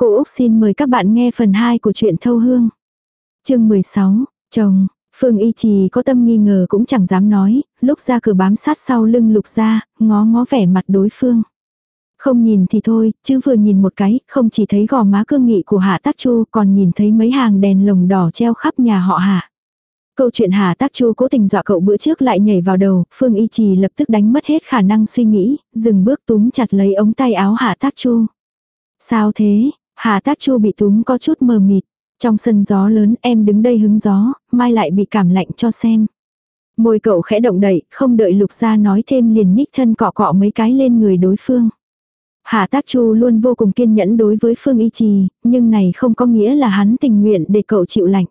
Cô Úc xin mời các bạn nghe phần 2 của truyện Thâu Hương. chương 16, chồng, Phương Y Trì có tâm nghi ngờ cũng chẳng dám nói, lúc ra cửa bám sát sau lưng lục ra, ngó ngó vẻ mặt đối phương. Không nhìn thì thôi, chứ vừa nhìn một cái, không chỉ thấy gò má cương nghị của Hạ Tác Chu còn nhìn thấy mấy hàng đèn lồng đỏ treo khắp nhà họ Hạ. Câu chuyện Hà Tác Chu cố tình dọa cậu bữa trước lại nhảy vào đầu, Phương Y Trì lập tức đánh mất hết khả năng suy nghĩ, dừng bước túm chặt lấy ống tay áo Hà Tác Chu. Sao thế? Hà Tác Chu bị túm có chút mờ mịt. Trong sân gió lớn em đứng đây hứng gió, mai lại bị cảm lạnh cho xem. Môi cậu khẽ động đậy, không đợi lục gia nói thêm liền nhích thân cọ cọ mấy cái lên người đối phương. Hà Tác Chu luôn vô cùng kiên nhẫn đối với Phương Y Trì, nhưng này không có nghĩa là hắn tình nguyện để cậu chịu lạnh.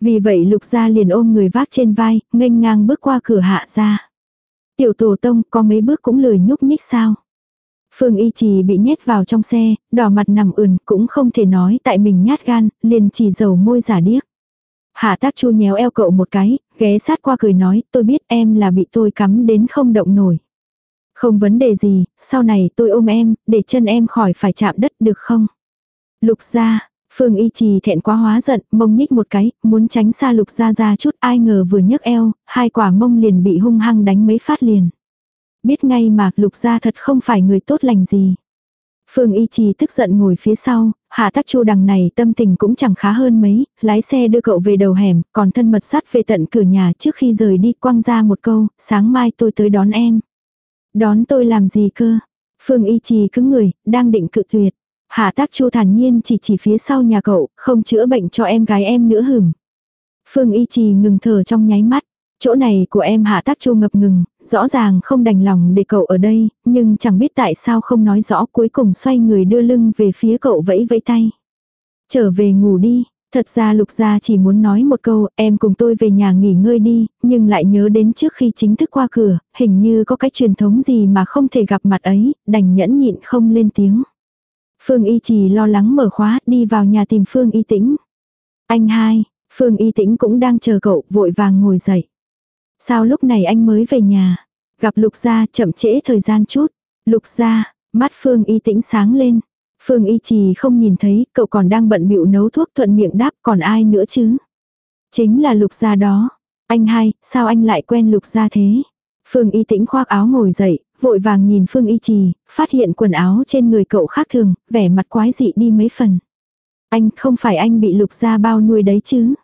Vì vậy lục gia liền ôm người vác trên vai, nghênh ngang bước qua cửa hạ ra. Tiểu tổ tông có mấy bước cũng lười nhúc nhích sao. Phương y trì bị nhét vào trong xe, đỏ mặt nằm ườn cũng không thể nói tại mình nhát gan, liền chỉ dầu môi giả điếc. Hạ tác chu nhéo eo cậu một cái, ghé sát qua cười nói tôi biết em là bị tôi cắm đến không động nổi. Không vấn đề gì, sau này tôi ôm em, để chân em khỏi phải chạm đất được không? Lục ra, Phương y trì thẹn quá hóa giận, mông nhích một cái, muốn tránh xa lục ra ra chút ai ngờ vừa nhấc eo, hai quả mông liền bị hung hăng đánh mấy phát liền. Biết ngay mà lục gia thật không phải người tốt lành gì. Phương y trì tức giận ngồi phía sau, hạ tác chu đằng này tâm tình cũng chẳng khá hơn mấy, lái xe đưa cậu về đầu hẻm, còn thân mật sát về tận cửa nhà trước khi rời đi quăng ra một câu, sáng mai tôi tới đón em. Đón tôi làm gì cơ? Phương y trì cứng người, đang định cự tuyệt. Hạ tác chu thản nhiên chỉ chỉ phía sau nhà cậu, không chữa bệnh cho em gái em nữa hửm. Phương y trì ngừng thở trong nháy mắt. Chỗ này của em hạ tác Châu ngập ngừng, rõ ràng không đành lòng để cậu ở đây, nhưng chẳng biết tại sao không nói rõ cuối cùng xoay người đưa lưng về phía cậu vẫy vẫy tay. Trở về ngủ đi, Thật ra lục gia chỉ muốn nói một câu, em cùng tôi về nhà nghỉ ngơi đi, nhưng lại nhớ đến trước khi chính thức qua cửa, hình như có cái truyền thống gì mà không thể gặp mặt ấy, đành nhẫn nhịn không lên tiếng. Phương Y Trì lo lắng mở khóa, đi vào nhà tìm Phương Y Tĩnh. Anh hai, Phương Y Tĩnh cũng đang chờ cậu, vội vàng ngồi dậy. Sao lúc này anh mới về nhà? Gặp Lục Gia chậm trễ thời gian chút. Lục Gia, mắt Phương Y Tĩnh sáng lên. Phương Y Trì không nhìn thấy, cậu còn đang bận bịu nấu thuốc thuận miệng đáp còn ai nữa chứ? Chính là Lục Gia đó. Anh hai, sao anh lại quen Lục Gia thế? Phương Y Tĩnh khoác áo ngồi dậy, vội vàng nhìn Phương Y Trì, phát hiện quần áo trên người cậu khác thường, vẻ mặt quái dị đi mấy phần. Anh không phải anh bị lục gia bao nuôi đấy chứ.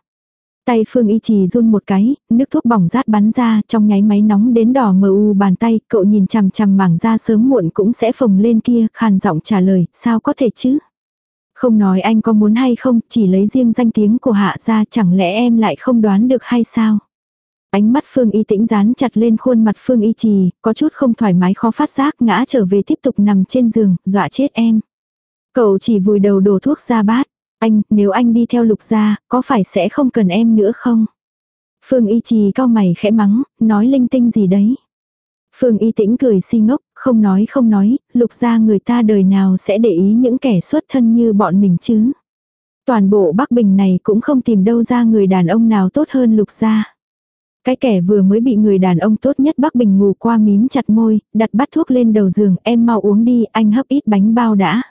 Tay Phương Y Trì run một cái, nước thuốc bỏng rát bắn ra trong nháy máy nóng đến đỏ mờ u bàn tay, cậu nhìn chằm chằm mảng da sớm muộn cũng sẽ phồng lên kia, khàn giọng trả lời, sao có thể chứ? Không nói anh có muốn hay không, chỉ lấy riêng danh tiếng của hạ ra chẳng lẽ em lại không đoán được hay sao? Ánh mắt Phương Y tĩnh dán chặt lên khuôn mặt Phương Y trì, có chút không thoải mái khó phát giác ngã trở về tiếp tục nằm trên giường, dọa chết em. Cậu chỉ vùi đầu đổ thuốc ra bát. Anh, nếu anh đi theo lục gia, có phải sẽ không cần em nữa không? Phương Y trì cao mày khẽ mắng, nói linh tinh gì đấy. Phương Y tĩnh cười si ngốc, không nói không nói, lục gia người ta đời nào sẽ để ý những kẻ xuất thân như bọn mình chứ. Toàn bộ Bắc Bình này cũng không tìm đâu ra người đàn ông nào tốt hơn lục gia. Cái kẻ vừa mới bị người đàn ông tốt nhất Bắc Bình ngủ qua mím chặt môi, đặt bát thuốc lên đầu giường, em mau uống đi, anh hấp ít bánh bao đã.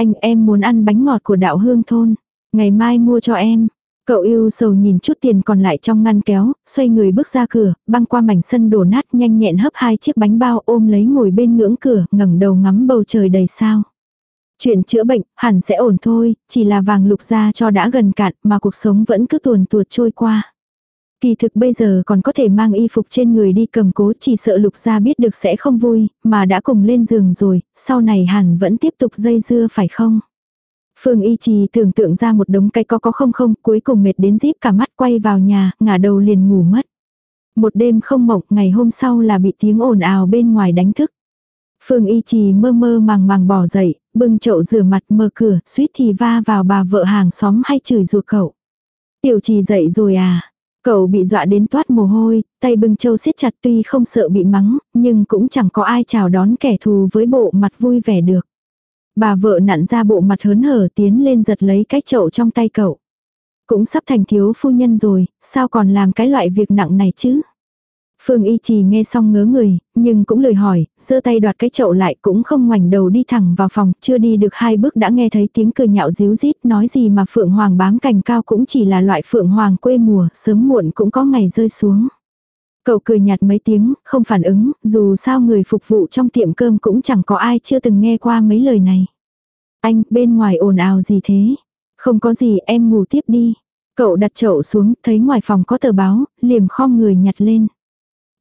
Anh em muốn ăn bánh ngọt của đạo hương thôn, ngày mai mua cho em. Cậu yêu sầu nhìn chút tiền còn lại trong ngăn kéo, xoay người bước ra cửa, băng qua mảnh sân đổ nát nhanh nhẹn hấp hai chiếc bánh bao ôm lấy ngồi bên ngưỡng cửa, ngẩng đầu ngắm bầu trời đầy sao. Chuyện chữa bệnh, hẳn sẽ ổn thôi, chỉ là vàng lục ra cho đã gần cạn mà cuộc sống vẫn cứ tuồn tuột trôi qua. Kỳ thực bây giờ còn có thể mang y phục trên người đi cầm cố chỉ sợ lục gia biết được sẽ không vui, mà đã cùng lên giường rồi, sau này hẳn vẫn tiếp tục dây dưa phải không? Phương y trì tưởng tượng ra một đống cây có có không không, cuối cùng mệt đến díp cả mắt quay vào nhà, ngả đầu liền ngủ mất. Một đêm không mộng, ngày hôm sau là bị tiếng ồn ào bên ngoài đánh thức. Phương y trì mơ mơ màng màng bỏ dậy, bưng chậu rửa mặt mở cửa, suýt thì va vào bà vợ hàng xóm hay chửi rủa cậu. Tiểu trì dậy rồi à? Cậu bị dọa đến toát mồ hôi, tay bưng châu siết chặt tuy không sợ bị mắng, nhưng cũng chẳng có ai chào đón kẻ thù với bộ mặt vui vẻ được. Bà vợ nặn ra bộ mặt hớn hở tiến lên giật lấy cái chậu trong tay cậu. Cũng sắp thành thiếu phu nhân rồi, sao còn làm cái loại việc nặng này chứ? Phương Y Trì nghe xong ngớ người, nhưng cũng lời hỏi, giơ tay đoạt cái chậu lại cũng không ngoảnh đầu đi thẳng vào phòng, chưa đi được hai bước đã nghe thấy tiếng cười nhạo díu rít nói gì mà Phượng Hoàng bám cành cao cũng chỉ là loại Phượng Hoàng quê mùa, sớm muộn cũng có ngày rơi xuống. Cậu cười nhạt mấy tiếng, không phản ứng, dù sao người phục vụ trong tiệm cơm cũng chẳng có ai chưa từng nghe qua mấy lời này. Anh, bên ngoài ồn ào gì thế? Không có gì, em ngủ tiếp đi. Cậu đặt chậu xuống, thấy ngoài phòng có tờ báo, liềm khom người nhặt lên.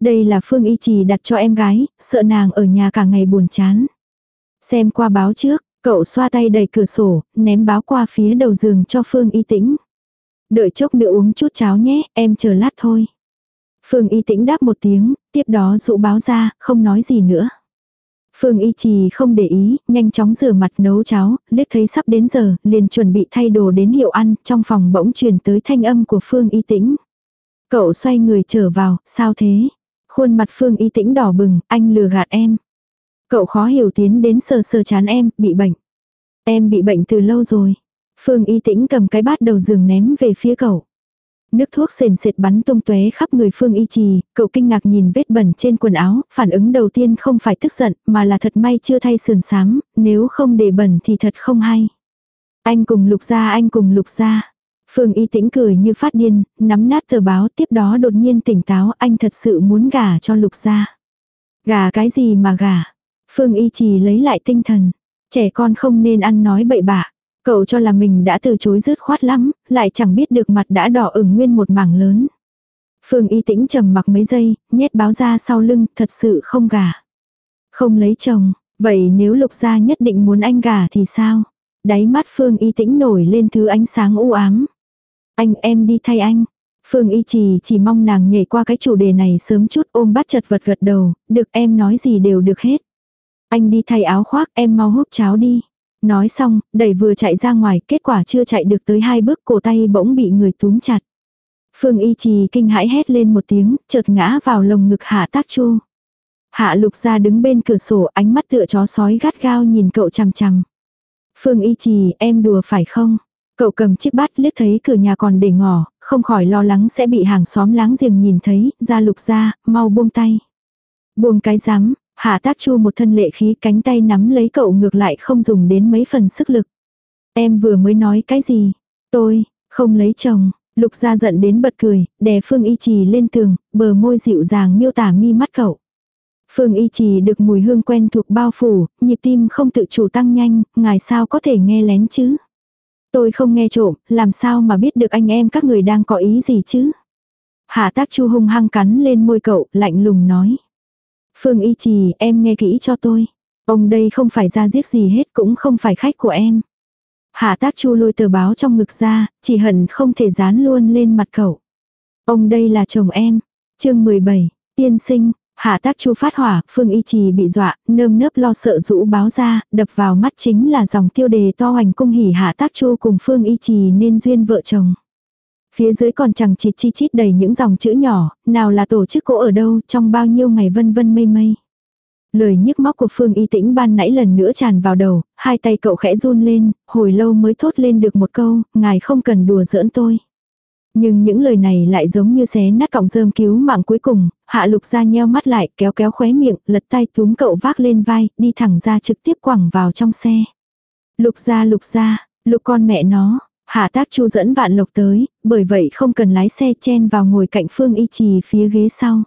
Đây là Phương Y Trì đặt cho em gái, sợ nàng ở nhà cả ngày buồn chán. Xem qua báo trước, cậu xoa tay đầy cửa sổ, ném báo qua phía đầu giường cho Phương Y Tĩnh. Đợi chốc nữa uống chút cháo nhé, em chờ lát thôi. Phương Y Tĩnh đáp một tiếng, tiếp đó dụ báo ra, không nói gì nữa. Phương Y Trì không để ý, nhanh chóng rửa mặt nấu cháo, liếc thấy sắp đến giờ, liền chuẩn bị thay đồ đến hiệu ăn, trong phòng bỗng truyền tới thanh âm của Phương Y Tĩnh. Cậu xoay người trở vào, sao thế? Khuôn mặt Phương Y Tĩnh đỏ bừng, anh lừa gạt em. Cậu khó hiểu tiến đến sờ sờ chán em, bị bệnh. Em bị bệnh từ lâu rồi. Phương Y Tĩnh cầm cái bát đầu giường ném về phía cậu. Nước thuốc sền sệt bắn tung tóe khắp người Phương Y Trì, cậu kinh ngạc nhìn vết bẩn trên quần áo, phản ứng đầu tiên không phải tức giận, mà là thật may chưa thay sườn sáng, nếu không để bẩn thì thật không hay. Anh cùng lục ra anh cùng lục ra. Phương Y tĩnh cười như phát điên, nắm nát tờ báo tiếp đó đột nhiên tỉnh táo anh thật sự muốn gả cho lục gia Gả cái gì mà gả? Phương Y trì lấy lại tinh thần. Trẻ con không nên ăn nói bậy bạ. Cậu cho là mình đã từ chối rứt khoát lắm, lại chẳng biết được mặt đã đỏ ửng nguyên một mảng lớn. Phương y tĩnh trầm mặc mấy giây, nhét báo ra sau lưng, thật sự không gả. Không lấy chồng, vậy nếu lục gia nhất định muốn anh gả thì sao? Đáy mắt Phương y tĩnh nổi lên thứ ánh sáng u ám. Anh em đi thay anh. Phương y trì chỉ mong nàng nhảy qua cái chủ đề này sớm chút ôm bắt chật vật gật đầu, được em nói gì đều được hết. Anh đi thay áo khoác em mau hút cháo đi. Nói xong, đẩy vừa chạy ra ngoài, kết quả chưa chạy được tới hai bước cổ tay bỗng bị người túm chặt. Phương y trì kinh hãi hét lên một tiếng, chợt ngã vào lồng ngực hạ tác chu. Hạ lục ra đứng bên cửa sổ ánh mắt tựa chó sói gắt gao nhìn cậu chằm chằm. Phương y trì em đùa phải không? Cậu cầm chiếc bát liếc thấy cửa nhà còn để ngỏ, không khỏi lo lắng sẽ bị hàng xóm láng giềng nhìn thấy, ra lục ra, mau buông tay. Buông cái rắm Hạ tác chu một thân lệ khí cánh tay nắm lấy cậu ngược lại không dùng đến mấy phần sức lực. Em vừa mới nói cái gì? Tôi, không lấy chồng. Lục gia giận đến bật cười, đè Phương Y Trì lên tường, bờ môi dịu dàng miêu tả mi mắt cậu. Phương Y Trì được mùi hương quen thuộc bao phủ, nhịp tim không tự chủ tăng nhanh, ngài sao có thể nghe lén chứ? Tôi không nghe trộm, làm sao mà biết được anh em các người đang có ý gì chứ? Hạ tác chu hung hăng cắn lên môi cậu, lạnh lùng nói. Phương y trì, em nghe kỹ cho tôi. Ông đây không phải ra giết gì hết cũng không phải khách của em. Hạ tác chu lôi tờ báo trong ngực ra, chỉ hận không thể dán luôn lên mặt cậu. Ông đây là chồng em. chương 17, tiên sinh, hạ tác chu phát hỏa, phương y trì bị dọa, nơm nớp lo sợ rũ báo ra, đập vào mắt chính là dòng tiêu đề to hoành cung hỉ hạ tác chu cùng phương y trì nên duyên vợ chồng. Phía dưới còn chẳng chịt chi chít đầy những dòng chữ nhỏ, nào là tổ chức cỗ ở đâu, trong bao nhiêu ngày vân vân mây mây. Lời nhức móc của Phương Y Tĩnh ban nãy lần nữa tràn vào đầu, hai tay cậu khẽ run lên, hồi lâu mới thốt lên được một câu, ngài không cần đùa giỡn tôi. Nhưng những lời này lại giống như xé nát cọng rơm cứu mạng cuối cùng, hạ lục ra nheo mắt lại, kéo kéo khóe miệng, lật tay túm cậu vác lên vai, đi thẳng ra trực tiếp quẳng vào trong xe. Lục ra lục ra, lục con mẹ nó, Hạ tác chu dẫn vạn lộc tới, bởi vậy không cần lái xe chen vào ngồi cạnh phương y trì phía ghế sau.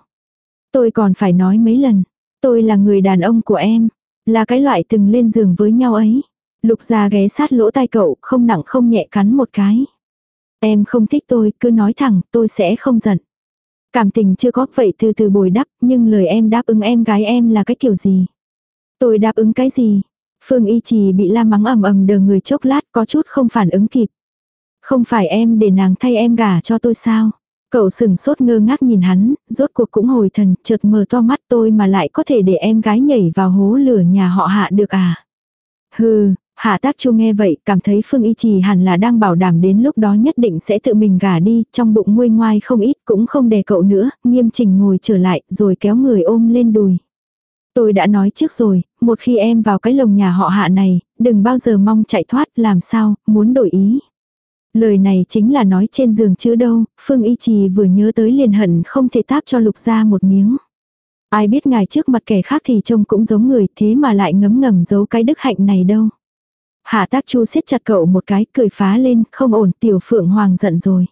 Tôi còn phải nói mấy lần, tôi là người đàn ông của em, là cái loại từng lên giường với nhau ấy. Lục ra ghé sát lỗ tai cậu, không nặng không nhẹ cắn một cái. Em không thích tôi, cứ nói thẳng, tôi sẽ không giận. Cảm tình chưa có vậy từ từ bồi đắp, nhưng lời em đáp ứng em gái em là cái kiểu gì? Tôi đáp ứng cái gì? Phương y trì bị la mắng ầm ầm đờ người chốc lát có chút không phản ứng kịp. Không phải em để nàng thay em gả cho tôi sao? Cậu sừng sốt ngơ ngác nhìn hắn, rốt cuộc cũng hồi thần, chợt mở to mắt tôi mà lại có thể để em gái nhảy vào hố lửa nhà họ hạ được à? Hừ, hạ tác chu nghe vậy, cảm thấy Phương Y Trì hẳn là đang bảo đảm đến lúc đó nhất định sẽ tự mình gả đi, trong bụng nguôi ngoai không ít, cũng không đè cậu nữa, nghiêm chỉnh ngồi trở lại, rồi kéo người ôm lên đùi. Tôi đã nói trước rồi, một khi em vào cái lồng nhà họ hạ này, đừng bao giờ mong chạy thoát, làm sao, muốn đổi ý. Lời này chính là nói trên giường chứ đâu, Phương Y Trì vừa nhớ tới liền hận không thể táp cho lục ra một miếng. Ai biết ngài trước mặt kẻ khác thì trông cũng giống người thế mà lại ngấm ngầm giấu cái đức hạnh này đâu. Hạ tác chu siết chặt cậu một cái cười phá lên, không ổn tiểu phượng hoàng giận rồi.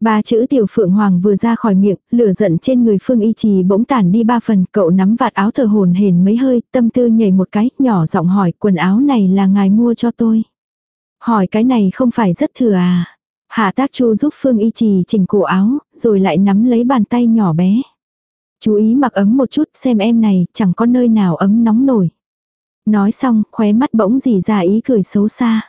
Ba chữ tiểu phượng hoàng vừa ra khỏi miệng, lửa giận trên người phương y trì bỗng tản đi ba phần, cậu nắm vạt áo thờ hồn hển mấy hơi, tâm tư nhảy một cái, nhỏ giọng hỏi quần áo này là ngài mua cho tôi. Hỏi cái này không phải rất thừa à. Hạ tác chu giúp phương y trì chỉnh cổ áo, rồi lại nắm lấy bàn tay nhỏ bé. Chú ý mặc ấm một chút xem em này, chẳng có nơi nào ấm nóng nổi. Nói xong, khóe mắt bỗng dì ra ý cười xấu xa.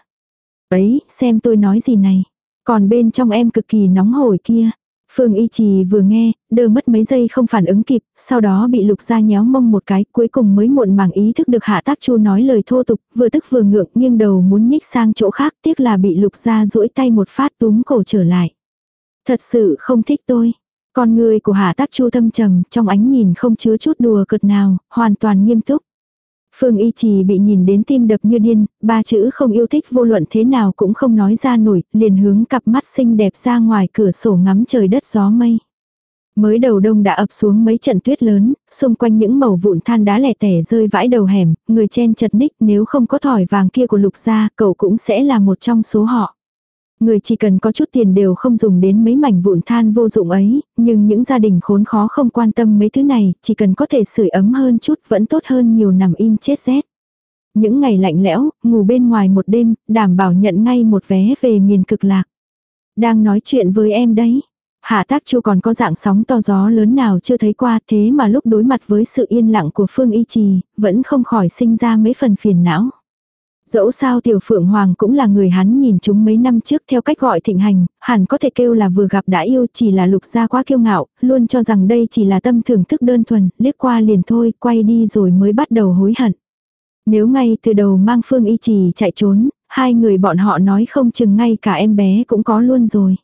Ấy, xem tôi nói gì này. Còn bên trong em cực kỳ nóng hổi kia. Phương Y Trì vừa nghe, đơ mất mấy giây không phản ứng kịp, sau đó bị lục ra nhéo mông một cái, cuối cùng mới muộn màng ý thức được hạ tác chu nói lời thô tục, vừa tức vừa ngượng, nghiêng đầu muốn nhích sang chỗ khác, tiếc là bị lục ra duỗi tay một phát túm cổ trở lại. Thật sự không thích tôi. Con người của hạ tác chu thâm trầm, trong ánh nhìn không chứa chút đùa cợt nào, hoàn toàn nghiêm túc. Phương Y Trì bị nhìn đến tim đập như điên, ba chữ không yêu thích vô luận thế nào cũng không nói ra nổi, liền hướng cặp mắt xinh đẹp ra ngoài cửa sổ ngắm trời đất gió mây. Mới đầu đông đã ập xuống mấy trận tuyết lớn, xung quanh những màu vụn than đá lẻ tẻ rơi vãi đầu hẻm, người chen chật ních nếu không có thỏi vàng kia của lục gia, cậu cũng sẽ là một trong số họ. Người chỉ cần có chút tiền đều không dùng đến mấy mảnh vụn than vô dụng ấy, nhưng những gia đình khốn khó không quan tâm mấy thứ này, chỉ cần có thể sưởi ấm hơn chút vẫn tốt hơn nhiều nằm im chết rét. Những ngày lạnh lẽo, ngủ bên ngoài một đêm, đảm bảo nhận ngay một vé về miền cực lạc. Đang nói chuyện với em đấy. Hạ tác chu còn có dạng sóng to gió lớn nào chưa thấy qua thế mà lúc đối mặt với sự yên lặng của Phương Y Trì, vẫn không khỏi sinh ra mấy phần phiền não. Dẫu sao tiểu phượng hoàng cũng là người hắn nhìn chúng mấy năm trước theo cách gọi thịnh hành, hẳn có thể kêu là vừa gặp đã yêu chỉ là lục gia quá kiêu ngạo, luôn cho rằng đây chỉ là tâm thưởng thức đơn thuần, liếc qua liền thôi, quay đi rồi mới bắt đầu hối hận. Nếu ngay từ đầu mang phương y trì chạy trốn, hai người bọn họ nói không chừng ngay cả em bé cũng có luôn rồi.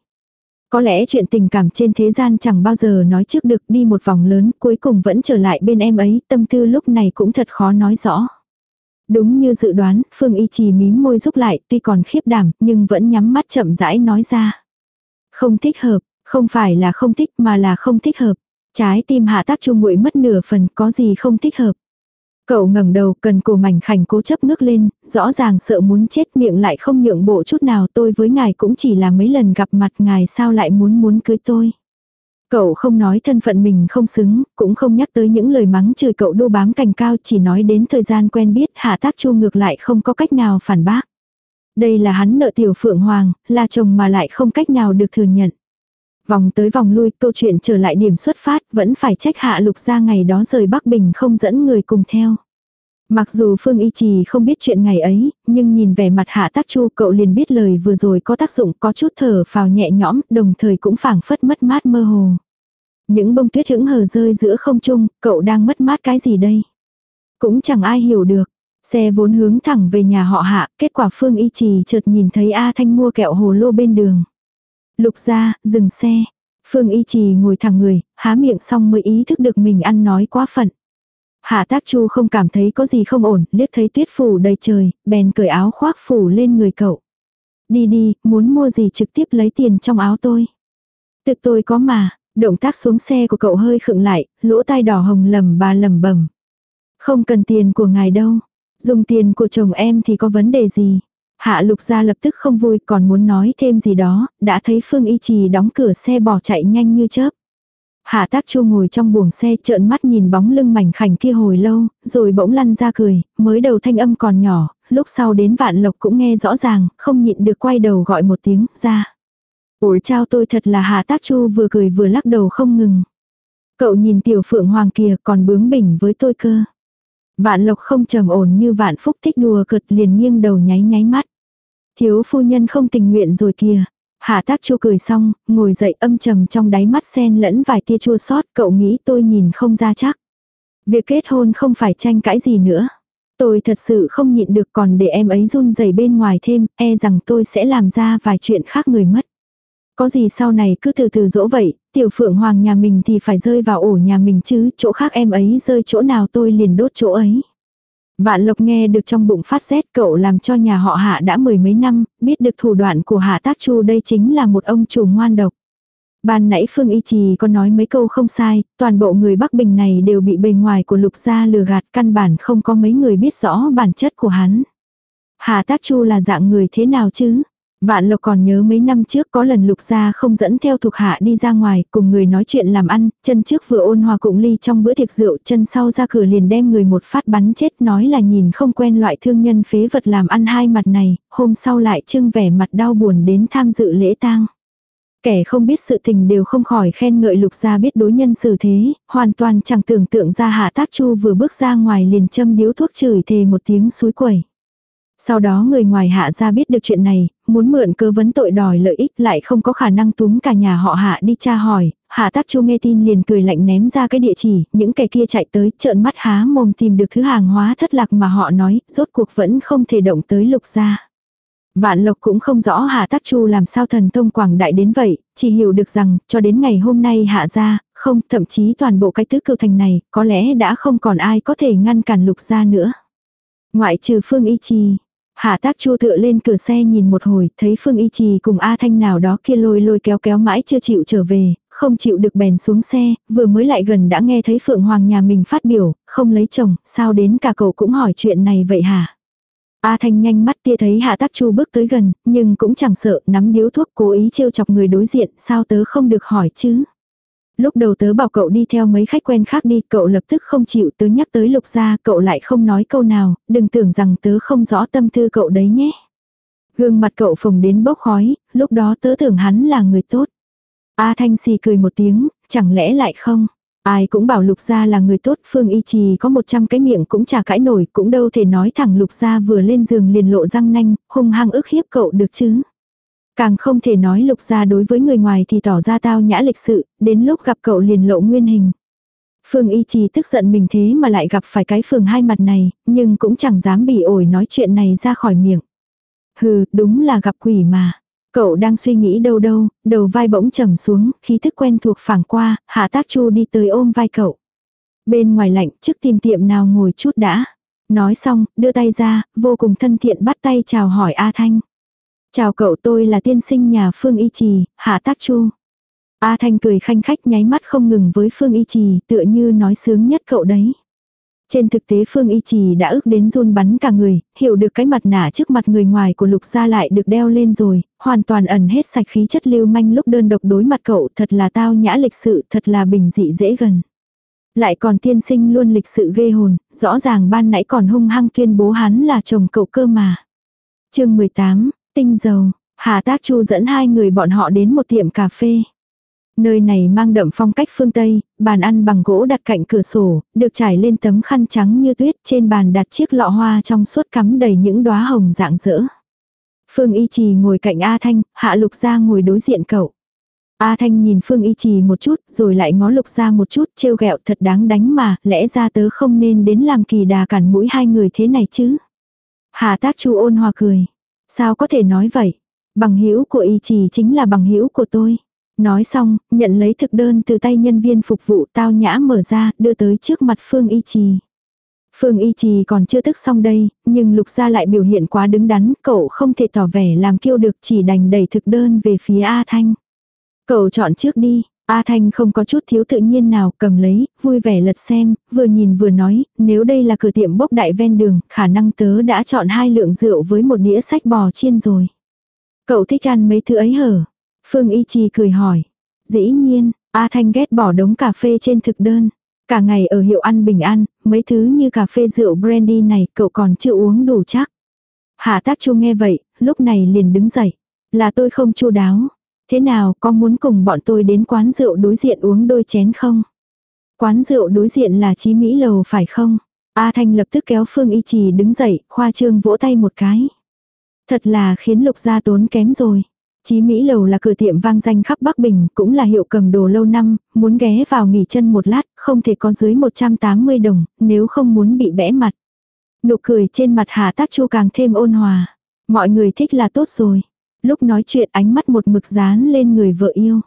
Có lẽ chuyện tình cảm trên thế gian chẳng bao giờ nói trước được đi một vòng lớn cuối cùng vẫn trở lại bên em ấy, tâm tư lúc này cũng thật khó nói rõ. Đúng như dự đoán, Phương Y Trì mím môi rúc lại, tuy còn khiếp đảm, nhưng vẫn nhắm mắt chậm rãi nói ra. Không thích hợp, không phải là không thích mà là không thích hợp. Trái tim hạ tác chung nguội mất nửa phần, có gì không thích hợp. Cậu ngẩng đầu, cần cổ mảnh khảnh cố chấp ngước lên, rõ ràng sợ muốn chết miệng lại không nhượng bộ chút nào tôi với ngài cũng chỉ là mấy lần gặp mặt ngài sao lại muốn muốn cưới tôi. Cậu không nói thân phận mình không xứng, cũng không nhắc tới những lời mắng chửi cậu đô bám cành cao chỉ nói đến thời gian quen biết hạ tác chu ngược lại không có cách nào phản bác. Đây là hắn nợ tiểu phượng hoàng, là chồng mà lại không cách nào được thừa nhận. Vòng tới vòng lui câu chuyện trở lại điểm xuất phát vẫn phải trách hạ lục ra ngày đó rời Bắc Bình không dẫn người cùng theo. Mặc dù Phương Y Trì không biết chuyện ngày ấy, nhưng nhìn vẻ mặt hạ tác chu cậu liền biết lời vừa rồi có tác dụng có chút thở phào nhẹ nhõm, đồng thời cũng phảng phất mất mát mơ hồ. Những bông tuyết hững hờ rơi giữa không trung, cậu đang mất mát cái gì đây? Cũng chẳng ai hiểu được. Xe vốn hướng thẳng về nhà họ hạ, kết quả Phương Y Trì chợt nhìn thấy A Thanh mua kẹo hồ lô bên đường. Lục ra, dừng xe. Phương Y Trì ngồi thẳng người, há miệng xong mới ý thức được mình ăn nói quá phận. Hạ tác chu không cảm thấy có gì không ổn, liếc thấy tuyết phủ đầy trời, bèn cởi áo khoác phủ lên người cậu. Đi đi, muốn mua gì trực tiếp lấy tiền trong áo tôi. Tự tôi có mà, động tác xuống xe của cậu hơi khựng lại, lỗ tai đỏ hồng lầm bà lầm bầm. Không cần tiền của ngài đâu, dùng tiền của chồng em thì có vấn đề gì. Hạ lục gia lập tức không vui còn muốn nói thêm gì đó, đã thấy Phương Y Trì đóng cửa xe bỏ chạy nhanh như chớp. Hạ tác chu ngồi trong buồng xe trợn mắt nhìn bóng lưng mảnh khảnh kia hồi lâu, rồi bỗng lăn ra cười, mới đầu thanh âm còn nhỏ, lúc sau đến vạn lộc cũng nghe rõ ràng, không nhịn được quay đầu gọi một tiếng, ra. Ủi trao tôi thật là hạ tác chu vừa cười vừa lắc đầu không ngừng. Cậu nhìn tiểu phượng hoàng kia còn bướng bỉnh với tôi cơ. Vạn lộc không trầm ổn như vạn phúc thích đùa cợt liền nghiêng đầu nháy nháy mắt. Thiếu phu nhân không tình nguyện rồi kìa. Hạ tác chu cười xong, ngồi dậy âm trầm trong đáy mắt sen lẫn vài tia chua sót, cậu nghĩ tôi nhìn không ra chắc. Việc kết hôn không phải tranh cãi gì nữa. Tôi thật sự không nhịn được còn để em ấy run rẩy bên ngoài thêm, e rằng tôi sẽ làm ra vài chuyện khác người mất. Có gì sau này cứ từ từ dỗ vậy, tiểu phượng hoàng nhà mình thì phải rơi vào ổ nhà mình chứ, chỗ khác em ấy rơi chỗ nào tôi liền đốt chỗ ấy. Vạn Lộc nghe được trong bụng phát rét cậu làm cho nhà họ Hạ đã mười mấy năm, biết được thủ đoạn của Hạ Tác Chu đây chính là một ông chủ ngoan độc. Ban nãy Phương Y Trì có nói mấy câu không sai, toàn bộ người Bắc Bình này đều bị bề ngoài của lục gia lừa gạt căn bản không có mấy người biết rõ bản chất của hắn. Hạ Tác Chu là dạng người thế nào chứ? Vạn Lộc còn nhớ mấy năm trước có lần lục gia không dẫn theo thuộc hạ đi ra ngoài cùng người nói chuyện làm ăn, chân trước vừa ôn hòa cụng ly trong bữa tiệc rượu chân sau ra cửa liền đem người một phát bắn chết nói là nhìn không quen loại thương nhân phế vật làm ăn hai mặt này, hôm sau lại trưng vẻ mặt đau buồn đến tham dự lễ tang. Kẻ không biết sự tình đều không khỏi khen ngợi lục gia biết đối nhân xử thế, hoàn toàn chẳng tưởng tượng ra hạ tác chu vừa bước ra ngoài liền châm điếu thuốc chửi thề một tiếng suối quẩy. Sau đó người ngoài hạ ra biết được chuyện này, muốn mượn cơ vấn tội đòi lợi ích lại không có khả năng túm cả nhà họ hạ đi tra hỏi, hạ tác chu nghe tin liền cười lạnh ném ra cái địa chỉ, những kẻ kia chạy tới trợn mắt há mồm tìm được thứ hàng hóa thất lạc mà họ nói, rốt cuộc vẫn không thể động tới lục gia. Vạn Lộc cũng không rõ Hạ Tác Chu làm sao thần thông quảng đại đến vậy, chỉ hiểu được rằng, cho đến ngày hôm nay hạ ra, không, thậm chí toàn bộ cái tứ cựu thành này, có lẽ đã không còn ai có thể ngăn cản lục gia nữa. Ngoại trừ Phương Y Trì, Hạ tác chu tựa lên cửa xe nhìn một hồi, thấy Phương Y Trì cùng A Thanh nào đó kia lôi lôi kéo kéo mãi chưa chịu trở về, không chịu được bèn xuống xe, vừa mới lại gần đã nghe thấy Phượng Hoàng nhà mình phát biểu, không lấy chồng, sao đến cả cậu cũng hỏi chuyện này vậy hả? A Thanh nhanh mắt tia thấy Hạ Tác Chu bước tới gần, nhưng cũng chẳng sợ, nắm điếu thuốc cố ý trêu chọc người đối diện, sao tớ không được hỏi chứ? Lúc đầu tớ bảo cậu đi theo mấy khách quen khác đi, cậu lập tức không chịu tớ nhắc tới lục gia, cậu lại không nói câu nào, đừng tưởng rằng tớ không rõ tâm tư cậu đấy nhé. Gương mặt cậu phồng đến bốc khói, lúc đó tớ tưởng hắn là người tốt. A Thanh xì cười một tiếng, chẳng lẽ lại không? Ai cũng bảo lục gia là người tốt, Phương Y Trì có 100 cái miệng cũng chả cãi nổi, cũng đâu thể nói thẳng lục gia vừa lên giường liền lộ răng nanh, hung hăng ức hiếp cậu được chứ. Càng không thể nói lục ra đối với người ngoài thì tỏ ra tao nhã lịch sự, đến lúc gặp cậu liền lộ nguyên hình. Phương Y Trì tức giận mình thế mà lại gặp phải cái phường hai mặt này, nhưng cũng chẳng dám bị ổi nói chuyện này ra khỏi miệng. Hừ, đúng là gặp quỷ mà. Cậu đang suy nghĩ đâu đâu, đầu vai bỗng trầm xuống, khí thức quen thuộc phảng qua, hạ tác chu đi tới ôm vai cậu. Bên ngoài lạnh, trước tìm tiệm nào ngồi chút đã. Nói xong, đưa tay ra, vô cùng thân thiện bắt tay chào hỏi A Thanh. Chào cậu tôi là tiên sinh nhà Phương Y Trì, Hạ Tác Chu. A Thanh cười khanh khách nháy mắt không ngừng với Phương Y Trì tựa như nói sướng nhất cậu đấy. Trên thực tế Phương Y Trì đã ước đến run bắn cả người, hiểu được cái mặt nạ trước mặt người ngoài của lục gia lại được đeo lên rồi, hoàn toàn ẩn hết sạch khí chất lưu manh lúc đơn độc đối mặt cậu thật là tao nhã lịch sự, thật là bình dị dễ gần. Lại còn tiên sinh luôn lịch sự ghê hồn, rõ ràng ban nãy còn hung hăng tuyên bố hắn là chồng cậu cơ mà. chương 18, tinh dầu, Hà Tác Chu dẫn hai người bọn họ đến một tiệm cà phê. Nơi này mang đậm phong cách phương Tây, bàn ăn bằng gỗ đặt cạnh cửa sổ, được trải lên tấm khăn trắng như tuyết, trên bàn đặt chiếc lọ hoa trong suốt cắm đầy những đóa hồng dạng dỡ. Phương Y Trì ngồi cạnh A Thanh, Hạ Lục Gia ngồi đối diện cậu. A Thanh nhìn Phương Y Trì một chút, rồi lại ngó Lục Gia một chút, trêu ghẹo thật đáng đánh mà, lẽ ra tớ không nên đến làm kỳ đà cản mũi hai người thế này chứ. Hà Tác Chu ôn hòa cười. Sao có thể nói vậy? Bằng hữu của Y Trì chính là bằng hữu của tôi. Nói xong, nhận lấy thực đơn từ tay nhân viên phục vụ tao nhã mở ra, đưa tới trước mặt Phương Y Trì. Phương Y Trì còn chưa tức xong đây, nhưng Lục Gia lại biểu hiện quá đứng đắn, cậu không thể tỏ vẻ làm kiêu được chỉ đành đẩy thực đơn về phía A Thanh. Cậu chọn trước đi, A Thanh không có chút thiếu tự nhiên nào, cầm lấy, vui vẻ lật xem, vừa nhìn vừa nói, nếu đây là cửa tiệm bốc đại ven đường, khả năng tớ đã chọn hai lượng rượu với một đĩa sách bò chiên rồi. Cậu thích ăn mấy thứ ấy hở? Phương Y trì cười hỏi. Dĩ nhiên, A Thanh ghét bỏ đống cà phê trên thực đơn. Cả ngày ở hiệu ăn bình an, mấy thứ như cà phê rượu brandy này cậu còn chưa uống đủ chắc. Hạ tác chu nghe vậy, lúc này liền đứng dậy. Là tôi không chu đáo. Thế nào, có muốn cùng bọn tôi đến quán rượu đối diện uống đôi chén không? Quán rượu đối diện là Chí Mỹ Lầu phải không? A Thanh lập tức kéo Phương Y Trì đứng dậy, khoa trương vỗ tay một cái. Thật là khiến lục gia tốn kém rồi. Chí Mỹ Lầu là cửa tiệm vang danh khắp Bắc Bình, cũng là hiệu cầm đồ lâu năm, muốn ghé vào nghỉ chân một lát, không thể có dưới 180 đồng, nếu không muốn bị bẽ mặt. Nụ cười trên mặt Hà Tác Chu càng thêm ôn hòa. Mọi người thích là tốt rồi. Lúc nói chuyện ánh mắt một mực dán lên người vợ yêu.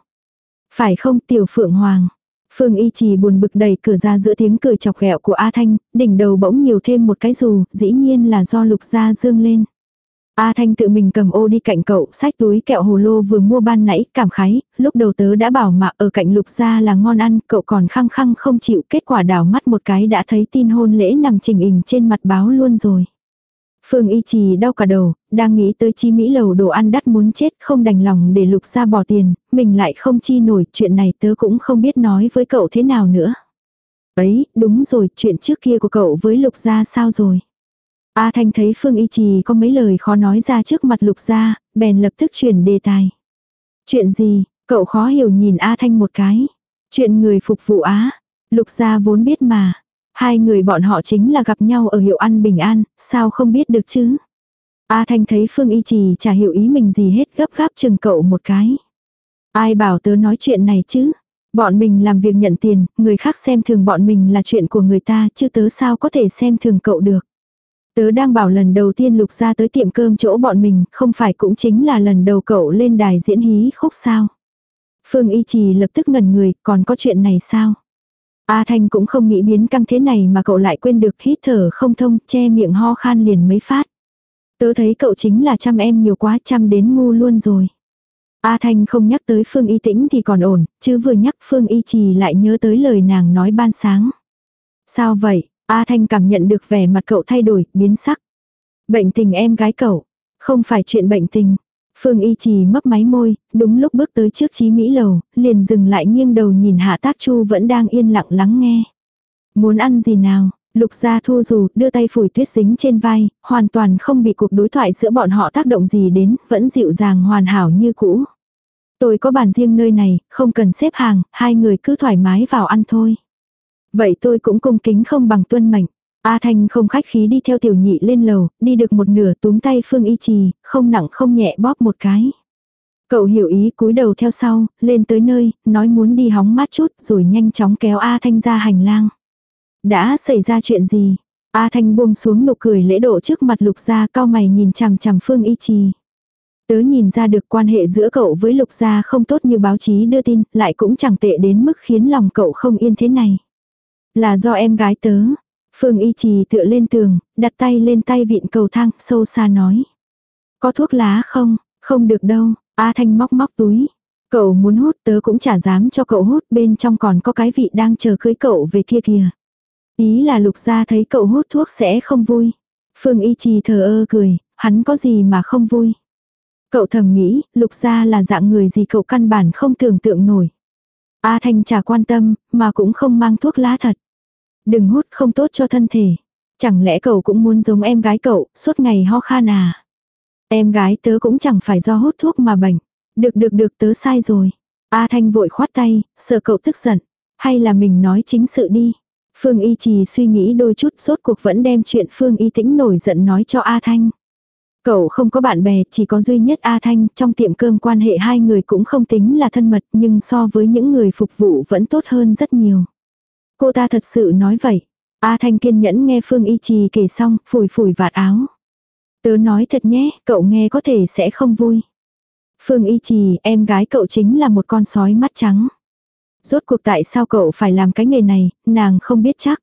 Phải không tiểu phượng hoàng? Phương Y Trì buồn bực đẩy cửa ra giữa tiếng cười chọc ghẹo của A Thanh, đỉnh đầu bỗng nhiều thêm một cái dù, dĩ nhiên là do lục gia dương lên. A Thanh tự mình cầm ô đi cạnh cậu, sách túi kẹo hồ lô vừa mua ban nãy, cảm khái, lúc đầu tớ đã bảo mà ở cạnh lục gia là ngon ăn, cậu còn khăng khăng không chịu, kết quả đảo mắt một cái đã thấy tin hôn lễ nằm trình hình trên mặt báo luôn rồi. Phương Y Trì đau cả đầu, đang nghĩ tới chi Mỹ lầu đồ ăn đắt muốn chết không đành lòng để lục gia bỏ tiền, mình lại không chi nổi, chuyện này tớ cũng không biết nói với cậu thế nào nữa. Ấy, đúng rồi, chuyện trước kia của cậu với lục gia sao rồi? A Thanh thấy Phương Y Trì có mấy lời khó nói ra trước mặt lục gia, bèn lập tức chuyển đề tài. Chuyện gì, cậu khó hiểu nhìn A Thanh một cái. Chuyện người phục vụ Á, lục gia vốn biết mà. Hai người bọn họ chính là gặp nhau ở hiệu ăn bình an, sao không biết được chứ? A Thanh thấy Phương Y Trì chả hiểu ý mình gì hết gấp gáp chừng cậu một cái. Ai bảo tớ nói chuyện này chứ? Bọn mình làm việc nhận tiền, người khác xem thường bọn mình là chuyện của người ta chứ tớ sao có thể xem thường cậu được. Tớ đang bảo lần đầu tiên lục ra tới tiệm cơm chỗ bọn mình, không phải cũng chính là lần đầu cậu lên đài diễn hí khúc sao. Phương Y Trì lập tức ngẩn người, còn có chuyện này sao? A Thanh cũng không nghĩ biến căng thế này mà cậu lại quên được hít thở không thông, che miệng ho khan liền mấy phát. Tớ thấy cậu chính là chăm em nhiều quá chăm đến ngu luôn rồi. A Thanh không nhắc tới Phương Y Tĩnh thì còn ổn, chứ vừa nhắc Phương Y Trì lại nhớ tới lời nàng nói ban sáng. Sao vậy? A Thanh cảm nhận được vẻ mặt cậu thay đổi, biến sắc. Bệnh tình em gái cậu, không phải chuyện bệnh tình. Phương Y Trì mấp máy môi, đúng lúc bước tới trước Chí Mỹ Lầu, liền dừng lại nghiêng đầu nhìn Hạ Tác Chu vẫn đang yên lặng lắng nghe. Muốn ăn gì nào? Lục gia thu dù, đưa tay phủi tuyết dính trên vai, hoàn toàn không bị cuộc đối thoại giữa bọn họ tác động gì đến, vẫn dịu dàng hoàn hảo như cũ. Tôi có bàn riêng nơi này, không cần xếp hàng, hai người cứ thoải mái vào ăn thôi. Vậy tôi cũng cung kính không bằng tuân mệnh. A Thanh không khách khí đi theo tiểu nhị lên lầu, đi được một nửa túm tay Phương Y Trì, không nặng không nhẹ bóp một cái. Cậu hiểu ý cúi đầu theo sau, lên tới nơi, nói muốn đi hóng mát chút rồi nhanh chóng kéo A Thanh ra hành lang. Đã xảy ra chuyện gì? A Thanh buông xuống nụ cười lễ độ trước mặt lục gia cao mày nhìn chằm chằm Phương Y Trì. Tớ nhìn ra được quan hệ giữa cậu với lục gia không tốt như báo chí đưa tin, lại cũng chẳng tệ đến mức khiến lòng cậu không yên thế này. Là do em gái tớ. Phương Y Trì tựa lên tường, đặt tay lên tay vịn cầu thang, sâu xa nói. Có thuốc lá không? Không được đâu. A Thanh móc móc túi. Cậu muốn hút tớ cũng chả dám cho cậu hút bên trong còn có cái vị đang chờ cưới cậu về kia kìa. Ý là lục gia thấy cậu hút thuốc sẽ không vui. Phương Y Trì thờ ơ cười, hắn có gì mà không vui. Cậu thầm nghĩ, lục gia là dạng người gì cậu căn bản không tưởng tượng nổi. A Thanh chả quan tâm, mà cũng không mang thuốc lá thật. Đừng hút không tốt cho thân thể. Chẳng lẽ cậu cũng muốn giống em gái cậu, suốt ngày ho khan à? Em gái tớ cũng chẳng phải do hút thuốc mà bệnh. Được được được tớ sai rồi. A Thanh vội khoát tay, sợ cậu tức giận. Hay là mình nói chính sự đi. Phương Y Trì suy nghĩ đôi chút suốt cuộc vẫn đem chuyện Phương Y Tĩnh nổi giận nói cho A Thanh. Cậu không có bạn bè, chỉ có duy nhất A Thanh, trong tiệm cơm quan hệ hai người cũng không tính là thân mật, nhưng so với những người phục vụ vẫn tốt hơn rất nhiều. Cô ta thật sự nói vậy. A Thanh kiên nhẫn nghe Phương Y Trì kể xong, phủi phủi vạt áo. Tớ nói thật nhé, cậu nghe có thể sẽ không vui. Phương Y Trì, em gái cậu chính là một con sói mắt trắng. Rốt cuộc tại sao cậu phải làm cái nghề này, nàng không biết chắc.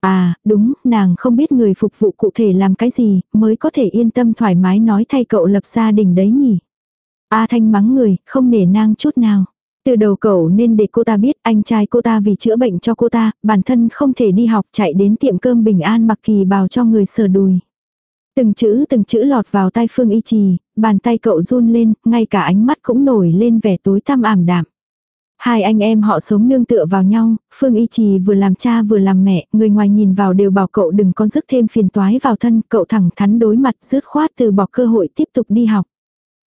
À, đúng, nàng không biết người phục vụ cụ thể làm cái gì, mới có thể yên tâm thoải mái nói thay cậu lập gia đình đấy nhỉ. A Thanh mắng người, không nể nang chút nào. Từ đầu cậu nên để cô ta biết anh trai cô ta vì chữa bệnh cho cô ta, bản thân không thể đi học chạy đến tiệm cơm bình an mặc kỳ bào cho người sờ đùi. Từng chữ từng chữ lọt vào tai Phương Y Trì, bàn tay cậu run lên, ngay cả ánh mắt cũng nổi lên vẻ tối tăm ảm đạm. Hai anh em họ sống nương tựa vào nhau, Phương Y Trì vừa làm cha vừa làm mẹ, người ngoài nhìn vào đều bảo cậu đừng có rước thêm phiền toái vào thân, cậu thẳng thắn đối mặt dứt khoát từ bỏ cơ hội tiếp tục đi học.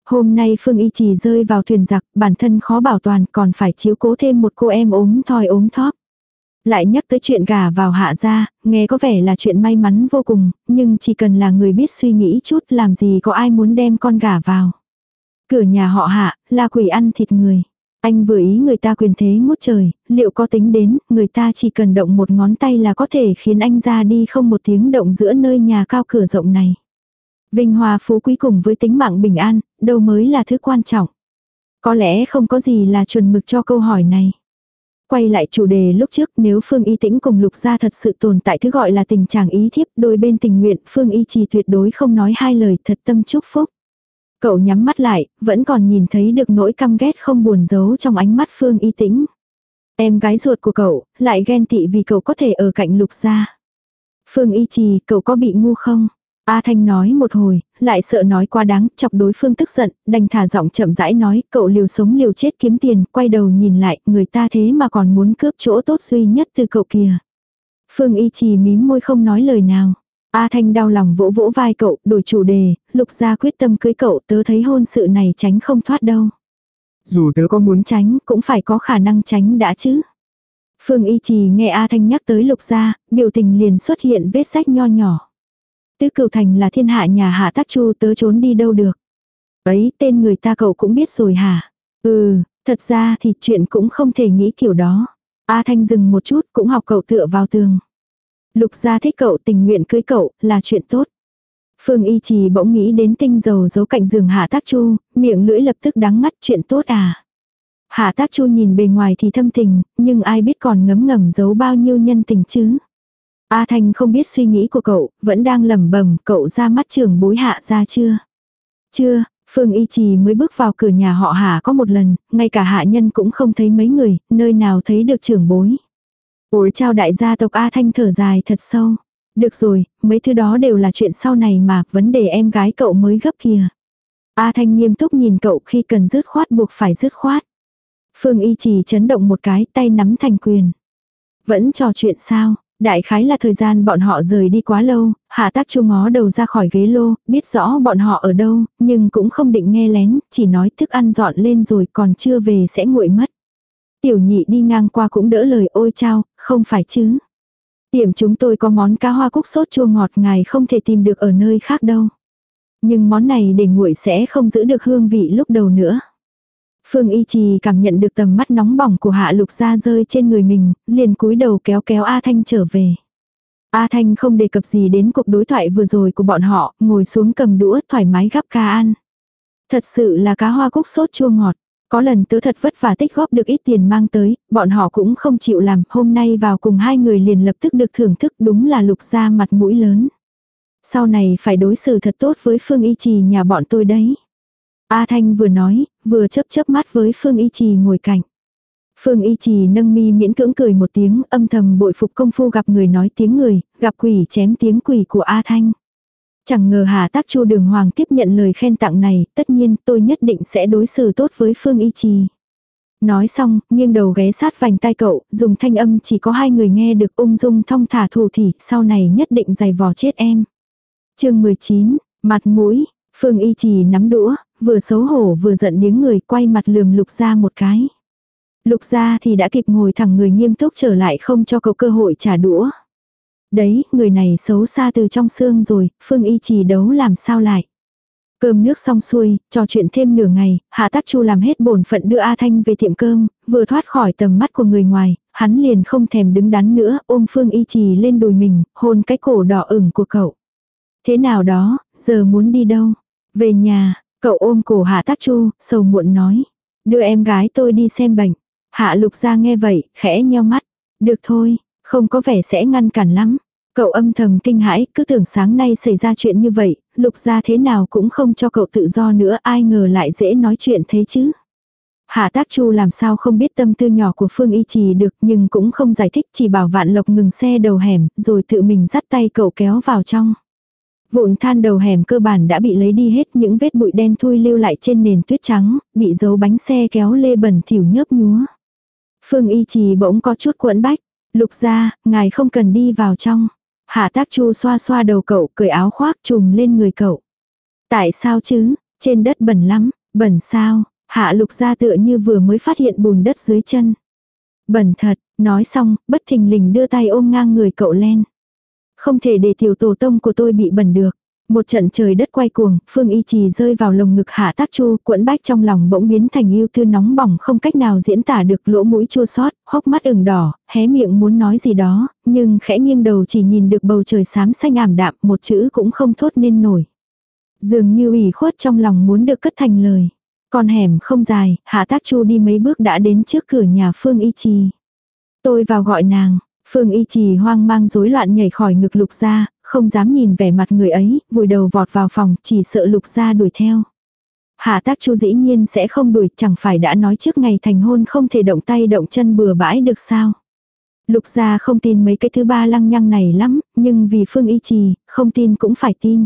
Hôm nay Phương Y Trì rơi vào thuyền giặc, bản thân khó bảo toàn còn phải chiếu cố thêm một cô em ốm thoi ốm thóp. Lại nhắc tới chuyện gả vào hạ gia, nghe có vẻ là chuyện may mắn vô cùng, nhưng chỉ cần là người biết suy nghĩ chút làm gì có ai muốn đem con gả vào. Cửa nhà họ hạ, là quỷ ăn thịt người. Anh vừa ý người ta quyền thế ngút trời, liệu có tính đến, người ta chỉ cần động một ngón tay là có thể khiến anh ra đi không một tiếng động giữa nơi nhà cao cửa rộng này. Vinh hòa phú quý cùng với tính mạng bình an, đâu mới là thứ quan trọng. Có lẽ không có gì là chuẩn mực cho câu hỏi này. Quay lại chủ đề lúc trước nếu Phương Y Tĩnh cùng Lục Gia thật sự tồn tại thứ gọi là tình trạng ý thiếp đôi bên tình nguyện Phương Y Trì tuyệt đối không nói hai lời thật tâm chúc phúc. Cậu nhắm mắt lại, vẫn còn nhìn thấy được nỗi căm ghét không buồn giấu trong ánh mắt Phương Y Tĩnh. Em gái ruột của cậu, lại ghen tị vì cậu có thể ở cạnh Lục Gia. Phương Y Trì, cậu có bị ngu không? A Thanh nói một hồi, lại sợ nói quá đáng, chọc đối phương tức giận, đành thả giọng chậm rãi nói, cậu liều sống liều chết kiếm tiền, quay đầu nhìn lại, người ta thế mà còn muốn cướp chỗ tốt duy nhất từ cậu kìa. Phương Y Trì mím môi không nói lời nào. A Thanh đau lòng vỗ vỗ vai cậu, đổi chủ đề, lục gia quyết tâm cưới cậu, tớ thấy hôn sự này tránh không thoát đâu. Dù tớ có muốn tránh, cũng phải có khả năng tránh đã chứ. Phương Y Trì nghe A Thanh nhắc tới lục gia, biểu tình liền xuất hiện vết sách nho nhỏ. Tứ cửu thành là thiên hạ nhà hạ tác chu tớ trốn đi đâu được. Ấy tên người ta cậu cũng biết rồi hả? Ừ, thật ra thì chuyện cũng không thể nghĩ kiểu đó. A Thanh dừng một chút cũng học cậu tựa vào tường. Lục gia thích cậu tình nguyện cưới cậu là chuyện tốt. Phương Y Trì bỗng nghĩ đến tinh dầu giấu cạnh giường Hạ Tác Chu, miệng lưỡi lập tức đắng ngắt chuyện tốt à. Hạ Tác Chu nhìn bề ngoài thì thâm tình, nhưng ai biết còn ngấm ngầm giấu bao nhiêu nhân tình chứ. A Thanh không biết suy nghĩ của cậu, vẫn đang lẩm bẩm cậu ra mắt trường bối hạ ra chưa? Chưa, Phương Y Trì mới bước vào cửa nhà họ hạ có một lần, ngay cả hạ nhân cũng không thấy mấy người, nơi nào thấy được trưởng bối. Ôi chào đại gia tộc A Thanh thở dài thật sâu. Được rồi, mấy thứ đó đều là chuyện sau này mà, vấn đề em gái cậu mới gấp kìa. A Thanh nghiêm túc nhìn cậu khi cần dứt khoát buộc phải dứt khoát. Phương Y Trì chấn động một cái tay nắm thành quyền. Vẫn trò chuyện sao, Đại khái là thời gian bọn họ rời đi quá lâu, hạ tác chu ngó đầu ra khỏi ghế lô, biết rõ bọn họ ở đâu, nhưng cũng không định nghe lén, chỉ nói thức ăn dọn lên rồi còn chưa về sẽ nguội mất. Tiểu nhị đi ngang qua cũng đỡ lời ôi chao, không phải chứ. Tiệm chúng tôi có món cá hoa cúc sốt chua ngọt ngài không thể tìm được ở nơi khác đâu. Nhưng món này để nguội sẽ không giữ được hương vị lúc đầu nữa. Phương Y Trì cảm nhận được tầm mắt nóng bỏng của Hạ Lục Gia rơi trên người mình, liền cúi đầu kéo kéo A Thanh trở về. A Thanh không đề cập gì đến cuộc đối thoại vừa rồi của bọn họ, ngồi xuống cầm đũa thoải mái gắp cá ăn. Thật sự là cá hoa cúc sốt chua ngọt. Có lần tớ thật vất vả tích góp được ít tiền mang tới, bọn họ cũng không chịu làm, hôm nay vào cùng hai người liền lập tức được thưởng thức đúng là lục ra mặt mũi lớn. Sau này phải đối xử thật tốt với Phương Y Trì nhà bọn tôi đấy. A Thanh vừa nói, vừa chớp chớp mắt với Phương Y Trì ngồi cạnh. Phương Y Trì nâng mi miễn cưỡng cười một tiếng, âm thầm bội phục công phu gặp người nói tiếng người, gặp quỷ chém tiếng quỷ của A Thanh. Chẳng ngờ Hà Tác Chu Đường Hoàng tiếp nhận lời khen tặng này, tất nhiên tôi nhất định sẽ đối xử tốt với Phương Y Trì. Nói xong, nghiêng đầu ghé sát vành tai cậu, dùng thanh âm chỉ có hai người nghe được ung dung thong thả thủ thỉ, sau này nhất định giày vò chết em. chương 19, mặt mũi, Phương Y Trì nắm đũa, vừa xấu hổ vừa giận điếng người quay mặt lườm lục ra một cái. Lục ra thì đã kịp ngồi thẳng người nghiêm túc trở lại không cho cậu cơ hội trả đũa. Đấy, người này xấu xa từ trong xương rồi, Phương Y Trì đấu làm sao lại. Cơm nước xong xuôi, trò chuyện thêm nửa ngày, Hạ Tác Chu làm hết bổn phận đưa A Thanh về tiệm cơm, vừa thoát khỏi tầm mắt của người ngoài, hắn liền không thèm đứng đắn nữa, ôm Phương Y Trì lên đùi mình, hôn cái cổ đỏ ửng của cậu. Thế nào đó, giờ muốn đi đâu? Về nhà, cậu ôm cổ Hạ Tác Chu, sầu muộn nói. Đưa em gái tôi đi xem bệnh. Hạ Lục ra nghe vậy, khẽ nheo mắt. Được thôi, không có vẻ sẽ ngăn cản lắm. Cậu âm thầm kinh hãi, cứ tưởng sáng nay xảy ra chuyện như vậy, lục ra thế nào cũng không cho cậu tự do nữa, ai ngờ lại dễ nói chuyện thế chứ. Hạ tác chu làm sao không biết tâm tư nhỏ của Phương Y Trì được nhưng cũng không giải thích chỉ bảo vạn lộc ngừng xe đầu hẻm rồi tự mình dắt tay cậu kéo vào trong. Vụn than đầu hẻm cơ bản đã bị lấy đi hết những vết bụi đen thui lưu lại trên nền tuyết trắng, bị dấu bánh xe kéo lê bẩn thỉu nhớp nhúa. Phương Y Trì bỗng có chút cuộn bách. Lục ra, ngài không cần đi vào trong. Hạ tác chu xoa xoa đầu cậu, cởi áo khoác trùm lên người cậu. Tại sao chứ, trên đất bẩn lắm, bẩn sao, hạ lục ra tựa như vừa mới phát hiện bùn đất dưới chân. Bẩn thật, nói xong, bất thình lình đưa tay ôm ngang người cậu lên. Không thể để tiểu tổ tông của tôi bị bẩn được. Một trận trời đất quay cuồng, Phương Y Trì rơi vào lồng ngực Hạ Tác Chu, cuộn bách trong lòng bỗng biến thành yêu tư nóng bỏng không cách nào diễn tả được lỗ mũi chua xót, hốc mắt ửng đỏ, hé miệng muốn nói gì đó, nhưng khẽ nghiêng đầu chỉ nhìn được bầu trời xám xanh ảm đạm, một chữ cũng không thốt nên nổi. Dường như ủy khuất trong lòng muốn được cất thành lời. Con hẻm không dài, Hạ Tác Chu đi mấy bước đã đến trước cửa nhà Phương Y Trì. Tôi vào gọi nàng. Phương y trì hoang mang rối loạn nhảy khỏi ngực lục ra, không dám nhìn vẻ mặt người ấy, vùi đầu vọt vào phòng, chỉ sợ lục ra đuổi theo. Hạ tác chu dĩ nhiên sẽ không đuổi, chẳng phải đã nói trước ngày thành hôn không thể động tay động chân bừa bãi được sao. Lục gia không tin mấy cái thứ ba lăng nhăng này lắm, nhưng vì Phương Y Trì, không tin cũng phải tin.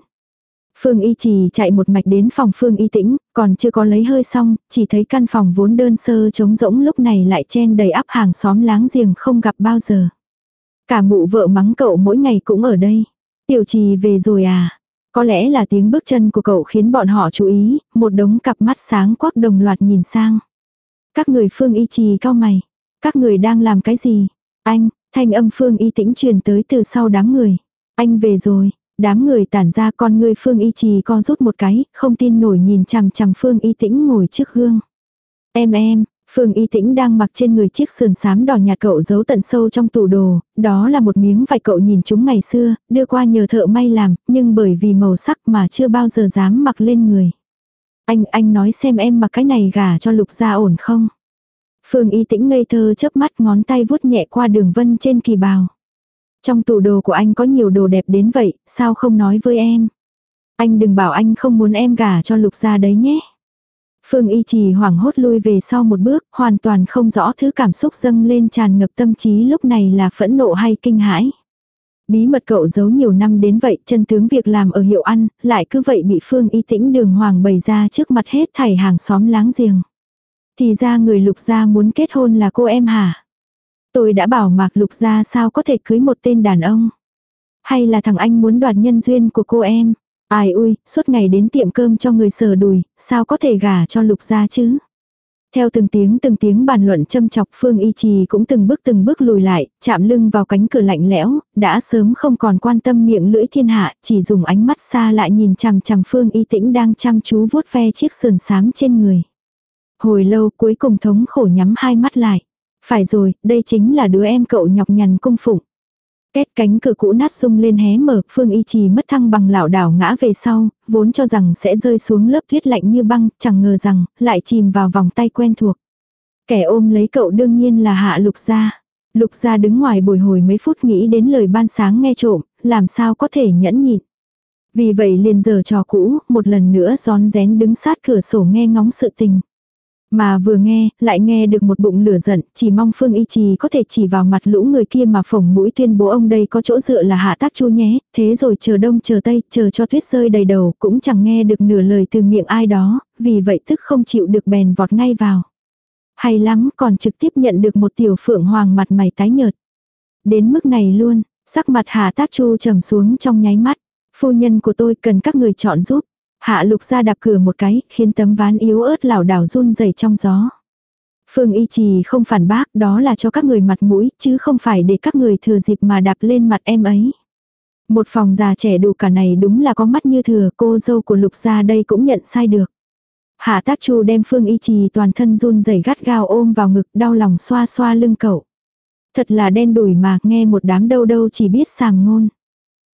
Phương Y Trì chạy một mạch đến phòng Phương Y Tĩnh, còn chưa có lấy hơi xong, chỉ thấy căn phòng vốn đơn sơ trống rỗng lúc này lại chen đầy áp hàng xóm láng giềng không gặp bao giờ. Cả mụ vợ mắng cậu mỗi ngày cũng ở đây. Tiểu Trì về rồi à? Có lẽ là tiếng bước chân của cậu khiến bọn họ chú ý, một đống cặp mắt sáng quắc đồng loạt nhìn sang. Các người Phương Y Trì cao mày. Các người đang làm cái gì? Anh, thanh âm Phương Y Tĩnh truyền tới từ sau đám người. Anh về rồi, đám người tản ra con người Phương Y Trì co rút một cái, không tin nổi nhìn chằm chằm Phương Y Tĩnh ngồi trước gương. Em em, Phương Y Tĩnh đang mặc trên người chiếc sườn xám đỏ nhạt cậu giấu tận sâu trong tủ đồ, đó là một miếng vải cậu nhìn chúng ngày xưa, đưa qua nhờ thợ may làm, nhưng bởi vì màu sắc mà chưa bao giờ dám mặc lên người. Anh, anh nói xem em mặc cái này gả cho lục gia ổn không? Phương y tĩnh ngây thơ chớp mắt ngón tay vuốt nhẹ qua đường vân trên kỳ bào. Trong tủ đồ của anh có nhiều đồ đẹp đến vậy, sao không nói với em? Anh đừng bảo anh không muốn em gả cho lục gia đấy nhé. Phương y trì hoảng hốt lui về sau một bước, hoàn toàn không rõ thứ cảm xúc dâng lên tràn ngập tâm trí lúc này là phẫn nộ hay kinh hãi. Bí mật cậu giấu nhiều năm đến vậy, chân tướng việc làm ở hiệu ăn, lại cứ vậy bị Phương y tĩnh đường hoàng bày ra trước mặt hết thảy hàng xóm láng giềng. Thì ra người lục gia muốn kết hôn là cô em hả? Tôi đã bảo mạc lục gia sao có thể cưới một tên đàn ông? Hay là thằng anh muốn đoạt nhân duyên của cô em? Ai ui, suốt ngày đến tiệm cơm cho người sờ đùi, sao có thể gả cho lục gia chứ? Theo từng tiếng từng tiếng bàn luận châm chọc Phương Y Trì cũng từng bước từng bước lùi lại, chạm lưng vào cánh cửa lạnh lẽo, đã sớm không còn quan tâm miệng lưỡi thiên hạ, chỉ dùng ánh mắt xa lại nhìn chằm chằm Phương Y Tĩnh đang chăm chú vuốt ve chiếc sườn xám trên người. Hồi lâu cuối cùng thống khổ nhắm hai mắt lại. Phải rồi, đây chính là đứa em cậu nhọc nhằn cung phụng. Két cánh cửa cũ nát rung lên hé mở, Phương Y Trì mất thăng bằng lảo đảo ngã về sau, vốn cho rằng sẽ rơi xuống lớp tuyết lạnh như băng, chẳng ngờ rằng, lại chìm vào vòng tay quen thuộc. Kẻ ôm lấy cậu đương nhiên là Hạ Lục Gia. Lục Gia đứng ngoài bồi hồi mấy phút nghĩ đến lời ban sáng nghe trộm, làm sao có thể nhẫn nhịn. Vì vậy liền giờ trò cũ, một lần nữa gión rén đứng sát cửa sổ nghe ngóng sự tình. Mà vừa nghe, lại nghe được một bụng lửa giận, chỉ mong Phương Y Trì có thể chỉ vào mặt lũ người kia mà phồng mũi tuyên bố ông đây có chỗ dựa là hạ tác chu nhé, thế rồi chờ đông chờ tây, chờ cho tuyết rơi đầy đầu, cũng chẳng nghe được nửa lời từ miệng ai đó, vì vậy tức không chịu được bèn vọt ngay vào. Hay lắm, còn trực tiếp nhận được một tiểu phượng hoàng mặt mày tái nhợt. Đến mức này luôn, sắc mặt hạ tác chu trầm xuống trong nháy mắt. Phu nhân của tôi cần các người chọn giúp. Hạ lục ra đạp cửa một cái, khiến tấm ván yếu ớt lảo đảo run rẩy trong gió. Phương y trì không phản bác đó là cho các người mặt mũi, chứ không phải để các người thừa dịp mà đạp lên mặt em ấy. Một phòng già trẻ đủ cả này đúng là có mắt như thừa, cô dâu của lục gia đây cũng nhận sai được. Hạ tác chu đem phương y trì toàn thân run rẩy gắt gao ôm vào ngực đau lòng xoa xoa lưng cậu. Thật là đen đủi mà nghe một đám đâu đâu chỉ biết sàm ngôn.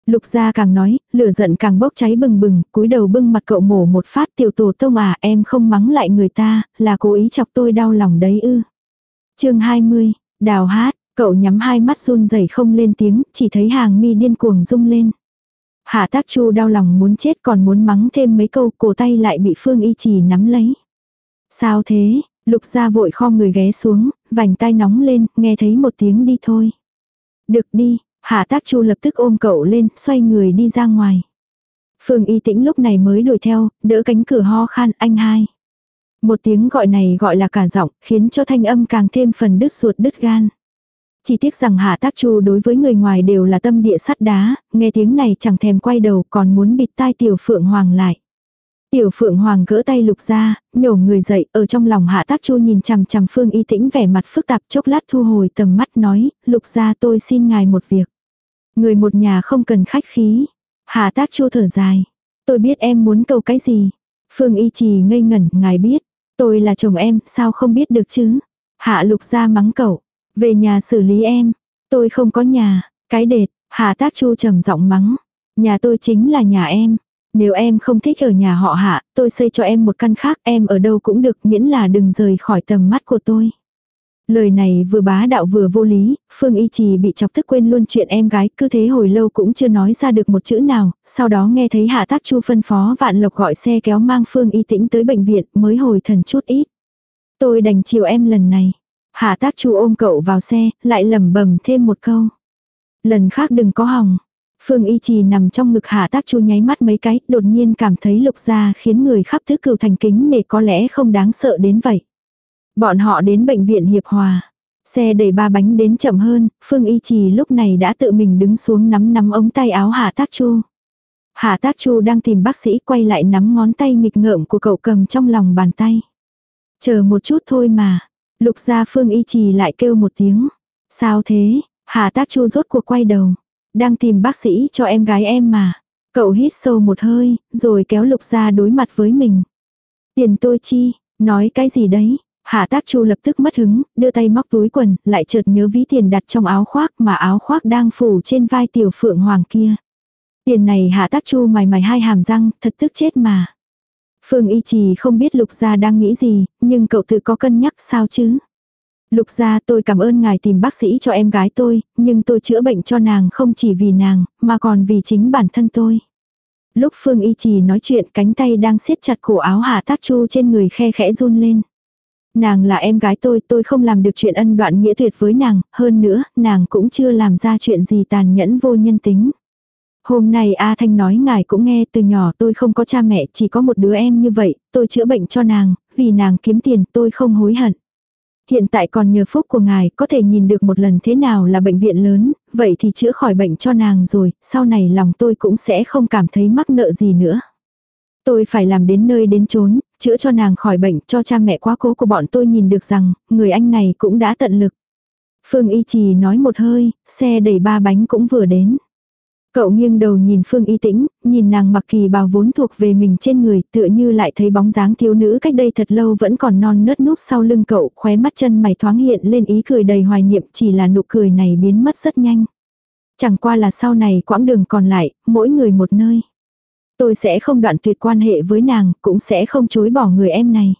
Lục gia càng nói, lửa giận càng bốc cháy bừng bừng, cúi đầu bưng mặt cậu mổ một phát tiểu tổ tông à em không mắng lại người ta, là cố ý chọc tôi đau lòng đấy ư. chương 20, đào hát, cậu nhắm hai mắt run rẩy không lên tiếng, chỉ thấy hàng mi điên cuồng rung lên. Hạ tác chu đau lòng muốn chết còn muốn mắng thêm mấy câu cổ tay lại bị Phương Y Trì nắm lấy. Sao thế, lục gia vội kho người ghé xuống, vành tai nóng lên, nghe thấy một tiếng đi thôi. Được đi, Hạ tác chu lập tức ôm cậu lên, xoay người đi ra ngoài. Phương y tĩnh lúc này mới đuổi theo, đỡ cánh cửa ho khan anh hai. Một tiếng gọi này gọi là cả giọng, khiến cho thanh âm càng thêm phần đứt ruột đứt gan. Chỉ tiếc rằng hạ tác chu đối với người ngoài đều là tâm địa sắt đá, nghe tiếng này chẳng thèm quay đầu còn muốn bịt tai tiểu phượng hoàng lại. Tiểu Phượng Hoàng gỡ tay lục ra, nhổ người dậy, ở trong lòng hạ tác chu nhìn chằm chằm Phương Y Tĩnh vẻ mặt phức tạp chốc lát thu hồi tầm mắt nói, lục ra tôi xin ngài một việc. Người một nhà không cần khách khí. Hạ tác chu thở dài. Tôi biết em muốn cầu cái gì. Phương Y Trì ngây ngẩn, ngài biết. Tôi là chồng em, sao không biết được chứ. Hạ lục ra mắng cậu. Về nhà xử lý em. Tôi không có nhà. Cái đệt, hạ tác chu trầm giọng mắng. Nhà tôi chính là nhà em. Nếu em không thích ở nhà họ hạ, tôi xây cho em một căn khác, em ở đâu cũng được miễn là đừng rời khỏi tầm mắt của tôi. Lời này vừa bá đạo vừa vô lý, Phương Y Trì bị chọc tức quên luôn chuyện em gái, cứ thế hồi lâu cũng chưa nói ra được một chữ nào, sau đó nghe thấy Hạ Tác Chu phân phó Vạn Lộc gọi xe kéo mang Phương Y Tĩnh tới bệnh viện mới hồi thần chút ít. Tôi đành chiều em lần này. Hạ Tác Chu ôm cậu vào xe, lại lẩm bẩm thêm một câu. Lần khác đừng có hỏng. Phương Y Trì nằm trong ngực Hạ Tác Chu nháy mắt mấy cái, đột nhiên cảm thấy lục gia khiến người khắp thứ cửu thành kính để có lẽ không đáng sợ đến vậy. Bọn họ đến bệnh viện Hiệp Hòa. Xe đẩy ba bánh đến chậm hơn, Phương Y Trì lúc này đã tự mình đứng xuống nắm nắm ống tay áo Hạ Tác Chu. Hạ Tác Chu đang tìm bác sĩ quay lại nắm ngón tay nghịch ngợm của cậu cầm trong lòng bàn tay. Chờ một chút thôi mà. Lục gia Phương Y Trì lại kêu một tiếng. Sao thế? Hạ Tác Chu rốt cuộc quay đầu. Đang tìm bác sĩ cho em gái em mà. Cậu hít sâu một hơi, rồi kéo lục gia đối mặt với mình. Tiền tôi chi, nói cái gì đấy? Hạ tác chu lập tức mất hứng, đưa tay móc túi quần, lại chợt nhớ ví tiền đặt trong áo khoác mà áo khoác đang phủ trên vai tiểu phượng hoàng kia. Tiền này hạ tác chu mày mày hai hàm răng, thật tức chết mà. Phương y trì không biết lục gia đang nghĩ gì, nhưng cậu tự có cân nhắc sao chứ. Lục gia tôi cảm ơn ngài tìm bác sĩ cho em gái tôi, nhưng tôi chữa bệnh cho nàng không chỉ vì nàng, mà còn vì chính bản thân tôi. Lúc Phương Y Trì nói chuyện cánh tay đang siết chặt cổ áo Hà Tác Chu trên người khe khẽ run lên. Nàng là em gái tôi, tôi không làm được chuyện ân đoạn nghĩa tuyệt với nàng, hơn nữa, nàng cũng chưa làm ra chuyện gì tàn nhẫn vô nhân tính. Hôm nay A Thanh nói ngài cũng nghe từ nhỏ tôi không có cha mẹ, chỉ có một đứa em như vậy, tôi chữa bệnh cho nàng, vì nàng kiếm tiền tôi không hối hận. Hiện tại còn nhờ phúc của ngài có thể nhìn được một lần thế nào là bệnh viện lớn, vậy thì chữa khỏi bệnh cho nàng rồi, sau này lòng tôi cũng sẽ không cảm thấy mắc nợ gì nữa. Tôi phải làm đến nơi đến chốn, chữa cho nàng khỏi bệnh, cho cha mẹ quá cố của bọn tôi nhìn được rằng, người anh này cũng đã tận lực. Phương Y Trì nói một hơi, xe đẩy ba bánh cũng vừa đến. Cậu nghiêng đầu nhìn Phương Y Tĩnh, nhìn nàng mặc kỳ bào vốn thuộc về mình trên người, tựa như lại thấy bóng dáng thiếu nữ cách đây thật lâu vẫn còn non nớt núp sau lưng cậu, khóe mắt chân mày thoáng hiện lên ý cười đầy hoài niệm, chỉ là nụ cười này biến mất rất nhanh. Chẳng qua là sau này quãng đường còn lại, mỗi người một nơi. Tôi sẽ không đoạn tuyệt quan hệ với nàng, cũng sẽ không chối bỏ người em này.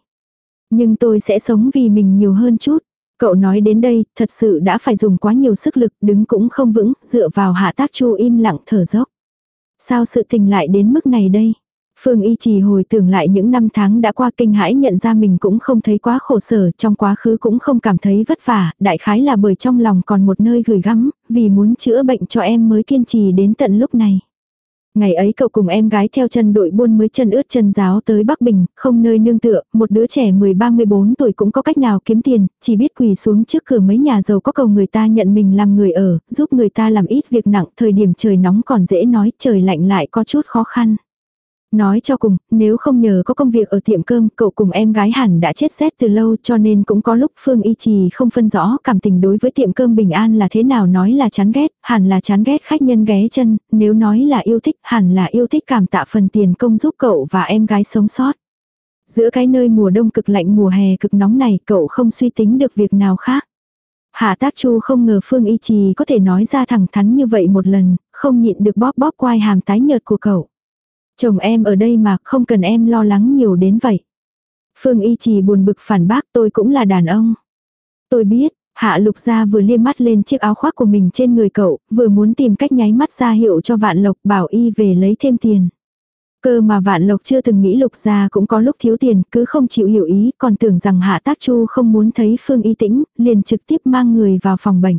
Nhưng tôi sẽ sống vì mình nhiều hơn chút. Cậu nói đến đây, thật sự đã phải dùng quá nhiều sức lực, đứng cũng không vững, dựa vào hạ tác chu im lặng thở dốc. Sao sự tình lại đến mức này đây? Phương Y trì hồi tưởng lại những năm tháng đã qua kinh hãi nhận ra mình cũng không thấy quá khổ sở, trong quá khứ cũng không cảm thấy vất vả, đại khái là bởi trong lòng còn một nơi gửi gắm, vì muốn chữa bệnh cho em mới kiên trì đến tận lúc này. Ngày ấy cậu cùng em gái theo chân đội buôn mới chân ướt chân giáo tới Bắc Bình, không nơi nương tựa, một đứa trẻ 13-14 tuổi cũng có cách nào kiếm tiền, chỉ biết quỳ xuống trước cửa mấy nhà giàu có cầu người ta nhận mình làm người ở, giúp người ta làm ít việc nặng, thời điểm trời nóng còn dễ nói, trời lạnh lại có chút khó khăn. Nói cho cùng, nếu không nhờ có công việc ở tiệm cơm, cậu cùng em gái hẳn đã chết rét từ lâu cho nên cũng có lúc Phương Y Trì không phân rõ cảm tình đối với tiệm cơm bình an là thế nào nói là chán ghét, hẳn là chán ghét khách nhân ghé chân, nếu nói là yêu thích, hẳn là yêu thích cảm tạ phần tiền công giúp cậu và em gái sống sót. Giữa cái nơi mùa đông cực lạnh mùa hè cực nóng này cậu không suy tính được việc nào khác. Hạ tác chu không ngờ Phương Y Trì có thể nói ra thẳng thắn như vậy một lần, không nhịn được bóp bóp quai hàm tái nhợt của cậu. Chồng em ở đây mà không cần em lo lắng nhiều đến vậy. Phương Y Trì buồn bực phản bác tôi cũng là đàn ông. Tôi biết, Hạ lục gia vừa liêm mắt lên chiếc áo khoác của mình trên người cậu, vừa muốn tìm cách nháy mắt ra hiệu cho vạn lộc bảo y về lấy thêm tiền. Cơ mà vạn lộc chưa từng nghĩ lục gia cũng có lúc thiếu tiền, cứ không chịu hiểu ý, còn tưởng rằng hạ tác chu không muốn thấy phương y tĩnh, liền trực tiếp mang người vào phòng bệnh.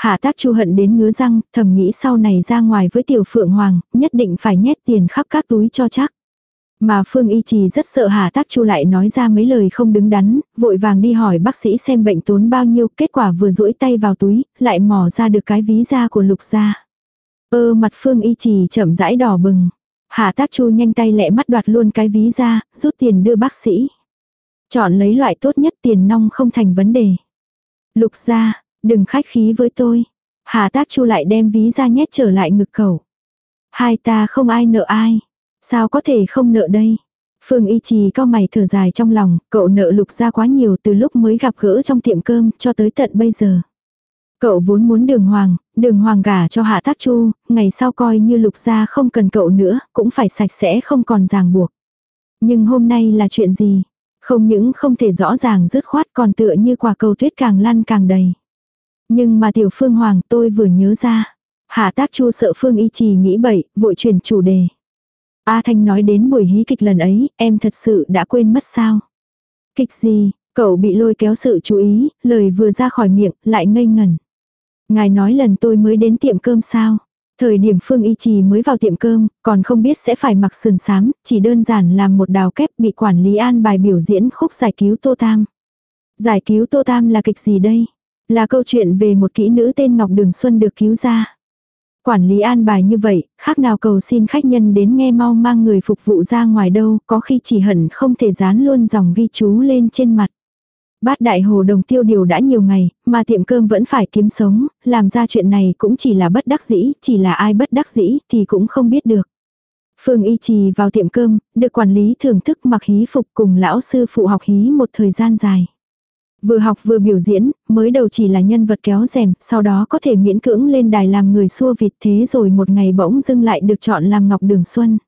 Hạ tác chu hận đến ngứa răng, thầm nghĩ sau này ra ngoài với tiểu phượng hoàng, nhất định phải nhét tiền khắp các túi cho chắc. Mà Phương Y Trì rất sợ Hà Tác Chu lại nói ra mấy lời không đứng đắn, vội vàng đi hỏi bác sĩ xem bệnh tốn bao nhiêu, kết quả vừa duỗi tay vào túi, lại mò ra được cái ví da của Lục gia. Ơ mặt Phương Y Trì chậm rãi đỏ bừng. Hà Tác Chu nhanh tay lẹ mắt đoạt luôn cái ví ra, rút tiền đưa bác sĩ. Chọn lấy loại tốt nhất tiền nong không thành vấn đề. Lục gia, Đừng khách khí với tôi. Hà tác chu lại đem ví ra nhét trở lại ngực cậu. Hai ta không ai nợ ai. Sao có thể không nợ đây? Phương y trì cao mày thở dài trong lòng, cậu nợ lục ra quá nhiều từ lúc mới gặp gỡ trong tiệm cơm cho tới tận bây giờ. Cậu vốn muốn đường hoàng, đường hoàng gả cho hạ tác chu, ngày sau coi như lục gia không cần cậu nữa, cũng phải sạch sẽ không còn ràng buộc. Nhưng hôm nay là chuyện gì? Không những không thể rõ ràng dứt khoát còn tựa như quả cầu tuyết càng lăn càng đầy. Nhưng mà tiểu phương hoàng tôi vừa nhớ ra. Hạ tác chu sợ phương y trì nghĩ bậy, vội chuyển chủ đề. A Thanh nói đến buổi hí kịch lần ấy, em thật sự đã quên mất sao. Kịch gì, cậu bị lôi kéo sự chú ý, lời vừa ra khỏi miệng, lại ngây ngẩn. Ngài nói lần tôi mới đến tiệm cơm sao. Thời điểm Phương Y Trì mới vào tiệm cơm, còn không biết sẽ phải mặc sườn sám, chỉ đơn giản làm một đào kép bị quản lý an bài biểu diễn khúc giải cứu Tô Tam. Giải cứu Tô Tam là kịch gì đây? Là câu chuyện về một kỹ nữ tên Ngọc Đường Xuân được cứu ra. Quản lý an bài như vậy, khác nào cầu xin khách nhân đến nghe mau mang người phục vụ ra ngoài đâu, có khi chỉ hận không thể dán luôn dòng ghi chú lên trên mặt. Bát đại hồ đồng tiêu điều đã nhiều ngày, mà tiệm cơm vẫn phải kiếm sống, làm ra chuyện này cũng chỉ là bất đắc dĩ, chỉ là ai bất đắc dĩ thì cũng không biết được. Phương Y Trì vào tiệm cơm, được quản lý thưởng thức mặc hí phục cùng lão sư phụ học hí một thời gian dài. Vừa học vừa biểu diễn, mới đầu chỉ là nhân vật kéo rèm, sau đó có thể miễn cưỡng lên đài làm người xua vịt thế rồi một ngày bỗng dưng lại được chọn làm Ngọc Đường Xuân.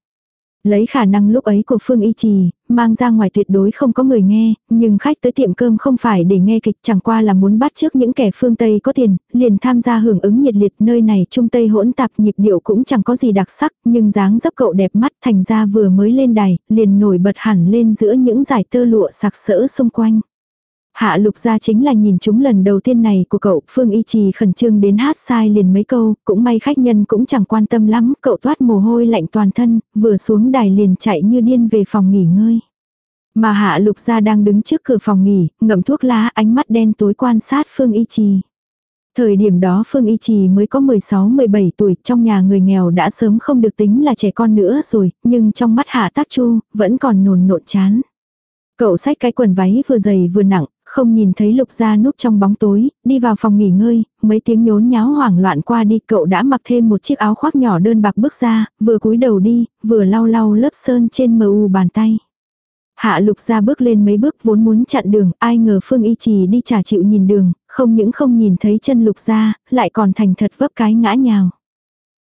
Lấy khả năng lúc ấy của Phương Y Trì, mang ra ngoài tuyệt đối không có người nghe, nhưng khách tới tiệm cơm không phải để nghe kịch chẳng qua là muốn bắt trước những kẻ phương Tây có tiền, liền tham gia hưởng ứng nhiệt liệt nơi này trung Tây hỗn tạp nhịp điệu cũng chẳng có gì đặc sắc, nhưng dáng dấp cậu đẹp mắt thành ra vừa mới lên đài, liền nổi bật hẳn lên giữa những giải tơ lụa sặc sỡ xung quanh. Hạ lục gia chính là nhìn chúng lần đầu tiên này của cậu, Phương Y Trì khẩn trương đến hát sai liền mấy câu, cũng may khách nhân cũng chẳng quan tâm lắm, cậu toát mồ hôi lạnh toàn thân, vừa xuống đài liền chạy như điên về phòng nghỉ ngơi. Mà hạ lục gia đang đứng trước cửa phòng nghỉ, ngậm thuốc lá ánh mắt đen tối quan sát Phương Y Trì. Thời điểm đó Phương Y Trì mới có 16-17 tuổi, trong nhà người nghèo đã sớm không được tính là trẻ con nữa rồi, nhưng trong mắt hạ tác chu, vẫn còn nồn nộn chán. Cậu xách cái quần váy vừa dày vừa nặng, không nhìn thấy lục gia núp trong bóng tối, đi vào phòng nghỉ ngơi, mấy tiếng nhốn nháo hoảng loạn qua đi cậu đã mặc thêm một chiếc áo khoác nhỏ đơn bạc bước ra, vừa cúi đầu đi, vừa lau lau lớp sơn trên mờ u bàn tay. Hạ lục gia bước lên mấy bước vốn muốn chặn đường, ai ngờ Phương Y Trì đi trả chịu nhìn đường, không những không nhìn thấy chân lục gia, lại còn thành thật vấp cái ngã nhào.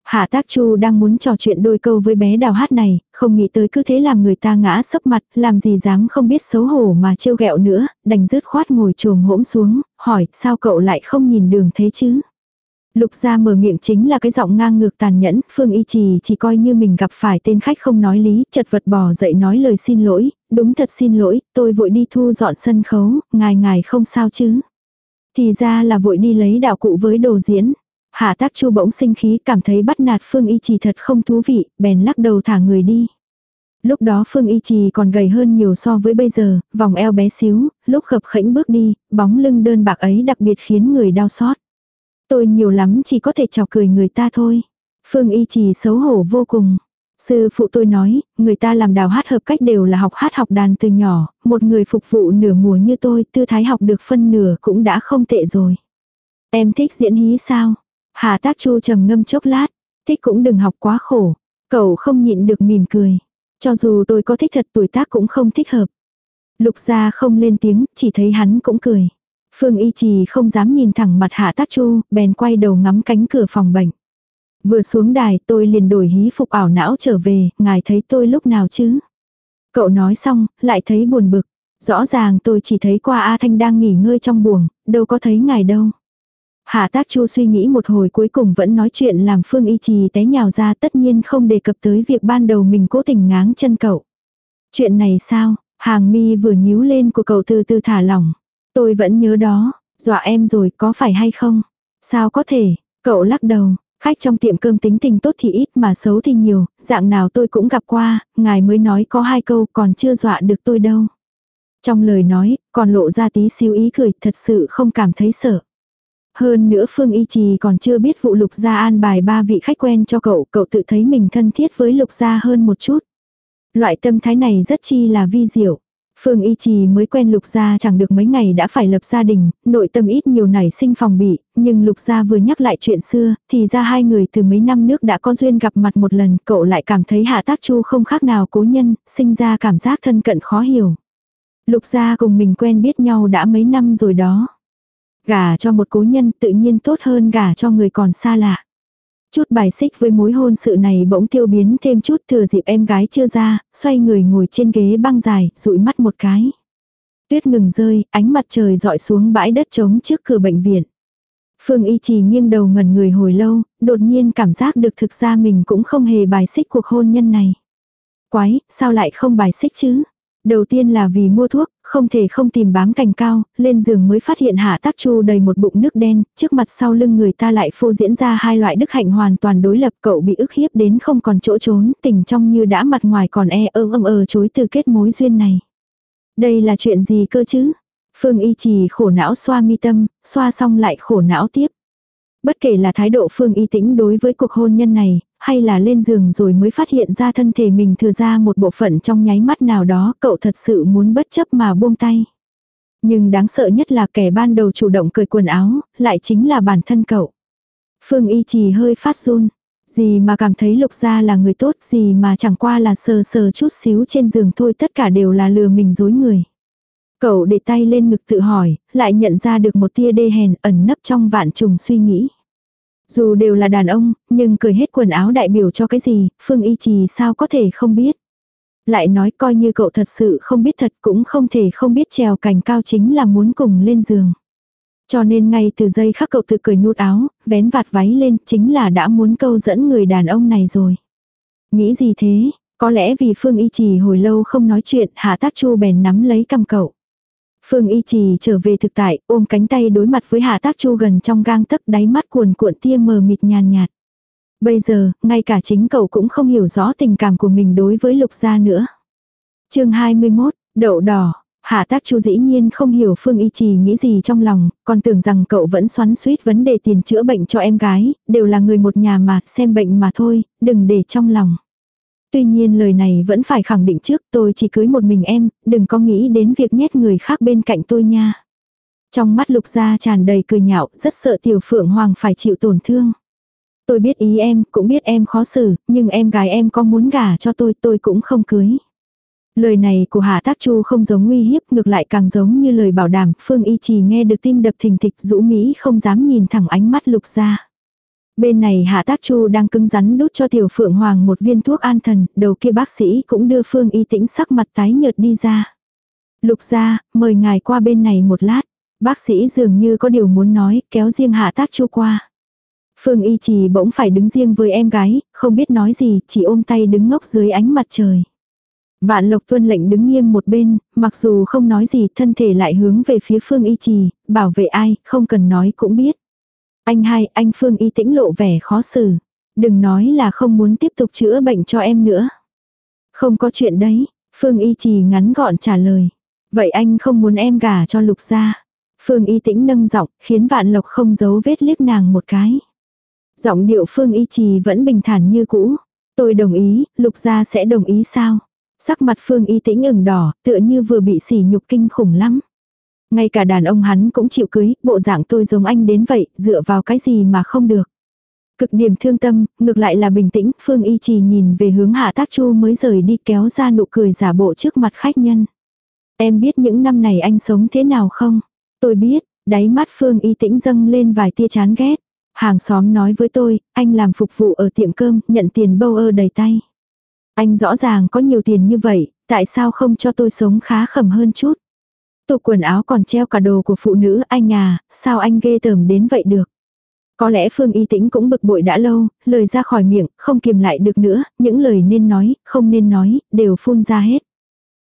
Hạ tác chu đang muốn trò chuyện đôi câu với bé đào hát này, không nghĩ tới cứ thế làm người ta ngã sấp mặt, làm gì dám không biết xấu hổ mà trêu ghẹo nữa, đành rứt khoát ngồi trồm hỗn xuống, hỏi sao cậu lại không nhìn đường thế chứ? Lục gia mở miệng chính là cái giọng ngang ngược tàn nhẫn, Phương Y Trì chỉ coi như mình gặp phải tên khách không nói lý, chật vật bò dậy nói lời xin lỗi, đúng thật xin lỗi, tôi vội đi thu dọn sân khấu, ngài ngài không sao chứ. Thì ra là vội đi lấy đạo cụ với đồ diễn. Hạ tác chu bỗng sinh khí cảm thấy bắt nạt Phương Y Trì thật không thú vị, bèn lắc đầu thả người đi. Lúc đó Phương Y Trì còn gầy hơn nhiều so với bây giờ, vòng eo bé xíu, lúc khập khẽnh bước đi, bóng lưng đơn bạc ấy đặc biệt khiến người đau xót. Tôi nhiều lắm chỉ có thể chọc cười người ta thôi. Phương Y Trì xấu hổ vô cùng. Sư phụ tôi nói, người ta làm đào hát hợp cách đều là học hát học đàn từ nhỏ, một người phục vụ nửa mùa như tôi, tư thái học được phân nửa cũng đã không tệ rồi. Em thích diễn hí sao? Hà tác chu trầm ngâm chốc lát, thích cũng đừng học quá khổ. Cậu không nhịn được mỉm cười. Cho dù tôi có thích thật tuổi tác cũng không thích hợp. Lục gia không lên tiếng, chỉ thấy hắn cũng cười. Phương y trì không dám nhìn thẳng mặt hạ tác chu, bèn quay đầu ngắm cánh cửa phòng bệnh. Vừa xuống đài tôi liền đổi hí phục ảo não trở về, ngài thấy tôi lúc nào chứ? Cậu nói xong, lại thấy buồn bực. Rõ ràng tôi chỉ thấy qua A Thanh đang nghỉ ngơi trong buồng, đâu có thấy ngài đâu. Hạ tác chu suy nghĩ một hồi cuối cùng vẫn nói chuyện làm Phương Y Trì té nhào ra tất nhiên không đề cập tới việc ban đầu mình cố tình ngáng chân cậu. Chuyện này sao, hàng mi vừa nhíu lên của cậu từ từ thả lỏng. Tôi vẫn nhớ đó, dọa em rồi có phải hay không? Sao có thể, cậu lắc đầu, khách trong tiệm cơm tính tình tốt thì ít mà xấu thì nhiều, dạng nào tôi cũng gặp qua, ngài mới nói có hai câu còn chưa dọa được tôi đâu. Trong lời nói, còn lộ ra tí xíu ý cười thật sự không cảm thấy sợ. Hơn nữa Phương Y Trì còn chưa biết vụ Lục Gia an bài ba vị khách quen cho cậu, cậu tự thấy mình thân thiết với Lục Gia hơn một chút. Loại tâm thái này rất chi là vi diệu. Phương Y Trì mới quen Lục Gia chẳng được mấy ngày đã phải lập gia đình, nội tâm ít nhiều nảy sinh phòng bị, nhưng Lục Gia vừa nhắc lại chuyện xưa, thì ra hai người từ mấy năm nước đã có duyên gặp mặt một lần, cậu lại cảm thấy Hạ Tác Chu không khác nào cố nhân, sinh ra cảm giác thân cận khó hiểu. Lục Gia cùng mình quen biết nhau đã mấy năm rồi đó. Gả cho một cố nhân tự nhiên tốt hơn gả cho người còn xa lạ. Chút bài xích với mối hôn sự này bỗng tiêu biến thêm chút thừa dịp em gái chưa ra, xoay người ngồi trên ghế băng dài, dụi mắt một cái. Tuyết ngừng rơi, ánh mặt trời dọi xuống bãi đất trống trước cửa bệnh viện. Phương Y Trì nghiêng đầu ngẩn người hồi lâu, đột nhiên cảm giác được thực ra mình cũng không hề bài xích cuộc hôn nhân này. Quái, sao lại không bài xích chứ? Đầu tiên là vì mua thuốc, không thể không tìm bám cành cao, lên giường mới phát hiện hạ tác chu đầy một bụng nước đen, trước mặt sau lưng người ta lại phô diễn ra hai loại đức hạnh hoàn toàn đối lập cậu bị ức hiếp đến không còn chỗ trốn, tình trong như đã mặt ngoài còn e ơ âm ờ chối từ kết mối duyên này. Đây là chuyện gì cơ chứ? Phương y trì khổ não xoa mi tâm, xoa xong lại khổ não tiếp. Bất kể là thái độ Phương y tĩnh đối với cuộc hôn nhân này, hay là lên giường rồi mới phát hiện ra thân thể mình thừa ra một bộ phận trong nháy mắt nào đó cậu thật sự muốn bất chấp mà buông tay. Nhưng đáng sợ nhất là kẻ ban đầu chủ động cởi quần áo, lại chính là bản thân cậu. Phương y trì hơi phát run. Gì mà cảm thấy lục gia là người tốt, gì mà chẳng qua là sờ sờ chút xíu trên giường thôi tất cả đều là lừa mình dối người. Cậu để tay lên ngực tự hỏi, lại nhận ra được một tia đê hèn ẩn nấp trong vạn trùng suy nghĩ. Dù đều là đàn ông, nhưng cười hết quần áo đại biểu cho cái gì, Phương Y Trì sao có thể không biết. Lại nói coi như cậu thật sự không biết thật cũng không thể không biết trèo cành cao chính là muốn cùng lên giường. Cho nên ngay từ giây khắc cậu tự cười nút áo, vén vạt váy lên chính là đã muốn câu dẫn người đàn ông này rồi. Nghĩ gì thế, có lẽ vì Phương Y Trì hồi lâu không nói chuyện Hạ Tác Chu bèn nắm lấy cầm cậu. Phương Y Trì trở về thực tại, ôm cánh tay đối mặt với Hạ Tác Chu gần trong gang tấc đáy mắt cuồn cuộn tia mờ mịt nhàn nhạt. Bây giờ, ngay cả chính cậu cũng không hiểu rõ tình cảm của mình đối với Lục Gia nữa. chương 21, đậu đỏ. Hạ tác chu dĩ nhiên không hiểu Phương Y Trì nghĩ gì trong lòng, còn tưởng rằng cậu vẫn xoắn suýt vấn đề tiền chữa bệnh cho em gái, đều là người một nhà mà, xem bệnh mà thôi, đừng để trong lòng. Tuy nhiên lời này vẫn phải khẳng định trước tôi chỉ cưới một mình em, đừng có nghĩ đến việc nhét người khác bên cạnh tôi nha. Trong mắt lục gia tràn đầy cười nhạo, rất sợ tiểu phượng hoàng phải chịu tổn thương. Tôi biết ý em, cũng biết em khó xử, nhưng em gái em có muốn gả cho tôi, tôi cũng không cưới. Lời này của Hạ Tác Chu không giống uy hiếp, ngược lại càng giống như lời bảo đảm, Phương Y Trì nghe được tim đập thình thịch rũ Mỹ không dám nhìn thẳng ánh mắt lục gia. Bên này Hạ Tác Chu đang cứng rắn đút cho Tiểu Phượng Hoàng một viên thuốc an thần, đầu kia bác sĩ cũng đưa Phương Y tĩnh sắc mặt tái nhợt đi ra. Lục gia, mời ngài qua bên này một lát. Bác sĩ dường như có điều muốn nói, kéo riêng Hạ Tác Chu qua. Phương Y Trì bỗng phải đứng riêng với em gái, không biết nói gì, chỉ ôm tay đứng ngốc dưới ánh mặt trời. Vạn Lộc tuân lệnh đứng nghiêm một bên, mặc dù không nói gì thân thể lại hướng về phía Phương Y Trì, bảo vệ ai, không cần nói cũng biết. Anh hai, anh Phương Y tĩnh lộ vẻ khó xử. Đừng nói là không muốn tiếp tục chữa bệnh cho em nữa. Không có chuyện đấy, Phương Y Trì ngắn gọn trả lời. Vậy anh không muốn em gả cho Lục gia. Phương Y tĩnh nâng giọng, khiến Vạn Lộc không giấu vết liếc nàng một cái. Giọng điệu Phương Y Trì vẫn bình thản như cũ. Tôi đồng ý, Lục gia sẽ đồng ý sao? Sắc mặt Phương Y tĩnh ửng đỏ, tựa như vừa bị sỉ nhục kinh khủng lắm. Ngay cả đàn ông hắn cũng chịu cưới, bộ dạng tôi giống anh đến vậy, dựa vào cái gì mà không được. Cực điểm thương tâm, ngược lại là bình tĩnh, Phương Y Trì nhìn về hướng Hạ Tác Chu mới rời đi kéo ra nụ cười giả bộ trước mặt khách nhân. Em biết những năm này anh sống thế nào không? Tôi biết, đáy mắt Phương Y tĩnh dâng lên vài tia chán ghét. Hàng xóm nói với tôi, anh làm phục vụ ở tiệm cơm, nhận tiền bâu ơ đầy tay. Anh rõ ràng có nhiều tiền như vậy, tại sao không cho tôi sống khá khẩm hơn chút? Tủ quần áo còn treo cả đồ của phụ nữ anh à, sao anh ghê tởm đến vậy được? Có lẽ Phương Y Tĩnh cũng bực bội đã lâu, lời ra khỏi miệng, không kiềm lại được nữa, những lời nên nói, không nên nói, đều phun ra hết.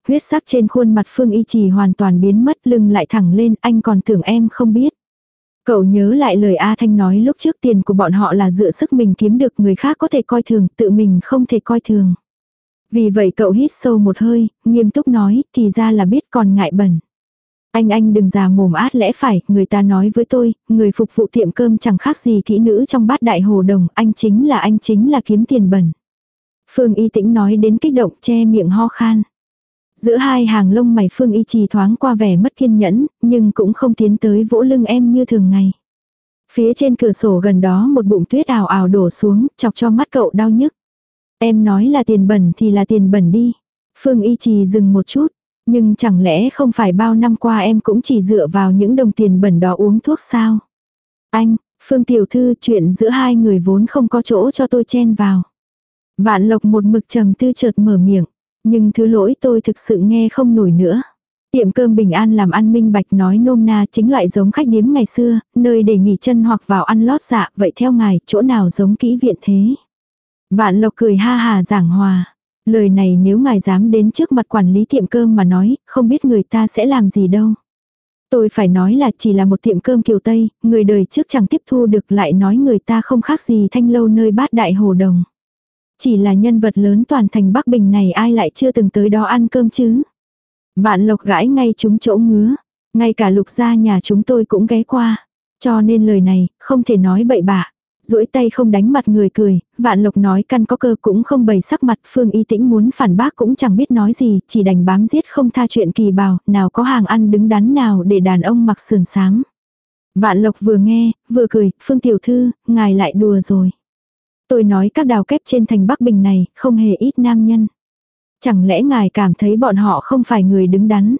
Huyết sắc trên khuôn mặt Phương Y Trì hoàn toàn biến mất lưng lại thẳng lên, anh còn tưởng em không biết. Cậu nhớ lại lời A Thanh nói lúc trước tiền của bọn họ là dựa sức mình kiếm được người khác có thể coi thường, tự mình không thể coi thường. Vì vậy cậu hít sâu một hơi, nghiêm túc nói, thì ra là biết còn ngại bẩn. Anh anh đừng già mồm át lẽ phải, người ta nói với tôi, người phục vụ tiệm cơm chẳng khác gì kỹ nữ trong bát đại hồ đồng, anh chính là anh chính là kiếm tiền bẩn. Phương Y Tĩnh nói đến kích động che miệng ho khan. Giữa hai hàng lông mày Phương Y trì thoáng qua vẻ mất kiên nhẫn, nhưng cũng không tiến tới vỗ lưng em như thường ngày. Phía trên cửa sổ gần đó một bụng tuyết ảo ảo đổ xuống, chọc cho mắt cậu đau nhức. Em nói là tiền bẩn thì là tiền bẩn đi. Phương Y trì dừng một chút. Nhưng chẳng lẽ không phải bao năm qua em cũng chỉ dựa vào những đồng tiền bẩn đó uống thuốc sao? Anh, Phương Tiểu Thư chuyện giữa hai người vốn không có chỗ cho tôi chen vào. Vạn Lộc một mực trầm tư chợt mở miệng. Nhưng thứ lỗi tôi thực sự nghe không nổi nữa. Tiệm cơm bình an làm ăn minh bạch nói nôm na chính loại giống khách điếm ngày xưa, nơi để nghỉ chân hoặc vào ăn lót dạ, vậy theo ngài, chỗ nào giống kỹ viện thế? Vạn lộc cười ha hà giảng hòa. Lời này nếu ngài dám đến trước mặt quản lý tiệm cơm mà nói, không biết người ta sẽ làm gì đâu. Tôi phải nói là chỉ là một tiệm cơm kiều Tây, người đời trước chẳng tiếp thu được lại nói người ta không khác gì thanh lâu nơi bát đại hồ đồng. Chỉ là nhân vật lớn toàn thành Bắc Bình này ai lại chưa từng tới đó ăn cơm chứ. Vạn lộc gãi ngay chúng chỗ ngứa. Ngay cả lục gia nhà chúng tôi cũng ghé qua. Cho nên lời này, không thể nói bậy bạ duỗi tay không đánh mặt người cười, vạn lộc nói căn có cơ cũng không bày sắc mặt, phương y tĩnh muốn phản bác cũng chẳng biết nói gì, chỉ đành bám giết không tha chuyện kỳ bào, nào có hàng ăn đứng đắn nào để đàn ông mặc sườn sáng. Vạn lộc vừa nghe, vừa cười, phương tiểu thư, ngài lại đùa rồi. Tôi nói các đào kép trên thành Bắc Bình này, không hề ít nam nhân. Chẳng lẽ ngài cảm thấy bọn họ không phải người đứng đắn.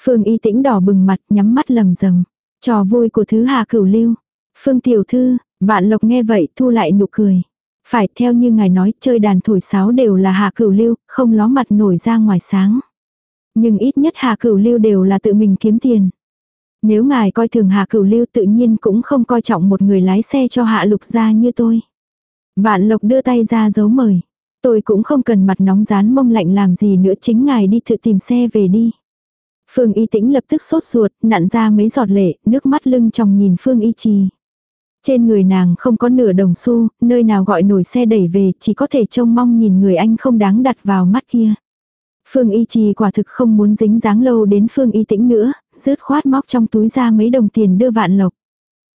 Phương y tĩnh đỏ bừng mặt, nhắm mắt lầm rầm. Trò vui của thứ hà cửu lưu. Phương tiểu thư, Vạn lộc nghe vậy thu lại nụ cười. Phải theo như ngài nói chơi đàn thổi sáo đều là hạ cửu lưu, không ló mặt nổi ra ngoài sáng. Nhưng ít nhất hạ cửu lưu đều là tự mình kiếm tiền. Nếu ngài coi thường hạ cửu lưu tự nhiên cũng không coi trọng một người lái xe cho hạ lục gia như tôi. Vạn lộc đưa tay ra giấu mời. Tôi cũng không cần mặt nóng rán mông lạnh làm gì nữa chính ngài đi tự tìm xe về đi. Phương y tĩnh lập tức sốt ruột, nặn ra mấy giọt lệ, nước mắt lưng trong nhìn Phương y trì. Trên người nàng không có nửa đồng xu, nơi nào gọi nổi xe đẩy về, chỉ có thể trông mong nhìn người anh không đáng đặt vào mắt kia. Phương Y Trì quả thực không muốn dính dáng lâu đến Phương Y Tĩnh nữa, rứt khoát móc trong túi ra mấy đồng tiền đưa Vạn Lộc.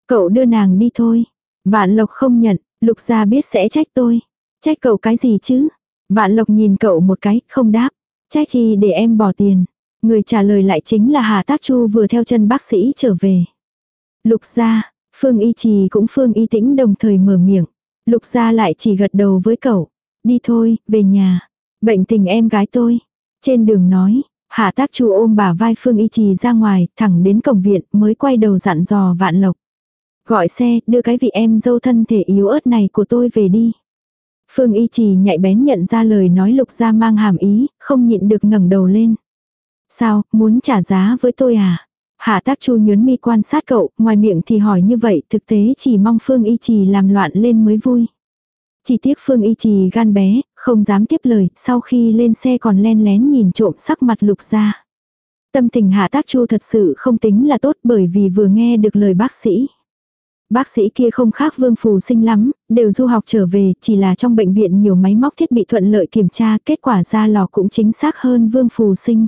Cậu đưa nàng đi thôi. Vạn Lộc không nhận, Lục gia biết sẽ trách tôi. Trách cậu cái gì chứ? Vạn Lộc nhìn cậu một cái, không đáp. Trách thì để em bỏ tiền. Người trả lời lại chính là Hà Tác Chu vừa theo chân bác sĩ trở về. Lục gia, Phương Y Trì cũng Phương Y Tĩnh đồng thời mở miệng. Lục gia lại chỉ gật đầu với cậu. Đi thôi, về nhà. Bệnh tình em gái tôi. Trên đường nói, hạ tác chu ôm bà vai Phương Y Trì ra ngoài, thẳng đến cổng viện mới quay đầu dặn dò vạn lộc. Gọi xe, đưa cái vị em dâu thân thể yếu ớt này của tôi về đi. Phương Y Trì nhạy bén nhận ra lời nói lục gia mang hàm ý, không nhịn được ngẩng đầu lên. Sao, muốn trả giá với tôi à? Hạ tác chu nhớn mi quan sát cậu, ngoài miệng thì hỏi như vậy, thực tế chỉ mong Phương Y Trì làm loạn lên mới vui. Chỉ tiếc Phương Y Trì gan bé, không dám tiếp lời, sau khi lên xe còn len lén nhìn trộm sắc mặt lục ra. Tâm tình hạ tác chu thật sự không tính là tốt bởi vì vừa nghe được lời bác sĩ. Bác sĩ kia không khác vương phù sinh lắm, đều du học trở về, chỉ là trong bệnh viện nhiều máy móc thiết bị thuận lợi kiểm tra, kết quả ra lò cũng chính xác hơn vương phù sinh.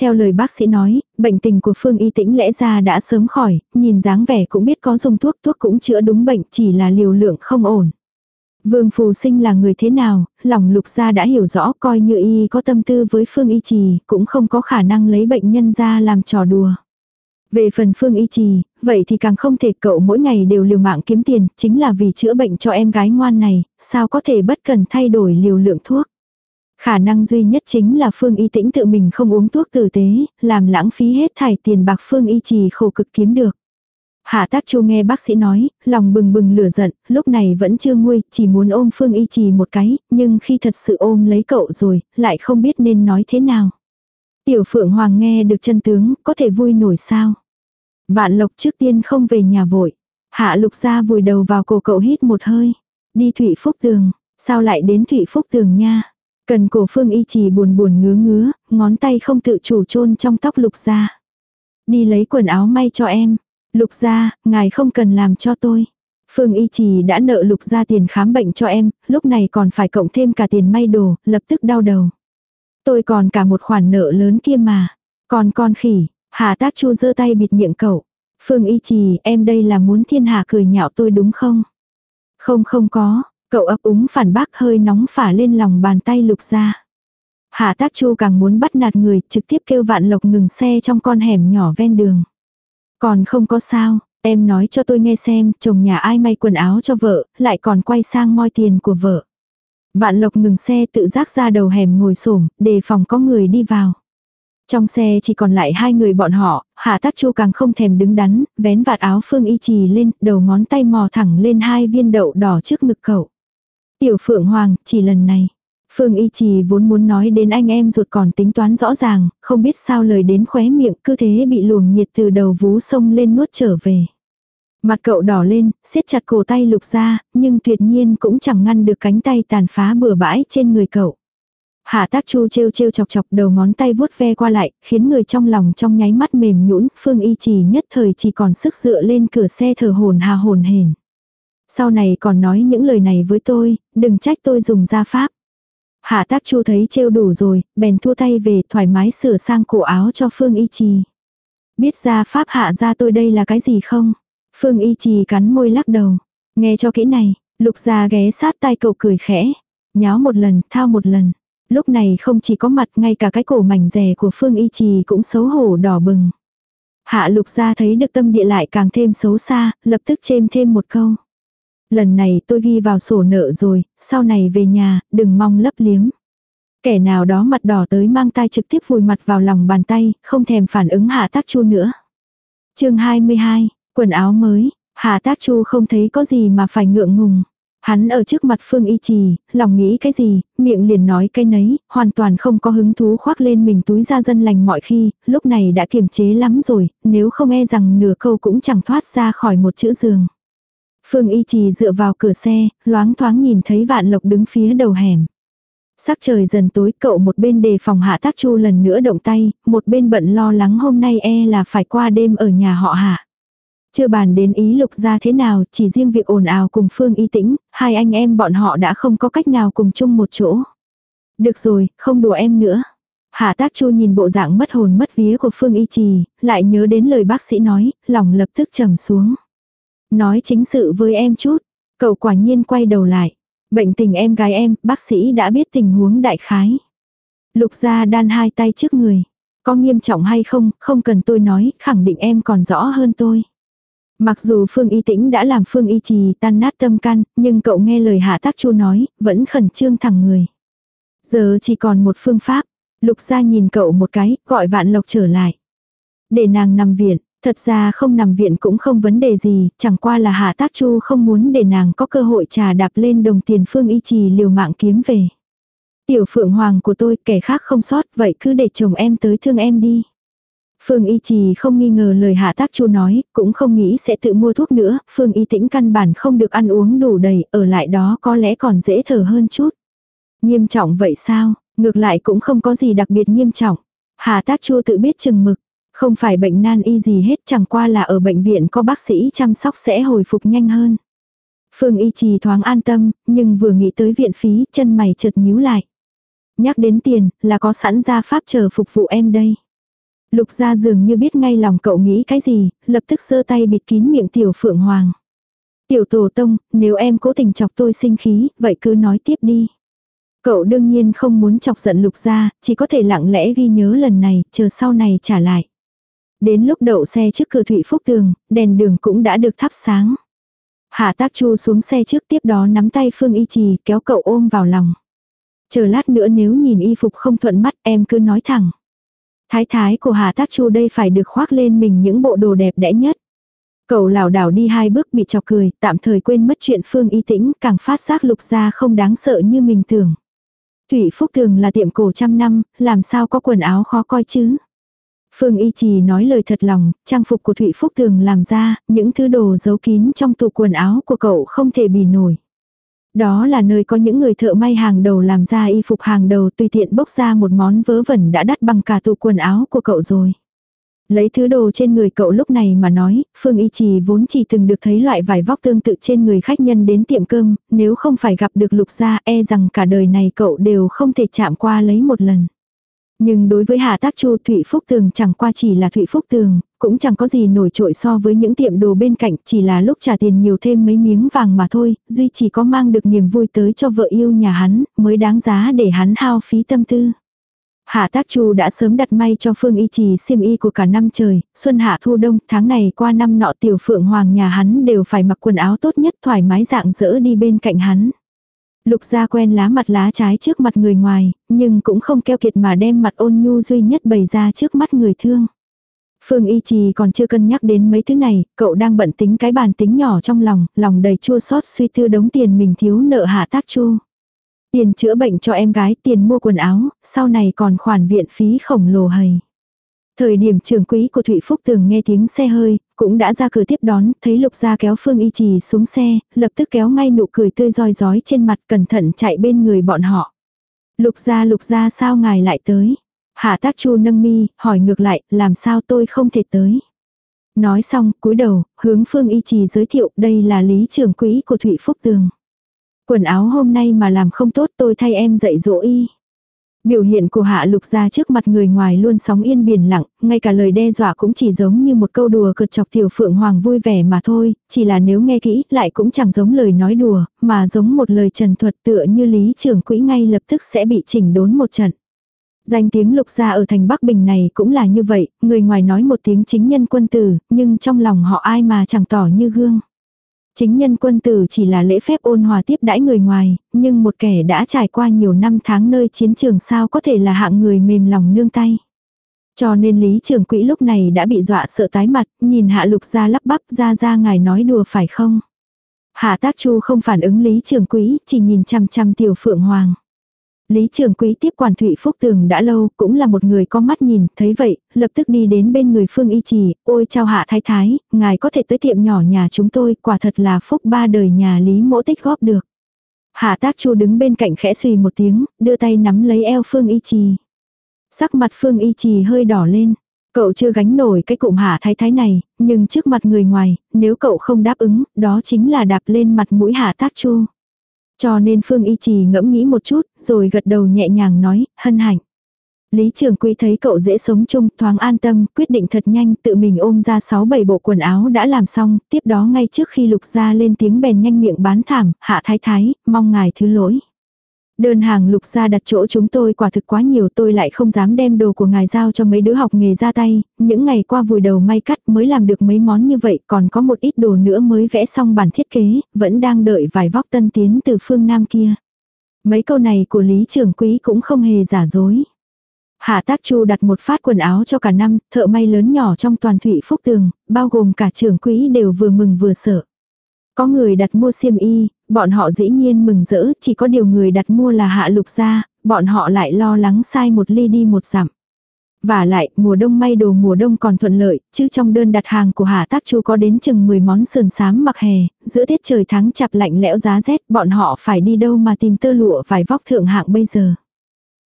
Theo lời bác sĩ nói, bệnh tình của Phương Y Tĩnh lẽ ra đã sớm khỏi, nhìn dáng vẻ cũng biết có dùng thuốc, thuốc cũng chữa đúng bệnh, chỉ là liều lượng không ổn. Vương Phù Sinh là người thế nào, lòng lục gia đã hiểu rõ coi như y có tâm tư với Phương Y Trì, cũng không có khả năng lấy bệnh nhân ra làm trò đùa. Về phần Phương Y Trì, vậy thì càng không thể cậu mỗi ngày đều liều mạng kiếm tiền, chính là vì chữa bệnh cho em gái ngoan này, sao có thể bất cần thay đổi liều lượng thuốc. Khả năng duy nhất chính là Phương Y Tĩnh tự mình không uống thuốc tử tế, làm lãng phí hết thải tiền bạc Phương Y trì khổ cực kiếm được. Hạ tác chu nghe bác sĩ nói, lòng bừng bừng lửa giận, lúc này vẫn chưa nguôi, chỉ muốn ôm Phương Y trì một cái, nhưng khi thật sự ôm lấy cậu rồi, lại không biết nên nói thế nào. Tiểu Phượng Hoàng nghe được chân tướng, có thể vui nổi sao. Vạn Lộc trước tiên không về nhà vội. Hạ Lục ra vùi đầu vào cổ cậu hít một hơi. Đi Thụy Phúc Tường, sao lại đến Thụy Phúc Tường nha. Cần cổ phương y trì buồn buồn ngứa ngứa, ngón tay không tự chủ chôn trong tóc lục ra. Đi lấy quần áo may cho em. Lục ra, ngài không cần làm cho tôi. Phương y trì đã nợ lục ra tiền khám bệnh cho em, lúc này còn phải cộng thêm cả tiền may đồ, lập tức đau đầu. Tôi còn cả một khoản nợ lớn kia mà. Còn con khỉ, hà tác chu giơ tay bịt miệng cậu. Phương y trì, em đây là muốn thiên hạ cười nhạo tôi đúng không? Không không có, Cậu ấp úng phản bác hơi nóng phả lên lòng bàn tay lục ra. Hạ tác chu càng muốn bắt nạt người trực tiếp kêu vạn lộc ngừng xe trong con hẻm nhỏ ven đường. Còn không có sao, em nói cho tôi nghe xem chồng nhà ai may quần áo cho vợ, lại còn quay sang moi tiền của vợ. Vạn lộc ngừng xe tự giác ra đầu hẻm ngồi xổm đề phòng có người đi vào. Trong xe chỉ còn lại hai người bọn họ, Hạ Tác Chu càng không thèm đứng đắn, vén vạt áo Phương Y Trì lên, đầu ngón tay mò thẳng lên hai viên đậu đỏ trước ngực cậu. Tiểu Phượng Hoàng, chỉ lần này. Phương Y Trì vốn muốn nói đến anh em ruột còn tính toán rõ ràng, không biết sao lời đến khóe miệng cứ thế bị luồng nhiệt từ đầu vú sông lên nuốt trở về. Mặt cậu đỏ lên, siết chặt cổ tay lục ra, nhưng tuyệt nhiên cũng chẳng ngăn được cánh tay tàn phá bừa bãi trên người cậu. Hạ tác chu trêu trêu chọc chọc đầu ngón tay vuốt ve qua lại, khiến người trong lòng trong nháy mắt mềm nhũn phương y trì nhất thời chỉ còn sức dựa lên cửa xe thở hồn hà hồn hển. Sau này còn nói những lời này với tôi, đừng trách tôi dùng gia pháp. Hạ tác chu thấy trêu đủ rồi, bèn thua tay về thoải mái sửa sang cổ áo cho Phương Y Trì. Biết gia pháp hạ ra tôi đây là cái gì không? Phương Y Trì cắn môi lắc đầu. Nghe cho kỹ này, lục gia ghé sát tay cậu cười khẽ. Nháo một lần, thao một lần. Lúc này không chỉ có mặt ngay cả cái cổ mảnh rẻ của Phương Y Trì cũng xấu hổ đỏ bừng. Hạ lục gia thấy được tâm địa lại càng thêm xấu xa, lập tức chêm thêm một câu. Lần này tôi ghi vào sổ nợ rồi, sau này về nhà, đừng mong lấp liếm. Kẻ nào đó mặt đỏ tới mang tay trực tiếp vùi mặt vào lòng bàn tay, không thèm phản ứng hạ tác chu nữa. chương 22, quần áo mới, hạ tác chu không thấy có gì mà phải ngượng ngùng. Hắn ở trước mặt Phương Y Trì, lòng nghĩ cái gì, miệng liền nói cái nấy, hoàn toàn không có hứng thú khoác lên mình túi ra dân lành mọi khi, lúc này đã kiềm chế lắm rồi, nếu không e rằng nửa câu cũng chẳng thoát ra khỏi một chữ giường. Phương Y Trì dựa vào cửa xe, loáng thoáng nhìn thấy Vạn Lộc đứng phía đầu hẻm. Sắc trời dần tối cậu một bên đề phòng hạ tác chu lần nữa động tay, một bên bận lo lắng hôm nay e là phải qua đêm ở nhà họ hạ. Chưa bàn đến ý lục ra thế nào, chỉ riêng việc ồn ào cùng Phương Y Tĩnh, hai anh em bọn họ đã không có cách nào cùng chung một chỗ. Được rồi, không đùa em nữa. Hạ tác chu nhìn bộ dạng mất hồn mất vía của Phương Y Trì, lại nhớ đến lời bác sĩ nói, lòng lập tức trầm xuống. Nói chính sự với em chút. Cậu quả nhiên quay đầu lại. Bệnh tình em gái em, bác sĩ đã biết tình huống đại khái. Lục gia đan hai tay trước người. Có nghiêm trọng hay không, không cần tôi nói, khẳng định em còn rõ hơn tôi. Mặc dù Phương Y Tĩnh đã làm Phương Y Trì tan nát tâm can, nhưng cậu nghe lời Hạ Tác Chu nói, vẫn khẩn trương thẳng người. Giờ chỉ còn một phương pháp. Lục gia nhìn cậu một cái, gọi Vạn Lộc trở lại. Để nàng nằm viện, Thật ra không nằm viện cũng không vấn đề gì, chẳng qua là Hạ Tác Chu không muốn để nàng có cơ hội trà đạp lên đồng tiền phương y trì liều mạng kiếm về. Tiểu phượng hoàng của tôi kẻ khác không sót vậy cứ để chồng em tới thương em đi. Phương Y Trì không nghi ngờ lời Hạ Tác Chu nói, cũng không nghĩ sẽ tự mua thuốc nữa, Phương Y Tĩnh căn bản không được ăn uống đủ đầy, ở lại đó có lẽ còn dễ thở hơn chút. Nghiêm trọng vậy sao? Ngược lại cũng không có gì đặc biệt nghiêm trọng. Hạ Tác Chu tự biết chừng mực, không phải bệnh nan y gì hết chẳng qua là ở bệnh viện có bác sĩ chăm sóc sẽ hồi phục nhanh hơn. Phương y trì thoáng an tâm, nhưng vừa nghĩ tới viện phí, chân mày chợt nhíu lại. Nhắc đến tiền, là có sẵn ra pháp chờ phục vụ em đây. Lục gia dường như biết ngay lòng cậu nghĩ cái gì, lập tức giơ tay bịt kín miệng tiểu phượng hoàng. Tiểu tổ tông, nếu em cố tình chọc tôi sinh khí, vậy cứ nói tiếp đi. Cậu đương nhiên không muốn chọc giận lục gia, chỉ có thể lặng lẽ ghi nhớ lần này, chờ sau này trả lại. Đến lúc đậu xe trước cửa Thụy Phúc Tường, đèn đường cũng đã được thắp sáng. Hạ tác chu xuống xe trước tiếp đó nắm tay Phương Y Trì kéo cậu ôm vào lòng. Chờ lát nữa nếu nhìn y phục không thuận mắt em cứ nói thẳng. Thái thái của Hà Tác Chu đây phải được khoác lên mình những bộ đồ đẹp đẽ nhất. Cậu lảo đảo đi hai bước bị chọc cười, tạm thời quên mất chuyện Phương Y Tĩnh, càng phát giác lục ra không đáng sợ như mình tưởng. Thủy Phúc Tường là tiệm cổ trăm năm, làm sao có quần áo khó coi chứ? Phương Y Trì nói lời thật lòng, trang phục của Thụy Phúc Tường làm ra, những thứ đồ giấu kín trong tủ quần áo của cậu không thể bì nổi. Đó là nơi có những người thợ may hàng đầu làm ra y phục hàng đầu tùy tiện bốc ra một món vớ vẩn đã đắt bằng cả tủ quần áo của cậu rồi. Lấy thứ đồ trên người cậu lúc này mà nói, Phương Y Trì vốn chỉ từng được thấy loại vải vóc tương tự trên người khách nhân đến tiệm cơm, nếu không phải gặp được lục gia e rằng cả đời này cậu đều không thể chạm qua lấy một lần. Nhưng đối với Hà Tác Chu Thụy Phúc Tường chẳng qua chỉ là Thụy Phúc Tường, cũng chẳng có gì nổi trội so với những tiệm đồ bên cạnh, chỉ là lúc trả tiền nhiều thêm mấy miếng vàng mà thôi, duy chỉ có mang được niềm vui tới cho vợ yêu nhà hắn, mới đáng giá để hắn hao phí tâm tư. Hạ Tác Chu đã sớm đặt may cho Phương Y Trì xiêm y của cả năm trời, xuân hạ thu đông, tháng này qua năm nọ tiểu phượng hoàng nhà hắn đều phải mặc quần áo tốt nhất thoải mái dạng dỡ đi bên cạnh hắn. Lục gia quen lá mặt lá trái trước mặt người ngoài, nhưng cũng không keo kiệt mà đem mặt ôn nhu duy nhất bày ra trước mắt người thương. Phương Y Trì còn chưa cân nhắc đến mấy thứ này, cậu đang bận tính cái bàn tính nhỏ trong lòng, lòng đầy chua xót suy tư đống tiền mình thiếu nợ hạ tác chu. Tiền chữa bệnh cho em gái, tiền mua quần áo, sau này còn khoản viện phí khổng lồ hầy. Thời điểm trưởng quý của Thụy Phúc Tường nghe tiếng xe hơi, cũng đã ra cửa tiếp đón, thấy Lục Gia kéo Phương Y Trì xuống xe, lập tức kéo ngay nụ cười tươi roi rói trên mặt cẩn thận chạy bên người bọn họ. Lục Gia Lục Gia sao ngài lại tới? Hạ tác chu nâng mi, hỏi ngược lại, làm sao tôi không thể tới? Nói xong, cúi đầu, hướng Phương Y Trì giới thiệu đây là lý trưởng quý của Thụy Phúc Tường. Quần áo hôm nay mà làm không tốt tôi thay em dạy dỗ y. Biểu hiện của hạ lục ra trước mặt người ngoài luôn sóng yên biển lặng, ngay cả lời đe dọa cũng chỉ giống như một câu đùa cợt chọc tiểu phượng hoàng vui vẻ mà thôi, chỉ là nếu nghe kỹ lại cũng chẳng giống lời nói đùa, mà giống một lời trần thuật tựa như lý trưởng quỹ ngay lập tức sẽ bị chỉnh đốn một trận. Danh tiếng lục gia ở thành Bắc Bình này cũng là như vậy, người ngoài nói một tiếng chính nhân quân tử, nhưng trong lòng họ ai mà chẳng tỏ như gương. Chính nhân quân tử chỉ là lễ phép ôn hòa tiếp đãi người ngoài, nhưng một kẻ đã trải qua nhiều năm tháng nơi chiến trường sao có thể là hạng người mềm lòng nương tay. Cho nên Lý Trường Quỹ lúc này đã bị dọa sợ tái mặt, nhìn Hạ Lục ra lắp bắp ra ra ngài nói đùa phải không? Hạ Tác Chu không phản ứng Lý Trường Quỹ, chỉ nhìn chăm chăm Tiểu Phượng Hoàng. Lý Trường Quý tiếp quản Thụy Phúc Tường đã lâu, cũng là một người có mắt nhìn, thấy vậy, lập tức đi đến bên người Phương Y Trì, ôi chào hạ thái thái, ngài có thể tới tiệm nhỏ nhà chúng tôi, quả thật là phúc ba đời nhà Lý mỗ tích góp được. Hạ tác chu đứng bên cạnh khẽ xùy một tiếng, đưa tay nắm lấy eo Phương Y Trì. Sắc mặt Phương Y Trì hơi đỏ lên. Cậu chưa gánh nổi cái cụm hạ thái thái này, nhưng trước mặt người ngoài, nếu cậu không đáp ứng, đó chính là đạp lên mặt mũi hạ tác chu. Cho nên Phương Y Trì ngẫm nghĩ một chút, rồi gật đầu nhẹ nhàng nói, hân hạnh. Lý Trường Quý thấy cậu dễ sống chung, thoáng an tâm, quyết định thật nhanh, tự mình ôm ra 6-7 bộ quần áo đã làm xong, tiếp đó ngay trước khi lục ra lên tiếng bèn nhanh miệng bán thảm, hạ thái thái, mong ngài thứ lỗi. Đơn hàng lục gia đặt chỗ chúng tôi quả thực quá nhiều tôi lại không dám đem đồ của ngài giao cho mấy đứa học nghề ra tay, những ngày qua vùi đầu may cắt mới làm được mấy món như vậy còn có một ít đồ nữa mới vẽ xong bản thiết kế, vẫn đang đợi vài vóc tân tiến từ phương Nam kia. Mấy câu này của Lý Trường Quý cũng không hề giả dối. Hạ Tác Chu đặt một phát quần áo cho cả năm, thợ may lớn nhỏ trong toàn thụy phúc tường, bao gồm cả trưởng quỹ đều vừa mừng vừa sợ. Có người đặt mua xiêm y, bọn họ dĩ nhiên mừng rỡ, chỉ có điều người đặt mua là hạ lục gia, bọn họ lại lo lắng sai một ly đi một dặm. Và lại, mùa đông may đồ mùa đông còn thuận lợi, chứ trong đơn đặt hàng của Hà Tác Chu có đến chừng 10 món sườn sám mặc hè, giữa tiết trời tháng chạp lạnh lẽo giá rét, bọn họ phải đi đâu mà tìm tơ lụa vải vóc thượng hạng bây giờ.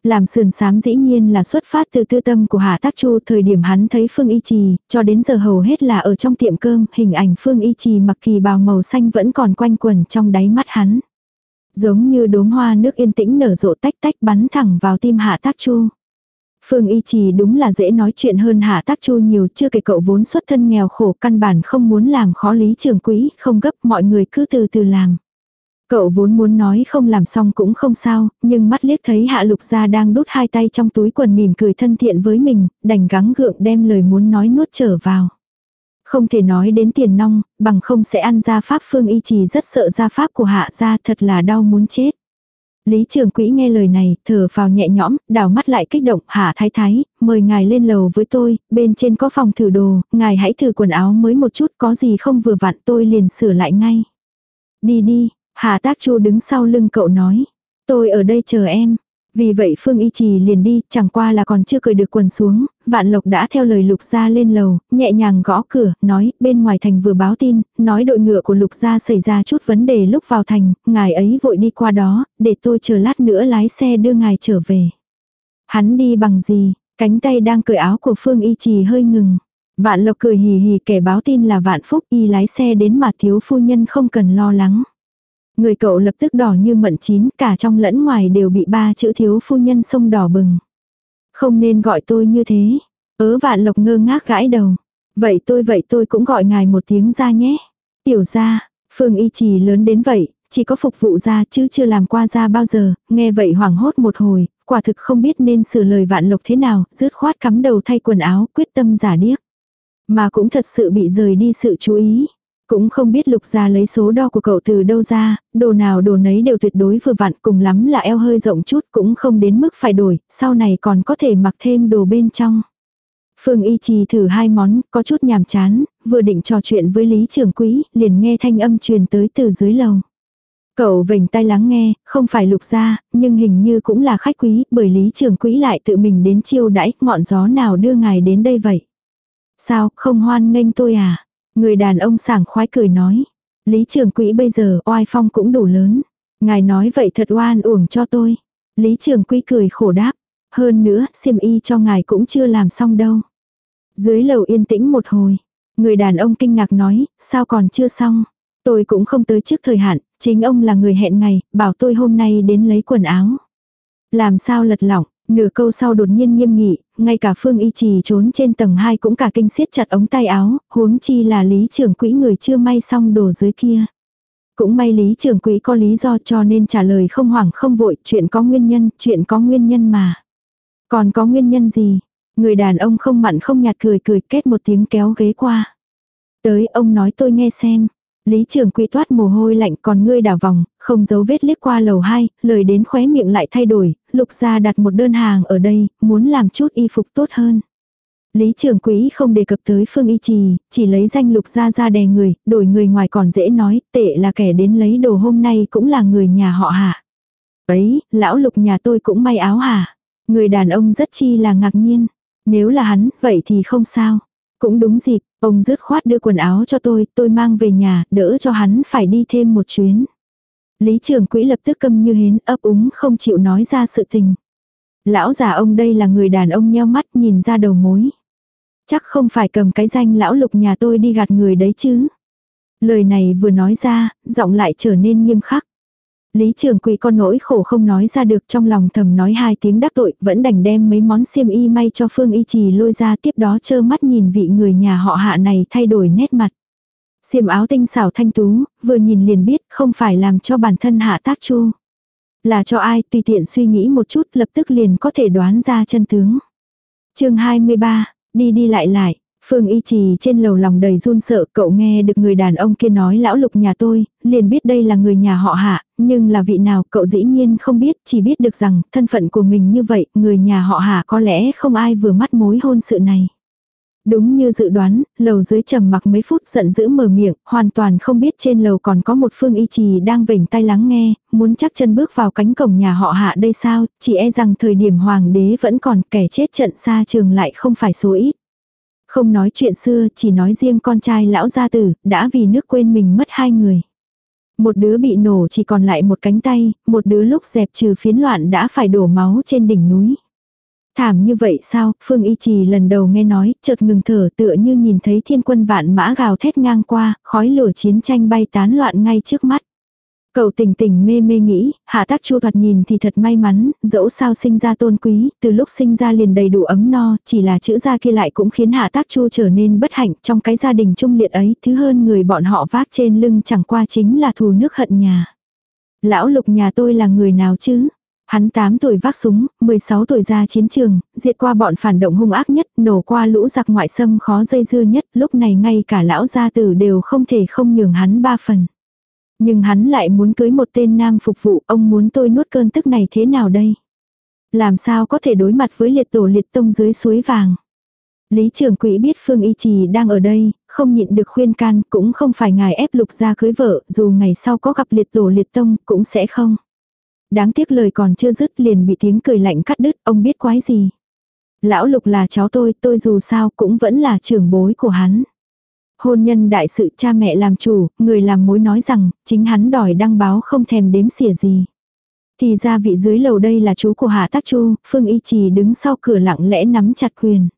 Làm sườn sám dĩ nhiên là xuất phát từ tư tâm của Hà Tác Chu thời điểm hắn thấy Phương Y Trì, cho đến giờ hầu hết là ở trong tiệm cơm, hình ảnh Phương Y Trì mặc kỳ bào màu xanh vẫn còn quanh quẩn trong đáy mắt hắn. Giống như đốm hoa nước yên tĩnh nở rộ tách tách bắn thẳng vào tim Hạ Tác Chu. Phương Y Trì đúng là dễ nói chuyện hơn Hạ Tác Chu nhiều, chưa kể cậu vốn xuất thân nghèo khổ căn bản không muốn làm khó lý trường quý, không gấp mọi người cứ từ từ làm. Cậu vốn muốn nói không làm xong cũng không sao, nhưng mắt liếc thấy hạ lục gia đang đút hai tay trong túi quần mỉm cười thân thiện với mình, đành gắng gượng đem lời muốn nói nuốt trở vào. Không thể nói đến tiền nong, bằng không sẽ ăn gia pháp phương y trì rất sợ gia pháp của hạ gia thật là đau muốn chết. Lý trường quỹ nghe lời này, thở vào nhẹ nhõm, đảo mắt lại kích động, hạ thái thái, mời ngài lên lầu với tôi, bên trên có phòng thử đồ, ngài hãy thử quần áo mới một chút, có gì không vừa vặn tôi liền sửa lại ngay. Đi đi, Hà Tác Chu đứng sau lưng cậu nói. Tôi ở đây chờ em. Vì vậy Phương Y Trì liền đi, chẳng qua là còn chưa cởi được quần xuống, Vạn Lộc đã theo lời Lục Gia lên lầu, nhẹ nhàng gõ cửa, nói, bên ngoài thành vừa báo tin, nói đội ngựa của Lục Gia xảy ra chút vấn đề lúc vào thành, ngài ấy vội đi qua đó, để tôi chờ lát nữa lái xe đưa ngài trở về. Hắn đi bằng gì, cánh tay đang cởi áo của Phương Y Trì hơi ngừng. Vạn Lộc cười hì hì kẻ báo tin là Vạn Phúc y lái xe đến mà thiếu phu nhân không cần lo lắng. Người cậu lập tức đỏ như mận chín, cả trong lẫn ngoài đều bị ba chữ thiếu phu nhân sông đỏ bừng. Không nên gọi tôi như thế. Ớ vạn lộc ngơ ngác gãi đầu. Vậy tôi vậy tôi cũng gọi ngài một tiếng ra nhé. Tiểu ra, Phương y trì lớn đến vậy, chỉ có phục vụ ra chứ chưa làm qua ra bao giờ, nghe vậy hoảng hốt một hồi, quả thực không biết nên sửa lời vạn lộc thế nào, rứt khoát cắm đầu thay quần áo, quyết tâm giả điếc. Mà cũng thật sự bị rời đi sự chú ý. Cũng không biết lục gia lấy số đo của cậu từ đâu ra, đồ nào đồ nấy đều tuyệt đối vừa vặn cùng lắm là eo hơi rộng chút cũng không đến mức phải đổi, sau này còn có thể mặc thêm đồ bên trong. Phương Y Trì thử hai món, có chút nhàm chán, vừa định trò chuyện với Lý Trường Quý, liền nghe thanh âm truyền tới từ dưới lầu. Cậu vểnh tai lắng nghe, không phải lục gia, nhưng hình như cũng là khách quý, bởi lý trưởng quý lại tự mình đến chiêu đãi, ngọn gió nào đưa ngài đến đây vậy? Sao, không hoan nghênh tôi à? Người đàn ông sảng khoái cười nói. Lý trưởng quỹ bây giờ oai phong cũng đủ lớn. Ngài nói vậy thật oan uổng cho tôi. Lý trưởng quỹ cười khổ đáp. Hơn nữa, xiêm y cho ngài cũng chưa làm xong đâu. Dưới lầu yên tĩnh một hồi. Người đàn ông kinh ngạc nói, sao còn chưa xong? Tôi cũng không tới trước thời hạn, chính ông là người hẹn ngày, bảo tôi hôm nay đến lấy quần áo. Làm sao lật lỏng, nửa câu sau đột nhiên nghiêm nghị, ngay cả Phương Y Trì trốn trên tầng 2 cũng cả kinh siết chặt ống tay áo, huống chi là lý trưởng quỹ người chưa may xong đồ dưới kia. Cũng may lý trưởng quỹ có lý do cho nên trả lời không hoảng không vội, chuyện có nguyên nhân, chuyện có nguyên nhân mà. Còn có nguyên nhân gì? Người đàn ông không mặn không nhạt cười cười kết một tiếng kéo ghế qua. Tới ông nói tôi nghe xem. Lý trưởng quỹ toát mồ hôi lạnh còn ngươi đảo vòng, không giấu vết liếc qua lầu 2, lời đến khóe miệng lại thay đổi, lục gia đặt một đơn hàng ở đây, muốn làm chút y phục tốt hơn. Lý trưởng quỹ không đề cập tới phương y trì, chỉ lấy danh lục gia ra đè người, đổi người ngoài còn dễ nói, tệ là kẻ đến lấy đồ hôm nay cũng là người nhà họ hả. Ấy, lão lục nhà tôi cũng may áo hả? Người đàn ông rất chi là ngạc nhiên. Nếu là hắn, vậy thì không sao. Cũng đúng dịp, ông dứt khoát đưa quần áo cho tôi, tôi mang về nhà, đỡ cho hắn phải đi thêm một chuyến. Lý trưởng quỹ lập tức câm như hến, ấp úng không chịu nói ra sự tình. Lão già ông đây là người đàn ông nheo mắt nhìn ra đầu mối. Chắc không phải cầm cái danh lão lục nhà tôi đi gạt người đấy chứ. Lời này vừa nói ra, giọng lại trở nên nghiêm khắc. Lý trường quỳ con nỗi khổ không nói ra được trong lòng thầm nói hai tiếng đắc tội, vẫn đành đem mấy món xiêm y may cho Phương Y Trì lôi ra tiếp đó chơ mắt nhìn vị người nhà họ hạ này thay đổi nét mặt. Xiêm áo tinh xảo thanh tú, vừa nhìn liền biết không phải làm cho bản thân hạ tác chu. Là cho ai tùy tiện suy nghĩ một chút lập tức liền có thể đoán ra chân tướng. chương 23, đi đi lại lại, Phương y trì trên lầu lòng đầy run sợ, cậu nghe được người đàn ông kia nói lão lục nhà tôi, liền biết đây là người nhà họ hạ, nhưng là vị nào cậu dĩ nhiên không biết, chỉ biết được rằng thân phận của mình như vậy, người nhà họ hạ có lẽ không ai vừa mắt mối hôn sự này. Đúng như dự đoán, lầu dưới trầm mặc mấy phút giận dữ mở miệng, hoàn toàn không biết trên lầu còn có một phương y trì đang vểnh tay lắng nghe, muốn chắc chân bước vào cánh cổng nhà họ hạ đây sao, chỉ e rằng thời điểm hoàng đế vẫn còn kẻ chết trận xa trường lại không phải số ít. Không nói chuyện xưa, chỉ nói riêng con trai lão gia tử, đã vì nước quên mình mất hai người. Một đứa bị nổ chỉ còn lại một cánh tay, một đứa lúc dẹp trừ phiến loạn đã phải đổ máu trên đỉnh núi. Thảm như vậy sao, Phương Y Trì lần đầu nghe nói, chợt ngừng thở tựa như nhìn thấy thiên quân vạn mã gào thét ngang qua, khói lửa chiến tranh bay tán loạn ngay trước mắt. Cậu tỉnh tỉnh mê mê nghĩ, hạ tác chu thoạt nhìn thì thật may mắn, dẫu sao sinh ra tôn quý, từ lúc sinh ra liền đầy đủ ấm no, chỉ là chữ gia kia lại cũng khiến hạ tác chu trở nên bất hạnh trong cái gia đình trung liệt ấy, thứ hơn người bọn họ vác trên lưng chẳng qua chính là thù nước hận nhà. Lão lục nhà tôi là người nào chứ? Hắn 8 tuổi vác súng, 16 tuổi ra chiến trường, diệt qua bọn phản động hung ác nhất, nổ qua lũ giặc ngoại xâm khó dây dưa nhất, lúc này ngay cả lão gia tử đều không thể không nhường hắn ba phần. Nhưng hắn lại muốn cưới một tên nam phục vụ, ông muốn tôi nuốt cơn tức này thế nào đây? Làm sao có thể đối mặt với liệt tổ liệt tông dưới suối vàng? Lý trưởng quỹ biết Phương Y Trì đang ở đây, không nhịn được khuyên can, cũng không phải ngài ép lục ra cưới vợ, dù ngày sau có gặp liệt tổ liệt tông, cũng sẽ không. Đáng tiếc lời còn chưa dứt liền bị tiếng cười lạnh cắt đứt, ông biết quái gì. Lão lục là cháu tôi, tôi dù sao cũng vẫn là trưởng bối của hắn. Hôn nhân đại sự cha mẹ làm chủ, người làm mối nói rằng, chính hắn đòi đăng báo không thèm đếm xỉa gì. Thì ra vị dưới lầu đây là chú của Hạ Tác Chu, Phương Y Trì đứng sau cửa lặng lẽ nắm chặt quyền.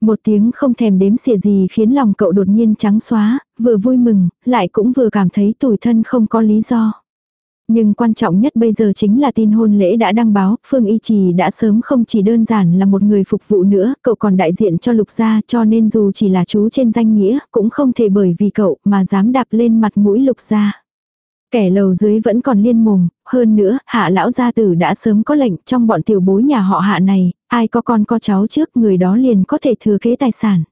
Một tiếng không thèm đếm xỉa gì khiến lòng cậu đột nhiên trắng xóa, vừa vui mừng, lại cũng vừa cảm thấy tủi thân không có lý do. Nhưng quan trọng nhất bây giờ chính là tin hôn lễ đã đăng báo, Phương Y Trì đã sớm không chỉ đơn giản là một người phục vụ nữa, cậu còn đại diện cho lục gia cho nên dù chỉ là chú trên danh nghĩa, cũng không thể bởi vì cậu mà dám đạp lên mặt mũi lục gia. Kẻ lầu dưới vẫn còn liên mồm, hơn nữa, hạ lão gia tử đã sớm có lệnh trong bọn tiểu bối nhà họ hạ này, ai có con có cháu trước người đó liền có thể thừa kế tài sản.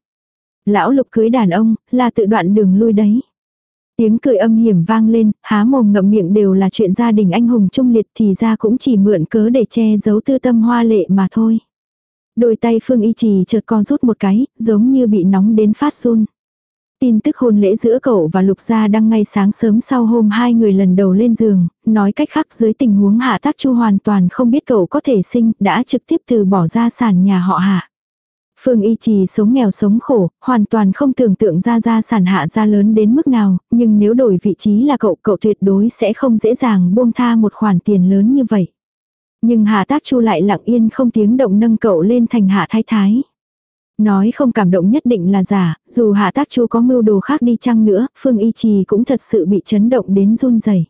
Lão lục cưới đàn ông, là tự đoạn đường lui đấy. Tiếng cười âm hiểm vang lên, há mồm ngậm miệng đều là chuyện gia đình anh hùng trung liệt thì ra cũng chỉ mượn cớ để che giấu tư tâm hoa lệ mà thôi. Đôi tay Phương Y Trì chợt co rút một cái, giống như bị nóng đến phát run. Tin tức hôn lễ giữa cậu và Lục Gia đăng ngay sáng sớm sau hôm hai người lần đầu lên giường, nói cách khác dưới tình huống hạ tác chu hoàn toàn không biết cậu có thể sinh, đã trực tiếp từ bỏ gia sản nhà họ hạ. Phương Y Trì sống nghèo sống khổ, hoàn toàn không tưởng tượng ra gia sản hạ gia lớn đến mức nào, nhưng nếu đổi vị trí là cậu, cậu tuyệt đối sẽ không dễ dàng buông tha một khoản tiền lớn như vậy. Nhưng Hạ Tác Chu lại lặng yên không tiếng động nâng cậu lên thành Hạ Thái Thái. Nói không cảm động nhất định là giả, dù Hạ Tác Chu có mưu đồ khác đi chăng nữa, Phương Y Trì cũng thật sự bị chấn động đến run rẩy.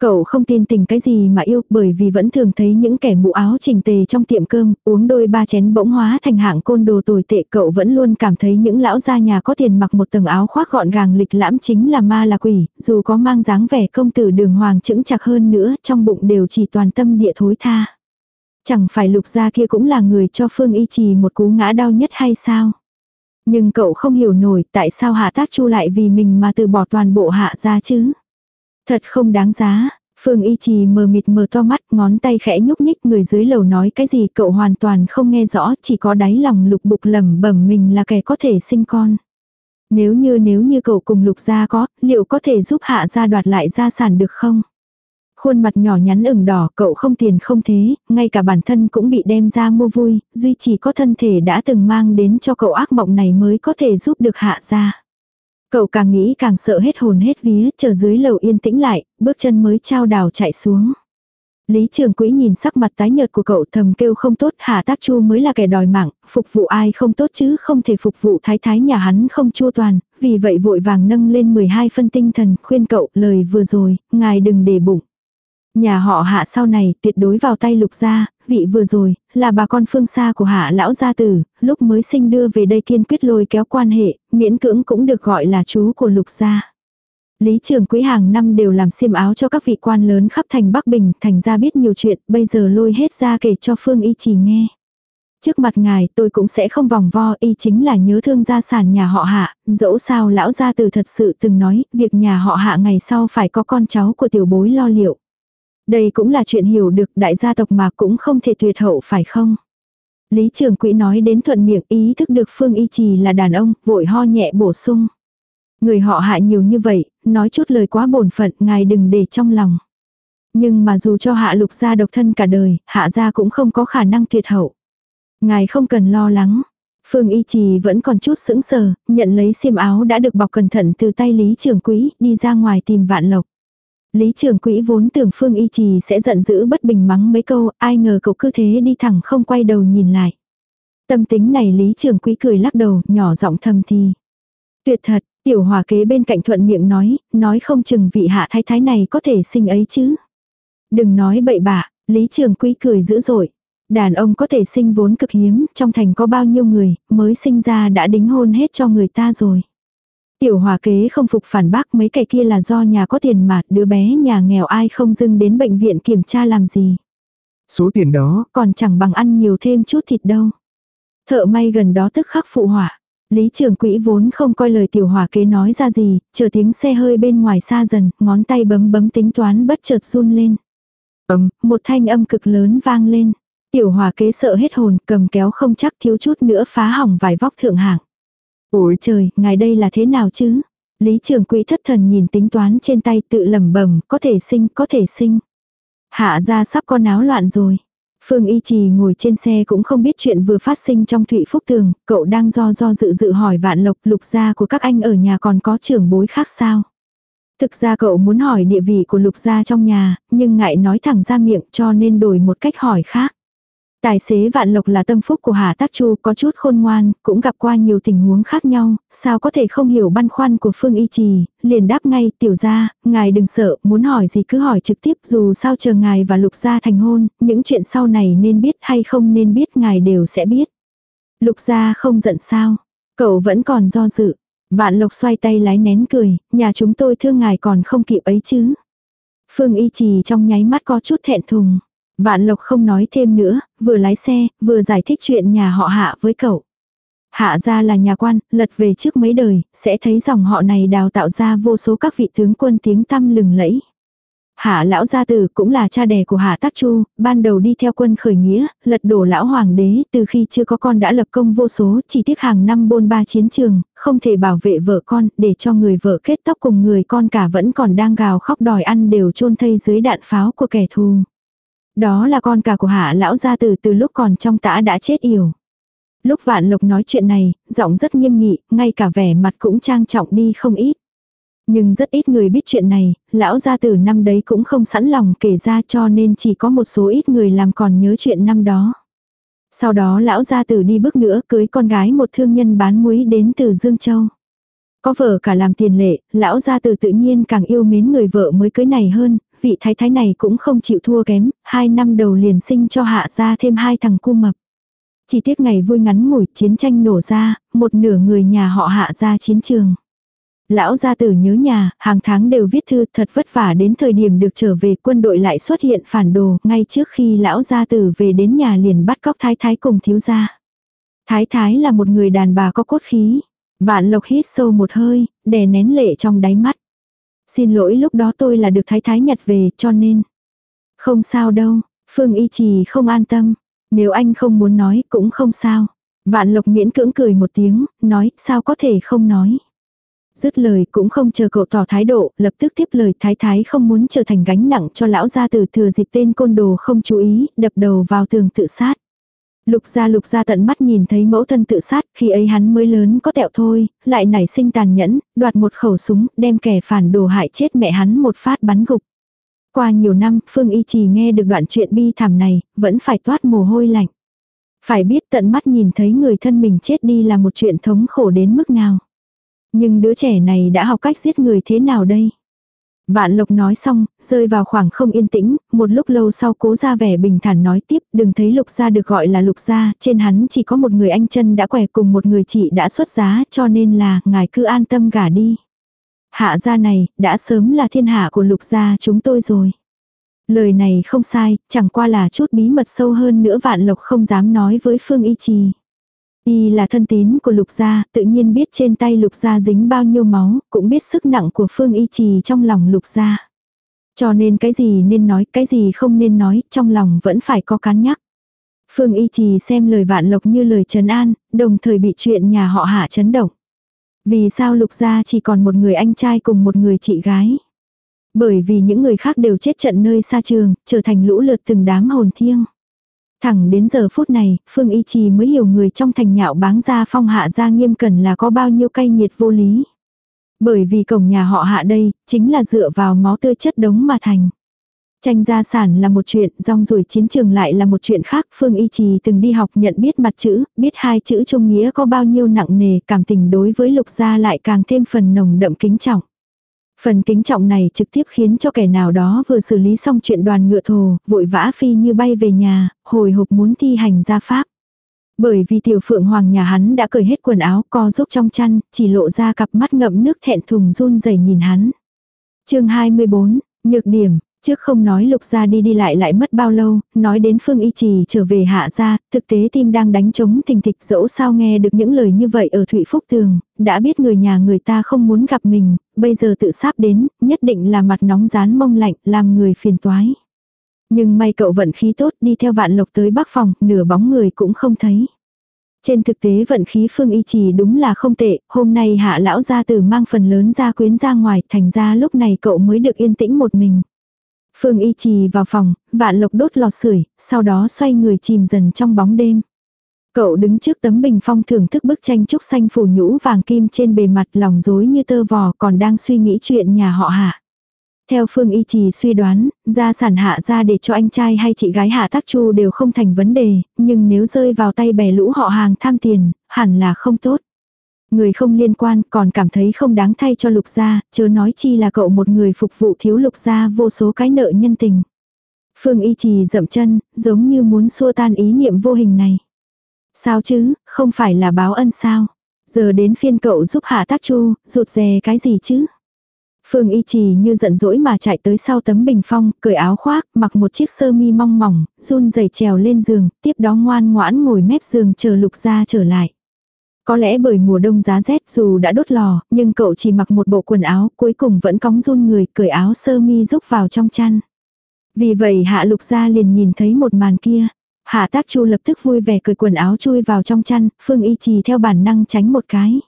Cậu không tin tình cái gì mà yêu bởi vì vẫn thường thấy những kẻ mũ áo trình tề trong tiệm cơm, uống đôi ba chén bỗng hóa thành hạng côn đồ tồi tệ. Cậu vẫn luôn cảm thấy những lão gia nhà có tiền mặc một tầng áo khoác gọn gàng lịch lãm chính là ma là quỷ, dù có mang dáng vẻ công tử đường hoàng chững chạc hơn nữa, trong bụng đều chỉ toàn tâm địa thối tha. Chẳng phải lục gia kia cũng là người cho Phương Y Trì một cú ngã đau nhất hay sao? Nhưng cậu không hiểu nổi tại sao hạ tác chu lại vì mình mà từ bỏ toàn bộ hạ gia chứ? Thật không đáng giá. Phương Y Trì mờ mịt mờ to mắt, ngón tay khẽ nhúc nhích người dưới lầu nói cái gì cậu hoàn toàn không nghe rõ, chỉ có đáy lòng lục bục lẩm bẩm mình là kẻ có thể sinh con. Nếu như nếu như cậu cùng lục gia có, liệu có thể giúp hạ gia đoạt lại gia sản được không? Khuôn mặt nhỏ nhắn ửng đỏ, cậu không tiền không thế, ngay cả bản thân cũng bị đem ra mua vui, duy chỉ có thân thể đã từng mang đến cho cậu ác mộng này mới có thể giúp được hạ gia. Cậu càng nghĩ càng sợ hết hồn hết vía, chờ dưới lầu yên tĩnh lại, bước chân mới trao đảo chạy xuống. Lý Trường Quỹ nhìn sắc mặt tái nhợt của cậu thầm kêu không tốt, Hạ Tác Chu mới là kẻ đòi mạng, phục vụ ai không tốt chứ không thể phục vụ thái thái nhà hắn không chua toàn, vì vậy vội vàng nâng lên 12 phân tinh thần khuyên cậu lời vừa rồi, ngài đừng để bụng. Nhà họ hạ sau này tuyệt đối vào tay lục gia, vị vừa rồi, là bà con phương xa của hạ lão gia tử, lúc mới sinh đưa về đây kiên quyết lôi kéo quan hệ, miễn cưỡng cũng được gọi là chú của lục gia. Lý trường quý hàng năm đều làm xiêm áo cho các vị quan lớn khắp thành Bắc Bình, thành ra biết nhiều chuyện, bây giờ lôi hết ra kể cho Phương Y chỉ nghe. Trước mặt ngài tôi cũng sẽ không vòng vo y chính là nhớ thương gia sản nhà họ hạ, dẫu sao lão gia tử thật sự từng nói, việc nhà họ hạ ngày sau phải có con cháu của tiểu bối lo liệu. Đây cũng là chuyện hiểu được đại gia tộc mà cũng không thể tuyệt hậu phải không? Lý Trường Quỹ nói đến thuận miệng ý thức được Phương Y Trì là đàn ông, vội ho nhẹ bổ sung. Người họ hạ nhiều như vậy, nói chút lời quá bổn phận, ngài đừng để trong lòng. Nhưng mà dù cho hạ lục gia độc thân cả đời, hạ gia cũng không có khả năng tuyệt hậu. Ngài không cần lo lắng. Phương Y Trì vẫn còn chút sững sờ, nhận lấy xiêm áo đã được bọc cẩn thận từ tay Lý Trường Quý, đi ra ngoài tìm vạn lộc. Lý trường quỹ vốn tưởng Phương Y Trì sẽ giận dữ bất bình mắng mấy câu, ai ngờ cậu cứ thế đi thẳng không quay đầu nhìn lại. Tâm tính này Lý trường quỹ cười lắc đầu, nhỏ giọng thầm thì. Tuyệt thật, tiểu hòa kế bên cạnh thuận miệng nói, nói không chừng vị hạ thái thái này có thể sinh ấy chứ. Đừng nói bậy bạ, Lý trường quỹ cười dữ dội. Đàn ông có thể sinh vốn cực hiếm, trong thành có bao nhiêu người, mới sinh ra đã đính hôn hết cho người ta rồi. Tiểu hòa kế không phục phản bác mấy cái kia là do nhà có tiền mà đứa bé nhà nghèo ai không dưng đến bệnh viện kiểm tra làm gì. Số tiền đó còn chẳng bằng ăn nhiều thêm chút thịt đâu. Thợ may gần đó tức khắc phụ họa. Lý trường quỹ vốn không coi lời tiểu hòa kế nói ra gì, chờ tiếng xe hơi bên ngoài xa dần, ngón tay bấm bấm tính toán bất chợt run lên. Ấm, một thanh âm cực lớn vang lên. Tiểu hòa kế sợ hết hồn, cầm kéo không chắc thiếu chút nữa phá hỏng vài vóc thượng hạng. Ủa trời, ngài đây là thế nào chứ? Lý trường quý thất thần nhìn tính toán trên tay tự lẩm bẩm có thể sinh, có thể sinh. Hạ ra sắp con áo loạn rồi. Phương Y Trì ngồi trên xe cũng không biết chuyện vừa phát sinh trong Thụy Phúc Tường, cậu đang do do dự dự hỏi vạn lộc lục gia của các anh ở nhà còn có trưởng bối khác sao. Thực ra cậu muốn hỏi địa vị của lục gia trong nhà, nhưng ngại nói thẳng ra miệng cho nên đổi một cách hỏi khác. Tài xế vạn lộc là tâm phúc của Hà Tác Chu có chút khôn ngoan, cũng gặp qua nhiều tình huống khác nhau, sao có thể không hiểu băn khoăn của Phương Y Trì, liền đáp ngay, tiểu gia, ngài đừng sợ, muốn hỏi gì cứ hỏi trực tiếp dù sao chờ ngài và lục gia thành hôn, những chuyện sau này nên biết hay không nên biết ngài đều sẽ biết. Lục gia không giận sao, cậu vẫn còn do dự. Vạn lộc xoay tay lái nén cười, nhà chúng tôi thương ngài còn không kịp ấy chứ. Phương Y Trì trong nháy mắt có chút thẹn thùng. Vạn Lộc không nói thêm nữa, vừa lái xe, vừa giải thích chuyện nhà họ hạ với cậu. Hạ gia là nhà quan, lật về trước mấy đời, sẽ thấy dòng họ này đào tạo ra vô số các vị tướng quân tiếng tăm lừng lẫy. Hạ lão gia tử cũng là cha đẻ của Hạ Tác Chu, ban đầu đi theo quân khởi nghĩa, lật đổ lão hoàng đế, từ khi chưa có con đã lập công vô số, chỉ tiếc hàng năm bôn ba chiến trường, không thể bảo vệ vợ con, để cho người vợ kết tóc cùng người con cả vẫn còn đang gào khóc đòi ăn đều chôn thây dưới đạn pháo của kẻ thù. Đó là con cả của Hạ lão gia tử từ lúc còn trong tã đã chết yểu. Lúc vạn lộc nói chuyện này, giọng rất nghiêm nghị, ngay cả vẻ mặt cũng trang trọng đi không ít. Nhưng rất ít người biết chuyện này, lão gia tử năm đấy cũng không sẵn lòng kể ra cho nên chỉ có một số ít người làm còn nhớ chuyện năm đó. Sau đó lão gia tử đi bước nữa cưới con gái một thương nhân bán muối đến từ Dương Châu. Có vợ cả làm tiền lệ, lão gia tử tự nhiên càng yêu mến người vợ mới cưới này hơn, vị thái thái này cũng không chịu thua kém, hai năm đầu liền sinh cho hạ ra thêm hai thằng cu mập. Chỉ tiếc ngày vui ngắn ngủi chiến tranh nổ ra, một nửa người nhà họ hạ ra chiến trường. Lão gia tử nhớ nhà, hàng tháng đều viết thư thật vất vả đến thời điểm được trở về quân đội lại xuất hiện phản đồ, ngay trước khi lão gia tử về đến nhà liền bắt cóc thái thái cùng thiếu gia. Thái thái là một người đàn bà có cốt khí. Vạn lộc hít sâu một hơi, đè nén lệ trong đáy mắt. Xin lỗi lúc đó tôi là được thái thái nhặt về cho nên. Không sao đâu, Phương Y Trì không an tâm. Nếu anh không muốn nói cũng không sao. Vạn lộc miễn cưỡng cười một tiếng, nói sao có thể không nói. Dứt lời cũng không chờ cậu tỏ thái độ, lập tức tiếp lời thái thái không muốn trở thành gánh nặng cho lão gia tử thừa dịp tên côn đồ không chú ý, đập đầu vào tường tự sát. Lục gia lục gia tận mắt nhìn thấy mẫu thân tự sát, khi ấy hắn mới lớn có tẹo thôi, lại nảy sinh tàn nhẫn, đoạt một khẩu súng, đem kẻ phản đồ hại chết mẹ hắn một phát bắn gục. Qua nhiều năm, Phương Y Trì nghe được đoạn chuyện bi thảm này, vẫn phải toát mồ hôi lạnh. Phải biết tận mắt nhìn thấy người thân mình chết đi là một chuyện thống khổ đến mức nào. Nhưng đứa trẻ này đã học cách giết người thế nào đây? Vạn lộc nói xong, rơi vào khoảng không yên tĩnh, một lúc lâu sau cố ra vẻ bình thản nói tiếp, đừng thấy lục gia được gọi là lục gia, trên hắn chỉ có một người anh chân đã quẻ cùng một người chị đã xuất giá, cho nên là, ngài cứ an tâm gả đi. Hạ gia này, đã sớm là thiên hạ của lục gia chúng tôi rồi. Lời này không sai, chẳng qua là chút bí mật sâu hơn nữa vạn lộc không dám nói với Phương Y Trì. Y là thân tín của lục gia, tự nhiên biết trên tay lục gia dính bao nhiêu máu, cũng biết sức nặng của Phương Y Trì trong lòng lục gia. Cho nên cái gì nên nói, cái gì không nên nói, trong lòng vẫn phải có cán nhắc. Phương Y Trì xem lời vạn lộc như lời trấn an, đồng thời bị chuyện nhà họ hạ chấn động. Vì sao lục gia chỉ còn một người anh trai cùng một người chị gái? Bởi vì những người khác đều chết trận nơi xa trường, trở thành lũ lượt từng đám hồn thiêng. Thẳng đến giờ phút này, Phương Y Trì mới hiểu người trong thành nhạo báng gia phong hạ gia nghiêm cẩn là có bao nhiêu cay nghiệt vô lý. Bởi vì cổng nhà họ hạ đây, chính là dựa vào máu tươi chất đống mà thành. Tranh gia sản là một chuyện, rong ruổi chiến trường lại là một chuyện khác. Phương Y Trì từng đi học nhận biết mặt chữ, biết hai chữ trung nghĩa có bao nhiêu nặng nề, cảm tình đối với lục gia lại càng thêm phần nồng đậm kính trọng. Phần kính trọng này trực tiếp khiến cho kẻ nào đó vừa xử lý xong chuyện đoàn ngựa thồ, vội vã phi như bay về nhà, hồi hộp muốn thi hành gia pháp. Bởi vì tiểu phượng hoàng nhà hắn đã cởi hết quần áo co rúc trong chăn, chỉ lộ ra cặp mắt ngậm nước thẹn thùng run rẩy nhìn hắn. chương 24, nhược điểm, Trước không nói lục gia đi đi lại lại mất bao lâu, nói đến phương y trì trở về hạ gia, thực tế tim đang đánh trống thình thịch dẫu sao nghe được những lời như vậy ở Thụy Phúc Tường, đã biết người nhà người ta không muốn gặp mình, bây giờ tự sáp đến, nhất định là mặt nóng rán mông lạnh, làm người phiền toái. Nhưng may cậu vận khí tốt đi theo vạn lộc tới bắc phòng, nửa bóng người cũng không thấy. Trên thực tế vận khí phương y trì đúng là không tệ, hôm nay hạ lão gia tử mang phần lớn gia quyến ra ngoài, thành ra lúc này cậu mới được yên tĩnh một mình. Phương y trì vào phòng, vạn lộc đốt lò sưởi, sau đó xoay người chìm dần trong bóng đêm. Cậu đứng trước tấm bình phong thưởng thức bức tranh trúc xanh phủ nhũ vàng kim trên bề mặt lòng rối như tơ vò còn đang suy nghĩ chuyện nhà họ hạ. Theo Phương Y Trì suy đoán, gia sản hạ ra để cho anh trai hay chị gái hạ tác chu đều không thành vấn đề, nhưng nếu rơi vào tay bè lũ họ hàng tham tiền, hẳn là không tốt. Người không liên quan còn cảm thấy không đáng thay cho lục gia, chớ nói chi là cậu một người phục vụ thiếu lục gia vô số cái nợ nhân tình. Phương y trì dậm chân, giống như muốn xua tan ý niệm vô hình này. Sao chứ, không phải là báo ân sao? Giờ đến phiên cậu giúp hạ tác chu, rụt rè cái gì chứ? Phương y trì như giận dỗi mà chạy tới sau tấm bình phong, cởi áo khoác, mặc một chiếc sơ mi mong mỏng, run rẩy trèo lên giường, tiếp đó ngoan ngoãn ngồi mép giường chờ lục gia trở lại. Có lẽ bởi mùa đông giá rét dù đã đốt lò, nhưng cậu chỉ mặc một bộ quần áo, cuối cùng vẫn cóng run người, cởi áo sơ mi rúc vào trong chăn. Vì vậy hạ lục gia liền nhìn thấy một màn kia. Hạ tác chu lập tức vui vẻ cởi quần áo chui vào trong chăn, phương y trì theo bản năng tránh một cái.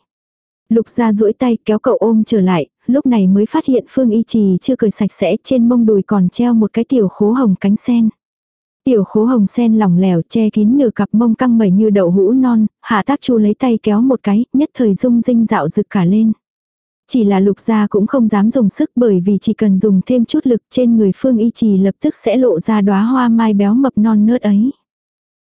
Lục gia duỗi tay kéo cậu ôm trở lại, lúc này mới phát hiện phương y trì chưa cởi sạch sẽ trên mông đùi còn treo một cái tiểu khố hồng cánh sen. Tiểu khố hồng sen lỏng lẻo che kín nửa cặp mông căng mẩy như đậu hũ non, hạ tác chu lấy tay kéo một cái, nhất thời rung rinh dạo rực cả lên. Chỉ là lục gia cũng không dám dùng sức bởi vì chỉ cần dùng thêm chút lực trên người phương y trì lập tức sẽ lộ ra đóa hoa mai béo mập non nớt ấy.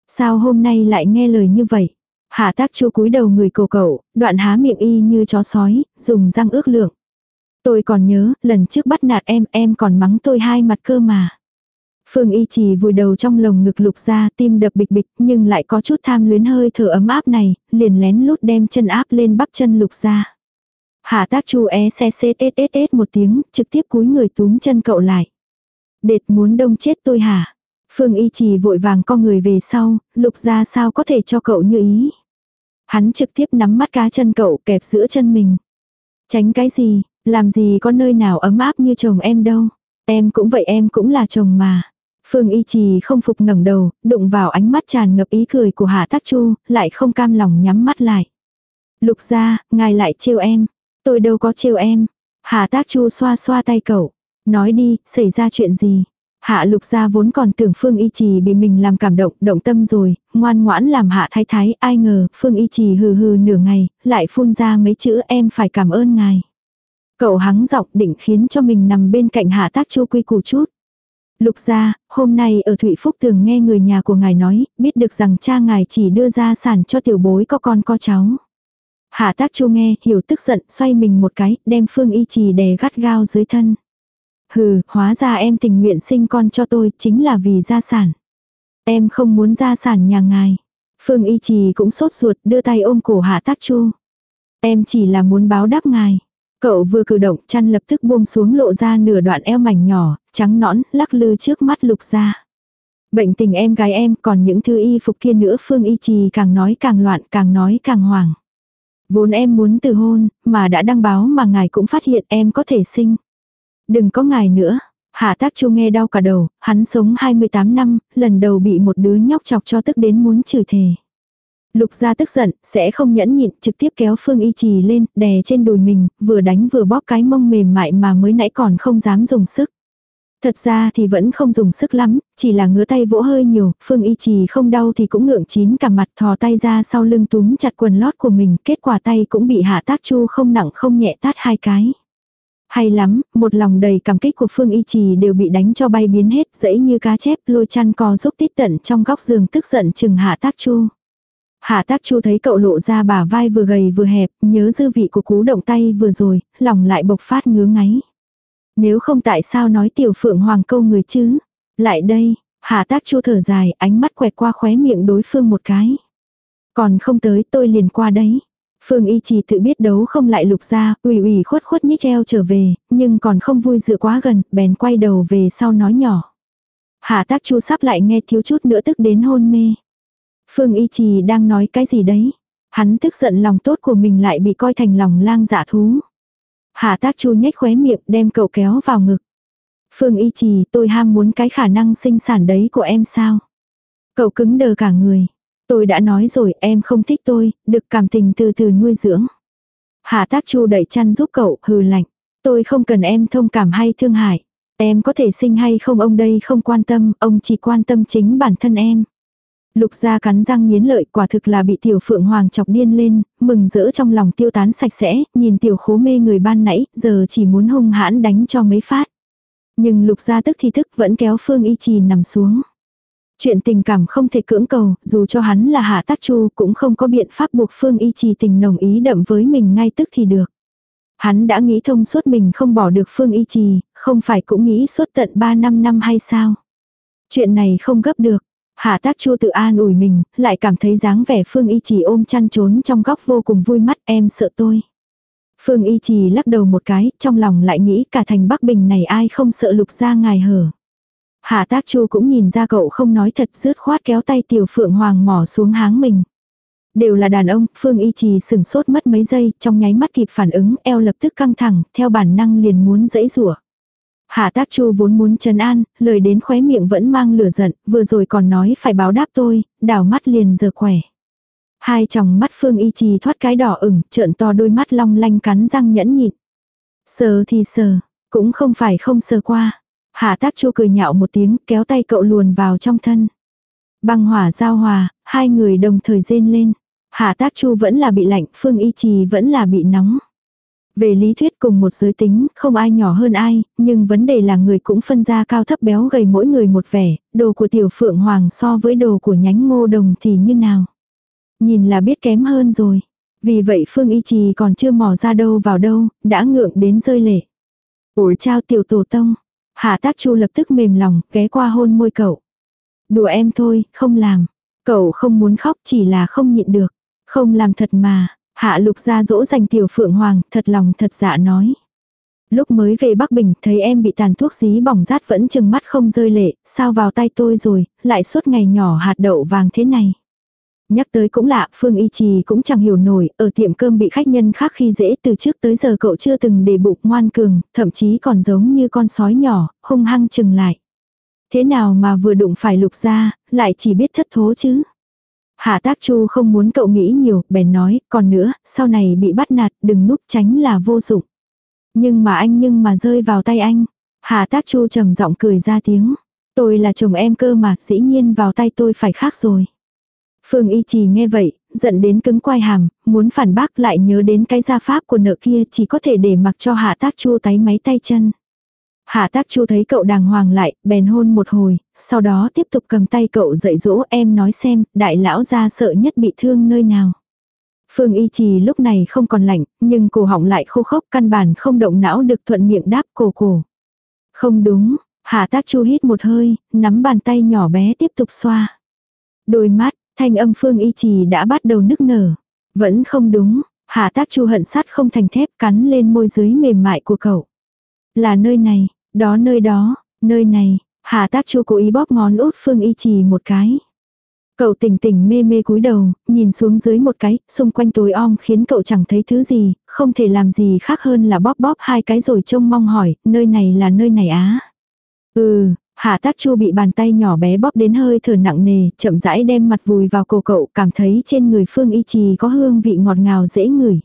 Sao hôm nay lại nghe lời như vậy? Hạ tác chu cúi đầu người cầu cậu, đoạn há miệng y như chó sói, dùng răng ước lượng. Tôi còn nhớ, lần trước bắt nạt em, em còn mắng tôi hai mặt cơ mà. Phương y trì vùi đầu trong lồng ngực lục ra tim đập bịch bịch nhưng lại có chút tham luyến hơi thở ấm áp này, liền lén lút đem chân áp lên bắp chân lục ra. Hạ tác chu é xe xê tết tết tết một tiếng, trực tiếp cúi người túm chân cậu lại. Đệt muốn đông chết tôi hả? Phương y trì vội vàng co người về sau, lục ra sao có thể cho cậu như ý. Hắn trực tiếp nắm mắt cá chân cậu kẹp giữa chân mình. Tránh cái gì, làm gì có nơi nào ấm áp như chồng em đâu. Em cũng vậy em cũng là chồng mà. Phương y trì không phục ngẩng đầu, đụng vào ánh mắt tràn ngập ý cười của Hạ Tác Chu, lại không cam lòng nhắm mắt lại. Lục ra, ngài lại trêu em. Tôi đâu có trêu em. Hạ Tác Chu xoa xoa tay cậu. Nói đi, xảy ra chuyện gì? Hạ lục gia vốn còn tưởng Phương Y Trì bị mình làm cảm động, động tâm rồi, ngoan ngoãn làm hạ thái thái, ai ngờ, Phương Y Trì hừ hừ nửa ngày, lại phun ra mấy chữ em phải cảm ơn ngài. Cậu hắng giọng định khiến cho mình nằm bên cạnh hạ tác chu quy củ chút. Lục gia, hôm nay ở Thụy Phúc tường nghe người nhà của ngài nói, biết được rằng cha ngài chỉ đưa ra sản cho tiểu bối có con có cháu. Hạ tác chu nghe, hiểu tức giận, xoay mình một cái, đem Phương Y Trì đè gắt gao dưới thân. Hừ, hóa ra em tình nguyện sinh con cho tôi, chính là vì gia sản. Em không muốn gia sản nhà ngài. Phương Y Trì cũng sốt ruột, đưa tay ôm cổ Hạ Tác Chu. Em chỉ là muốn báo đáp ngài. Cậu vừa cử động, chăn lập tức buông xuống lộ ra nửa đoạn eo mảnh nhỏ, trắng nõn, lắc lư trước mắt lục ra. Bệnh tình em gái em còn những thứ y phục kia nữa Phương Y Trì càng nói càng loạn, càng nói càng hoảng. Vốn em muốn từ hôn, mà đã đăng báo mà ngài cũng phát hiện em có thể sinh. Đừng có ngài nữa. Hạ tác chu nghe đau cả đầu, hắn sống 28 năm, lần đầu bị một đứa nhóc chọc cho tức đến muốn chửi thề. Lục gia tức giận, sẽ không nhẫn nhịn, trực tiếp kéo Phương Y Trì lên, đè trên đùi mình, vừa đánh vừa bóp cái mông mềm mại mà mới nãy còn không dám dùng sức. Thật ra thì vẫn không dùng sức lắm, chỉ là ngứa tay vỗ hơi nhiều, Phương Y Trì không đau thì cũng ngượng chín cả mặt thò tay ra sau lưng túm chặt quần lót của mình, kết quả tay cũng bị hạ tác chu không nặng không nhẹ tát hai cái. Hay lắm, một lòng đầy cảm kích của Phương Y Trì đều bị đánh cho bay biến hết, dẫy như cá chép, lôi chăn co giúp tít tận trong góc giường tức giận chừng hạ tác chu. Hạ tác chu thấy cậu lộ ra bả vai vừa gầy vừa hẹp, nhớ dư vị của cú động tay vừa rồi, lòng lại bộc phát ngứa ngáy. Nếu không tại sao nói tiểu phượng hoàng câu người chứ? Lại đây, hạ tác chu thở dài, ánh mắt quẹt qua khóe miệng đối phương một cái. Còn không tới tôi liền qua đấy. Phương y trì tự biết đấu không lại lục ra, ủy ủy khuất khuất nhích eo trở về, nhưng còn không vui dựa quá gần, bèn quay đầu về sau nói nhỏ. Hạ tác chu sắp lại nghe thiếu chút nữa tức đến hôn mê. Phương y trì đang nói cái gì đấy? Hắn tức giận lòng tốt của mình lại bị coi thành lòng lang dạ thú. Hạ tác chu nhếch khóe miệng đem cậu kéo vào ngực. Phương y trì tôi ham muốn cái khả năng sinh sản đấy của em sao? Cậu cứng đờ cả người. Tôi đã nói rồi em không thích tôi, được cảm tình từ từ nuôi dưỡng. Hạ tác chu đẩy chăn giúp cậu, hừ lạnh. Tôi không cần em thông cảm hay thương hại. Em có thể sinh hay không ông đây không quan tâm, ông chỉ quan tâm chính bản thân em. Lục gia cắn răng nghiến lợi quả thực là bị tiểu phượng hoàng chọc điên lên, mừng rỡ trong lòng tiêu tán sạch sẽ, nhìn tiểu khố mê người ban nãy, giờ chỉ muốn hung hãn đánh cho mấy phát. Nhưng lục gia tức thì tức vẫn kéo phương y trì nằm xuống. Chuyện tình cảm không thể cưỡng cầu, dù cho hắn là hạ tác chu cũng không có biện pháp buộc phương y trì tình nồng ý đậm với mình ngay tức thì được. Hắn đã nghĩ thông suốt mình không bỏ được phương y trì, không phải cũng nghĩ suốt tận 3 năm năm hay sao. Chuyện này không gấp được. Hạ tác chua tự an ủi mình, lại cảm thấy dáng vẻ Phương Y Trì ôm chăn trốn trong góc vô cùng vui mắt em sợ tôi. Phương Y Trì lắc đầu một cái, trong lòng lại nghĩ cả thành Bắc Bình này ai không sợ lục ra ngài hở. Hạ tác chu cũng nhìn ra cậu không nói thật rứt khoát kéo tay tiểu phượng hoàng mỏ xuống háng mình. Đều là đàn ông, Phương Y Trì sừng sốt mất mấy giây, trong nháy mắt kịp phản ứng, eo lập tức căng thẳng, theo bản năng liền muốn dẫy rủa. Hạ tác chu vốn muốn trấn an, lời đến khóe miệng vẫn mang lửa giận, vừa rồi còn nói phải báo đáp tôi, đảo mắt liền giờ khỏe. Hai tròng mắt Phương Y Trì thoát cái đỏ ửng, trợn to đôi mắt long lanh cắn răng nhẫn nhịn. Sờ thì sờ, cũng không phải không sờ qua. Hạ tác chu cười nhạo một tiếng, kéo tay cậu luồn vào trong thân. Băng hỏa giao hòa, hai người đồng thời rên lên. Hạ tác chu vẫn là bị lạnh, Phương Y Trì vẫn là bị nóng. Về lý thuyết cùng một giới tính, không ai nhỏ hơn ai, nhưng vấn đề là người cũng phân ra cao thấp béo gầy mỗi người một vẻ, đồ của tiểu phượng hoàng so với đồ của nhánh ngô đồng thì như nào. Nhìn là biết kém hơn rồi. Vì vậy Phương Y Trì còn chưa mò ra đâu vào đâu, đã ngượng đến rơi lệ. Ủi trao tiểu tổ tông. Hạ tác chu lập tức mềm lòng, ghé qua hôn môi cậu. Đùa em thôi, không làm. Cậu không muốn khóc chỉ là không nhịn được. Không làm thật mà. Hạ lục ra dỗ dành tiểu phượng hoàng, thật lòng thật dạ nói. Lúc mới về Bắc Bình, thấy em bị tàn thuốc dí bỏng rát vẫn chừng mắt không rơi lệ, sao vào tay tôi rồi, lại suốt ngày nhỏ hạt đậu vàng thế này. Nhắc tới cũng lạ, Phương Y Trì cũng chẳng hiểu nổi, ở tiệm cơm bị khách nhân khác khi dễ từ trước tới giờ cậu chưa từng để bụng ngoan cường, thậm chí còn giống như con sói nhỏ, hung hăng chừng lại. Thế nào mà vừa đụng phải lục ra, lại chỉ biết thất thố chứ. Hạ tác chu không muốn cậu nghĩ nhiều, bèn nói, còn nữa, sau này bị bắt nạt, đừng núp tránh là vô dụng. Nhưng mà anh nhưng mà rơi vào tay anh. Hạ tác chu trầm giọng cười ra tiếng. Tôi là chồng em cơ mà, dĩ nhiên vào tay tôi phải khác rồi. Phương Y Trì nghe vậy, giận đến cứng quai hàm, muốn phản bác lại nhớ đến cái gia pháp của nợ kia chỉ có thể để mặc cho hạ tác chu tái máy tay chân. Hạ tác chu thấy cậu đàng hoàng lại, bèn hôn một hồi, sau đó tiếp tục cầm tay cậu dạy dỗ em nói xem, đại lão ra sợ nhất bị thương nơi nào. Phương Y Trì lúc này không còn lạnh, nhưng cổ họng lại khô khốc căn bản không động não được thuận miệng đáp cổ cổ. Không đúng, Hạ tác chu hít một hơi, nắm bàn tay nhỏ bé tiếp tục xoa. Đôi mắt, thanh âm Phương Y Trì đã bắt đầu nức nở. Vẫn không đúng, Hạ tác chu hận sắt không thành thép cắn lên môi dưới mềm mại của cậu. Là nơi này, đó nơi đó, nơi này, Hạ tác chu cố ý bóp ngón út Phương Y Trì một cái. Cậu tỉnh tỉnh mê mê cúi đầu, nhìn xuống dưới một cái, xung quanh tối om khiến cậu chẳng thấy thứ gì, không thể làm gì khác hơn là bóp bóp hai cái rồi trông mong hỏi, nơi này là nơi này á. Ừ, Hạ tác chu bị bàn tay nhỏ bé bóp đến hơi thở nặng nề, chậm rãi đem mặt vùi vào cổ cậu, cảm thấy trên người Phương Y Trì có hương vị ngọt ngào dễ ngửi.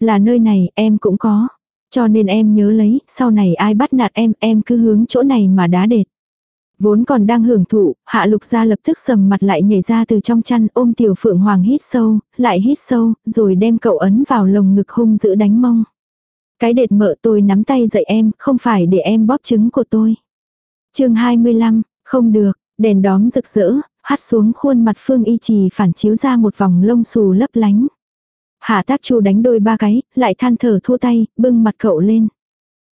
Là nơi này, em cũng có. Cho nên em nhớ lấy, sau này ai bắt nạt em, em cứ hướng chỗ này mà đá đệt. Vốn còn đang hưởng thụ, hạ lục ra lập tức sầm mặt lại nhảy ra từ trong chăn ôm tiểu phượng hoàng hít sâu, lại hít sâu, rồi đem cậu ấn vào lồng ngực hung giữ đánh mông. Cái đệt mợ tôi nắm tay dậy em, không phải để em bóp trứng của tôi. chương 25, không được, đèn đóm rực rỡ, hắt xuống khuôn mặt phương y trì phản chiếu ra một vòng lông xù lấp lánh. Hạ tác chu đánh đôi ba cái, lại than thở thua tay, bưng mặt cậu lên.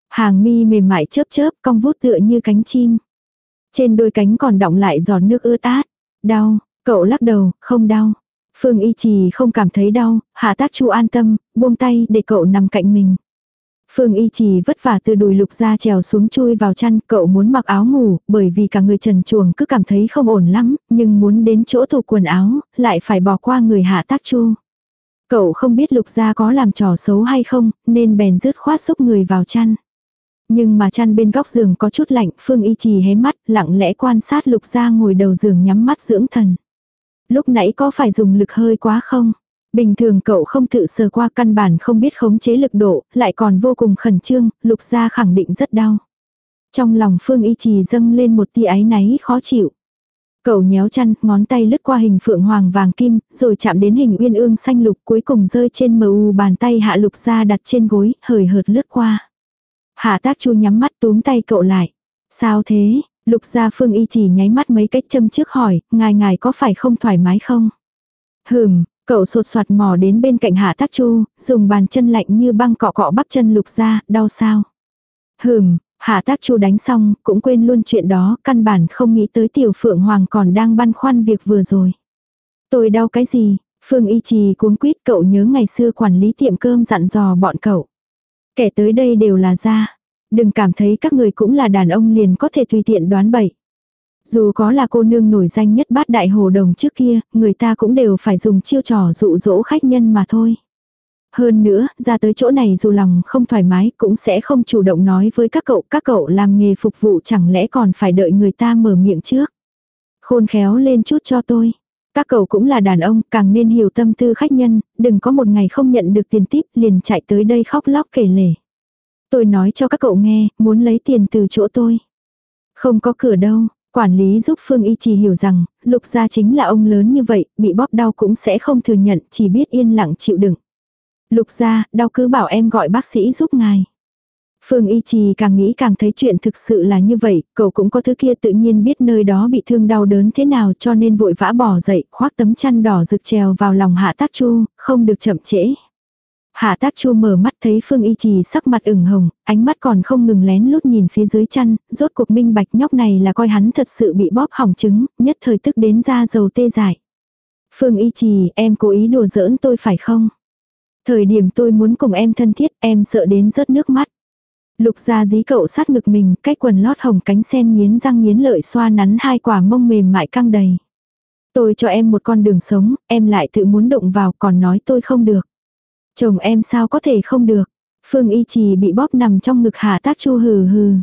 Hàng mi mềm mại chớp chớp, cong vút tựa như cánh chim. Trên đôi cánh còn đọng lại giọt nước ướt át. Đau, cậu lắc đầu, không đau. Phương y trì không cảm thấy đau, hạ tác chu an tâm, buông tay để cậu nằm cạnh mình. Phương y trì vất vả từ đùi lục ra trèo xuống chui vào chăn, cậu muốn mặc áo ngủ, bởi vì cả người trần chuồng cứ cảm thấy không ổn lắm, nhưng muốn đến chỗ thủ quần áo, lại phải bỏ qua người hạ tác chu. Cậu không biết lục gia có làm trò xấu hay không, nên bèn rứt khoát xúc người vào chăn. Nhưng mà chăn bên góc giường có chút lạnh, Phương Y Trì hé mắt, lặng lẽ quan sát lục gia ngồi đầu giường nhắm mắt dưỡng thần. Lúc nãy có phải dùng lực hơi quá không? Bình thường cậu không tự sờ qua căn bản không biết khống chế lực độ, lại còn vô cùng khẩn trương, lục gia khẳng định rất đau. Trong lòng Phương Y Trì dâng lên một tia áy náy khó chịu. Cậu nhéo chăn, ngón tay lướt qua hình phượng hoàng vàng kim, rồi chạm đến hình uyên ương xanh lục cuối cùng rơi trên mờ u bàn tay hạ lục ra đặt trên gối, hời hợt lướt qua. Hạ tác chu nhắm mắt túm tay cậu lại. Sao thế? Lục gia phương y chỉ nháy mắt mấy cách châm trước hỏi, ngài ngài có phải không thoải mái không? Hừm, cậu sột soạt mò đến bên cạnh hạ tác chu, dùng bàn chân lạnh như băng cọ cọ bắp chân lục gia, đau sao? Hừm, hạ tác chu đánh xong, cũng quên luôn chuyện đó, căn bản không nghĩ tới tiểu phượng hoàng còn đang băn khoăn việc vừa rồi. Tôi đau cái gì? Phương y trì cuống quýt cậu nhớ ngày xưa quản lý tiệm cơm dặn dò bọn cậu. Kẻ tới đây đều là ra. Đừng cảm thấy các người cũng là đàn ông liền có thể tùy tiện đoán bậy. Dù có là cô nương nổi danh nhất bát đại hồ đồng trước kia, người ta cũng đều phải dùng chiêu trò dụ dỗ khách nhân mà thôi. Hơn nữa, ra tới chỗ này dù lòng không thoải mái cũng sẽ không chủ động nói với các cậu, các cậu làm nghề phục vụ chẳng lẽ còn phải đợi người ta mở miệng trước. Khôn khéo lên chút cho tôi. Các cậu cũng là đàn ông, càng nên hiểu tâm tư khách nhân, đừng có một ngày không nhận được tiền tiếp liền chạy tới đây khóc lóc kể lể. Tôi nói cho các cậu nghe, muốn lấy tiền từ chỗ tôi. Không có cửa đâu, quản lý giúp Phương Y chỉ hiểu rằng, lục gia chính là ông lớn như vậy, bị bóp đau cũng sẽ không thừa nhận, chỉ biết yên lặng chịu đựng. Lục gia, đau cứ bảo em gọi bác sĩ giúp ngài. Phương Y Trì càng nghĩ càng thấy chuyện thực sự là như vậy, cậu cũng có thứ kia tự nhiên biết nơi đó bị thương đau đớn thế nào cho nên vội vã bỏ dậy, khoác tấm chăn đỏ rực trèo vào lòng Hạ Tác Chu, không được chậm trễ. Hạ Tác Chu mở mắt thấy Phương Y Trì sắc mặt ửng hồng, ánh mắt còn không ngừng lén lút nhìn phía dưới chăn, rốt cuộc minh bạch nhóc này là coi hắn thật sự bị bóp hỏng trứng, nhất thời tức đến ra dầu tê dại. Phương Y Trì, em cố ý đùa giỡn tôi phải không? Thời điểm tôi muốn cùng em thân thiết, em sợ đến rớt nước mắt. Lục gia dí cậu sát ngực mình, cái quần lót hồng cánh sen nghiến răng nghiến lợi xoa nắn hai quả mông mềm mại căng đầy. Tôi cho em một con đường sống, em lại tự muốn động vào còn nói tôi không được. Chồng em sao có thể không được. Phương y trì bị bóp nằm trong ngực hạ tác chu hừ hừ.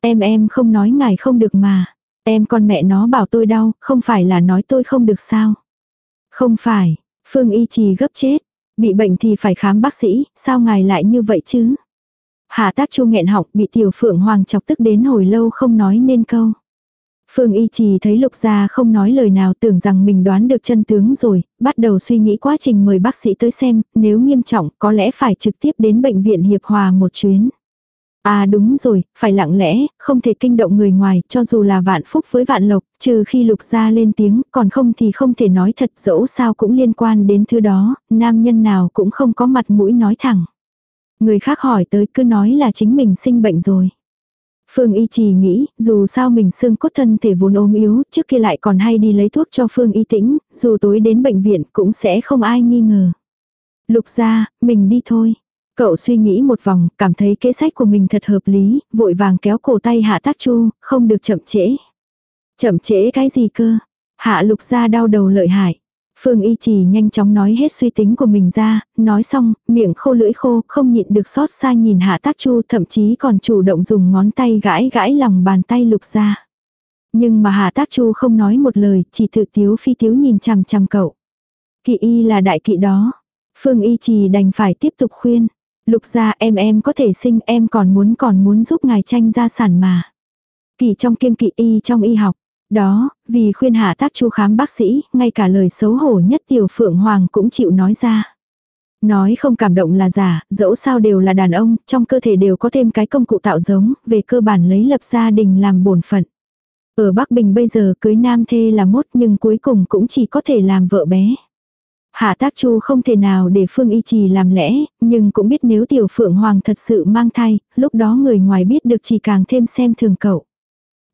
Em em không nói ngài không được mà. Em con mẹ nó bảo tôi đau, không phải là nói tôi không được sao. Không phải, Phương y trì gấp chết. Bị bệnh thì phải khám bác sĩ, sao ngài lại như vậy chứ? Hạ tác chu nghẹn học bị tiểu phượng hoàng chọc tức đến hồi lâu không nói nên câu. Phương Y Trì thấy Lục Gia không nói lời nào tưởng rằng mình đoán được chân tướng rồi, bắt đầu suy nghĩ quá trình mời bác sĩ tới xem, nếu nghiêm trọng có lẽ phải trực tiếp đến bệnh viện Hiệp Hòa một chuyến. À đúng rồi, phải lặng lẽ, không thể kinh động người ngoài, cho dù là vạn phúc với vạn lộc, trừ khi Lục Gia lên tiếng, còn không thì không thể nói thật dẫu sao cũng liên quan đến thứ đó, nam nhân nào cũng không có mặt mũi nói thẳng. Người khác hỏi tới cứ nói là chính mình sinh bệnh rồi. Phương Y Trì nghĩ, dù sao mình xương cốt thân thể vốn ốm yếu, trước kia lại còn hay đi lấy thuốc cho Phương Y tĩnh, dù tối đến bệnh viện cũng sẽ không ai nghi ngờ. Lục ra, mình đi thôi. Cậu suy nghĩ một vòng, cảm thấy kế sách của mình thật hợp lý, vội vàng kéo cổ tay hạ tác chu, không được chậm trễ. Chậm trễ cái gì cơ? Hạ lục ra đau đầu lợi hại. Phương Y Trì nhanh chóng nói hết suy tính của mình ra, nói xong, miệng khô lưỡi khô, không nhịn được xót xa nhìn Hạ Tác Chu, thậm chí còn chủ động dùng ngón tay gãi gãi lòng bàn tay lục ra. Nhưng mà Hạ Tác Chu không nói một lời, chỉ tự tiếu phi tiếu nhìn chằm chằm cậu. Kỵ y là đại kỵ đó. Phương Y Trì đành phải tiếp tục khuyên. Lục gia em em có thể sinh em còn muốn còn muốn giúp ngài tranh gia sản mà. Kỵ trong kiêng kỵ y trong y học. Đó, vì khuyên hạ tác chu khám bác sĩ, ngay cả lời xấu hổ nhất tiểu phượng hoàng cũng chịu nói ra. Nói không cảm động là giả, dẫu sao đều là đàn ông, trong cơ thể đều có thêm cái công cụ tạo giống, về cơ bản lấy lập gia đình làm bổn phận. Ở Bắc Bình bây giờ cưới nam thê là mốt nhưng cuối cùng cũng chỉ có thể làm vợ bé. Hạ tác chu không thể nào để Phương Y Trì làm lẽ, nhưng cũng biết nếu tiểu phượng hoàng thật sự mang thai, lúc đó người ngoài biết được chỉ càng thêm xem thường cậu.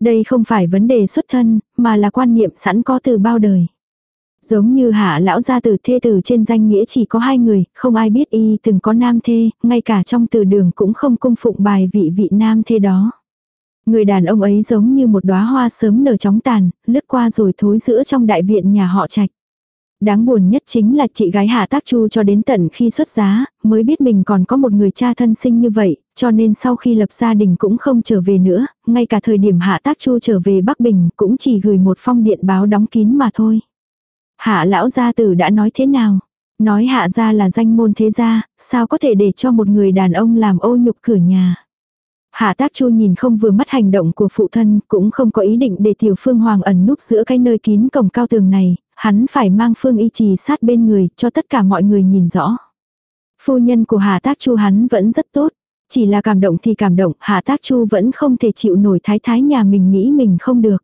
Đây không phải vấn đề xuất thân, mà là quan niệm sẵn có từ bao đời. Giống như hạ lão gia tử thê tử trên danh nghĩa chỉ có hai người, không ai biết y từng có nam thê, ngay cả trong từ đường cũng không cung phụng bài vị vị nam thê đó. Người đàn ông ấy giống như một đóa hoa sớm nở chóng tàn, lướt qua rồi thối giữa trong đại viện nhà họ trạch. Đáng buồn nhất chính là chị gái Hạ Tác Chu cho đến tận khi xuất giá, mới biết mình còn có một người cha thân sinh như vậy, cho nên sau khi lập gia đình cũng không trở về nữa, ngay cả thời điểm Hạ Tác Chu trở về Bắc Bình cũng chỉ gửi một phong điện báo đóng kín mà thôi. Hạ lão gia tử đã nói thế nào? Nói hạ gia là danh môn thế gia, sao có thể để cho một người đàn ông làm ô nhục cửa nhà. Hạ tác chu nhìn không vừa mắt hành động của phụ thân, cũng không có ý định để tiểu phương hoàng ẩn núp giữa cái nơi kín cổng cao tường này, hắn phải mang phương y trì sát bên người, cho tất cả mọi người nhìn rõ. Phu nhân của Hà Tác Chu hắn vẫn rất tốt, chỉ là cảm động thì cảm động, Hà Tác Chu vẫn không thể chịu nổi thái thái nhà mình nghĩ mình không được.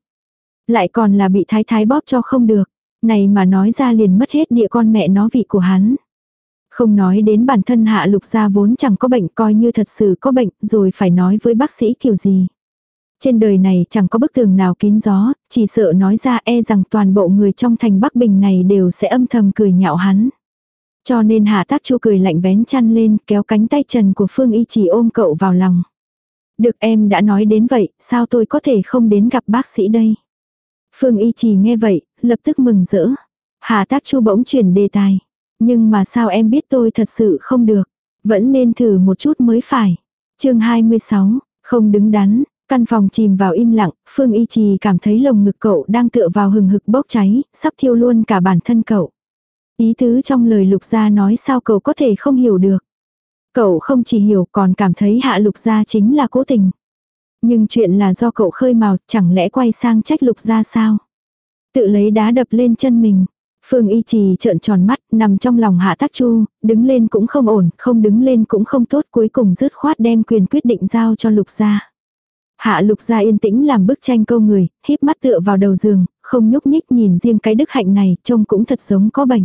Lại còn là bị thái thái bóp cho không được, này mà nói ra liền mất hết địa con mẹ nó vị của hắn. Không nói đến bản thân hạ lục gia vốn chẳng có bệnh coi như thật sự có bệnh rồi phải nói với bác sĩ kiểu gì. Trên đời này chẳng có bức tường nào kín gió, chỉ sợ nói ra e rằng toàn bộ người trong thành Bắc Bình này đều sẽ âm thầm cười nhạo hắn. Cho nên Hạ Tác Chu cười lạnh vén chăn lên, kéo cánh tay trần của Phương Y chỉ ôm cậu vào lòng. Được em đã nói đến vậy, sao tôi có thể không đến gặp bác sĩ đây? Phương Y Trì nghe vậy, lập tức mừng rỡ. Hạ tác chu bỗng chuyển đề tài. Nhưng mà sao em biết tôi thật sự không được. Vẫn nên thử một chút mới phải. chương 26, không đứng đắn. Căn phòng chìm vào im lặng, Phương Y Trì cảm thấy lồng ngực cậu đang tựa vào hừng hực bốc cháy, sắp thiêu luôn cả bản thân cậu. Ý tứ trong lời lục gia nói sao cậu có thể không hiểu được. Cậu không chỉ hiểu còn cảm thấy hạ lục gia chính là cố tình. Nhưng chuyện là do cậu khơi mào, chẳng lẽ quay sang trách lục gia sao? Tự lấy đá đập lên chân mình. Phương y trì trợn tròn mắt, nằm trong lòng hạ tác chu, đứng lên cũng không ổn, không đứng lên cũng không tốt, cuối cùng dứt khoát đem quyền quyết định giao cho lục gia. Hạ lục gia yên tĩnh làm bức tranh câu người, híp mắt tựa vào đầu giường, không nhúc nhích nhìn riêng cái đức hạnh này, trông cũng thật giống có bệnh.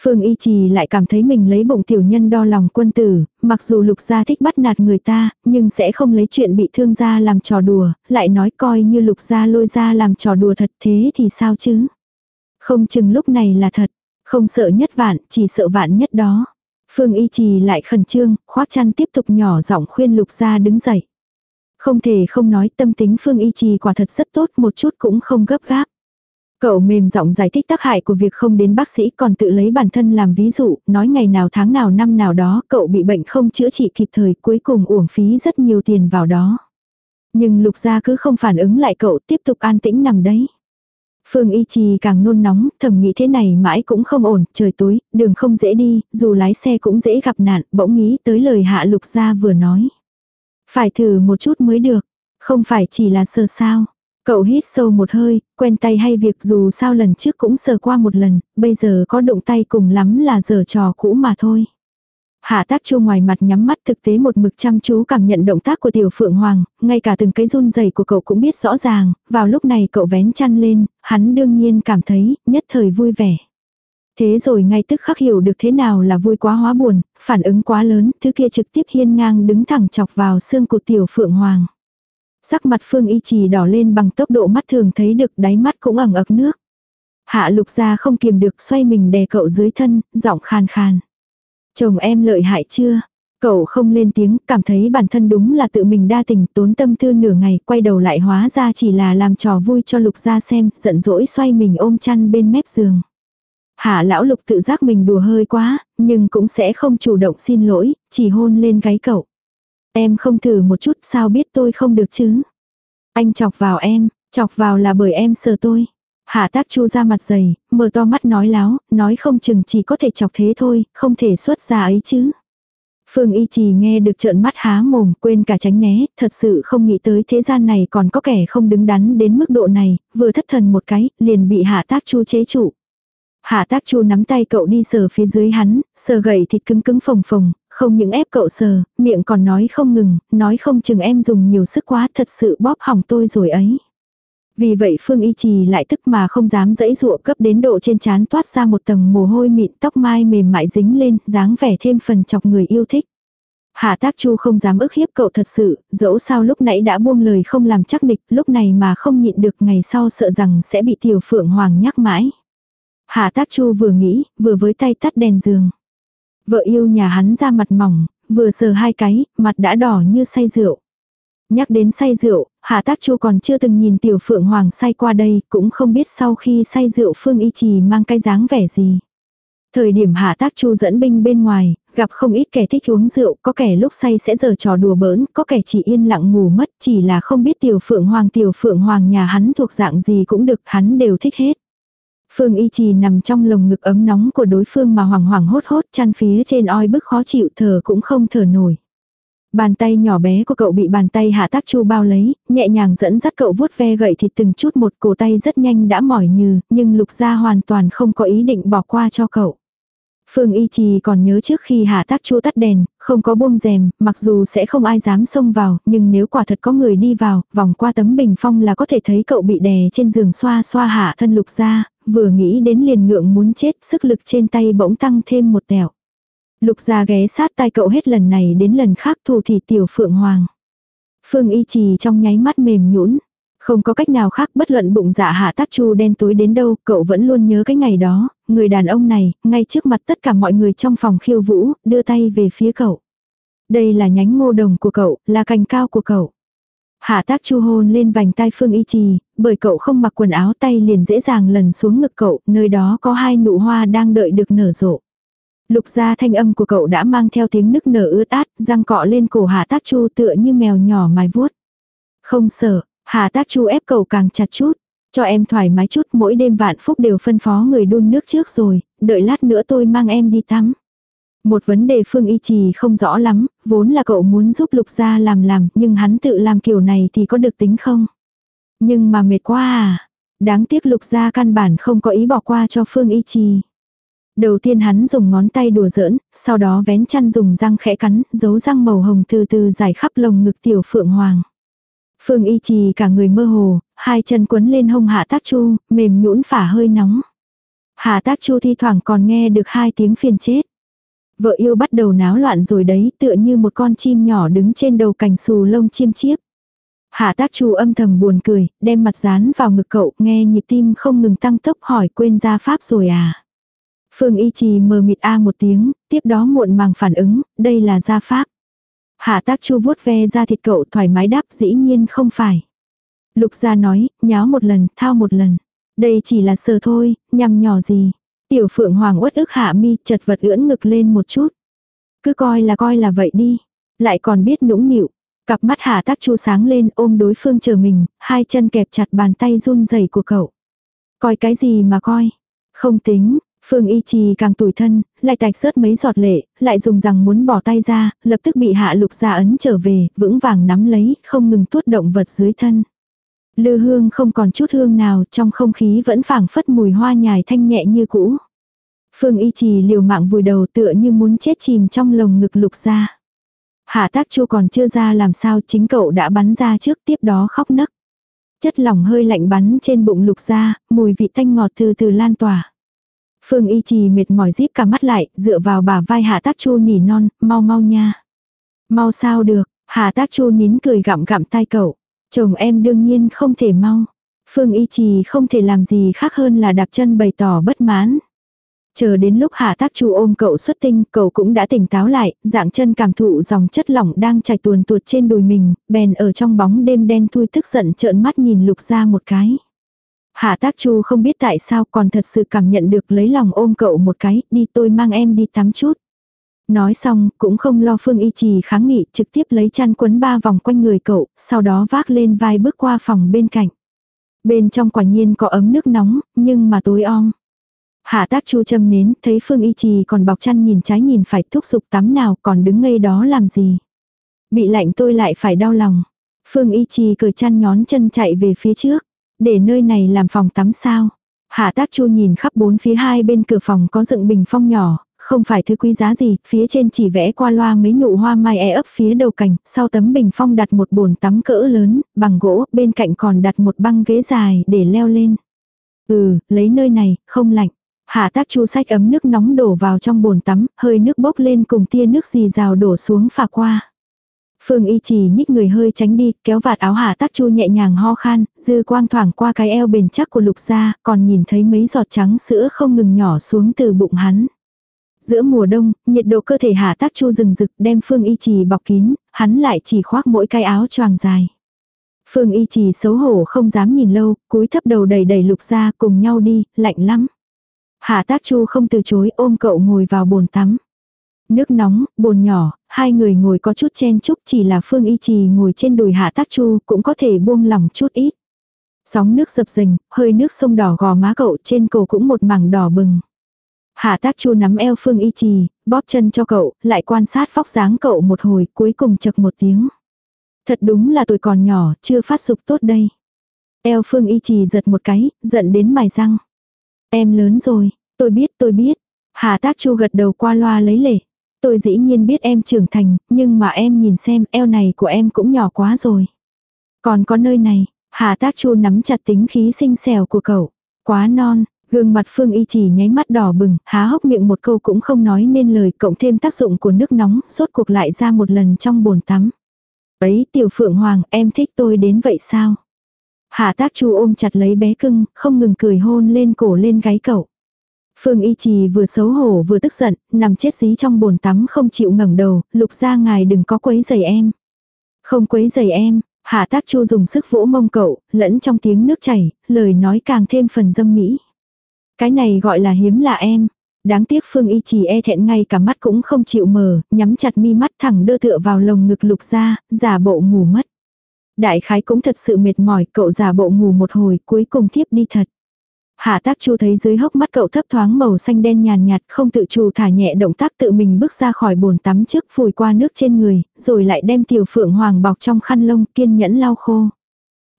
Phương Y Trì lại cảm thấy mình lấy bụng tiểu nhân đo lòng quân tử, mặc dù lục gia thích bắt nạt người ta, nhưng sẽ không lấy chuyện bị thương gia làm trò đùa, lại nói coi như lục gia lôi ra làm trò đùa thật thế thì sao chứ. Không chừng lúc này là thật, không sợ nhất vạn, chỉ sợ vạn nhất đó. Phương Y Trì lại khẩn trương, khoác chăn tiếp tục nhỏ giọng khuyên lục gia đứng dậy. Không thể không nói tâm tính Phương Y Trì quả thật rất tốt một chút cũng không gấp gáp. Cậu mềm giọng giải thích tác hại của việc không đến bác sĩ còn tự lấy bản thân làm ví dụ, nói ngày nào tháng nào năm nào đó cậu bị bệnh không chữa trị kịp thời cuối cùng uổng phí rất nhiều tiền vào đó. Nhưng lục gia cứ không phản ứng lại cậu tiếp tục an tĩnh nằm đấy. Phương Y Trì càng nôn nóng, thầm nghĩ thế này mãi cũng không ổn, trời tối, đường không dễ đi, dù lái xe cũng dễ gặp nạn, bỗng nghĩ tới lời hạ lục gia vừa nói. Phải thử một chút mới được, không phải chỉ là sờ sao. Cậu hít sâu một hơi, quen tay hay việc dù sao lần trước cũng sờ qua một lần, bây giờ có động tay cùng lắm là giờ trò cũ mà thôi. Hạ tác chu ngoài mặt nhắm mắt thực tế một mực chăm chú cảm nhận động tác của tiểu phượng hoàng, ngay cả từng cái run rẩy của cậu cũng biết rõ ràng, vào lúc này cậu vén chăn lên, hắn đương nhiên cảm thấy, nhất thời vui vẻ. Thế rồi ngay tức khắc hiểu được thế nào là vui quá hóa buồn, phản ứng quá lớn, thứ kia trực tiếp hiên ngang đứng thẳng chọc vào xương của tiểu phượng hoàng. Sắc mặt Phương Y Trì đỏ lên bằng tốc độ mắt thường thấy được đáy mắt cũng ẩn ực nước. Hạ lục ra không kiềm được xoay mình đè cậu dưới thân, giọng khàn khàn. Chồng em lợi hại chưa? Cậu không lên tiếng, cảm thấy bản thân đúng là tự mình đa tình, tốn tâm tư nửa ngày, quay đầu lại hóa ra chỉ là làm trò vui cho lục ra xem, giận dỗi xoay mình ôm chăn bên mép giường. Hạ lão lục tự giác mình đùa hơi quá, nhưng cũng sẽ không chủ động xin lỗi, chỉ hôn lên gáy cậu. Em không thử một chút sao biết tôi không được chứ. Anh chọc vào em, chọc vào là bởi em sờ tôi. Hạ tác chu ra mặt dày, mở to mắt nói láo, nói không chừng chỉ có thể chọc thế thôi, không thể xuất ra ấy chứ. Phương y trì nghe được trợn mắt há mồm, quên cả tránh né, thật sự không nghĩ tới thế gian này còn có kẻ không đứng đắn đến mức độ này, vừa thất thần một cái, liền bị hạ tác chu chế trụ. Hạ tác chu nắm tay cậu đi sờ phía dưới hắn, sờ gậy thịt cứng cứng phồng phồng, không những ép cậu sờ, miệng còn nói không ngừng, nói không chừng em dùng nhiều sức quá thật sự bóp hỏng tôi rồi ấy. Vì vậy Phương Y Trì lại tức mà không dám dẫy dụa cấp đến độ trên trán toát ra một tầng mồ hôi mịn tóc mai mềm mại dính lên, dáng vẻ thêm phần chọc người yêu thích. Hạ tác chu không dám ức hiếp cậu thật sự, dẫu sao lúc nãy đã buông lời không làm chắc địch, lúc này mà không nhịn được ngày sau sợ rằng sẽ bị tiểu phượng hoàng nhắc mãi. Hạ tác chu vừa nghĩ, vừa với tay tắt đèn giường. Vợ yêu nhà hắn ra mặt mỏng, vừa sờ hai cái, mặt đã đỏ như say rượu. Nhắc đến say rượu, Hạ Tác Chu còn chưa từng nhìn Tiểu Phượng Hoàng say qua đây, cũng không biết sau khi say rượu Phương Y Trì mang cái dáng vẻ gì. Thời điểm Hạ Tác Chu dẫn binh bên ngoài, gặp không ít kẻ thích uống rượu, có kẻ lúc say sẽ giở trò đùa bỡn, có kẻ chỉ yên lặng ngủ mất, chỉ là không biết Tiểu Phượng Hoàng Tiểu Phượng Hoàng nhà hắn thuộc dạng gì cũng được, hắn đều thích hết. Phương Y Trì nằm trong lồng ngực ấm nóng của đối phương mà hoàng hoàng hốt hốt chăn phía trên oi bức khó chịu thở cũng không thở nổi. Bàn tay nhỏ bé của cậu bị bàn tay hạ tác chu bao lấy, nhẹ nhàng dẫn dắt cậu vuốt ve gậy thịt từng chút một cổ tay rất nhanh đã mỏi như, nhưng lục gia hoàn toàn không có ý định bỏ qua cho cậu. Phương Y Trì còn nhớ trước khi hạ tác chu tắt đèn, không có buông rèm, mặc dù sẽ không ai dám xông vào, nhưng nếu quả thật có người đi vào, vòng qua tấm bình phong là có thể thấy cậu bị đè trên giường xoa xoa hạ thân lục ra, vừa nghĩ đến liền ngượng muốn chết, sức lực trên tay bỗng tăng thêm một tẹo. Lục ra ghé sát tai cậu hết lần này đến lần khác thù thì tiểu phượng hoàng. Phương y trì trong nháy mắt mềm nhũn Không có cách nào khác bất luận bụng dạ hạ tác chu đen tối đến đâu, cậu vẫn luôn nhớ cái ngày đó, người đàn ông này, ngay trước mặt tất cả mọi người trong phòng khiêu vũ, đưa tay về phía cậu. Đây là nhánh ngô đồng của cậu, là cành cao của cậu. Hạ tác chu hôn lên vành tai Phương Y Trì, bởi cậu không mặc quần áo tay liền dễ dàng lần xuống ngực cậu, nơi đó có hai nụ hoa đang đợi được nở rộ. Lục ra thanh âm của cậu đã mang theo tiếng nức nở ướt át, răng cọ lên cổ hà tác chu tựa như mèo nhỏ mài vuốt. Không sợ, hà tác chu ép cậu càng chặt chút. Cho em thoải mái chút mỗi đêm vạn phúc đều phân phó người đun nước trước rồi, đợi lát nữa tôi mang em đi tắm. Một vấn đề Phương Y Trì không rõ lắm, vốn là cậu muốn giúp Lục Gia làm làm, nhưng hắn tự làm kiểu này thì có được tính không? Nhưng mà mệt quá à. Đáng tiếc Lục Gia căn bản không có ý bỏ qua cho Phương Y Trì. Đầu tiên hắn dùng ngón tay đùa giỡn, sau đó vén chăn dùng răng khẽ cắn, dấu răng màu hồng từ từ dài khắp lồng ngực tiểu phượng hoàng. Phương y trì cả người mơ hồ, hai chân quấn lên hông hạ tác chu, mềm nhũn phả hơi nóng. Hạ tác chu thi thoảng còn nghe được hai tiếng phiền chết. Vợ yêu bắt đầu náo loạn rồi đấy, tựa như một con chim nhỏ đứng trên đầu cành xù lông chiêm chiếp. Hạ tác chu âm thầm buồn cười, đem mặt dán vào ngực cậu, nghe nhịp tim không ngừng tăng tốc hỏi quên ra pháp rồi à. Phương y trì mờ mịt a một tiếng, tiếp đó muộn màng phản ứng, đây là gia pháp. Hạ tác chu vuốt ve ra thịt cậu thoải mái đáp dĩ nhiên không phải. Lục gia nói, nháo một lần, thao một lần. Đây chỉ là sờ thôi, nhằm nhỏ gì. Tiểu phượng hoàng uất ức hạ mi chật vật ưỡn ngực lên một chút. Cứ coi là coi là vậy đi. Lại còn biết nũng nịu. Cặp mắt hạ tác chu sáng lên ôm đối phương chờ mình, hai chân kẹp chặt bàn tay run rẩy của cậu. Coi cái gì mà coi. Không tính, Phương Y Trì càng tủi thân, lại tạch rớt mấy giọt lệ, lại dùng rằng muốn bỏ tay ra, lập tức bị hạ lục gia ấn trở về, vững vàng nắm lấy, không ngừng tuốt động vật dưới thân. Lư hương không còn chút hương nào, trong không khí vẫn phảng phất mùi hoa nhài thanh nhẹ như cũ. Phương Y Trì liều mạng vùi đầu tựa như muốn chết chìm trong lồng ngực lục gia. Hạ tác chu còn chưa ra làm sao chính cậu đã bắn ra trước tiếp đó khóc nấc. Chất lỏng hơi lạnh bắn trên bụng lục gia, mùi vị thanh ngọt từ từ lan tỏa. Phương y trì mệt mỏi díp cả mắt lại, dựa vào bà vai hạ tác chu nỉ non, mau mau nha. Mau sao được, hạ tác chu nín cười gặm gặm tai cậu. Chồng em đương nhiên không thể mau. Phương y trì không thể làm gì khác hơn là đạp chân bày tỏ bất mãn. Chờ đến lúc hạ tác chu ôm cậu xuất tinh, cậu cũng đã tỉnh táo lại, dạng chân cảm thụ dòng chất lỏng đang chảy tuồn tuột trên đùi mình, bèn ở trong bóng đêm đen thui tức giận trợn mắt nhìn lục ra một cái. Hạ tác chu không biết tại sao còn thật sự cảm nhận được lấy lòng ôm cậu một cái, đi tôi mang em đi tắm chút. Nói xong, cũng không lo Phương Y Trì kháng nghị, trực tiếp lấy chăn quấn ba vòng quanh người cậu, sau đó vác lên vai bước qua phòng bên cạnh. Bên trong quả nhiên có ấm nước nóng, nhưng mà tối om. Hạ tác chu châm nến, thấy Phương Y Trì còn bọc chăn nhìn trái nhìn phải thúc giục tắm nào còn đứng ngây đó làm gì. Bị lạnh tôi lại phải đau lòng. Phương Y Trì cởi chăn nhón chân chạy về phía trước. Để nơi này làm phòng tắm sao? Hạ tác chu nhìn khắp bốn phía hai bên cửa phòng có dựng bình phong nhỏ, không phải thứ quý giá gì, phía trên chỉ vẽ qua loa mấy nụ hoa mai e ấp phía đầu cành, sau tấm bình phong đặt một bồn tắm cỡ lớn, bằng gỗ, bên cạnh còn đặt một băng ghế dài để leo lên. Ừ, lấy nơi này, không lạnh. Hạ tác chu sách ấm nước nóng đổ vào trong bồn tắm, hơi nước bốc lên cùng tia nước dì rào đổ xuống phà qua. Phương y trì nhích người hơi tránh đi, kéo vạt áo hạ tác chu nhẹ nhàng ho khan, dư quang thoảng qua cái eo bền chắc của lục gia, còn nhìn thấy mấy giọt trắng sữa không ngừng nhỏ xuống từ bụng hắn. Giữa mùa đông, nhiệt độ cơ thể hạ tác chu rừng rực đem phương y trì bọc kín, hắn lại chỉ khoác mỗi cái áo choàng dài. Phương y trì xấu hổ không dám nhìn lâu, cúi thấp đầu đầy đầy lục ra cùng nhau đi, lạnh lắm. Hạ tác chu không từ chối ôm cậu ngồi vào bồn tắm. Nước nóng, bồn nhỏ, hai người ngồi có chút chen chúc chỉ là Phương Y Trì ngồi trên đùi Hạ Tác Chu cũng có thể buông lỏng chút ít. Sóng nước dập dình, hơi nước sông đỏ gò má cậu trên cổ cũng một mảng đỏ bừng. Hạ Tác Chu nắm eo Phương Y Trì, bóp chân cho cậu, lại quan sát vóc dáng cậu một hồi, cuối cùng chật một tiếng. Thật đúng là tuổi còn nhỏ, chưa phát dục tốt đây. Eo Phương Y Trì giật một cái, giận đến mài răng. Em lớn rồi, tôi biết tôi biết. Hạ Tác Chu gật đầu qua loa lấy lệ. Tôi dĩ nhiên biết em trưởng thành, nhưng mà em nhìn xem eo này của em cũng nhỏ quá rồi. Còn có nơi này, Hà Tác Chu nắm chặt tính khí xinh xẻo của cậu. Quá non, gương mặt Phương Y chỉ nháy mắt đỏ bừng, há hốc miệng một câu cũng không nói nên lời, cộng thêm tác dụng của nước nóng, rốt cuộc lại ra một lần trong bồn tắm. Ấy tiểu phượng hoàng, em thích tôi đến vậy sao? Hạ tác chu ôm chặt lấy bé cưng, không ngừng cười hôn lên cổ lên gáy cậu. Phương Y Trì vừa xấu hổ vừa tức giận, nằm chết dí trong bồn tắm không chịu ngẩng đầu, lục ra ngài đừng có quấy giày em. Không quấy giày em, Hạ tác chu dùng sức vỗ mông cậu, lẫn trong tiếng nước chảy, lời nói càng thêm phần dâm mỹ. Cái này gọi là hiếm lạ em. Đáng tiếc Phương Y trì e thẹn ngay cả mắt cũng không chịu mở, nhắm chặt mi mắt thẳng đưa tựa vào lồng ngực lục ra, giả bộ ngủ mất. Đại khái cũng thật sự mệt mỏi, cậu giả bộ ngủ một hồi, cuối cùng tiếp đi thật. Hạ tác chu thấy dưới hốc mắt cậu thấp thoáng màu xanh đen nhàn nhạt không tự chủ thả nhẹ động tác tự mình bước ra khỏi bồn tắm trước phùi qua nước trên người, rồi lại đem tiểu phượng hoàng bọc trong khăn lông kiên nhẫn lau khô.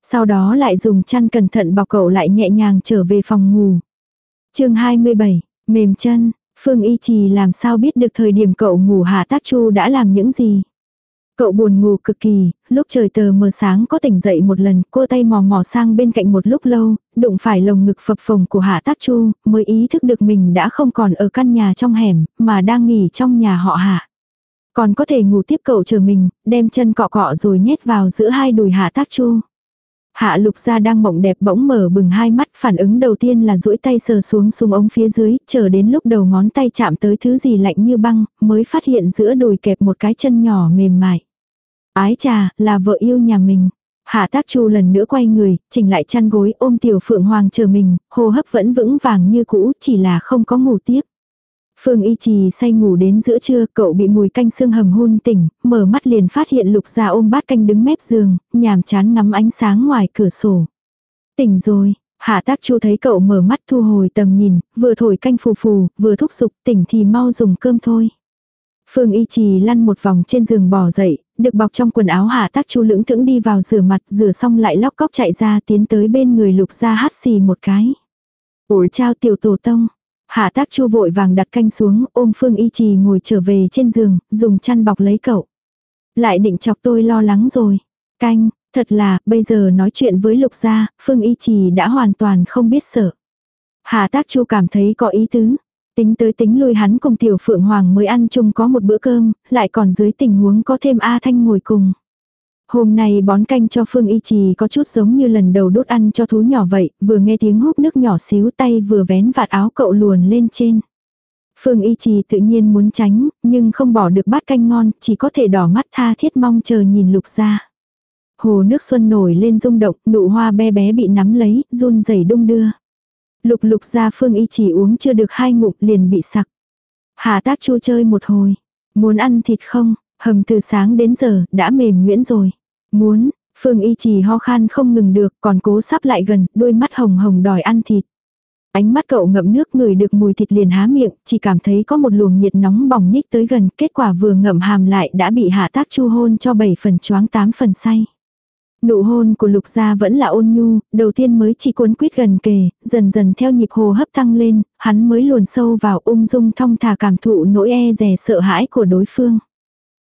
Sau đó lại dùng chăn cẩn thận bọc cậu lại nhẹ nhàng trở về phòng ngủ. chương 27, mềm chân, Phương Y Trì làm sao biết được thời điểm cậu ngủ Hạ Tác Chu đã làm những gì. Cậu buồn ngủ cực kỳ, lúc trời tờ mờ sáng có tỉnh dậy một lần, cô tay mò mò sang bên cạnh một lúc lâu, đụng phải lồng ngực phập phồng của Hạ Tác Chu, mới ý thức được mình đã không còn ở căn nhà trong hẻm, mà đang nghỉ trong nhà họ Hạ. Còn có thể ngủ tiếp cậu chờ mình, đem chân cọ cọ rồi nhét vào giữa hai đùi Hạ Tác Chu. Hạ lục gia đang mộng đẹp bỗng mở bừng hai mắt phản ứng đầu tiên là duỗi tay sờ xuống súng ống phía dưới, chờ đến lúc đầu ngón tay chạm tới thứ gì lạnh như băng, mới phát hiện giữa đùi kẹp một cái chân nhỏ mềm mại. Ái trà, là vợ yêu nhà mình. Hạ tác chu lần nữa quay người, chỉnh lại chăn gối ôm tiểu phượng hoàng chờ mình, hô hấp vẫn vững vàng như cũ, chỉ là không có ngủ tiếp. Phương y trì say ngủ đến giữa trưa, cậu bị mùi canh xương hầm hôn tỉnh, mở mắt liền phát hiện lục gia ôm bát canh đứng mép giường, nhàm chán ngắm ánh sáng ngoài cửa sổ. Tỉnh rồi, hạ tác chu thấy cậu mở mắt thu hồi tầm nhìn, vừa thổi canh phù phù, vừa thúc giục tỉnh thì mau dùng cơm thôi. Phương y trì lăn một vòng trên giường bò dậy, được bọc trong quần áo hạ tác chu lưỡng thững đi vào rửa mặt, rửa xong lại lóc cóc chạy ra tiến tới bên người lục gia hát xì một cái. Ủi trao tiểu tổ tông. Hạ tác chu vội vàng đặt canh xuống, ôm Phương Y Trì ngồi trở về trên giường, dùng chăn bọc lấy cậu. Lại định chọc tôi lo lắng rồi. Canh, thật là, bây giờ nói chuyện với lục gia, Phương Y Trì đã hoàn toàn không biết sợ. Hạ tác chu cảm thấy có ý tứ. Tính tới tính lui hắn cùng tiểu phượng hoàng mới ăn chung có một bữa cơm, lại còn dưới tình huống có thêm A Thanh ngồi cùng. Hôm nay bón canh cho Phương Y Trì có chút giống như lần đầu đốt ăn cho thú nhỏ vậy, vừa nghe tiếng húp nước nhỏ xíu tay vừa vén vạt áo cậu luồn lên trên. Phương Y Trì tự nhiên muốn tránh, nhưng không bỏ được bát canh ngon, chỉ có thể đỏ mắt tha thiết mong chờ nhìn lục ra. Hồ nước xuân nổi lên rung động, nụ hoa bé bé bị nắm lấy, run rẩy đung đưa. Lục lục ra Phương Y Trì uống chưa được hai ngụm liền bị sặc. Hà tác chu chơi một hồi. Muốn ăn thịt không? Hầm từ sáng đến giờ, đã mềm nguyễn rồi. Muốn, Phương Y trì ho khan không ngừng được, còn cố sắp lại gần, đôi mắt hồng hồng đòi ăn thịt. Ánh mắt cậu ngậm nước ngửi được mùi thịt liền há miệng, chỉ cảm thấy có một luồng nhiệt nóng bỏng nhích tới gần, kết quả vừa ngậm hàm lại đã bị hạ tác chu hôn cho 7 phần choáng 8 phần say. Nụ hôn của lục gia vẫn là ôn nhu, đầu tiên mới chỉ cuốn quýt gần kề, dần dần theo nhịp hồ hấp tăng lên, hắn mới luồn sâu vào ung dung thong thả cảm thụ nỗi e rè sợ hãi của đối phương.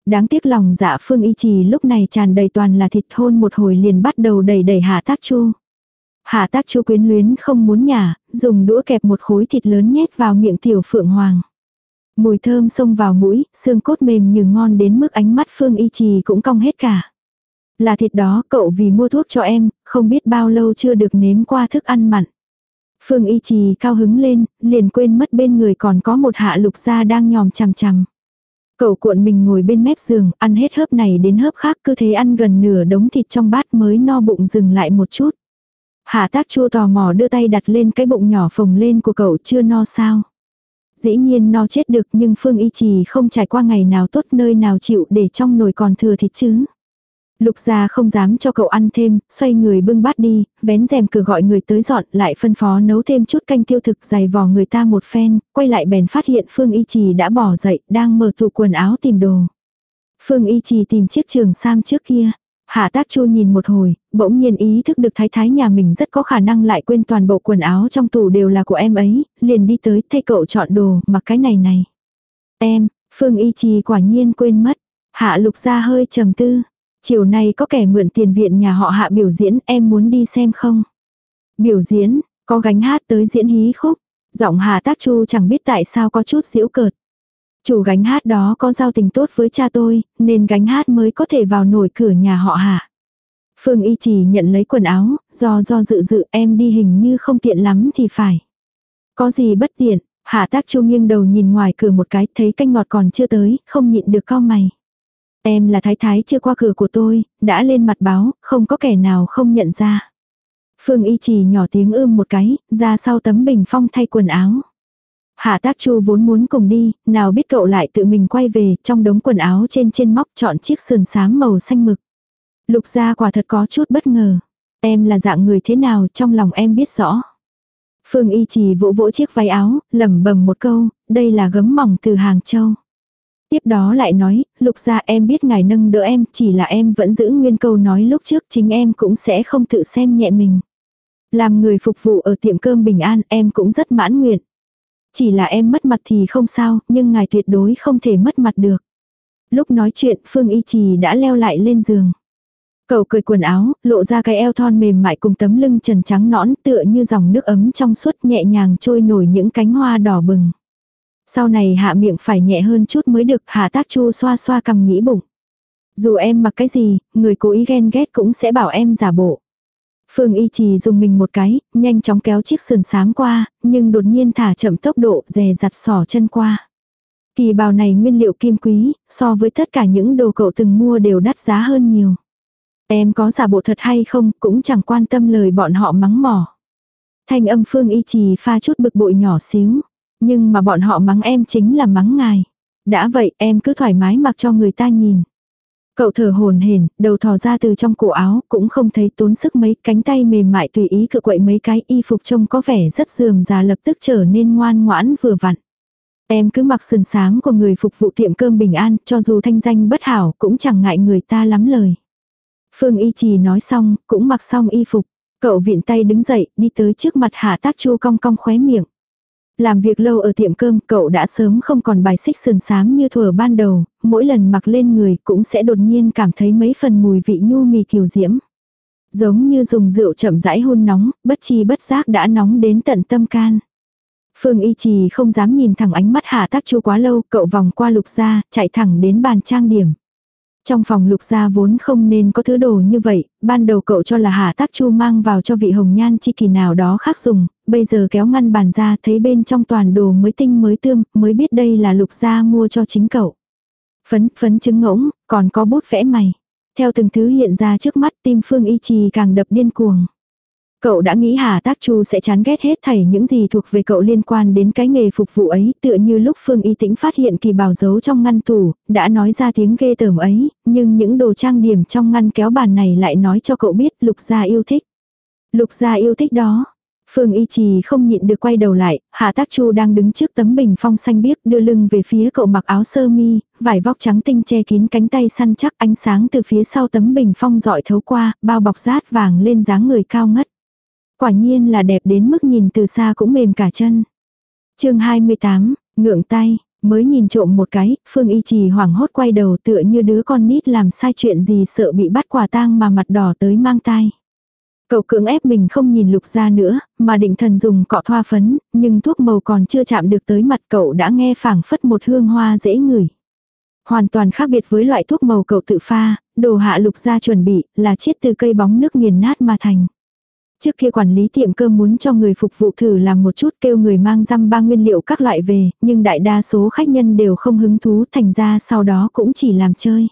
Đáng tiếc lòng dạ phương y trì lúc này tràn đầy toàn là thịt hôn một hồi liền bắt đầu đầy đầy hạ tác chu. Hạ tác chu quyến luyến không muốn nhả, dùng đũa kẹp một khối thịt lớn nhét vào miệng tiểu phượng hoàng. Mùi thơm xông vào mũi, xương cốt mềm như ngon đến mức ánh mắt phương y trì cũng cong hết cả. Là thịt đó cậu vì mua thuốc cho em, không biết bao lâu chưa được nếm qua thức ăn mặn. Phương y trì cao hứng lên, liền quên mất bên người còn có một hạ lục gia đang nhòm chằm chằm. Cậu cuộn mình ngồi bên mép giường, ăn hết hớp này đến hớp khác cứ thế ăn gần nửa đống thịt trong bát mới no bụng dừng lại một chút. Hạ tác chua tò mò đưa tay đặt lên cái bụng nhỏ phồng lên của cậu chưa no sao. Dĩ nhiên no chết được nhưng Phương Y Trì không trải qua ngày nào tốt nơi nào chịu để trong nồi còn thừa thịt chứ. Lục gia không dám cho cậu ăn thêm, xoay người bưng bát đi, vén rèm cửa gọi người tới dọn, lại phân phó nấu thêm chút canh tiêu thực dày vò người ta một phen, quay lại bèn phát hiện Phương Y Trì đã bỏ dậy, đang mở tủ quần áo tìm đồ. Phương Y Trì tìm chiếc trường sam trước kia. Hạ tác chu nhìn một hồi, bỗng nhiên ý thức được thái thái nhà mình rất có khả năng lại quên toàn bộ quần áo trong tủ đều là của em ấy, liền đi tới thay cậu chọn đồ, mặc cái này này. Em, Phương Y Trì quả nhiên quên mất. Hạ lục ra hơi trầm tư. Chiều nay có kẻ mượn tiền viện nhà họ hạ biểu diễn, em muốn đi xem không? Biểu diễn, có gánh hát tới diễn hí khúc. Giọng Hà Tác Chu chẳng biết tại sao có chút giễu cợt. Chủ gánh hát đó có giao tình tốt với cha tôi, nên gánh hát mới có thể vào nổi cửa nhà họ hạ. Phương Y chỉ nhận lấy quần áo, do do dự dự em đi hình như không tiện lắm thì phải. Có gì bất tiện, Hạ Tác Chu nghiêng đầu nhìn ngoài cửa một cái thấy canh ngọt còn chưa tới, không nhịn được cao mày. Em là thái thái chưa qua cửa của tôi, đã lên mặt báo, không có kẻ nào không nhận ra. Phương y chỉ nhỏ tiếng ưm một cái, ra sau tấm bình phong thay quần áo. Hạ tác chu vốn muốn cùng đi, nào biết cậu lại tự mình quay về, trong đống quần áo trên trên móc chọn chiếc sườn xám màu xanh mực. Lục gia quả thật có chút bất ngờ. Em là dạng người thế nào trong lòng em biết rõ. Phương y chỉ vỗ vỗ chiếc váy áo, lẩm bẩm một câu, đây là gấm mỏng từ Hàng Châu. Tiếp đó lại nói, lục gia em biết ngài nâng đỡ em, chỉ là em vẫn giữ nguyên câu nói lúc trước chính em cũng sẽ không tự xem nhẹ mình. Làm người phục vụ ở tiệm cơm bình an em cũng rất mãn nguyện. Chỉ là em mất mặt thì không sao, nhưng ngài tuyệt đối không thể mất mặt được. Lúc nói chuyện Phương Y Trì đã leo lại lên giường. Cậu cười quần áo, lộ ra cái eo thon mềm mại cùng tấm lưng trần trắng nõn tựa như dòng nước ấm trong suốt nhẹ nhàng trôi nổi những cánh hoa đỏ bừng. Sau này hạ miệng phải nhẹ hơn chút mới được hạ tác chu xoa xoa cầm nghĩ bụng. Dù em mặc cái gì, người cố ý ghen ghét cũng sẽ bảo em giả bộ. Phương y trì dùng mình một cái, nhanh chóng kéo chiếc sườn sám qua, nhưng đột nhiên thả chậm tốc độ dè dặt sỏ chân qua. Kỳ bào này nguyên liệu kim quý, so với tất cả những đồ cậu từng mua đều đắt giá hơn nhiều. Em có giả bộ thật hay không cũng chẳng quan tâm lời bọn họ mắng mỏ. Thanh âm phương y trì pha chút bực bội nhỏ xíu. Nhưng mà bọn họ mắng em chính là mắng ngài. Đã vậy em cứ thoải mái mặc cho người ta nhìn. Cậu thở hồn hển, đầu thò ra từ trong cổ áo, cũng không thấy tốn sức mấy, cánh tay mềm mại tùy ý cự quậy mấy cái y phục trông có vẻ rất dườm già lập tức trở nên ngoan ngoãn vừa vặn. Em cứ mặc sườn sáng của người phục vụ tiệm cơm bình an, cho dù thanh danh bất hảo cũng chẳng ngại người ta lắm lời. Phương Y Trì nói xong, cũng mặc xong y phục. Cậu viện tay đứng dậy, đi tới trước mặt Hạ Tác Chu cong cong khóe miệng. Làm việc lâu ở tiệm cơm, cậu đã sớm không còn bài xích sườn sám như thuở ban đầu, mỗi lần mặc lên người cũng sẽ đột nhiên cảm thấy mấy phần mùi vị nhu mì kiều diễm. Giống như dùng rượu chậm rãi hôn nóng, bất chi bất giác đã nóng đến tận tâm can. Phương Y Trì không dám nhìn thẳng ánh mắt Hạ Tác Chu quá lâu, cậu vòng qua lục ra, chạy thẳng đến bàn trang điểm. Trong phòng lục gia vốn không nên có thứ đồ như vậy, ban đầu cậu cho là Hà Tác Chu mang vào cho vị hồng nhan chi kỳ nào đó khác dùng, bây giờ kéo ngăn bàn ra thấy bên trong toàn đồ mới tinh mới tươm, mới biết đây là lục gia mua cho chính cậu. Phấn, phấn trứng ngỗng, còn có bút vẽ mày. Theo từng thứ hiện ra trước mắt tim Phương Y Trì càng đập điên cuồng. Cậu đã nghĩ Hà Tác Chu sẽ chán ghét hết thảy những gì thuộc về cậu liên quan đến cái nghề phục vụ ấy, tựa như lúc Phương Y Tĩnh phát hiện kỳ bảo giấu trong ngăn tủ, đã nói ra tiếng ghê tởm ấy, nhưng những đồ trang điểm trong ngăn kéo bàn này lại nói cho cậu biết Lục Gia yêu thích. Lục Gia yêu thích đó. Phương Y Trì không nhịn được quay đầu lại, Hạ Tác Chu đang đứng trước tấm bình phong xanh biếc đưa lưng về phía cậu mặc áo sơ mi, vải vóc trắng tinh che kín cánh tay săn chắc ánh sáng từ phía sau tấm bình phong dọi thấu qua, bao bọc rát vàng lên dáng người cao ngất. Quả nhiên là đẹp đến mức nhìn từ xa cũng mềm cả chân. chương 28, ngượng tay, mới nhìn trộm một cái, Phương Y Trì hoảng hốt quay đầu tựa như đứa con nít làm sai chuyện gì sợ bị bắt quả tang mà mặt đỏ tới mang tai. Cậu cưỡng ép mình không nhìn lục ra nữa, mà định thần dùng cọ thoa phấn, nhưng thuốc màu còn chưa chạm được tới mặt cậu đã nghe phảng phất một hương hoa dễ ngửi. Hoàn toàn khác biệt với loại thuốc màu cậu tự pha, đồ hạ lục ra chuẩn bị là chiết từ cây bóng nước nghiền nát mà thành. Trước kia quản lý tiệm cơm muốn cho người phục vụ thử làm một chút kêu người mang răm ba nguyên liệu các loại về, nhưng đại đa số khách nhân đều không hứng thú thành ra sau đó cũng chỉ làm chơi.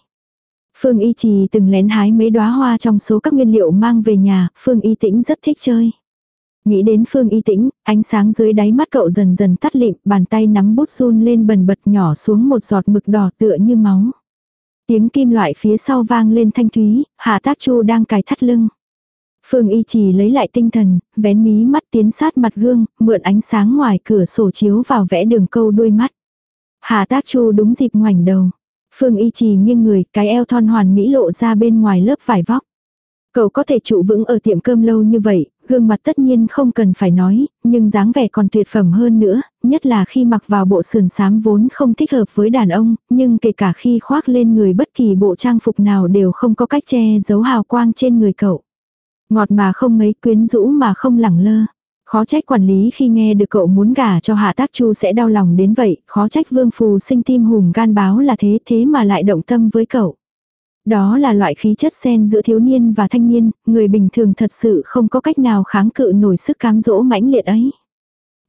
Phương Y Trì từng lén hái mấy đóa hoa trong số các nguyên liệu mang về nhà, Phương Y Tĩnh rất thích chơi. Nghĩ đến Phương Y Tĩnh, ánh sáng dưới đáy mắt cậu dần dần tắt lịm, bàn tay nắm bút run lên bần bật nhỏ xuống một giọt mực đỏ tựa như máu. Tiếng kim loại phía sau vang lên thanh thúy, Hạ Tác Chu đang cài thắt lưng. Phương Y Trì lấy lại tinh thần, vén mí mắt tiến sát mặt gương, mượn ánh sáng ngoài cửa sổ chiếu vào vẽ đường câu đuôi mắt. Hà Tác Chu đúng dịp ngoảnh đầu. Phương Y Trì nghiêng người, cái eo thon hoàn mỹ lộ ra bên ngoài lớp vải vóc. Cậu có thể trụ vững ở tiệm cơm lâu như vậy, gương mặt tất nhiên không cần phải nói, nhưng dáng vẻ còn tuyệt phẩm hơn nữa, nhất là khi mặc vào bộ sườn xám vốn không thích hợp với đàn ông, nhưng kể cả khi khoác lên người bất kỳ bộ trang phục nào đều không có cách che giấu hào quang trên người cậu. Ngọt mà không mấy quyến rũ mà không lẳng lơ. Khó trách quản lý khi nghe được cậu muốn gả cho Hạ Tác Chu sẽ đau lòng đến vậy, khó trách Vương Phù sinh tim hùm gan báo là thế thế mà lại động tâm với cậu. Đó là loại khí chất xen giữa thiếu niên và thanh niên, người bình thường thật sự không có cách nào kháng cự nổi sức cám dỗ mãnh liệt ấy.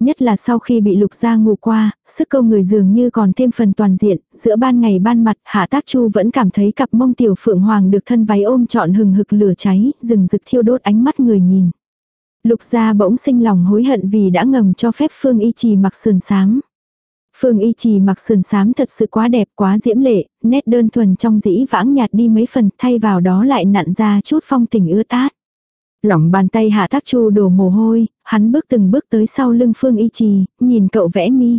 Nhất là sau khi bị lục gia ngủ qua, sức công người dường như còn thêm phần toàn diện, giữa ban ngày ban mặt hạ tác chu vẫn cảm thấy cặp mông tiểu phượng hoàng được thân váy ôm trọn hừng hực lửa cháy, rừng rực thiêu đốt ánh mắt người nhìn. Lục gia bỗng sinh lòng hối hận vì đã ngầm cho phép Phương Y Trì mặc sườn sám. Phương Y Trì mặc sườn sám thật sự quá đẹp quá diễm lệ, nét đơn thuần trong dĩ vãng nhạt đi mấy phần thay vào đó lại nặn ra chút phong tình ướt át. Lỏng bàn tay hạ tác chu đổ mồ hôi, hắn bước từng bước tới sau lưng Phương Y Trì, nhìn cậu vẽ mi.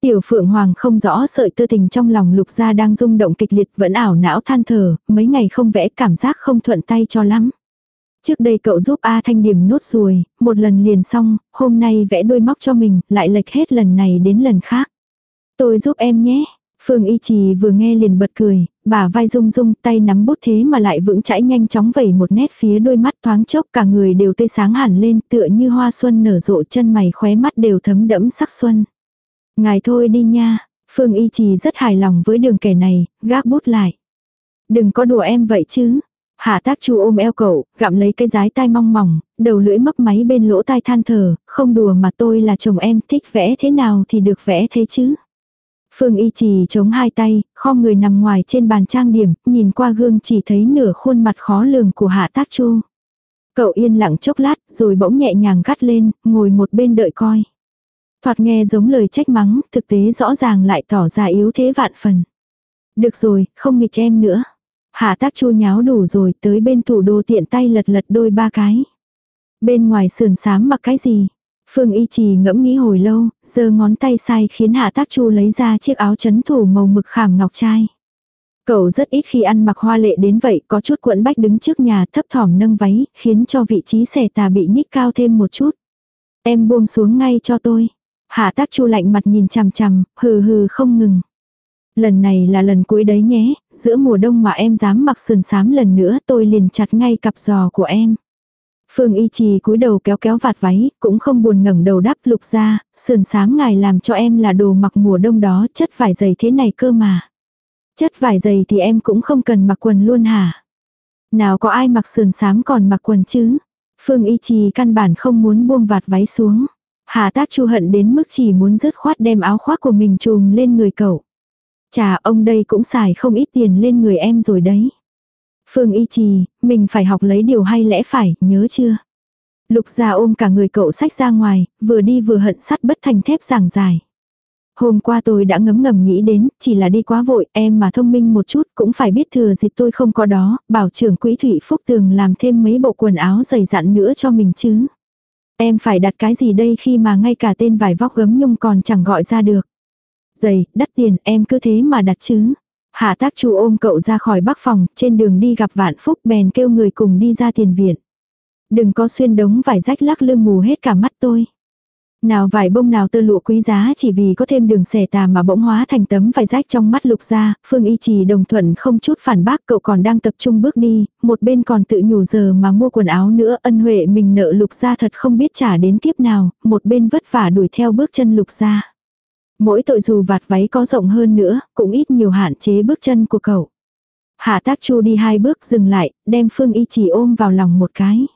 Tiểu Phượng Hoàng không rõ sợi tư tình trong lòng lục gia đang rung động kịch liệt vẫn ảo não than thở, mấy ngày không vẽ cảm giác không thuận tay cho lắm. Trước đây cậu giúp A Thanh điểm nốt ruồi, một lần liền xong, hôm nay vẽ đôi móc cho mình, lại lệch hết lần này đến lần khác. Tôi giúp em nhé. Phương Y Trì vừa nghe liền bật cười, bà vai rung rung tay nắm bút thế mà lại vững chãi nhanh chóng vẩy một nét phía đôi mắt thoáng chốc cả người đều tươi sáng hẳn lên tựa như hoa xuân nở rộ chân mày khóe mắt đều thấm đẫm sắc xuân. Ngài thôi đi nha, Phương Y Trì rất hài lòng với đường kẻ này, gác bút lại. Đừng có đùa em vậy chứ. Hạ tác chu ôm eo cậu, gặm lấy cái rái tai mong mỏng, đầu lưỡi mấp máy bên lỗ tai than thở, không đùa mà tôi là chồng em thích vẽ thế nào thì được vẽ thế chứ. Phương Y Trì chống hai tay, kho người nằm ngoài trên bàn trang điểm, nhìn qua gương chỉ thấy nửa khuôn mặt khó lường của Hạ Tác Chu. Cậu yên lặng chốc lát, rồi bỗng nhẹ nhàng gắt lên, ngồi một bên đợi coi. Thoạt nghe giống lời trách mắng, thực tế rõ ràng lại tỏ ra yếu thế vạn phần. Được rồi, không nghịch em nữa. Hạ tác chu nháo đủ rồi, tới bên thủ đô tiện tay lật lật đôi ba cái. Bên ngoài sườn sám mặc cái gì? Phương Y Trì ngẫm nghĩ hồi lâu, giơ ngón tay sai khiến Hạ Tác Chu lấy ra chiếc áo chấn thủ màu mực khảm ngọc trai. Cậu rất ít khi ăn mặc hoa lệ đến vậy, có chút cuộn bách đứng trước nhà thấp thỏm nâng váy, khiến cho vị trí xẻ tà bị nhích cao thêm một chút. Em buông xuống ngay cho tôi. Hạ Tác Chu lạnh mặt nhìn chằm chằm, hừ hừ không ngừng. Lần này là lần cuối đấy nhé, giữa mùa đông mà em dám mặc sườn sám lần nữa tôi liền chặt ngay cặp giò của em. Phương y trì cúi đầu kéo kéo vạt váy, cũng không buồn ngẩng đầu đắp lục ra, sườn sám ngài làm cho em là đồ mặc mùa đông đó, chất vải dày thế này cơ mà. Chất vải dày thì em cũng không cần mặc quần luôn hả? Nào có ai mặc sườn sám còn mặc quần chứ? Phương y trì căn bản không muốn buông vạt váy xuống. Hà tác chu hận đến mức chỉ muốn dứt khoát đem áo khoác của mình trùm lên người cậu. Chà ông đây cũng xài không ít tiền lên người em rồi đấy. Phương y trì, mình phải học lấy điều hay lẽ phải, nhớ chưa? Lục gia ôm cả người cậu sách ra ngoài, vừa đi vừa hận sắt bất thành thép giảng dài. Hôm qua tôi đã ngấm ngầm nghĩ đến, chỉ là đi quá vội, em mà thông minh một chút cũng phải biết thừa dịp tôi không có đó, bảo trưởng quỹ thủy phúc tường làm thêm mấy bộ quần áo dày dặn nữa cho mình chứ. Em phải đặt cái gì đây khi mà ngay cả tên vải vóc gấm nhung còn chẳng gọi ra được. Giày, đắt tiền, em cứ thế mà đặt chứ. Hạ tác chu ôm cậu ra khỏi bắc phòng, trên đường đi gặp vạn phúc bèn kêu người cùng đi ra tiền viện. Đừng có xuyên đống vải rách lắc lư mù hết cả mắt tôi. Nào vải bông nào tơ lụa quý giá chỉ vì có thêm đường xẻ tà mà bỗng hóa thành tấm vải rách trong mắt lục ra, Phương Y Trì đồng thuận không chút phản bác cậu còn đang tập trung bước đi, một bên còn tự nhủ giờ mà mua quần áo nữa ân huệ mình nợ lục ra thật không biết trả đến kiếp nào, một bên vất vả đuổi theo bước chân lục ra. Mỗi tội dù vạt váy có rộng hơn nữa, cũng ít nhiều hạn chế bước chân của cậu. Hạ tác chu đi hai bước dừng lại, đem Phương Y chỉ ôm vào lòng một cái.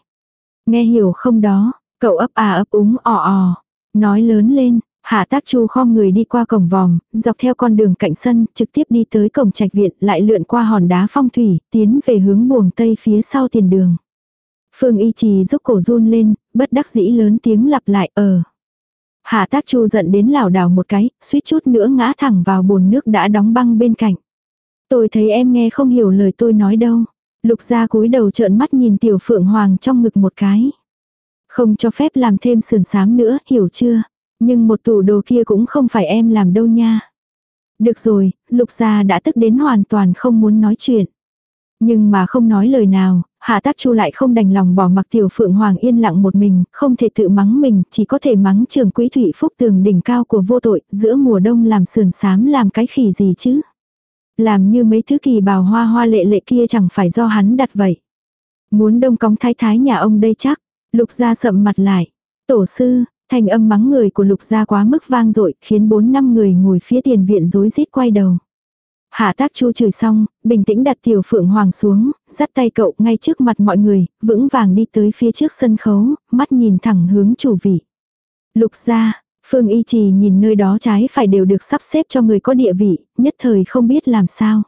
Nghe hiểu không đó, cậu ấp à ấp úng ò ò. Nói lớn lên, Hạ tác chu khom người đi qua cổng vòm, dọc theo con đường cạnh sân, trực tiếp đi tới cổng trạch viện, lại lượn qua hòn đá phong thủy, tiến về hướng buồng tây phía sau tiền đường. Phương y trì giúp cổ run lên, bất đắc dĩ lớn tiếng lặp lại ờ. Hạ tác chu giận đến lảo đảo một cái, suýt chút nữa ngã thẳng vào bồn nước đã đóng băng bên cạnh. Tôi thấy em nghe không hiểu lời tôi nói đâu. Lục gia cúi đầu trợn mắt nhìn tiểu phượng hoàng trong ngực một cái. Không cho phép làm thêm sườn sám nữa, hiểu chưa? Nhưng một tủ đồ kia cũng không phải em làm đâu nha. Được rồi, lục gia đã tức đến hoàn toàn không muốn nói chuyện. Nhưng mà không nói lời nào, Hạ tác chu lại không đành lòng bỏ mặc tiểu phượng hoàng yên lặng một mình, không thể tự mắng mình, chỉ có thể mắng trường quý thủy phúc tường đỉnh cao của vô tội, giữa mùa đông làm sườn sám làm cái khỉ gì chứ. Làm như mấy thứ kỳ bào hoa hoa lệ lệ kia chẳng phải do hắn đặt vậy. Muốn đông cống thái thái nhà ông đây chắc, lục gia sậm mặt lại. Tổ sư, thành âm mắng người của lục gia quá mức vang dội khiến bốn năm người ngồi phía tiền viện rối rít quay đầu. Hạ tác chu chửi xong, bình tĩnh đặt tiểu phượng hoàng xuống, dắt tay cậu ngay trước mặt mọi người, vững vàng đi tới phía trước sân khấu, mắt nhìn thẳng hướng chủ vị. Lục gia, Phương Y Trì nhìn nơi đó trái phải đều được sắp xếp cho người có địa vị, nhất thời không biết làm sao.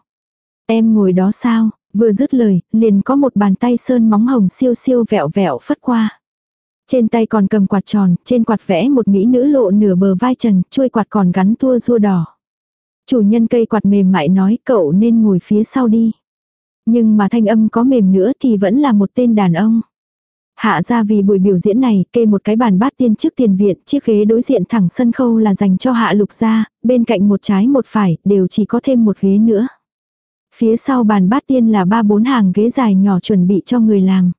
Em ngồi đó sao, vừa dứt lời, liền có một bàn tay sơn móng hồng siêu siêu vẹo vẹo phất qua. Trên tay còn cầm quạt tròn, trên quạt vẽ một mỹ nữ lộ nửa bờ vai trần, chuôi quạt còn gắn tua rua đỏ. Chủ nhân cây quạt mềm mại nói cậu nên ngồi phía sau đi. Nhưng mà thanh âm có mềm nữa thì vẫn là một tên đàn ông. Hạ ra vì buổi biểu diễn này, kê một cái bàn bát tiên trước tiền viện, chiếc ghế đối diện thẳng sân khâu là dành cho hạ lục gia, bên cạnh một trái một phải, đều chỉ có thêm một ghế nữa. Phía sau bàn bát tiên là ba bốn hàng ghế dài nhỏ chuẩn bị cho người làm.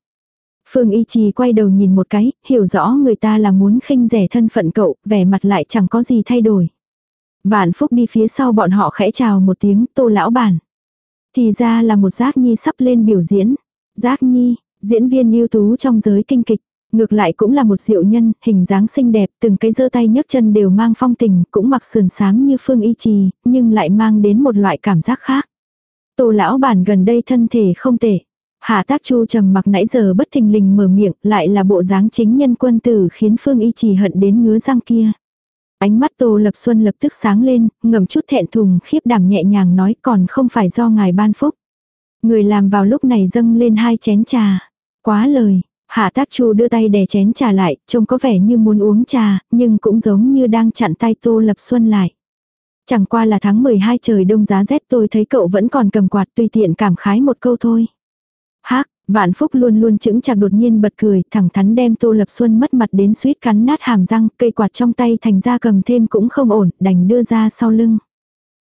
Phương Y Trì quay đầu nhìn một cái, hiểu rõ người ta là muốn khinh rẻ thân phận cậu, vẻ mặt lại chẳng có gì thay đổi. Vạn Phúc đi phía sau bọn họ khẽ chào một tiếng, tô lão bản. Thì ra là một giác nhi sắp lên biểu diễn. Giác nhi, diễn viên ưu tú trong giới kinh kịch. Ngược lại cũng là một diệu nhân, hình dáng xinh đẹp, từng cái giơ tay nhấc chân đều mang phong tình, cũng mặc sườn xám như Phương Y Trì, nhưng lại mang đến một loại cảm giác khác. Tô lão bản gần đây thân thể không tệ. Hạ tác chu trầm mặc nãy giờ bất thình lình mở miệng, lại là bộ dáng chính nhân quân tử khiến Phương Y Trì hận đến ngứa răng kia. Ánh mắt Tô Lập Xuân lập tức sáng lên, ngầm chút thẹn thùng khiếp đảm nhẹ nhàng nói còn không phải do ngài ban phúc. Người làm vào lúc này dâng lên hai chén trà. Quá lời, Hạ tác chu đưa tay đè chén trà lại, trông có vẻ như muốn uống trà, nhưng cũng giống như đang chặn tay Tô Lập Xuân lại. Chẳng qua là tháng 12 trời đông giá rét tôi thấy cậu vẫn còn cầm quạt tùy tiện cảm khái một câu thôi. Hác, Vạn Phúc luôn luôn chững chạc đột nhiên bật cười, thẳng thắn đem Tô Lập Xuân mất mặt đến suýt cắn nát hàm răng, cây quạt trong tay thành ra cầm thêm cũng không ổn, đành đưa ra sau lưng.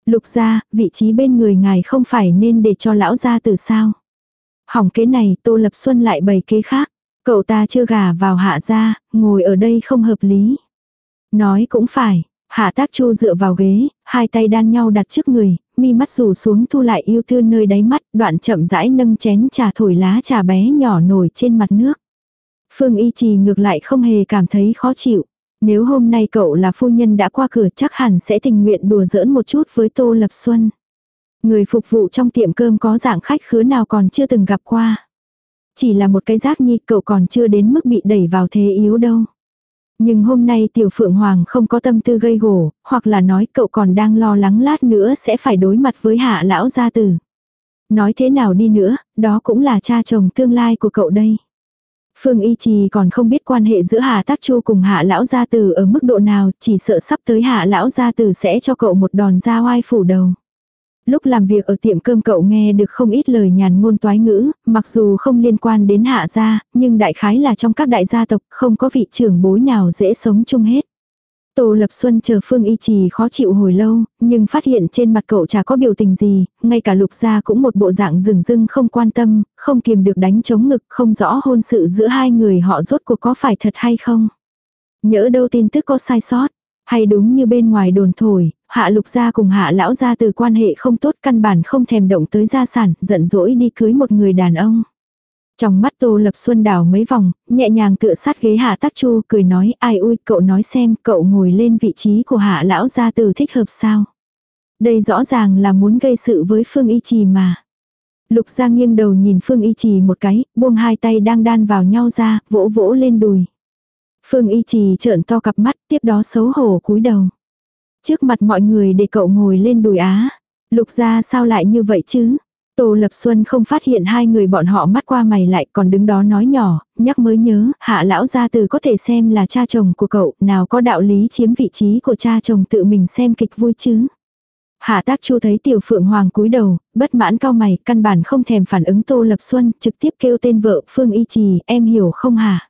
Lục ra vị trí bên người ngài không phải nên để cho lão ra từ sao. Hỏng kế này, Tô Lập Xuân lại bày kế khác. Cậu ta chưa gả vào hạ ra ngồi ở đây không hợp lý. Nói cũng phải, hạ tác chu dựa vào ghế, hai tay đan nhau đặt trước người, mi mắt rủ xuống thu lại yêu thương nơi đáy mắt, đoạn chậm rãi nâng chén trà thổi lá trà bé nhỏ nổi trên mặt nước. Phương y trì ngược lại không hề cảm thấy khó chịu. Nếu hôm nay cậu là phu nhân đã qua cửa chắc hẳn sẽ tình nguyện đùa giỡn một chút với Tô Lập Xuân. Người phục vụ trong tiệm cơm có dạng khách khứa nào còn chưa từng gặp qua. Chỉ là một cái giác nhi cậu còn chưa đến mức bị đẩy vào thế yếu đâu. Nhưng hôm nay tiểu phượng hoàng không có tâm tư gây gổ, hoặc là nói cậu còn đang lo lắng lát nữa sẽ phải đối mặt với hạ lão gia tử. Nói thế nào đi nữa, đó cũng là cha chồng tương lai của cậu đây. Phương Y Trì còn không biết quan hệ giữa Hạ Tác Chu cùng Hạ Lão Gia Tử ở mức độ nào, chỉ sợ sắp tới Hạ Lão Gia Tử sẽ cho cậu một đòn ra oai phủ đầu. Lúc làm việc ở tiệm cơm cậu nghe được không ít lời nhàn ngôn toái ngữ, mặc dù không liên quan đến hạ gia, nhưng đại khái là trong các đại gia tộc không có vị trưởng bối nào dễ sống chung hết. Tô Lập Xuân chờ Phương Y Trì khó chịu hồi lâu, nhưng phát hiện trên mặt cậu chả có biểu tình gì, ngay cả lục gia cũng một bộ dạng rừng rưng không quan tâm, không kiềm được đánh chống ngực, không rõ hôn sự giữa hai người họ rốt cuộc có phải thật hay không. Nhỡ đâu tin tức có sai sót, hay đúng như bên ngoài đồn thổi, hạ lục gia cùng hạ lão gia từ quan hệ không tốt căn bản không thèm động tới gia sản, giận dỗi đi cưới một người đàn ông. Trong mắt Tô Lập Xuân đảo mấy vòng, nhẹ nhàng tựa sát ghế Hạ Tắc Chu cười nói ai ui cậu nói xem cậu ngồi lên vị trí của Hạ Lão gia từ thích hợp sao. Đây rõ ràng là muốn gây sự với Phương Y Trì mà. Lục Giang nghiêng đầu nhìn Phương Y Trì một cái, buông hai tay đang đan vào nhau ra, vỗ vỗ lên đùi. Phương Y Trì trợn to cặp mắt, tiếp đó xấu hổ cúi đầu. Trước mặt mọi người để cậu ngồi lên đùi á. Lục ra sao lại như vậy chứ? Tô Lập Xuân không phát hiện hai người bọn họ mắt qua mày lại còn đứng đó nói nhỏ, nhắc mới nhớ, hạ lão gia từ có thể xem là cha chồng của cậu, nào có đạo lý chiếm vị trí của cha chồng tự mình xem kịch vui chứ. Hạ tác chu thấy tiểu phượng hoàng cúi đầu, bất mãn cao mày, căn bản không thèm phản ứng Tô Lập Xuân, trực tiếp kêu tên vợ Phương Y Trì, em hiểu không hả?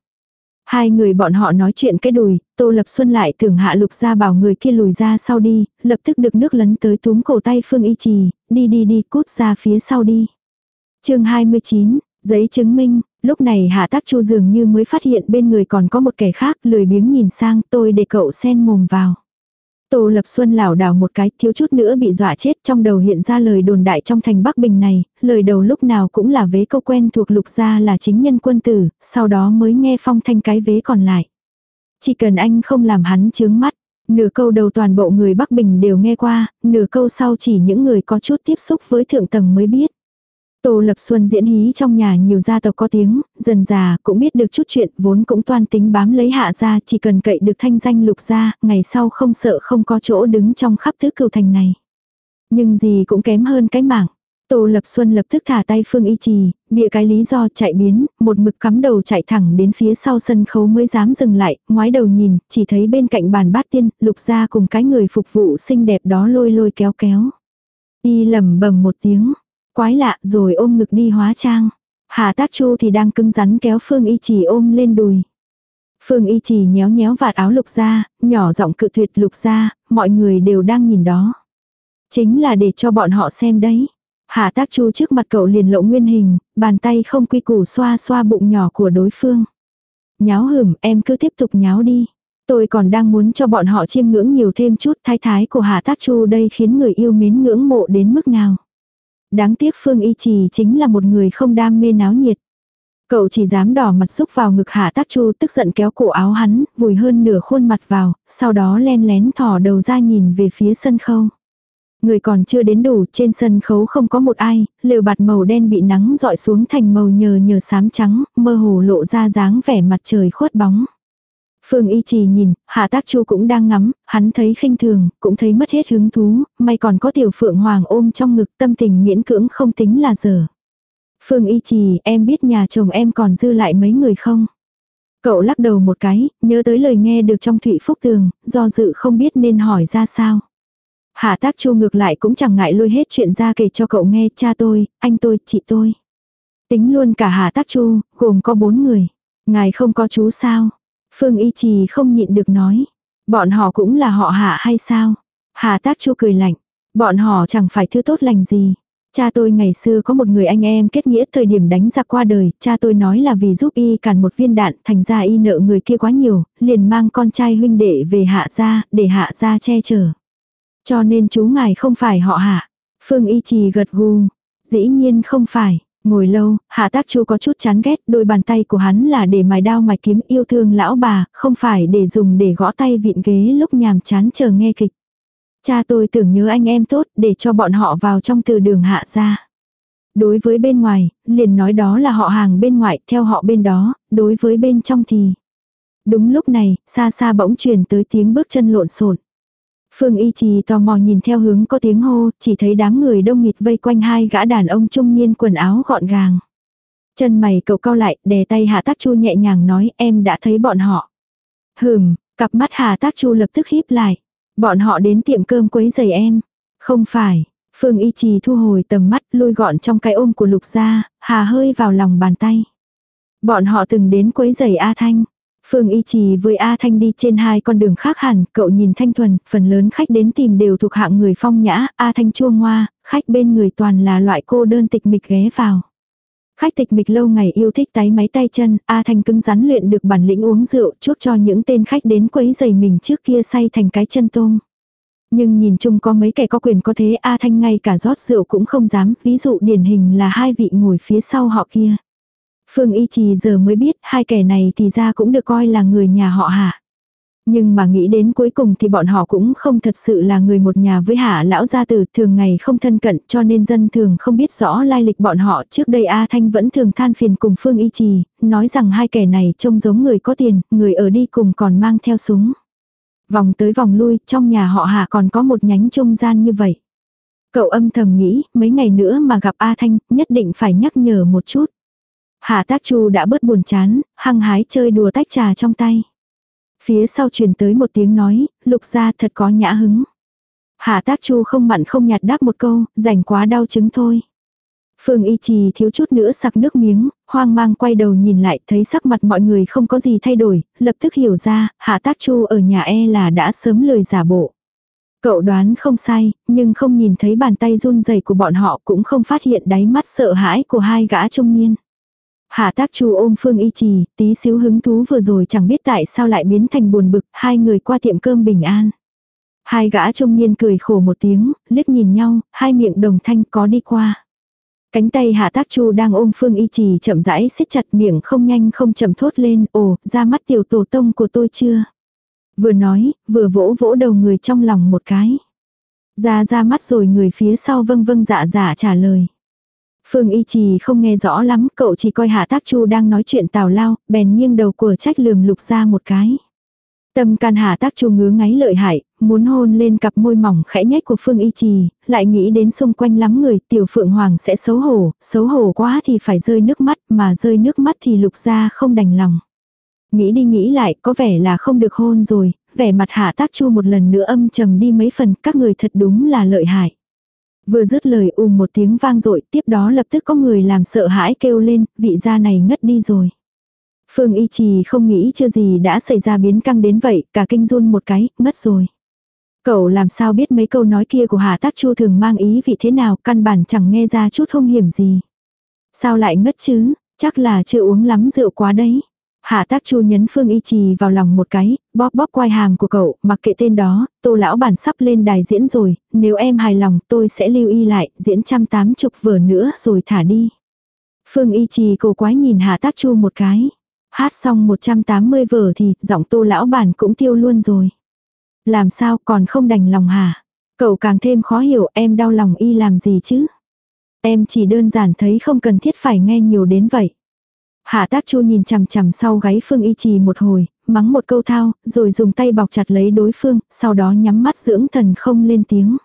Hai người bọn họ nói chuyện cái đùi, Tô Lập Xuân lại tưởng hạ lục ra bảo người kia lùi ra sau đi, lập tức được nước lấn tới túm cổ tay Phương Y Trì, đi đi đi cút ra phía sau đi. chương 29, giấy chứng minh, lúc này hạ tác chu dường như mới phát hiện bên người còn có một kẻ khác lười biếng nhìn sang tôi để cậu sen mồm vào. Tô Lập Xuân lảo đảo một cái, thiếu chút nữa bị dọa chết, trong đầu hiện ra lời đồn đại trong thành Bắc Bình này, lời đầu lúc nào cũng là vế câu quen thuộc lục gia là chính nhân quân tử, sau đó mới nghe phong thanh cái vế còn lại. Chỉ cần anh không làm hắn chướng mắt, nửa câu đầu toàn bộ người Bắc Bình đều nghe qua, nửa câu sau chỉ những người có chút tiếp xúc với thượng tầng mới biết. Tô Lập Xuân diễn hí trong nhà nhiều gia tộc có tiếng, dần già cũng biết được chút chuyện, vốn cũng toan tính bám lấy hạ gia, chỉ cần cậy được thanh danh lục gia, ngày sau không sợ không có chỗ đứng trong khắp tứ cửu thành này. Nhưng gì cũng kém hơn cái mạng. Tô Lập Xuân lập tức thả tay Phương Y Trì, bịa cái lý do chạy biến, một mực cắm đầu chạy thẳng đến phía sau sân khấu mới dám dừng lại, ngoái đầu nhìn, chỉ thấy bên cạnh bàn bát tiên, lục gia cùng cái người phục vụ xinh đẹp đó lôi lôi kéo kéo. Y lầm bầm một tiếng, quái lạ rồi ôm ngực đi hóa trang. Hà Tác Chu thì đang cứng rắn kéo Phương Y Trì ôm lên đùi. Phương Y Trì nhéo nhéo vạt áo lục ra, nhỏ giọng cự tuyệt lục ra. mọi người đều đang nhìn đó. Chính là để cho bọn họ xem đấy. Hạ tác chu trước mặt cậu liền lộ nguyên hình, bàn tay không quy củ xoa xoa bụng nhỏ của đối phương. Nháo hửm, em cứ tiếp tục nháo đi. Tôi còn đang muốn cho bọn họ chiêm ngưỡng nhiều thêm chút thái thái của Hạ Tác Chu đây khiến người yêu mến ngưỡng mộ đến mức nào. Đáng tiếc Phương Y Trì chính là một người không đam mê náo nhiệt. Cậu chỉ dám đỏ mặt xúc vào ngực Hạ Tác Chu tức giận kéo cổ áo hắn, vùi hơn nửa khuôn mặt vào, sau đó len lén thò đầu ra nhìn về phía sân khấu. Người còn chưa đến đủ, trên sân khấu không có một ai, lều bạt màu đen bị nắng dọi xuống thành màu nhờ nhờ xám trắng, mơ hồ lộ ra dáng vẻ mặt trời khuất bóng. Phương Y Trì nhìn, Hạ Tác Chu cũng đang ngắm, hắn thấy khinh thường, cũng thấy mất hết hứng thú, may còn có tiểu phượng hoàng ôm trong ngực tâm tình miễn cưỡng không tính là dở. Phương Y Trì, em biết nhà chồng em còn dư lại mấy người không? Cậu lắc đầu một cái, nhớ tới lời nghe được trong Thụy Phúc Tường, do dự không biết nên hỏi ra sao. Hạ tác chu ngược lại cũng chẳng ngại lôi hết chuyện ra kể cho cậu nghe cha tôi, anh tôi, chị tôi. Tính luôn cả hạ tác chu, gồm có bốn người. Ngài không có chú sao? Phương y trì không nhịn được nói. Bọn họ cũng là họ hạ hay sao? Hà tác chu cười lạnh. Bọn họ chẳng phải thứ tốt lành gì. Cha tôi ngày xưa có một người anh em kết nghĩa thời điểm đánh ra qua đời, cha tôi nói là vì giúp y cản một viên đạn, thành ra y nợ người kia quá nhiều, liền mang con trai huynh đệ về hạ gia, để hạ gia che chở. Cho nên chú ngài không phải họ hạ. Phương y trì gật gù. Dĩ nhiên không phải. Ngồi lâu, hạ tác chu có chút chán ghét, đôi bàn tay của hắn là để mài đao mài kiếm yêu thương lão bà, không phải để dùng để gõ tay vịn ghế lúc nhàm chán chờ nghe kịch. Cha tôi tưởng nhớ anh em tốt để cho bọn họ vào trong từ đường hạ ra. Đối với bên ngoài, liền nói đó là họ hàng bên ngoài, theo họ bên đó, đối với bên trong thì. Đúng lúc này, xa xa bỗng truyền tới tiếng bước chân lộn xộn. Phương Y Trì tò mò nhìn theo hướng có tiếng hô, chỉ thấy đám người đông nghịt vây quanh hai gã đàn ông trung niên quần áo gọn gàng. Chân mày cậu cao lại, đè tay Hạ Tác Chu nhẹ nhàng nói em đã thấy bọn họ. Hừm, cặp mắt Hà Tác Chu lập tức híp lại. Bọn họ đến tiệm cơm quấy giày em. Không phải, Phương Y Trì thu hồi tầm mắt lôi gọn trong cái ôm của Lục gia, hà hơi vào lòng bàn tay. Bọn họ từng đến quấy giày A Thanh. Phương Y Trì với A Thanh đi trên hai con đường khác hẳn, cậu nhìn Thanh Thuần, phần lớn khách đến tìm đều thuộc hạng người phong nhã, A Thanh chua ngoa, khách bên người toàn là loại cô đơn tịch mịch ghé vào. Khách tịch mịch lâu ngày yêu thích tái máy tay chân, A Thanh cứng rắn luyện được bản lĩnh uống rượu chuốc cho những tên khách đến quấy giày mình trước kia say thành cái chân tôm. Nhưng nhìn chung có mấy kẻ có quyền có thế A Thanh ngay cả rót rượu cũng không dám, ví dụ điển hình là hai vị ngồi phía sau họ kia. Phương Y Trì giờ mới biết hai kẻ này thì ra cũng được coi là người nhà họ hạ. Nhưng mà nghĩ đến cuối cùng thì bọn họ cũng không thật sự là người một nhà với hạ lão gia tử thường ngày không thân cận cho nên dân thường không biết rõ lai lịch bọn họ. Trước đây A Thanh vẫn thường than phiền cùng Phương Y Trì, nói rằng hai kẻ này trông giống người có tiền, người ở đi cùng còn mang theo súng. Vòng tới vòng lui, trong nhà họ hạ còn có một nhánh trung gian như vậy. Cậu âm thầm nghĩ, mấy ngày nữa mà gặp A Thanh, nhất định phải nhắc nhở một chút. Hạ tác chu đã bớt buồn chán, hăng hái chơi đùa tách trà trong tay. Phía sau truyền tới một tiếng nói, lục gia thật có nhã hứng. Hạ tác chu không mặn không nhạt đáp một câu, rảnh quá đau chứng thôi. Phương y trì thiếu chút nữa sặc nước miếng, hoang mang quay đầu nhìn lại thấy sắc mặt mọi người không có gì thay đổi, lập tức hiểu ra, hạ tác chu ở nhà e là đã sớm lời giả bộ. Cậu đoán không sai, nhưng không nhìn thấy bàn tay run rẩy của bọn họ cũng không phát hiện đáy mắt sợ hãi của hai gã trung niên. Hạ tác chu ôm Phương Y Trì, tí xíu hứng thú vừa rồi chẳng biết tại sao lại biến thành buồn bực, hai người qua tiệm cơm bình an. Hai gã trông niên cười khổ một tiếng, liếc nhìn nhau, hai miệng đồng thanh có đi qua. Cánh tay hạ tác chu đang ôm Phương Y Trì chậm rãi siết chặt miệng không nhanh không chậm thốt lên, ồ, ra mắt tiểu tổ tông của tôi chưa? Vừa nói, vừa vỗ vỗ đầu người trong lòng một cái. Ra ra mắt rồi người phía sau vâng vâng dạ dạ trả lời. Phương Y Trì không nghe rõ lắm, cậu chỉ coi Hạ Tác Chu đang nói chuyện tào lao, bèn nghiêng đầu của trách lườm lục ra một cái. Tâm can Hạ Tác Chu ngứa ngáy lợi hại, muốn hôn lên cặp môi mỏng khẽ nhếch của Phương Y Trì, lại nghĩ đến xung quanh lắm người, tiểu Phượng Hoàng sẽ xấu hổ, xấu hổ quá thì phải rơi nước mắt, mà rơi nước mắt thì lục ra không đành lòng. Nghĩ đi nghĩ lại, có vẻ là không được hôn rồi, vẻ mặt Hạ Tác Chu một lần nữa âm trầm đi mấy phần, các người thật đúng là lợi hại. Vừa dứt lời ùm một tiếng vang dội tiếp đó lập tức có người làm sợ hãi kêu lên, vị gia này ngất đi rồi. Phương y trì không nghĩ chưa gì đã xảy ra biến căng đến vậy, cả kinh run một cái, ngất rồi. Cậu làm sao biết mấy câu nói kia của Hà Tác Chu thường mang ý vị thế nào, căn bản chẳng nghe ra chút hung hiểm gì. Sao lại ngất chứ, chắc là chưa uống lắm rượu quá đấy. Hạ tác chu nhấn Phương Y Trì vào lòng một cái, bóp bóp quai hàm của cậu, mặc kệ tên đó, tô lão bản sắp lên đài diễn rồi, nếu em hài lòng tôi sẽ lưu y lại, diễn trăm tám chục vở nữa rồi thả đi. Phương Y Trì cổ quái nhìn Hạ tác chu một cái. Hát xong 180 vở thì giọng tô lão bản cũng tiêu luôn rồi. Làm sao còn không đành lòng hả? Cậu càng thêm khó hiểu em đau lòng y làm gì chứ? Em chỉ đơn giản thấy không cần thiết phải nghe nhiều đến vậy. Hạ tác chu nhìn chằm chằm sau gáy Phương Y Trì một hồi, mắng một câu thao, rồi dùng tay bọc chặt lấy đối phương, sau đó nhắm mắt dưỡng thần không lên tiếng.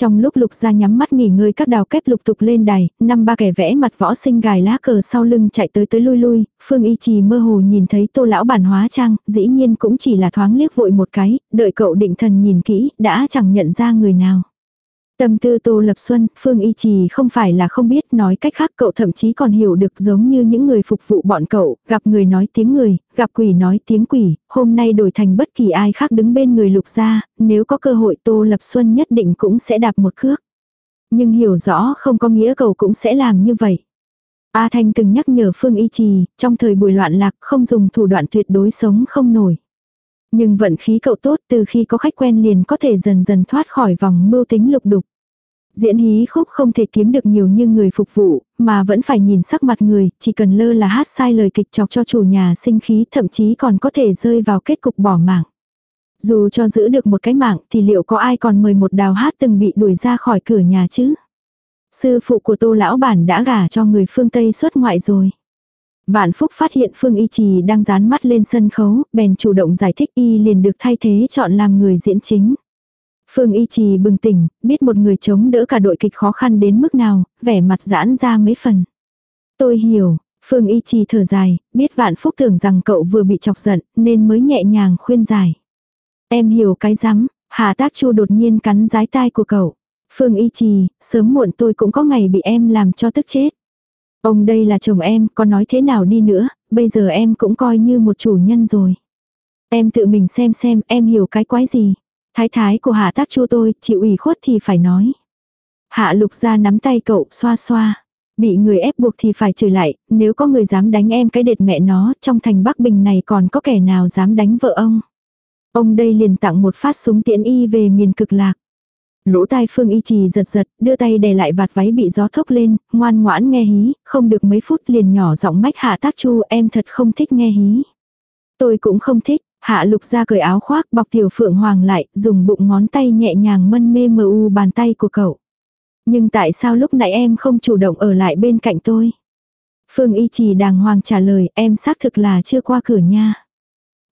Trong lúc lục ra nhắm mắt nghỉ ngơi các đào kép lục tục lên đài, năm ba kẻ vẽ mặt võ sinh gài lá cờ sau lưng chạy tới tới lui lui, Phương Y Trì mơ hồ nhìn thấy tô lão bản hóa trang, dĩ nhiên cũng chỉ là thoáng liếc vội một cái, đợi cậu định thần nhìn kỹ, đã chẳng nhận ra người nào. Tâm tư Tô Lập Xuân, Phương Y Trì không phải là không biết nói cách khác cậu thậm chí còn hiểu được giống như những người phục vụ bọn cậu, gặp người nói tiếng người, gặp quỷ nói tiếng quỷ, hôm nay đổi thành bất kỳ ai khác đứng bên người lục gia, nếu có cơ hội Tô Lập Xuân nhất định cũng sẽ đạp một cước. Nhưng hiểu rõ không có nghĩa cậu cũng sẽ làm như vậy. A Thanh từng nhắc nhở Phương Y Trì, trong thời buổi loạn lạc không dùng thủ đoạn tuyệt đối sống không nổi. Nhưng vận khí cậu tốt từ khi có khách quen liền có thể dần dần thoát khỏi vòng mưu tính lục đục. Diễn hí khúc không thể kiếm được nhiều như người phục vụ, mà vẫn phải nhìn sắc mặt người, chỉ cần lơ là hát sai lời kịch chọc cho chủ nhà sinh khí thậm chí còn có thể rơi vào kết cục bỏ mạng. Dù cho giữ được một cái mạng thì liệu có ai còn mời một đào hát từng bị đuổi ra khỏi cửa nhà chứ? Sư phụ của tô lão bản đã gả cho người phương Tây xuất ngoại rồi. Vạn Phúc phát hiện Phương Y Trì đang dán mắt lên sân khấu, bèn chủ động giải thích y liền được thay thế chọn làm người diễn chính. Phương Y Trì bừng tỉnh, biết một người chống đỡ cả đội kịch khó khăn đến mức nào, vẻ mặt giãn ra mấy phần. Tôi hiểu, Phương Y Trì thở dài, biết Vạn Phúc tưởng rằng cậu vừa bị chọc giận, nên mới nhẹ nhàng khuyên giải. Em hiểu cái rắm, Hà Tác Chu đột nhiên cắn rái tai của cậu. Phương Y Trì, sớm muộn tôi cũng có ngày bị em làm cho tức chết. Ông đây là chồng em, có nói thế nào đi nữa, bây giờ em cũng coi như một chủ nhân rồi. Em tự mình xem xem em hiểu cái quái gì. Thái thái của hạ tác chu tôi, chịu ủy khuất thì phải nói. Hạ lục ra nắm tay cậu, xoa xoa. Bị người ép buộc thì phải trừ lại, nếu có người dám đánh em cái đệt mẹ nó, trong thành Bắc Bình này còn có kẻ nào dám đánh vợ ông. Ông đây liền tặng một phát súng tiễn y về miền cực lạc. Lỗ tai Phương Y Trì giật giật, đưa tay đè lại vạt váy bị gió thốc lên, ngoan ngoãn nghe hí, không được mấy phút liền nhỏ giọng mách hạ tác chu em thật không thích nghe hí. Tôi cũng không thích, hạ lục ra cởi áo khoác bọc tiểu phượng hoàng lại, dùng bụng ngón tay nhẹ nhàng mân mê mờ u bàn tay của cậu. Nhưng tại sao lúc nãy em không chủ động ở lại bên cạnh tôi? Phương Y Trì đàng hoàng trả lời em xác thực là chưa qua cửa nha.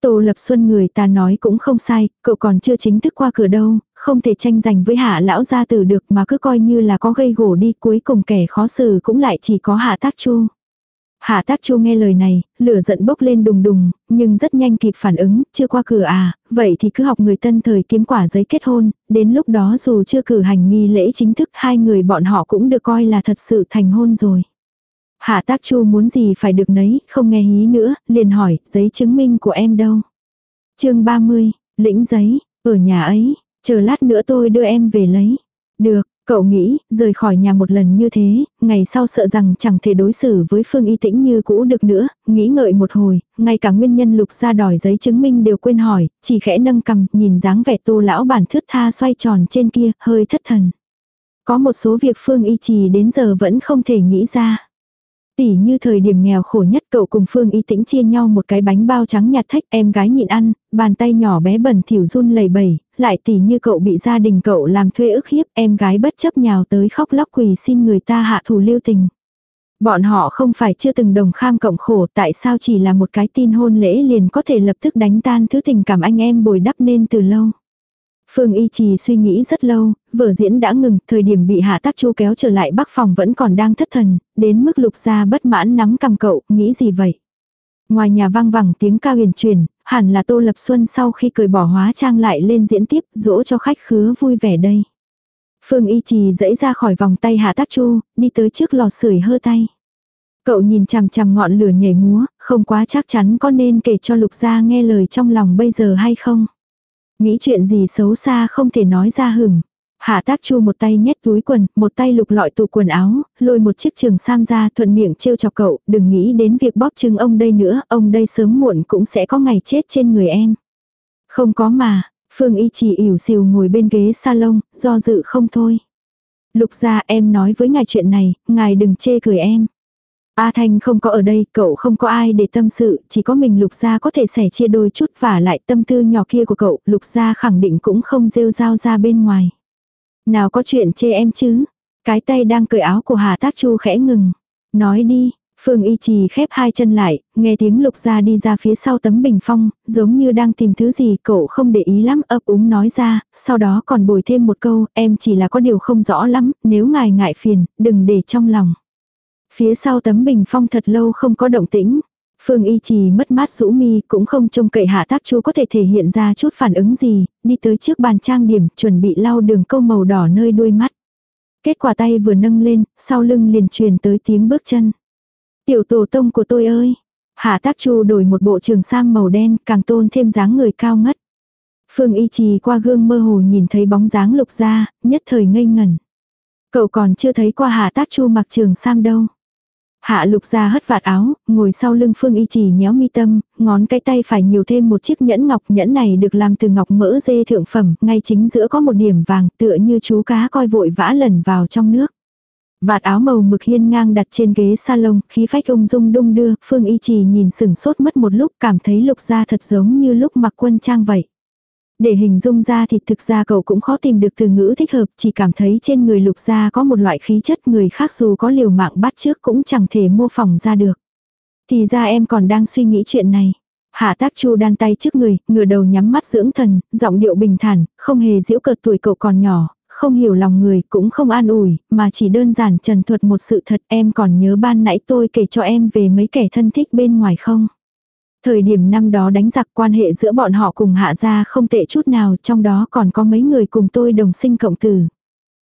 Tô Lập Xuân người ta nói cũng không sai, cậu còn chưa chính thức qua cửa đâu, không thể tranh giành với hạ lão gia tử được mà cứ coi như là có gây gổ đi cuối cùng kẻ khó xử cũng lại chỉ có hạ tác chu. Hạ tác chu nghe lời này, lửa giận bốc lên đùng đùng, nhưng rất nhanh kịp phản ứng, chưa qua cửa à, vậy thì cứ học người tân thời kiếm quả giấy kết hôn, đến lúc đó dù chưa cử hành nghi lễ chính thức hai người bọn họ cũng được coi là thật sự thành hôn rồi. Hạ tác chu muốn gì phải được nấy, không nghe hí nữa, liền hỏi, giấy chứng minh của em đâu? chương 30, lĩnh giấy, ở nhà ấy, chờ lát nữa tôi đưa em về lấy. Được, cậu nghĩ, rời khỏi nhà một lần như thế, ngày sau sợ rằng chẳng thể đối xử với Phương Y Tĩnh như cũ được nữa, nghĩ ngợi một hồi, ngay cả nguyên nhân lục ra đòi giấy chứng minh đều quên hỏi, chỉ khẽ nâng cầm, nhìn dáng vẻ tô lão bản thướt tha xoay tròn trên kia, hơi thất thần. Có một số việc Phương Y trì đến giờ vẫn không thể nghĩ ra. Tỷ như thời điểm nghèo khổ nhất cậu cùng Phương Y Tĩnh chia nhau một cái bánh bao trắng nhạt thách em gái nhịn ăn, bàn tay nhỏ bé bẩn thỉu run lẩy bẩy, lại tỉ như cậu bị gia đình cậu làm thuê ức hiếp, em gái bất chấp nhào tới khóc lóc quỳ xin người ta hạ thủ lưu tình. Bọn họ không phải chưa từng đồng kham cộng khổ tại sao chỉ là một cái tin hôn lễ liền có thể lập tức đánh tan thứ tình cảm anh em bồi đắp nên từ lâu. Phương Y Trì suy nghĩ rất lâu, vở diễn đã ngừng, thời điểm bị Hạ Tác Chu kéo trở lại bắc phòng vẫn còn đang thất thần, đến mức lục gia bất mãn nắm cầm cậu, nghĩ gì vậy? Ngoài nhà vang vẳng tiếng cao huyền truyền, hẳn là Tô Lập Xuân sau khi cười bỏ hóa trang lại lên diễn tiếp, dỗ cho khách khứa vui vẻ đây. Phương Y Trì dẫy ra khỏi vòng tay Hạ Tác Chu, đi tới trước lò sưởi hơ tay. Cậu nhìn chằm chằm ngọn lửa nhảy múa, không quá chắc chắn có nên kể cho Lục Gia nghe lời trong lòng bây giờ hay không. Nghĩ chuyện gì xấu xa không thể nói ra hửng. Hạ tác chu một tay nhét túi quần, một tay lục lọi tủ quần áo, lôi một chiếc trường sam ra thuận miệng trêu chọc cậu, đừng nghĩ đến việc bóp chừng ông đây nữa, ông đây sớm muộn cũng sẽ có ngày chết trên người em. Không có mà, Phương Y chỉ ỉu xìu ngồi bên ghế salon, do dự không thôi. Lục ra em nói với ngài chuyện này, ngài đừng chê cười em. A Thanh không có ở đây, cậu không có ai để tâm sự, chỉ có mình Lục Gia có thể sẻ chia đôi chút và lại tâm tư nhỏ kia của cậu, Lục Gia khẳng định cũng không rêu rao ra bên ngoài. Nào có chuyện chê em chứ? Cái tay đang cởi áo của Hà Tác Chu khẽ ngừng. Nói đi, Phương Y Trì khép hai chân lại, nghe tiếng Lục ra đi ra phía sau tấm bình phong, giống như đang tìm thứ gì cậu không để ý lắm ấp úng nói ra, sau đó còn bồi thêm một câu, em chỉ là có điều không rõ lắm, nếu ngài ngại phiền, đừng để trong lòng. Phía sau tấm bình phong thật lâu không có động tĩnh. Phương Y Trì mất mát rũ mi cũng không trông cậy hạ tác chú có thể thể hiện ra chút phản ứng gì, đi tới trước bàn trang điểm chuẩn bị lau đường câu màu đỏ nơi đuôi mắt. Kết quả tay vừa nâng lên, sau lưng liền truyền tới tiếng bước chân. Tiểu tổ tông của tôi ơi! Hạ tác chu đổi một bộ trường sam màu đen càng tôn thêm dáng người cao ngất. Phương Y Trì qua gương mơ hồ nhìn thấy bóng dáng lục ra, nhất thời ngây ngẩn. Cậu còn chưa thấy qua hạ tác chu mặc trường sam đâu. Hạ lục ra hất vạt áo, ngồi sau lưng phương y chỉ nhéo mi tâm, ngón cái tay phải nhiều thêm một chiếc nhẫn ngọc. Nhẫn này được làm từ ngọc mỡ dê thượng phẩm, ngay chính giữa có một điểm vàng tựa như chú cá coi vội vã lần vào trong nước. Vạt áo màu mực hiên ngang đặt trên ghế salon, khí phách ung dung đung đưa, Phương Y Trì nhìn sừng sốt mất một lúc cảm thấy lục ra thật giống như lúc mặc quân trang vậy. Để hình dung ra thì thực ra cậu cũng khó tìm được từ ngữ thích hợp, chỉ cảm thấy trên người lục gia có một loại khí chất người khác dù có liều mạng bắt trước cũng chẳng thể mô phỏng ra được. Thì ra em còn đang suy nghĩ chuyện này. Hạ tác chu đan tay trước người, ngửa đầu nhắm mắt dưỡng thần, giọng điệu bình thản, không hề giễu cợt tuổi cậu còn nhỏ, không hiểu lòng người, cũng không an ủi, mà chỉ đơn giản trần thuật một sự thật em còn nhớ ban nãy tôi kể cho em về mấy kẻ thân thích bên ngoài không. Thời điểm năm đó đánh giặc quan hệ giữa bọn họ cùng hạ gia không tệ chút nào, trong đó còn có mấy người cùng tôi đồng sinh cộng tử.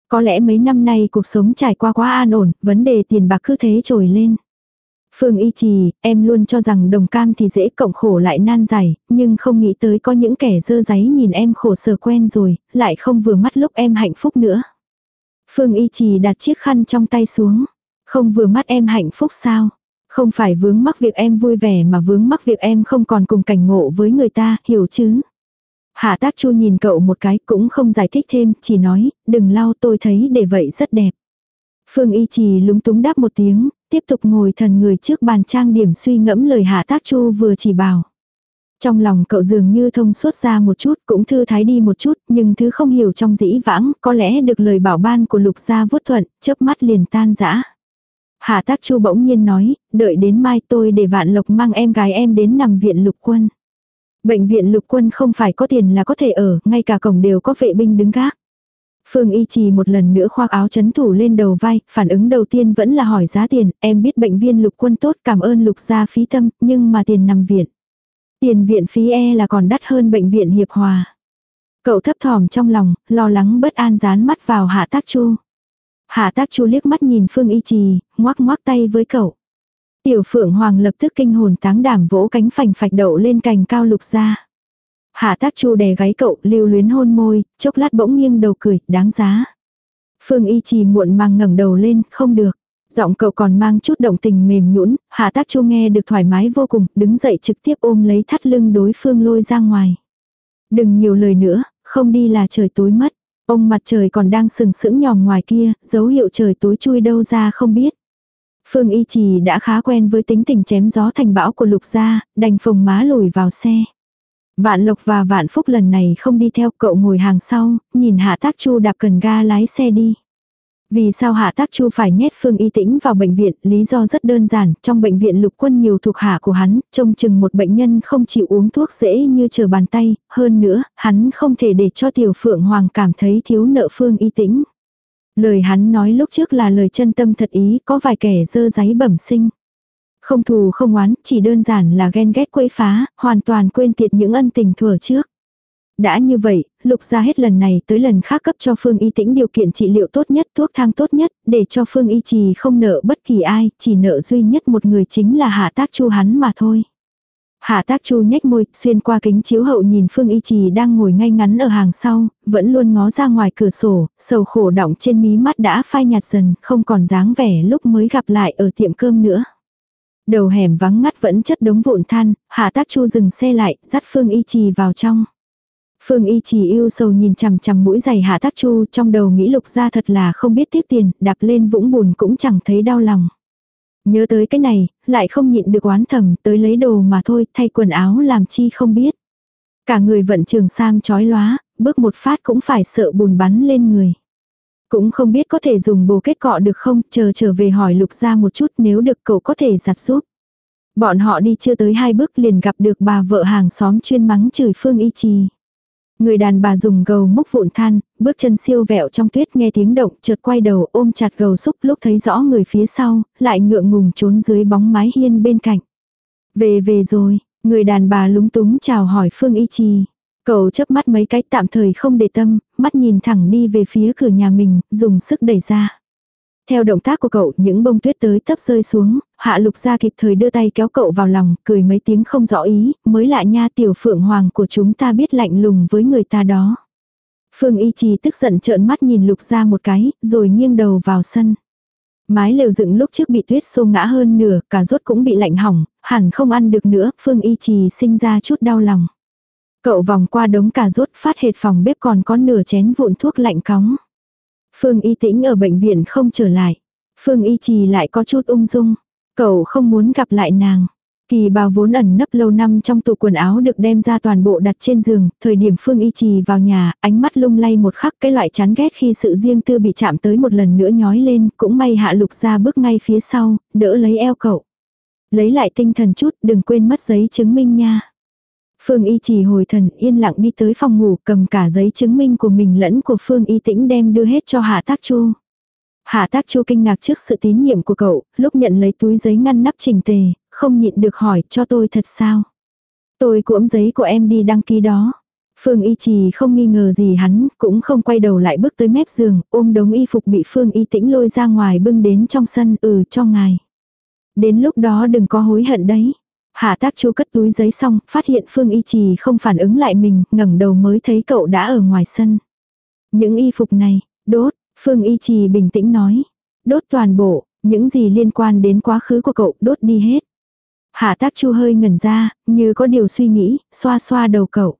Có lẽ mấy năm nay cuộc sống trải qua quá an ổn, vấn đề tiền bạc cứ thế trồi lên. Phương Y Trì, em luôn cho rằng đồng cam thì dễ cộng khổ lại nan giải, nhưng không nghĩ tới có những kẻ dơ giấy nhìn em khổ sở quen rồi, lại không vừa mắt lúc em hạnh phúc nữa. Phương Y Trì đặt chiếc khăn trong tay xuống. Không vừa mắt em hạnh phúc sao? Không phải vướng mắc việc em vui vẻ mà vướng mắc việc em không còn cùng cảnh ngộ với người ta, hiểu chứ? Hạ tác chu nhìn cậu một cái cũng không giải thích thêm, chỉ nói, đừng lau tôi thấy để vậy rất đẹp. Phương y trì lúng túng đáp một tiếng, tiếp tục ngồi thần người trước bàn trang điểm suy ngẫm lời hạ tác chu vừa chỉ bảo. Trong lòng cậu dường như thông suốt ra một chút cũng thư thái đi một chút nhưng thứ không hiểu trong dĩ vãng có lẽ được lời bảo ban của lục gia vuốt thuận, chớp mắt liền tan rã. Hạ tác chu bỗng nhiên nói, đợi đến mai tôi để vạn lộc mang em gái em đến nằm viện lục quân. Bệnh viện lục quân không phải có tiền là có thể ở, ngay cả cổng đều có vệ binh đứng gác. Phương Y Trì một lần nữa khoác áo chấn thủ lên đầu vai, phản ứng đầu tiên vẫn là hỏi giá tiền, em biết bệnh viên lục quân tốt cảm ơn lục gia phí tâm, nhưng mà tiền nằm viện. Tiền viện phí e là còn đắt hơn bệnh viện hiệp hòa. Cậu thấp thỏm trong lòng, lo lắng bất an dán mắt vào hạ tác chu. Hạ tác chu liếc mắt nhìn Phương Y Trì, ngoắc ngoắc tay với cậu. Tiểu Phượng Hoàng lập tức kinh hồn táng đảm vỗ cánh phành phạch đậu lên cành cao lục ra. Hạ tác chu đè gáy cậu, lưu luyến hôn môi, chốc lát bỗng nghiêng đầu cười, đáng giá. Phương Y Trì muộn màng ngẩng đầu lên, không được. Giọng cậu còn mang chút động tình mềm nhũn, Hạ Tác Chu nghe được thoải mái vô cùng, đứng dậy trực tiếp ôm lấy thắt lưng đối phương lôi ra ngoài. Đừng nhiều lời nữa, không đi là trời tối mất. Ông mặt trời còn đang sừng sững nhòm ngoài kia, dấu hiệu trời tối chui đâu ra không biết. Phương Y Trì đã khá quen với tính tình chém gió thành bão của lục gia, đành phồng má lùi vào xe. Vạn Lộc và Vạn Phúc lần này không đi theo cậu ngồi hàng sau, nhìn Hạ Tác Chu đạp cần ga lái xe đi. Vì sao Hạ Tác Chu phải nhét Phương Y Tĩnh vào bệnh viện, lý do rất đơn giản, trong bệnh viện lục quân nhiều thuộc hạ của hắn, trông chừng một bệnh nhân không chịu uống thuốc dễ như chờ bàn tay, hơn nữa, hắn không thể để cho Tiểu Phượng Hoàng cảm thấy thiếu nợ Phương Y Tĩnh. Lời hắn nói lúc trước là lời chân tâm thật ý, có vài kẻ dơ giấy bẩm sinh. Không thù không oán, chỉ đơn giản là ghen ghét quấy phá, hoàn toàn quên tiệt những ân tình thừa trước. Đã như vậy, lục ra hết lần này tới lần khác cấp cho Phương Y Tĩnh điều kiện trị liệu tốt nhất, thuốc thang tốt nhất, để cho Phương Y Trì không nợ bất kỳ ai, chỉ nợ duy nhất một người chính là Hạ Tác Chu hắn mà thôi. Hạ Tác Chu nhếch môi, xuyên qua kính chiếu hậu nhìn Phương Y Trì đang ngồi ngay ngắn ở hàng sau, vẫn luôn ngó ra ngoài cửa sổ, sầu khổ đọng trên mí mắt đã phai nhạt dần, không còn dáng vẻ lúc mới gặp lại ở tiệm cơm nữa. Đầu hẻm vắng ngắt vẫn chất đống vụn than, Hạ Tác Chu dừng xe lại, dắt Phương Y Trì vào trong. Phương Y Trì yêu sầu nhìn chằm chằm mũi giày Hạ Tác Chu, trong đầu nghĩ lục ra thật là không biết tiếc tiền, đạp lên vũng bùn cũng chẳng thấy đau lòng. Nhớ tới cái này, lại không nhịn được oán thầm, tới lấy đồ mà thôi, thay quần áo làm chi không biết. Cả người vận trường sam chói lóa, bước một phát cũng phải sợ bùn bắn lên người. Cũng không biết có thể dùng bồ kết cọ được không, chờ trở về hỏi lục ra một chút nếu được cậu có thể giặt giúp. Bọn họ đi chưa tới hai bước liền gặp được bà vợ hàng xóm chuyên mắng chửi Phương Y Trì. Người đàn bà dùng gầu múc vụn than, bước chân siêu vẹo trong tuyết nghe tiếng động, chợt quay đầu ôm chặt gầu xúc lúc thấy rõ người phía sau, lại ngượng ngùng trốn dưới bóng mái hiên bên cạnh. Về về rồi, người đàn bà lúng túng chào hỏi Phương Y Trì. Cậu chớp mắt mấy cái tạm thời không để tâm, mắt nhìn thẳng đi về phía cửa nhà mình, dùng sức đẩy ra. Theo động tác của cậu, những bông tuyết tới tấp rơi xuống, hạ lục ra kịp thời đưa tay kéo cậu vào lòng, cười mấy tiếng không rõ ý, mới lạ nha tiểu phượng hoàng của chúng ta biết lạnh lùng với người ta đó. Phương y trì tức giận trợn mắt nhìn lục ra một cái, rồi nghiêng đầu vào sân. Mái lều dựng lúc trước bị tuyết xô ngã hơn nửa, cả rốt cũng bị lạnh hỏng, hẳn không ăn được nữa, Phương y trì sinh ra chút đau lòng. Cậu vòng qua đống cà rốt phát hệt phòng bếp còn có nửa chén vụn thuốc lạnh cóng. Phương Y Tĩnh ở bệnh viện không trở lại. Phương Y Trì lại có chút ung dung. Cậu không muốn gặp lại nàng. Kỳ bào vốn ẩn nấp lâu năm trong tủ quần áo được đem ra toàn bộ đặt trên giường, thời điểm Phương Y Trì vào nhà, ánh mắt lung lay một khắc cái loại chán ghét khi sự riêng tư bị chạm tới một lần nữa nhói lên, cũng may hạ lục ra bước ngay phía sau, đỡ lấy eo cậu. Lấy lại tinh thần chút, đừng quên mất giấy chứng minh nha. Phương Y trì hồi thần yên lặng đi tới phòng ngủ cầm cả giấy chứng minh của mình lẫn của Phương Y tĩnh đem đưa hết cho Hạ Tác Chu. Hạ Tác Chu kinh ngạc trước sự tín nhiệm của cậu, lúc nhận lấy túi giấy ngăn nắp trình tề, không nhịn được hỏi cho tôi thật sao. Tôi cuỗm giấy của em đi đăng ký đó. Phương Y Trì không nghi ngờ gì hắn, cũng không quay đầu lại bước tới mép giường, ôm đống y phục bị Phương Y Tĩnh lôi ra ngoài bưng đến trong sân, ừ cho ngài. Đến lúc đó đừng có hối hận đấy. Hạ tác chu cất túi giấy xong, phát hiện Phương Y Trì không phản ứng lại mình, ngẩng đầu mới thấy cậu đã ở ngoài sân. Những y phục này, đốt, Phương Y Trì bình tĩnh nói. Đốt toàn bộ, những gì liên quan đến quá khứ của cậu, đốt đi hết. Hạ tác chu hơi ngẩn ra, như có điều suy nghĩ, xoa xoa đầu cậu.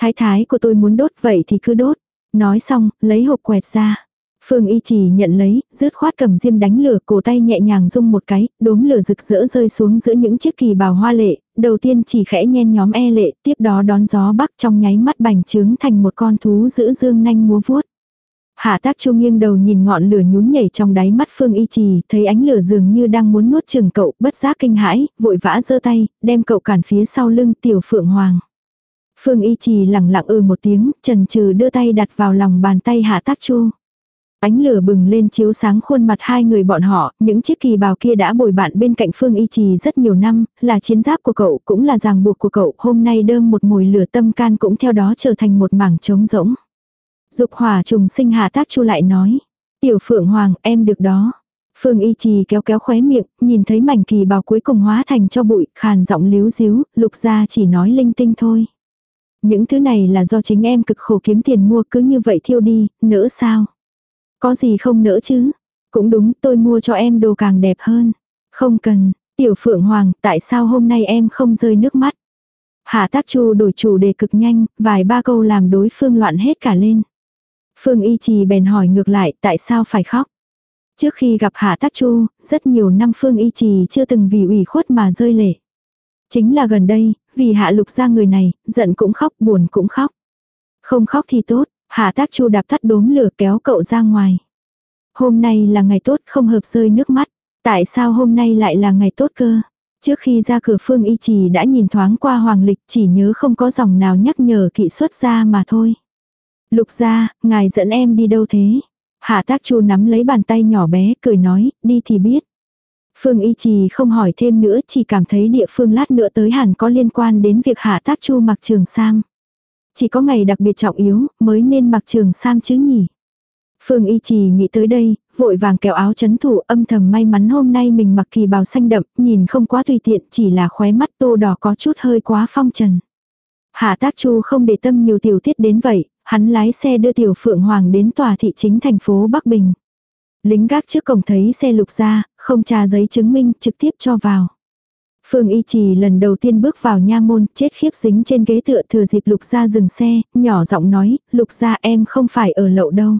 Thái thái của tôi muốn đốt vậy thì cứ đốt. Nói xong, lấy hộp quẹt ra. Phương Y chỉ nhận lấy, rứt khoát cầm diêm đánh lửa, cổ tay nhẹ nhàng rung một cái, đốm lửa rực rỡ rơi xuống giữa những chiếc kỳ bào hoa lệ, đầu tiên chỉ khẽ nhen nhóm e lệ, tiếp đó đón gió bắc trong nháy mắt bành trướng thành một con thú giữ dương nanh múa vuốt. Hạ tác chu nghiêng đầu nhìn ngọn lửa nhún nhảy trong đáy mắt Phương Y Trì, thấy ánh lửa dường như đang muốn nuốt chừng cậu, bất giác kinh hãi, vội vã giơ tay, đem cậu cản phía sau lưng tiểu phượng hoàng. Phương Y Trì lẳng lặng ư ừ một tiếng, trần trừ đưa tay đặt vào lòng bàn tay Hạ tác chu. Ánh lửa bừng lên chiếu sáng khuôn mặt hai người bọn họ, những chiếc kỳ bào kia đã bồi bạn bên cạnh Phương Y Trì rất nhiều năm, là chiến giáp của cậu, cũng là ràng buộc của cậu, hôm nay đơm một mồi lửa tâm can cũng theo đó trở thành một mảng trống rỗng. Dục hỏa trùng sinh hạ tác chu lại nói, tiểu phượng hoàng em được đó. Phương Y Trì kéo kéo khóe miệng, nhìn thấy mảnh kỳ bào cuối cùng hóa thành cho bụi, khàn giọng líu díu, lục ra chỉ nói linh tinh thôi. Những thứ này là do chính em cực khổ kiếm tiền mua cứ như vậy thiêu đi, nỡ sao? Có gì không nỡ chứ? Cũng đúng tôi mua cho em đồ càng đẹp hơn. Không cần, tiểu phượng hoàng tại sao hôm nay em không rơi nước mắt? Hạ tác chu đổi chủ đề cực nhanh, vài ba câu làm đối phương loạn hết cả lên. Phương y trì bèn hỏi ngược lại tại sao phải khóc. Trước khi gặp Hạ Tác Chu, rất nhiều năm Phương Y Trì chưa từng vì ủy khuất mà rơi lệ. Chính là gần đây, vì hạ lục ra người này, giận cũng khóc, buồn cũng khóc. Không khóc thì tốt, hạ tác chu đạp tắt đốm lửa kéo cậu ra ngoài. Hôm nay là ngày tốt không hợp rơi nước mắt. Tại sao hôm nay lại là ngày tốt cơ? Trước khi ra cửa Phương Y Trì đã nhìn thoáng qua Hoàng Lịch chỉ nhớ không có dòng nào nhắc nhở kỵ xuất ra mà thôi. Lục ra, ngài dẫn em đi đâu thế? Hạ tác chu nắm lấy bàn tay nhỏ bé, cười nói, đi thì biết. Phương Y Trì không hỏi thêm nữa, chỉ cảm thấy địa phương lát nữa tới hẳn có liên quan đến việc hạ tác chu mặc trường sang. Chỉ có ngày đặc biệt trọng yếu, mới nên mặc trường sam chứ nhỉ. Phương Y Trì nghĩ tới đây, vội vàng kéo áo chấn thủ âm thầm may mắn hôm nay mình mặc kỳ bào xanh đậm, nhìn không quá tùy tiện, chỉ là khóe mắt tô đỏ có chút hơi quá phong trần. Hạ tác chu không để tâm nhiều tiểu tiết đến vậy, hắn lái xe đưa tiểu phượng hoàng đến tòa thị chính thành phố Bắc Bình. Lính gác trước cổng thấy xe lục ra, không tra giấy chứng minh, trực tiếp cho vào. Phương Y Trì lần đầu tiên bước vào nha môn, chết khiếp dính trên ghế tựa thừa dịp lục Gia dừng xe, nhỏ giọng nói, lục Gia em không phải ở lậu đâu.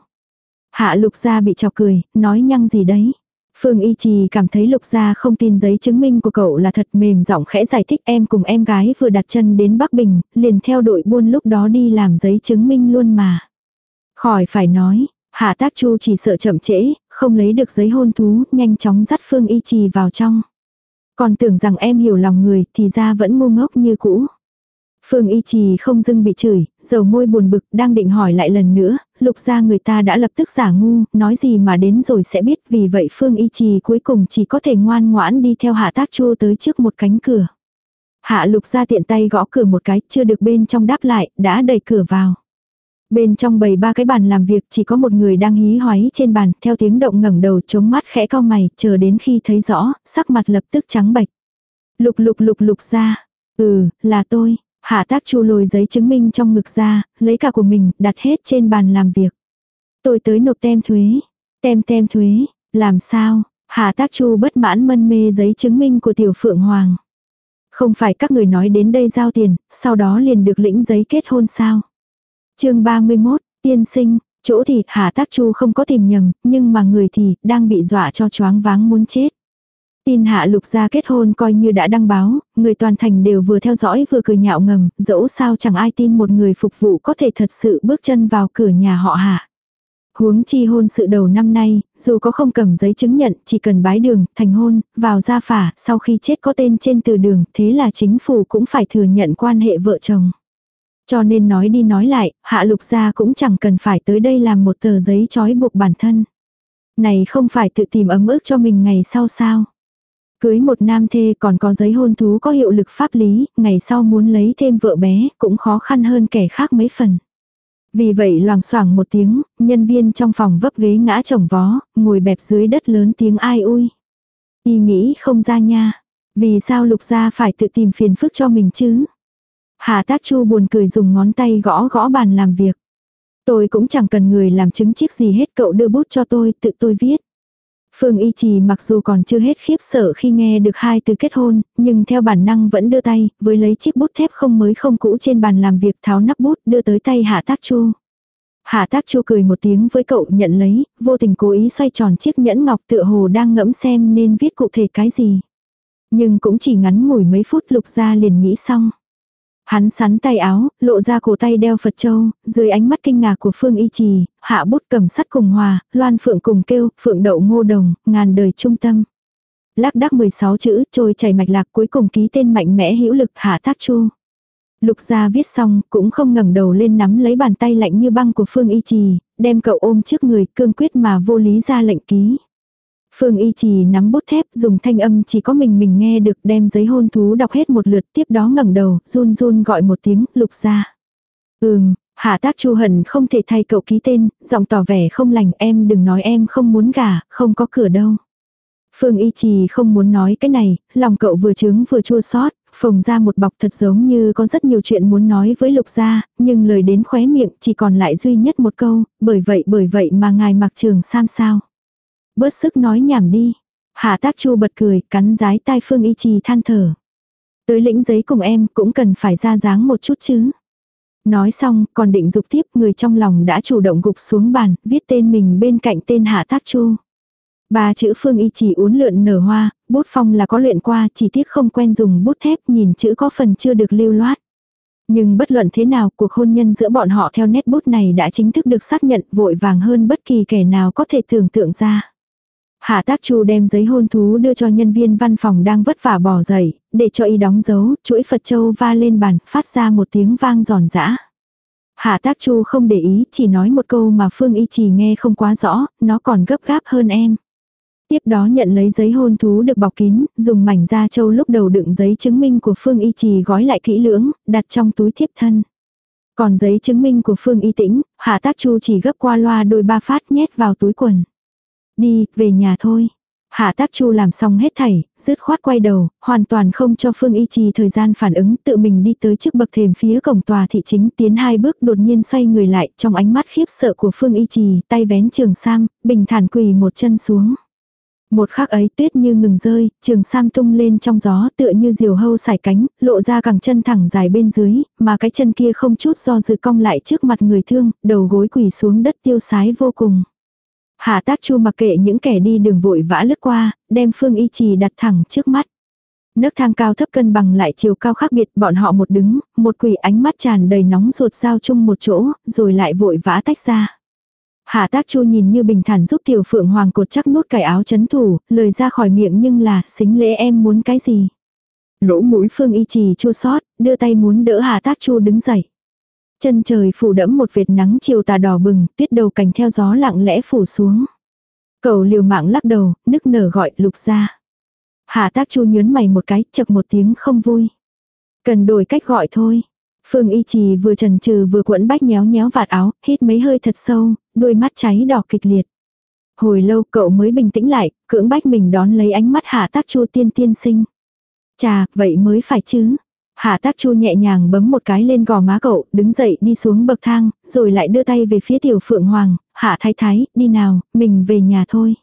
Hạ lục gia bị chọc cười, nói nhăng gì đấy. Phương Y Trì cảm thấy lục gia không tin giấy chứng minh của cậu là thật mềm giọng khẽ giải thích em cùng em gái vừa đặt chân đến Bắc Bình, liền theo đội buôn lúc đó đi làm giấy chứng minh luôn mà. Khỏi phải nói, Hạ Tác Chu chỉ sợ chậm trễ, không lấy được giấy hôn thú, nhanh chóng dắt Phương Y Trì vào trong. Còn tưởng rằng em hiểu lòng người thì ra vẫn ngu ngốc như cũ. Phương Y Trì không dưng bị chửi, dầu môi buồn bực, đang định hỏi lại lần nữa, lục ra người ta đã lập tức giả ngu, nói gì mà đến rồi sẽ biết, vì vậy Phương Y Trì cuối cùng chỉ có thể ngoan ngoãn đi theo hạ tác chua tới trước một cánh cửa. Hạ lục ra tiện tay gõ cửa một cái, chưa được bên trong đáp lại, đã đẩy cửa vào. Bên trong bầy ba cái bàn làm việc chỉ có một người đang hí hoáy trên bàn, theo tiếng động ngẩng đầu chống mắt khẽ cao mày, chờ đến khi thấy rõ, sắc mặt lập tức trắng bệch. Lục lục lục lục ra. Ừ, là tôi. Hạ tác chu lồi giấy chứng minh trong ngực ra, lấy cả của mình, đặt hết trên bàn làm việc. Tôi tới nộp tem thuế. Tem tem thuế, làm sao? Hạ tác chu bất mãn mân mê giấy chứng minh của tiểu phượng hoàng. Không phải các người nói đến đây giao tiền, sau đó liền được lĩnh giấy kết hôn sao? Chương 31, tiên sinh, chỗ thì Hạ tác chu không có tìm nhầm, nhưng mà người thì đang bị dọa cho choáng váng muốn chết. Tin hạ lục gia kết hôn coi như đã đăng báo, người toàn thành đều vừa theo dõi vừa cười nhạo ngầm, dẫu sao chẳng ai tin một người phục vụ có thể thật sự bước chân vào cửa nhà họ hạ. Huống chi hôn sự đầu năm nay, dù có không cầm giấy chứng nhận, chỉ cần bái đường, thành hôn, vào gia phả, sau khi chết có tên trên từ đường, thế là chính phủ cũng phải thừa nhận quan hệ vợ chồng. Cho nên nói đi nói lại, hạ lục gia cũng chẳng cần phải tới đây làm một tờ giấy trói buộc bản thân. Này không phải tự tìm ấm ức cho mình ngày sau sao. Cưới một nam thê còn có giấy hôn thú có hiệu lực pháp lý, ngày sau muốn lấy thêm vợ bé cũng khó khăn hơn kẻ khác mấy phần. Vì vậy loàng xoảng một tiếng, nhân viên trong phòng vấp ghế ngã chồng vó, ngồi bẹp dưới đất lớn tiếng ai ui. Y nghĩ không ra nha. Vì sao lục gia phải tự tìm phiền phức cho mình chứ? Hà tác chu buồn cười dùng ngón tay gõ gõ bàn làm việc. Tôi cũng chẳng cần người làm chứng chiếc gì hết cậu đưa bút cho tôi, tự tôi viết. Phương Y Trì mặc dù còn chưa hết khiếp sợ khi nghe được hai từ kết hôn, nhưng theo bản năng vẫn đưa tay, với lấy chiếc bút thép không mới không cũ trên bàn làm việc tháo nắp bút đưa tới tay Hạ Tác Chu. Hạ Tác Chu cười một tiếng với cậu nhận lấy, vô tình cố ý xoay tròn chiếc nhẫn ngọc tựa hồ đang ngẫm xem nên viết cụ thể cái gì. Nhưng cũng chỉ ngắn ngủi mấy phút lục ra liền nghĩ xong. Hắn sắn tay áo, lộ ra cổ tay đeo Phật Châu, dưới ánh mắt kinh ngạc của Phương Y Trì, hạ bút cầm sắt cùng hòa, loan phượng cùng kêu, phượng đậu ngô đồng, ngàn đời trung tâm. Lác đắc 16 chữ, trôi chảy mạch lạc cuối cùng ký tên mạnh mẽ hữu lực hạ tác chu. Lục gia viết xong, cũng không ngẩng đầu lên nắm lấy bàn tay lạnh như băng của Phương Y Trì, đem cậu ôm trước người, cương quyết mà vô lý ra lệnh ký. Phương Y Trì nắm bút thép dùng thanh âm chỉ có mình mình nghe được đem giấy hôn thú đọc hết một lượt tiếp đó ngẩng đầu, run run gọi một tiếng, lục ra. Ừm, hạ tác chu hận không thể thay cậu ký tên, giọng tỏ vẻ không lành em đừng nói em không muốn gả, không có cửa đâu. Phương Y Trì không muốn nói cái này, lòng cậu vừa trướng vừa chua xót phồng ra một bọc thật giống như có rất nhiều chuyện muốn nói với lục gia, nhưng lời đến khóe miệng chỉ còn lại duy nhất một câu, bởi vậy bởi vậy mà ngài mặc trường sam sao. Bớt sức nói nhảm đi. Hạ tác chu bật cười, cắn rái tai Phương Y Trì than thở. Tới lĩnh giấy cùng em cũng cần phải ra dáng một chút chứ. Nói xong, còn định dục tiếp người trong lòng đã chủ động gục xuống bàn, viết tên mình bên cạnh tên Hạ Tác Chu. Ba chữ phương y chỉ uốn lượn nở hoa, bút phong là có luyện qua, chỉ tiếc không quen dùng bút thép, nhìn chữ có phần chưa được lưu loát. Nhưng bất luận thế nào, cuộc hôn nhân giữa bọn họ theo nét bút này đã chính thức được xác nhận vội vàng hơn bất kỳ kẻ nào có thể tưởng tượng ra. Hạ tác chu đem giấy hôn thú đưa cho nhân viên văn phòng đang vất vả bỏ dậy, để cho y đóng dấu, chuỗi Phật Châu va lên bàn, phát ra một tiếng vang giòn giã. Hạ tác chu không để ý, chỉ nói một câu mà Phương Y chỉ nghe không quá rõ, nó còn gấp gáp hơn em. Tiếp đó nhận lấy giấy hôn thú được bọc kín, dùng mảnh da châu lúc đầu đựng giấy chứng minh của Phương Y Trì gói lại kỹ lưỡng, đặt trong túi thiếp thân. Còn giấy chứng minh của Phương Y Tĩnh, Hạ Tác Chu chỉ gấp qua loa đôi ba phát nhét vào túi quần. Đi, về nhà thôi. Hạ Tác Chu làm xong hết thảy, dứt khoát quay đầu, hoàn toàn không cho Phương Y Trì thời gian phản ứng, tự mình đi tới trước bậc thềm phía cổng tòa thị chính, tiến hai bước đột nhiên xoay người lại, trong ánh mắt khiếp sợ của Phương Y Trì, tay vén trường sam, bình thản quỳ một chân xuống. Một khắc ấy tuyết như ngừng rơi, trường sam tung lên trong gió tựa như diều hâu sải cánh, lộ ra càng chân thẳng dài bên dưới, mà cái chân kia không chút do dự cong lại trước mặt người thương, đầu gối quỳ xuống đất tiêu sái vô cùng. Hạ tác chu mặc kệ những kẻ đi đường vội vã lướt qua, đem phương y trì đặt thẳng trước mắt. Nấc thang cao thấp cân bằng lại chiều cao khác biệt, bọn họ một đứng, một quỳ ánh mắt tràn đầy nóng ruột giao chung một chỗ, rồi lại vội vã tách ra. Hạ tác chu nhìn như bình thản giúp tiểu phượng hoàng cột chắc nút cài áo chấn thủ, lời ra khỏi miệng nhưng là, xính lễ em muốn cái gì. Lỗ mũi phương y trì chua sót, đưa tay muốn đỡ hạ tác chu đứng dậy. Chân trời phủ đẫm một vệt nắng chiều tà đỏ bừng, tuyết đầu cành theo gió lặng lẽ phủ xuống. cậu liều mạng lắc đầu, nức nở gọi lục ra. Hạ tác chu nhớn mày một cái, chật một tiếng không vui. Cần đổi cách gọi thôi. Phương y trì vừa trần trừ vừa cuộn bách nhéo nhéo vạt áo, hít mấy hơi thật sâu, đôi mắt cháy đỏ kịch liệt. Hồi lâu cậu mới bình tĩnh lại, cưỡng bách mình đón lấy ánh mắt hạ tác chu tiên tiên sinh. Chà, vậy mới phải chứ. Hạ tác chu nhẹ nhàng bấm một cái lên gò má cậu, đứng dậy đi xuống bậc thang, rồi lại đưa tay về phía tiểu phượng hoàng, hạ thái thái, đi nào, mình về nhà thôi.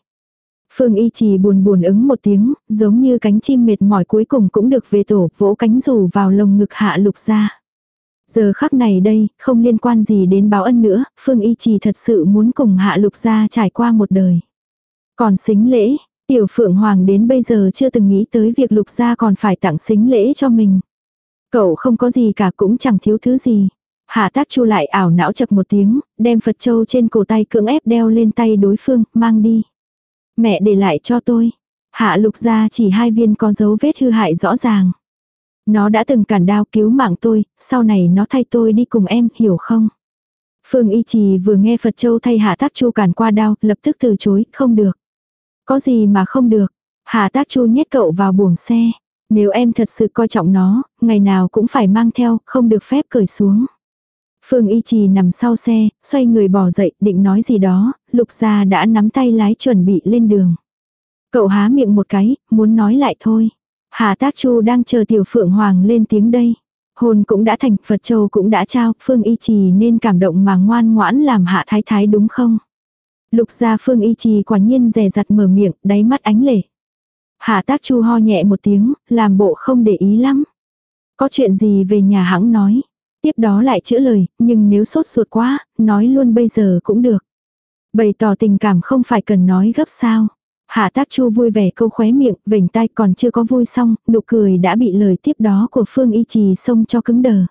Phương y trì buồn buồn ứng một tiếng, giống như cánh chim mệt mỏi cuối cùng cũng được về tổ, vỗ cánh rủ vào lồng ngực hạ lục ra. Giờ khắc này đây, không liên quan gì đến báo ân nữa, Phương Y Trì thật sự muốn cùng Hạ Lục gia trải qua một đời. Còn xính lễ, Tiểu Phượng Hoàng đến bây giờ chưa từng nghĩ tới việc Lục gia còn phải tặng xính lễ cho mình. Cậu không có gì cả cũng chẳng thiếu thứ gì. Hạ tác chu lại ảo não chập một tiếng, đem Phật Châu trên cổ tay cưỡng ép đeo lên tay đối phương, mang đi. Mẹ để lại cho tôi. Hạ lục gia chỉ hai viên có dấu vết hư hại rõ ràng. Nó đã từng cản đao cứu mạng tôi, sau này nó thay tôi đi cùng em, hiểu không? Phương Y Trì vừa nghe Phật Châu thay Hạ Tác Chu cản qua đao, lập tức từ chối, không được. Có gì mà không được? Hạ Tác Chu nhét cậu vào buồng xe. Nếu em thật sự coi trọng nó, ngày nào cũng phải mang theo, không được phép cởi xuống. Phương Y Trì nằm sau xe, xoay người bỏ dậy, định nói gì đó, Lục Gia đã nắm tay lái chuẩn bị lên đường. Cậu há miệng một cái, muốn nói lại thôi. Hà Tác Chu đang chờ Tiểu Phượng Hoàng lên tiếng đây. Hồn cũng đã thành, Phật Châu cũng đã trao, Phương Y Trì nên cảm động mà ngoan ngoãn làm hạ thái thái đúng không? Lục gia Phương Y Trì quả nhiên rè rặt mở miệng, đáy mắt ánh lệ. Hạ Tác Chu ho nhẹ một tiếng, làm bộ không để ý lắm. Có chuyện gì về nhà hãng nói. Tiếp đó lại chữa lời, nhưng nếu sốt ruột quá, nói luôn bây giờ cũng được. Bày tỏ tình cảm không phải cần nói gấp sao. Hạ tác chu vui vẻ câu khóe miệng, vểnh tai còn chưa có vui xong, nụ cười đã bị lời tiếp đó của Phương Y Trì xông cho cứng đờ.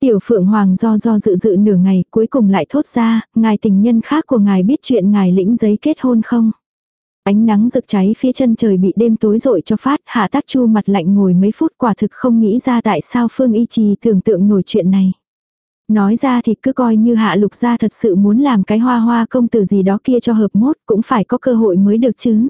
Tiểu Phượng Hoàng do do dự dự nửa ngày cuối cùng lại thốt ra, ngài tình nhân khác của ngài biết chuyện ngài lĩnh giấy kết hôn không? Ánh nắng rực cháy phía chân trời bị đêm tối rội cho phát, hạ tác chu mặt lạnh ngồi mấy phút quả thực không nghĩ ra tại sao Phương Y Trì tưởng tượng nổi chuyện này. Nói ra thì cứ coi như hạ lục gia thật sự muốn làm cái hoa hoa công tử gì đó kia cho hợp mốt cũng phải có cơ hội mới được chứ.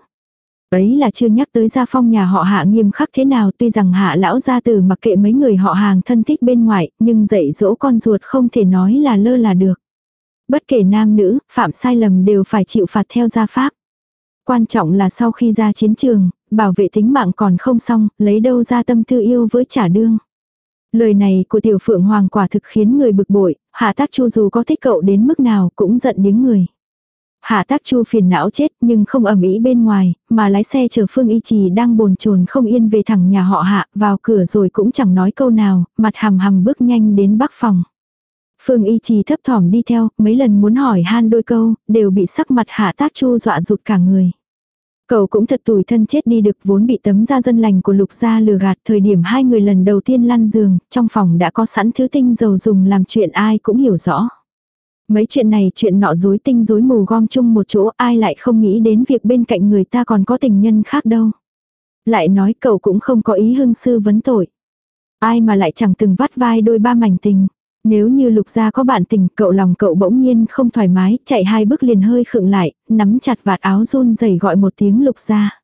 Ấy là chưa nhắc tới gia phong nhà họ hạ nghiêm khắc thế nào tuy rằng hạ lão gia tử mặc kệ mấy người họ hàng thân thích bên ngoài nhưng dạy dỗ con ruột không thể nói là lơ là được. Bất kể nam nữ, phạm sai lầm đều phải chịu phạt theo gia pháp. Quan trọng là sau khi ra chiến trường, bảo vệ tính mạng còn không xong, lấy đâu ra tâm tư yêu với trả đương. Lời này của tiểu phượng hoàng quả thực khiến người bực bội, hạ tác chu dù có thích cậu đến mức nào cũng giận điếng người. Hạ tác chu phiền não chết nhưng không ẩm ý bên ngoài, mà lái xe chở Phương Y Trì đang bồn chồn không yên về thẳng nhà họ hạ, vào cửa rồi cũng chẳng nói câu nào, mặt hầm hầm bước nhanh đến bắc phòng. Phương Y Trì thấp thỏm đi theo, mấy lần muốn hỏi han đôi câu, đều bị sắc mặt hạ tác chu dọa rụt cả người. Cậu cũng thật tủi thân chết đi được vốn bị tấm da dân lành của lục gia lừa gạt thời điểm hai người lần đầu tiên lăn giường, trong phòng đã có sẵn thứ tinh dầu dùng làm chuyện ai cũng hiểu rõ. Mấy chuyện này chuyện nọ dối tinh dối mù gom chung một chỗ ai lại không nghĩ đến việc bên cạnh người ta còn có tình nhân khác đâu. Lại nói cậu cũng không có ý hưng sư vấn tội. Ai mà lại chẳng từng vắt vai đôi ba mảnh tình. Nếu như lục gia có bạn tình, cậu lòng cậu bỗng nhiên không thoải mái, chạy hai bước liền hơi khựng lại, nắm chặt vạt áo run rẩy gọi một tiếng lục gia.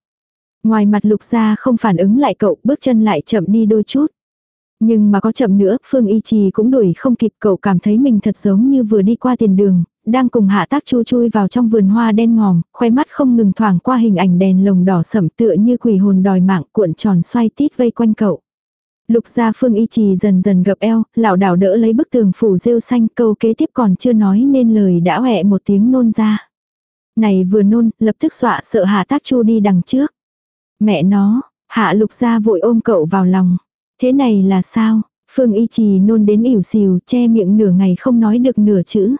Ngoài mặt lục gia không phản ứng lại cậu, bước chân lại chậm đi đôi chút. Nhưng mà có chậm nữa, Phương Y Trì cũng đuổi không kịp cậu cảm thấy mình thật giống như vừa đi qua tiền đường, đang cùng hạ tác chu chui vào trong vườn hoa đen ngòm, khoe mắt không ngừng thoảng qua hình ảnh đèn lồng đỏ sẩm tựa như quỷ hồn đòi mạng cuộn tròn xoay tít vây quanh cậu. Lục gia phương y trì dần dần gập eo, lão đảo đỡ lấy bức tường phủ rêu xanh câu kế tiếp còn chưa nói nên lời đã hẹ một tiếng nôn ra. Này vừa nôn, lập tức dọa sợ hạ tác chu đi đằng trước. Mẹ nó, hạ lục gia vội ôm cậu vào lòng. Thế này là sao? Phương y trì nôn đến ỉu xìu, che miệng nửa ngày không nói được nửa chữ.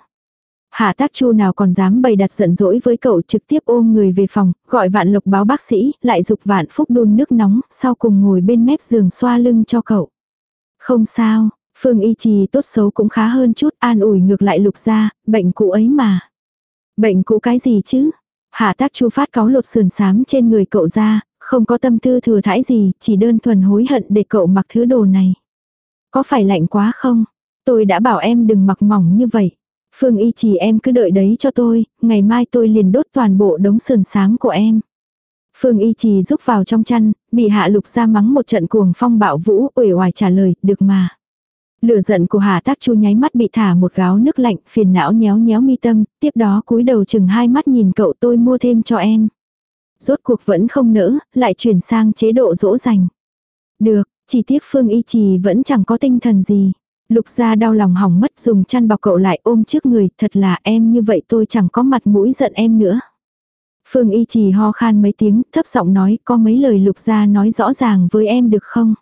Hạ tác chu nào còn dám bày đặt giận dỗi với cậu trực tiếp ôm người về phòng, gọi vạn lục báo bác sĩ, lại dục vạn phúc đun nước nóng, sau cùng ngồi bên mép giường xoa lưng cho cậu. Không sao, Phương y trì tốt xấu cũng khá hơn chút, an ủi ngược lại lục ra, bệnh cũ ấy mà. Bệnh cũ cái gì chứ? Hạ tác chu phát cáo lột sườn sám trên người cậu ra, không có tâm tư thừa thãi gì, chỉ đơn thuần hối hận để cậu mặc thứ đồ này. Có phải lạnh quá không? Tôi đã bảo em đừng mặc mỏng như vậy. Phương y chỉ em cứ đợi đấy cho tôi, ngày mai tôi liền đốt toàn bộ đống sườn sáng của em. Phương y trì rúc vào trong chăn, bị hạ lục ra mắng một trận cuồng phong bạo vũ, uể oải trả lời, được mà. Lửa giận của Hà Tác Chu nháy mắt bị thả một gáo nước lạnh, phiền não nhéo nhéo mi tâm, tiếp đó cúi đầu chừng hai mắt nhìn cậu tôi mua thêm cho em. Rốt cuộc vẫn không nỡ, lại chuyển sang chế độ dỗ dành. Được, chỉ tiếc Phương Y Trì vẫn chẳng có tinh thần gì. Lục gia đau lòng hỏng mất dùng chăn bọc cậu lại ôm trước người, thật là em như vậy tôi chẳng có mặt mũi giận em nữa. Phương y trì ho khan mấy tiếng, thấp giọng nói, có mấy lời lục gia nói rõ ràng với em được không?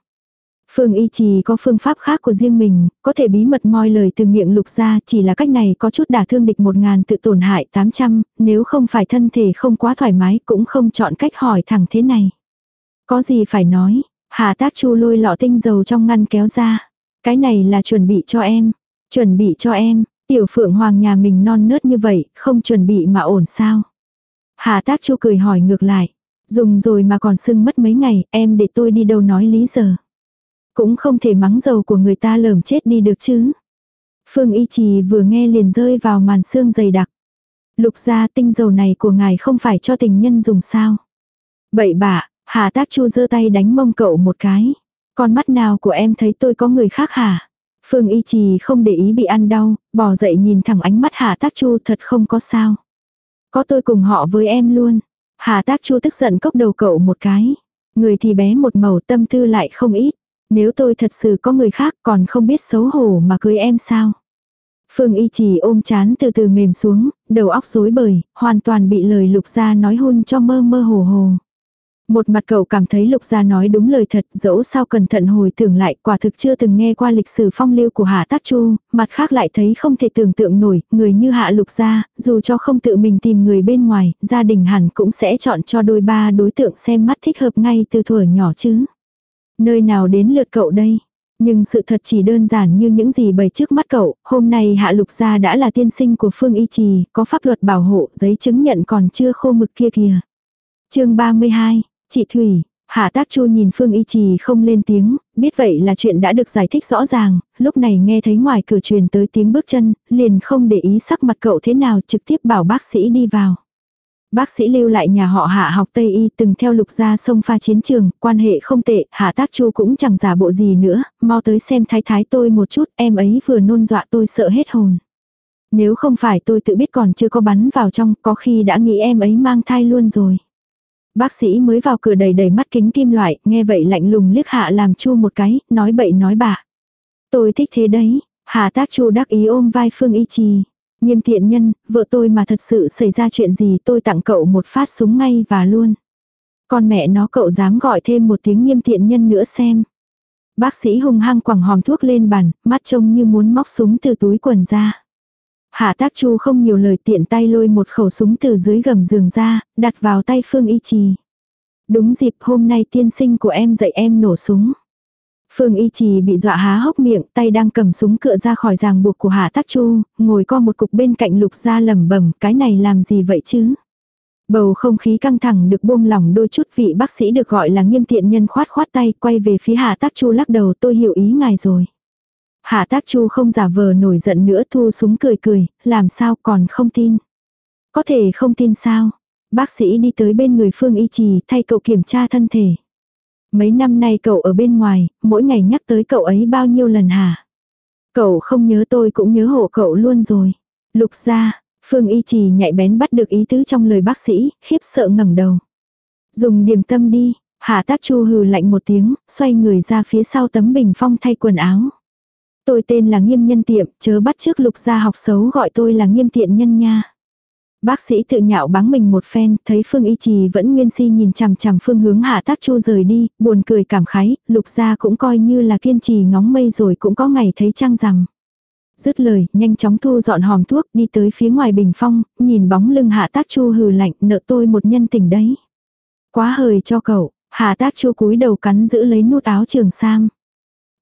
Phương y trì có phương pháp khác của riêng mình, có thể bí mật moi lời từ miệng lục gia, chỉ là cách này có chút đả thương địch một ngàn tự tổn hại tám trăm, nếu không phải thân thể không quá thoải mái cũng không chọn cách hỏi thẳng thế này. Có gì phải nói, Hà tác chu lôi lọ tinh dầu trong ngăn kéo ra. Cái này là chuẩn bị cho em. Chuẩn bị cho em. Tiểu phượng hoàng nhà mình non nớt như vậy, không chuẩn bị mà ổn sao. Hà tác chu cười hỏi ngược lại. Dùng rồi mà còn sưng mất mấy ngày, em để tôi đi đâu nói lý giờ. Cũng không thể mắng dầu của người ta lởm chết đi được chứ. Phương y trì vừa nghe liền rơi vào màn xương dày đặc. Lục ra tinh dầu này của ngài không phải cho tình nhân dùng sao. Bậy bạ, Hà tác chu giơ tay đánh mông cậu một cái. Con mắt nào của em thấy tôi có người khác hả? Phương y trì không để ý bị ăn đau, bỏ dậy nhìn thẳng ánh mắt Hà Tác Chu thật không có sao. Có tôi cùng họ với em luôn. Hà Tác Chu tức giận cốc đầu cậu một cái. Người thì bé một màu tâm tư lại không ít. Nếu tôi thật sự có người khác còn không biết xấu hổ mà cưới em sao. Phương y trì ôm chán từ từ mềm xuống, đầu óc rối bời, hoàn toàn bị lời lục gia nói hôn cho mơ mơ hồ hồ. Một mặt cậu cảm thấy lục gia nói đúng lời thật, dẫu sao cẩn thận hồi tưởng lại, quả thực chưa từng nghe qua lịch sử phong lưu của Hạ Tác Chu, mặt khác lại thấy không thể tưởng tượng nổi, người như Hạ lục gia, dù cho không tự mình tìm người bên ngoài, gia đình hẳn cũng sẽ chọn cho đôi ba đối tượng xem mắt thích hợp ngay từ thuở nhỏ chứ. Nơi nào đến lượt cậu đây? Nhưng sự thật chỉ đơn giản như những gì bày trước mắt cậu, hôm nay Hạ Lục Gia đã là tiên sinh của Phương Y Trì, có pháp luật bảo hộ, giấy chứng nhận còn chưa khô mực kia kìa. chương 32 Chị Thủy, Hạ Tác Chu nhìn Phương Y Trì không lên tiếng, biết vậy là chuyện đã được giải thích rõ ràng, lúc này nghe thấy ngoài cửa truyền tới tiếng bước chân, liền không để ý sắc mặt cậu thế nào trực tiếp bảo bác sĩ đi vào. Bác sĩ lưu lại nhà họ Hạ học Tây Y từng theo lục gia sông pha chiến trường, quan hệ không tệ, Hạ Tác Chu cũng chẳng giả bộ gì nữa, mau tới xem thái thái tôi một chút, em ấy vừa nôn dọa tôi sợ hết hồn. Nếu không phải tôi tự biết còn chưa có bắn vào trong, có khi đã nghĩ em ấy mang thai luôn rồi. Bác sĩ mới vào cửa đầy đầy mắt kính kim loại, nghe vậy lạnh lùng liếc hạ làm chu một cái, nói bậy nói bạ. Tôi thích thế đấy, hạ tác chu đắc ý ôm vai phương y trì. Nghiêm tiện nhân, vợ tôi mà thật sự xảy ra chuyện gì tôi tặng cậu một phát súng ngay và luôn. Con mẹ nó cậu dám gọi thêm một tiếng nghiêm tiện nhân nữa xem. Bác sĩ hung hăng quẳng hòm thuốc lên bàn, mắt trông như muốn móc súng từ túi quần ra. Hạ tác chu không nhiều lời tiện tay lôi một khẩu súng từ dưới gầm giường ra, đặt vào tay Phương Y Trì. Đúng dịp hôm nay tiên sinh của em dạy em nổ súng. Phương Y Trì bị dọa há hốc miệng, tay đang cầm súng cựa ra khỏi ràng buộc của Hạ Tác Chu, ngồi co một cục bên cạnh lục ra lẩm bẩm cái này làm gì vậy chứ? Bầu không khí căng thẳng được buông lỏng đôi chút vị bác sĩ được gọi là nghiêm tiện nhân khoát khoát tay quay về phía Hạ Tác Chu lắc đầu tôi hiểu ý ngài rồi. Hạ Tác Chu không giả vờ nổi giận nữa thu súng cười cười, làm sao còn không tin. Có thể không tin sao. Bác sĩ đi tới bên người Phương Y Trì thay cậu kiểm tra thân thể. Mấy năm nay cậu ở bên ngoài, mỗi ngày nhắc tới cậu ấy bao nhiêu lần hả? Cậu không nhớ tôi cũng nhớ hộ cậu luôn rồi. Lục ra, Phương Y Trì nhạy bén bắt được ý tứ trong lời bác sĩ, khiếp sợ ngẩng đầu. Dùng điểm tâm đi, Hạ Tác Chu hừ lạnh một tiếng, xoay người ra phía sau tấm bình phong thay quần áo. Tôi tên là Nghiêm Nhân Tiệm, chớ bắt trước lục gia học xấu gọi tôi là Nghiêm Tiện Nhân nha. Bác sĩ tự nhạo báng mình một phen, thấy Phương Y Trì vẫn nguyên si nhìn chằm chằm phương hướng Hạ Tác Chu rời đi, buồn cười cảm khái, lục gia cũng coi như là kiên trì ngóng mây rồi cũng có ngày thấy trăng rằm. Dứt lời, nhanh chóng thu dọn hòm thuốc, đi tới phía ngoài bình phong, nhìn bóng lưng Hạ Tác Chu hừ lạnh, nợ tôi một nhân tình đấy. Quá hời cho cậu, Hạ Tác Chu cúi đầu cắn giữ lấy nút áo trường sam.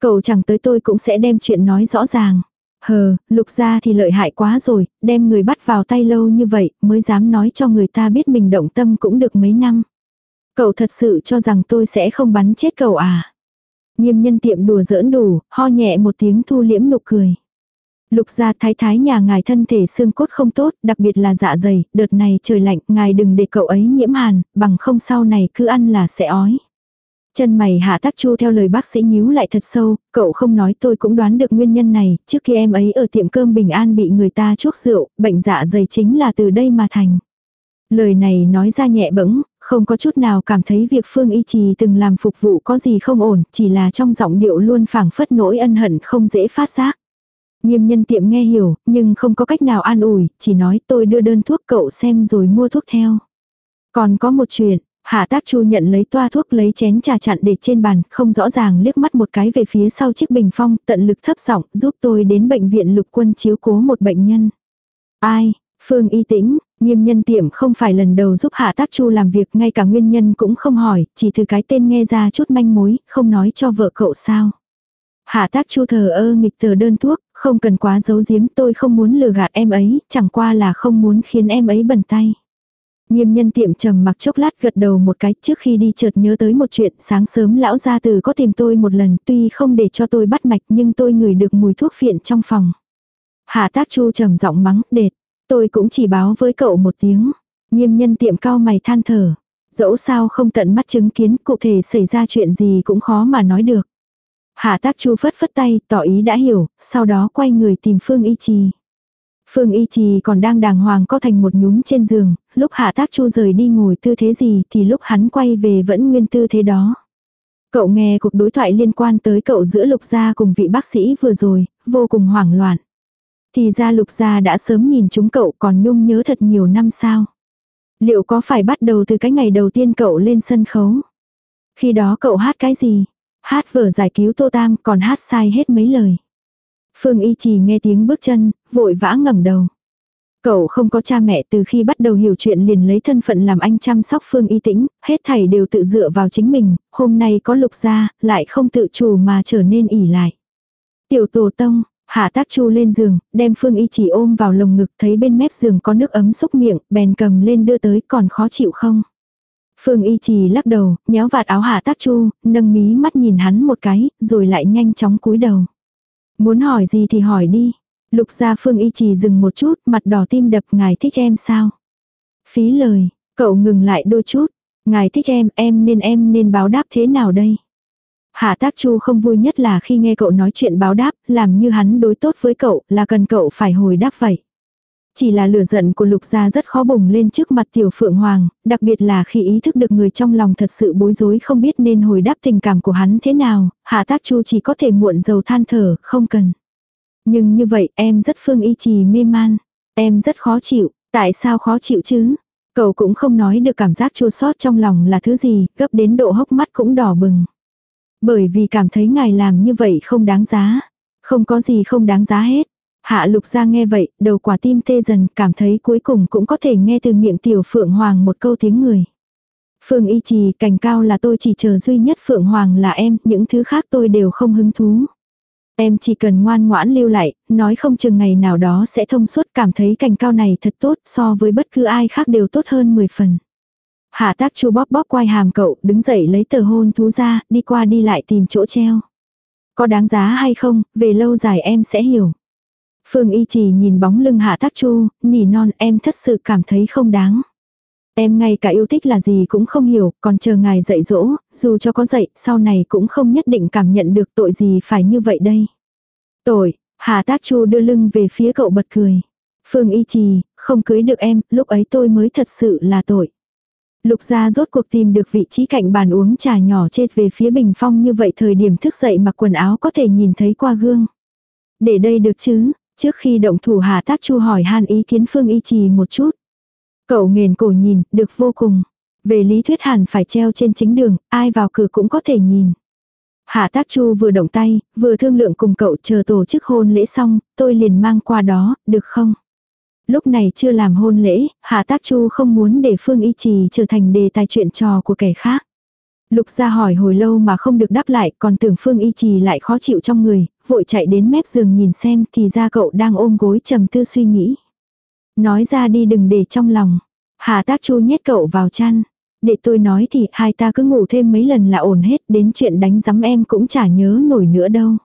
Cậu chẳng tới tôi cũng sẽ đem chuyện nói rõ ràng. Hờ, lục gia thì lợi hại quá rồi, đem người bắt vào tay lâu như vậy, mới dám nói cho người ta biết mình động tâm cũng được mấy năm. Cậu thật sự cho rằng tôi sẽ không bắn chết cậu à? Nghiêm nhân tiệm đùa giỡn đủ, ho nhẹ một tiếng thu liễm nụ cười. Lục gia thái thái nhà ngài thân thể xương cốt không tốt, đặc biệt là dạ dày, đợt này trời lạnh, ngài đừng để cậu ấy nhiễm hàn, bằng không sau này cứ ăn là sẽ ói. Chân mày hạ tác chu theo lời bác sĩ nhíu lại thật sâu, cậu không nói tôi cũng đoán được nguyên nhân này, trước khi em ấy ở tiệm cơm bình an bị người ta chuốc rượu, bệnh dạ dày chính là từ đây mà thành. Lời này nói ra nhẹ bẫng, không có chút nào cảm thấy việc Phương Y Trì từng làm phục vụ có gì không ổn, chỉ là trong giọng điệu luôn phảng phất nỗi ân hận không dễ phát giác. Nghiêm nhân tiệm nghe hiểu, nhưng không có cách nào an ủi, chỉ nói tôi đưa đơn thuốc cậu xem rồi mua thuốc theo. Còn có một chuyện, Hạ tác chu nhận lấy toa thuốc lấy chén trà chặn để trên bàn, không rõ ràng liếc mắt một cái về phía sau chiếc bình phong, tận lực thấp giọng giúp tôi đến bệnh viện lục quân chiếu cố một bệnh nhân. Ai? Phương y tĩnh, nghiêm nhân tiệm không phải lần đầu giúp hạ tác chu làm việc ngay cả nguyên nhân cũng không hỏi, chỉ từ cái tên nghe ra chút manh mối, không nói cho vợ cậu sao. Hạ tác chu thờ ơ nghịch tờ đơn thuốc, không cần quá giấu giếm tôi không muốn lừa gạt em ấy, chẳng qua là không muốn khiến em ấy bẩn tay. Nghiêm nhân tiệm trầm mặc chốc lát gật đầu một cái trước khi đi chợt nhớ tới một chuyện sáng sớm lão gia từ có tìm tôi một lần tuy không để cho tôi bắt mạch nhưng tôi ngửi được mùi thuốc phiện trong phòng. Hạ tác chu trầm giọng mắng đệt. Tôi cũng chỉ báo với cậu một tiếng. Nghiêm nhân tiệm cao mày than thở. Dẫu sao không tận mắt chứng kiến cụ thể xảy ra chuyện gì cũng khó mà nói được. Hạ tác chu phất phất tay tỏ ý đã hiểu, sau đó quay người tìm Phương Y Trì. Phương Y Trì còn đang đàng hoàng co thành một nhúm trên giường, lúc Hạ Tác Chu rời đi ngồi tư thế gì thì lúc hắn quay về vẫn nguyên tư thế đó. Cậu nghe cuộc đối thoại liên quan tới cậu giữa Lục Gia cùng vị bác sĩ vừa rồi, vô cùng hoảng loạn. Thì ra Lục Gia đã sớm nhìn chúng cậu còn nhung nhớ thật nhiều năm sao. Liệu có phải bắt đầu từ cái ngày đầu tiên cậu lên sân khấu? Khi đó cậu hát cái gì? Hát vở giải cứu Tô Tam còn hát sai hết mấy lời. Phương Y Trì nghe tiếng bước chân, vội vã ngẩng đầu. Cậu không có cha mẹ từ khi bắt đầu hiểu chuyện liền lấy thân phận làm anh chăm sóc Phương Y Tĩnh, hết thảy đều tự dựa vào chính mình, hôm nay có lục gia, lại không tự chủ mà trở nên ỉ lại. Tiểu tổ tông, hạ tác chu lên giường, đem Phương Y chỉ ôm vào lồng ngực thấy bên mép giường có nước ấm xúc miệng, bèn cầm lên đưa tới còn khó chịu không. Phương Y Trì lắc đầu, nhéo vạt áo Hạ Tác Chu, nâng mí mắt nhìn hắn một cái, rồi lại nhanh chóng cúi đầu. Muốn hỏi gì thì hỏi đi. Lục gia Phương Y Trì dừng một chút, mặt đỏ tim đập, ngài thích em sao? Phí lời, cậu ngừng lại đôi chút. Ngài thích em, em nên em nên báo đáp thế nào đây? Hạ Tác Chu không vui nhất là khi nghe cậu nói chuyện báo đáp, làm như hắn đối tốt với cậu, là cần cậu phải hồi đáp vậy. Chỉ là lửa giận của lục gia rất khó bùng lên trước mặt tiểu phượng hoàng, đặc biệt là khi ý thức được người trong lòng thật sự bối rối không biết nên hồi đáp tình cảm của hắn thế nào, hạ tác chu chỉ có thể muộn dầu than thở, không cần. Nhưng như vậy em rất phương y trì mê man, em rất khó chịu, tại sao khó chịu chứ? Cậu cũng không nói được cảm giác chua sót trong lòng là thứ gì, gấp đến độ hốc mắt cũng đỏ bừng. Bởi vì cảm thấy ngài làm như vậy không đáng giá. Không có gì không đáng giá hết. Hạ lục ra nghe vậy, đầu quả tim tê dần, cảm thấy cuối cùng cũng có thể nghe từ miệng tiểu Phượng Hoàng một câu tiếng người. Phương y trì, cành cao là tôi chỉ chờ duy nhất Phượng Hoàng là em, những thứ khác tôi đều không hứng thú. Em chỉ cần ngoan ngoãn lưu lại, nói không chừng ngày nào đó sẽ thông suốt cảm thấy cành cao này thật tốt so với bất cứ ai khác đều tốt hơn 10 phần. Hạ tác chu bóp bóp quai hàm cậu, đứng dậy lấy tờ hôn thú ra, đi qua đi lại tìm chỗ treo. Có đáng giá hay không, về lâu dài em sẽ hiểu. Phương y chỉ nhìn bóng lưng hạ tác chu, nỉ non em thật sự cảm thấy không đáng. Em ngay cả yêu thích là gì cũng không hiểu, còn chờ ngài dạy dỗ, dù cho có dạy, sau này cũng không nhất định cảm nhận được tội gì phải như vậy đây. Tội, Hà Tác Chu đưa lưng về phía cậu bật cười. Phương Y Trì, không cưới được em, lúc ấy tôi mới thật sự là tội. Lục gia rốt cuộc tìm được vị trí cạnh bàn uống trà nhỏ chết về phía bình phong như vậy thời điểm thức dậy mặc quần áo có thể nhìn thấy qua gương. Để đây được chứ, trước khi động thủ Hà Tác Chu hỏi han ý kiến Phương Y Trì một chút. Cậu nghền cổ nhìn, được vô cùng. Về lý thuyết hẳn phải treo trên chính đường, ai vào cửa cũng có thể nhìn. Hạ tác chu vừa động tay, vừa thương lượng cùng cậu chờ tổ chức hôn lễ xong, tôi liền mang qua đó, được không? Lúc này chưa làm hôn lễ, Hạ tác chu không muốn để Phương Y Trì trở thành đề tài chuyện trò của kẻ khác. Lục ra hỏi hồi lâu mà không được đáp lại, còn tưởng Phương Y Trì lại khó chịu trong người, vội chạy đến mép giường nhìn xem thì ra cậu đang ôm gối trầm tư suy nghĩ. Nói ra đi đừng để trong lòng. Hà tác chu nhét cậu vào chăn. Để tôi nói thì hai ta cứ ngủ thêm mấy lần là ổn hết đến chuyện đánh giấm em cũng chả nhớ nổi nữa đâu.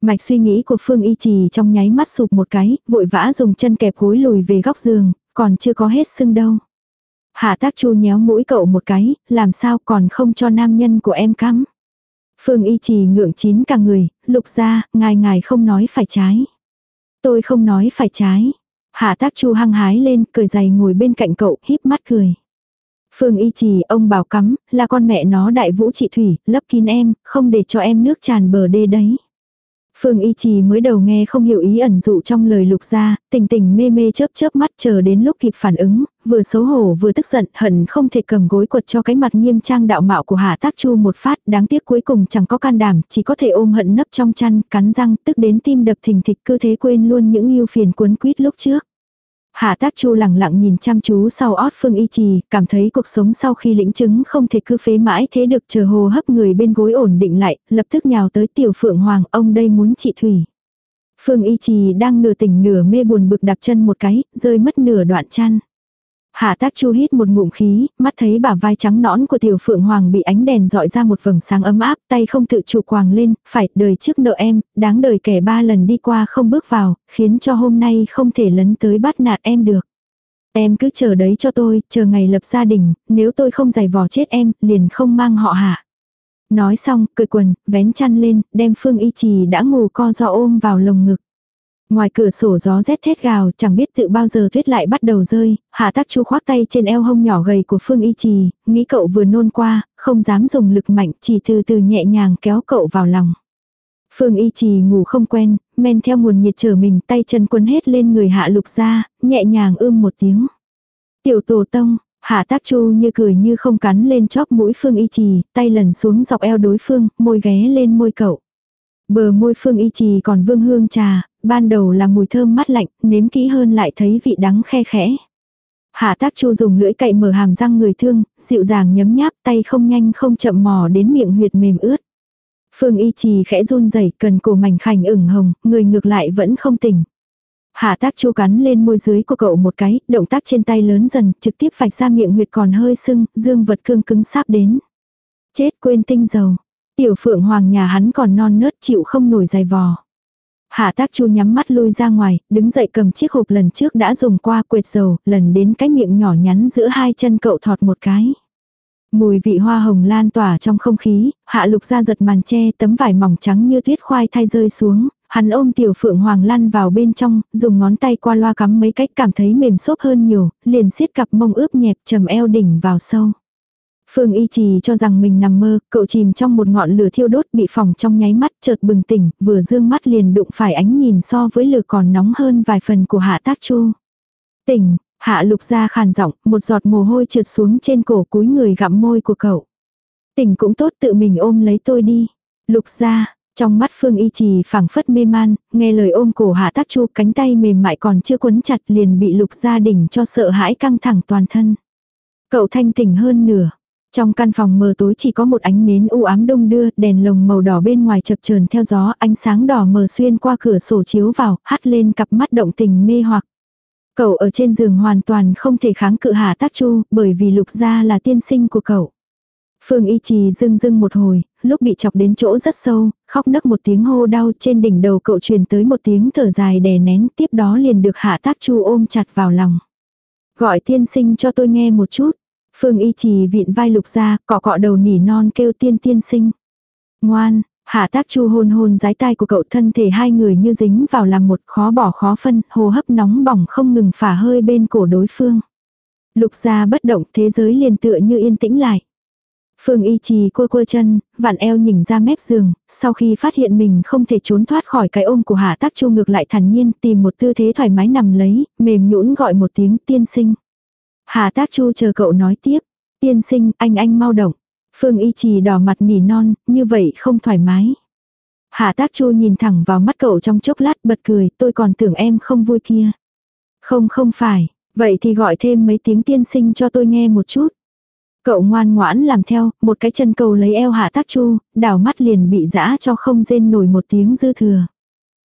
Mạch suy nghĩ của Phương Y Trì trong nháy mắt sụp một cái, vội vã dùng chân kẹp gối lùi về góc giường, còn chưa có hết sưng đâu. Hạ tác chu nhéo mũi cậu một cái, làm sao còn không cho nam nhân của em cắm. Phương Y Trì ngượng chín cả người, lục ra, ngài ngài không nói phải trái. Tôi không nói phải trái. Hạ tác chu hăng hái lên, cười dày ngồi bên cạnh cậu, híp mắt cười. Phương y trì, ông bảo cắm, là con mẹ nó đại vũ trị thủy, lấp kín em, không để cho em nước tràn bờ đê đấy. Phương y trì mới đầu nghe không hiểu ý ẩn dụ trong lời lục ra, tình tình mê mê chớp chớp mắt chờ đến lúc kịp phản ứng, vừa xấu hổ vừa tức giận hận không thể cầm gối quật cho cái mặt nghiêm trang đạo mạo của Hà Tác Chu một phát, đáng tiếc cuối cùng chẳng có can đảm, chỉ có thể ôm hận nấp trong chăn, cắn răng, tức đến tim đập thình thịch cơ thế quên luôn những yêu phiền cuốn quýt lúc trước. Hạ tác chu lặng lặng nhìn chăm chú sau ót phương y trì, cảm thấy cuộc sống sau khi lĩnh chứng không thể cứ phế mãi thế được chờ hồ hấp người bên gối ổn định lại, lập tức nhào tới tiểu phượng hoàng, ông đây muốn trị thủy. Phương y trì đang nửa tỉnh nửa mê buồn bực đạp chân một cái, rơi mất nửa đoạn chăn. Hạ tác chu hít một ngụm khí, mắt thấy bả vai trắng nõn của tiểu phượng hoàng bị ánh đèn dọi ra một vầng sáng ấm áp, tay không tự chủ quàng lên, phải đời trước nợ em, đáng đời kẻ ba lần đi qua không bước vào, khiến cho hôm nay không thể lấn tới bắt nạt em được. Em cứ chờ đấy cho tôi, chờ ngày lập gia đình, nếu tôi không giày vò chết em, liền không mang họ hạ. Nói xong, cười quần, vén chăn lên, đem phương y trì đã ngủ co do ôm vào lồng ngực. Ngoài cửa sổ gió rét thét gào, chẳng biết tự bao giờ tuyết lại bắt đầu rơi, hạ tác chu khoác tay trên eo hông nhỏ gầy của Phương Y Trì, nghĩ cậu vừa nôn qua, không dám dùng lực mạnh, chỉ từ từ nhẹ nhàng kéo cậu vào lòng. Phương Y Trì ngủ không quen, men theo nguồn nhiệt trở mình tay chân quấn hết lên người hạ lục ra, nhẹ nhàng ưm một tiếng. Tiểu tổ tông, hạ tác chu như cười như không cắn lên chóp mũi Phương Y Trì, tay lần xuống dọc eo đối phương, môi ghé lên môi cậu. Bờ môi Phương Y Trì còn vương hương trà, ban đầu là mùi thơm mát lạnh, nếm kỹ hơn lại thấy vị đắng khe khẽ. Hạ tác chu dùng lưỡi cậy mở hàm răng người thương, dịu dàng nhấm nháp tay không nhanh không chậm mò đến miệng huyệt mềm ướt. Phương y trì khẽ run rẩy cần cổ mảnh khảnh ửng hồng, người ngược lại vẫn không tỉnh. Hạ tác chu cắn lên môi dưới của cậu một cái, động tác trên tay lớn dần, trực tiếp vạch ra miệng huyệt còn hơi sưng, dương vật cương cứng sáp đến. Chết quên tinh dầu. Tiểu phượng hoàng nhà hắn còn non nớt chịu không nổi dài vò. Hạ tác chu nhắm mắt lui ra ngoài, đứng dậy cầm chiếc hộp lần trước đã dùng qua quệt dầu, lần đến cái miệng nhỏ nhắn giữa hai chân cậu thọt một cái. Mùi vị hoa hồng lan tỏa trong không khí, hạ lục ra giật màn che tấm vải mỏng trắng như tuyết khoai thay rơi xuống, hắn ôm tiểu phượng hoàng lăn vào bên trong, dùng ngón tay qua loa cắm mấy cách cảm thấy mềm xốp hơn nhiều, liền siết cặp mông ướp nhẹp trầm eo đỉnh vào sâu. Phương Y Trì cho rằng mình nằm mơ, cậu chìm trong một ngọn lửa thiêu đốt bị phỏng trong nháy mắt chợt bừng tỉnh, vừa dương mắt liền đụng phải ánh nhìn so với lửa còn nóng hơn vài phần của Hạ Tác Chu. Tỉnh, Hạ Lục ra khàn giọng, một giọt mồ hôi trượt xuống trên cổ cúi người gặm môi của cậu. Tỉnh cũng tốt tự mình ôm lấy tôi đi. Lục ra, Trong mắt Phương Y Trì phảng phất mê man, nghe lời ôm cổ Hạ Tác Chu cánh tay mềm mại còn chưa quấn chặt liền bị lục gia đình cho sợ hãi căng thẳng toàn thân. Cậu thanh tỉnh hơn nửa. Trong căn phòng mờ tối chỉ có một ánh nến u ám đông đưa, đèn lồng màu đỏ bên ngoài chập chờn theo gió, ánh sáng đỏ mờ xuyên qua cửa sổ chiếu vào, hắt lên cặp mắt động tình mê hoặc. Cậu ở trên giường hoàn toàn không thể kháng cự Hạ Tác Chu, bởi vì lục gia là tiên sinh của cậu. Phương Y Trì dưng dưng một hồi, lúc bị chọc đến chỗ rất sâu, khóc nấc một tiếng hô đau trên đỉnh đầu cậu truyền tới một tiếng thở dài đè nén tiếp đó liền được Hạ Tác Chu ôm chặt vào lòng. Gọi tiên sinh cho tôi nghe một chút. Phương Y Trì vịn vai lục ra, cọ cọ đầu nỉ non kêu tiên tiên sinh. Ngoan, Hạ tác chu hôn hôn giái tai của cậu thân thể hai người như dính vào làm một khó bỏ khó phân, hô hấp nóng bỏng không ngừng phả hơi bên cổ đối phương. Lục gia bất động thế giới liền tựa như yên tĩnh lại. Phương y trì cua cua chân, vạn eo nhỉnh ra mép giường, sau khi phát hiện mình không thể trốn thoát khỏi cái ôm của hạ tác chu ngược lại thản nhiên tìm một tư thế thoải mái nằm lấy, mềm nhũn gọi một tiếng tiên sinh. Hà tác chu chờ cậu nói tiếp, tiên sinh anh anh mau động. Phương y trì đỏ mặt nỉ non, như vậy không thoải mái. Hạ tác chu nhìn thẳng vào mắt cậu trong chốc lát bật cười, tôi còn tưởng em không vui kia. Không không phải, vậy thì gọi thêm mấy tiếng tiên sinh cho tôi nghe một chút. Cậu ngoan ngoãn làm theo, một cái chân cầu lấy eo hạ tác chu, đảo mắt liền bị dã cho không rên nổi một tiếng dư thừa.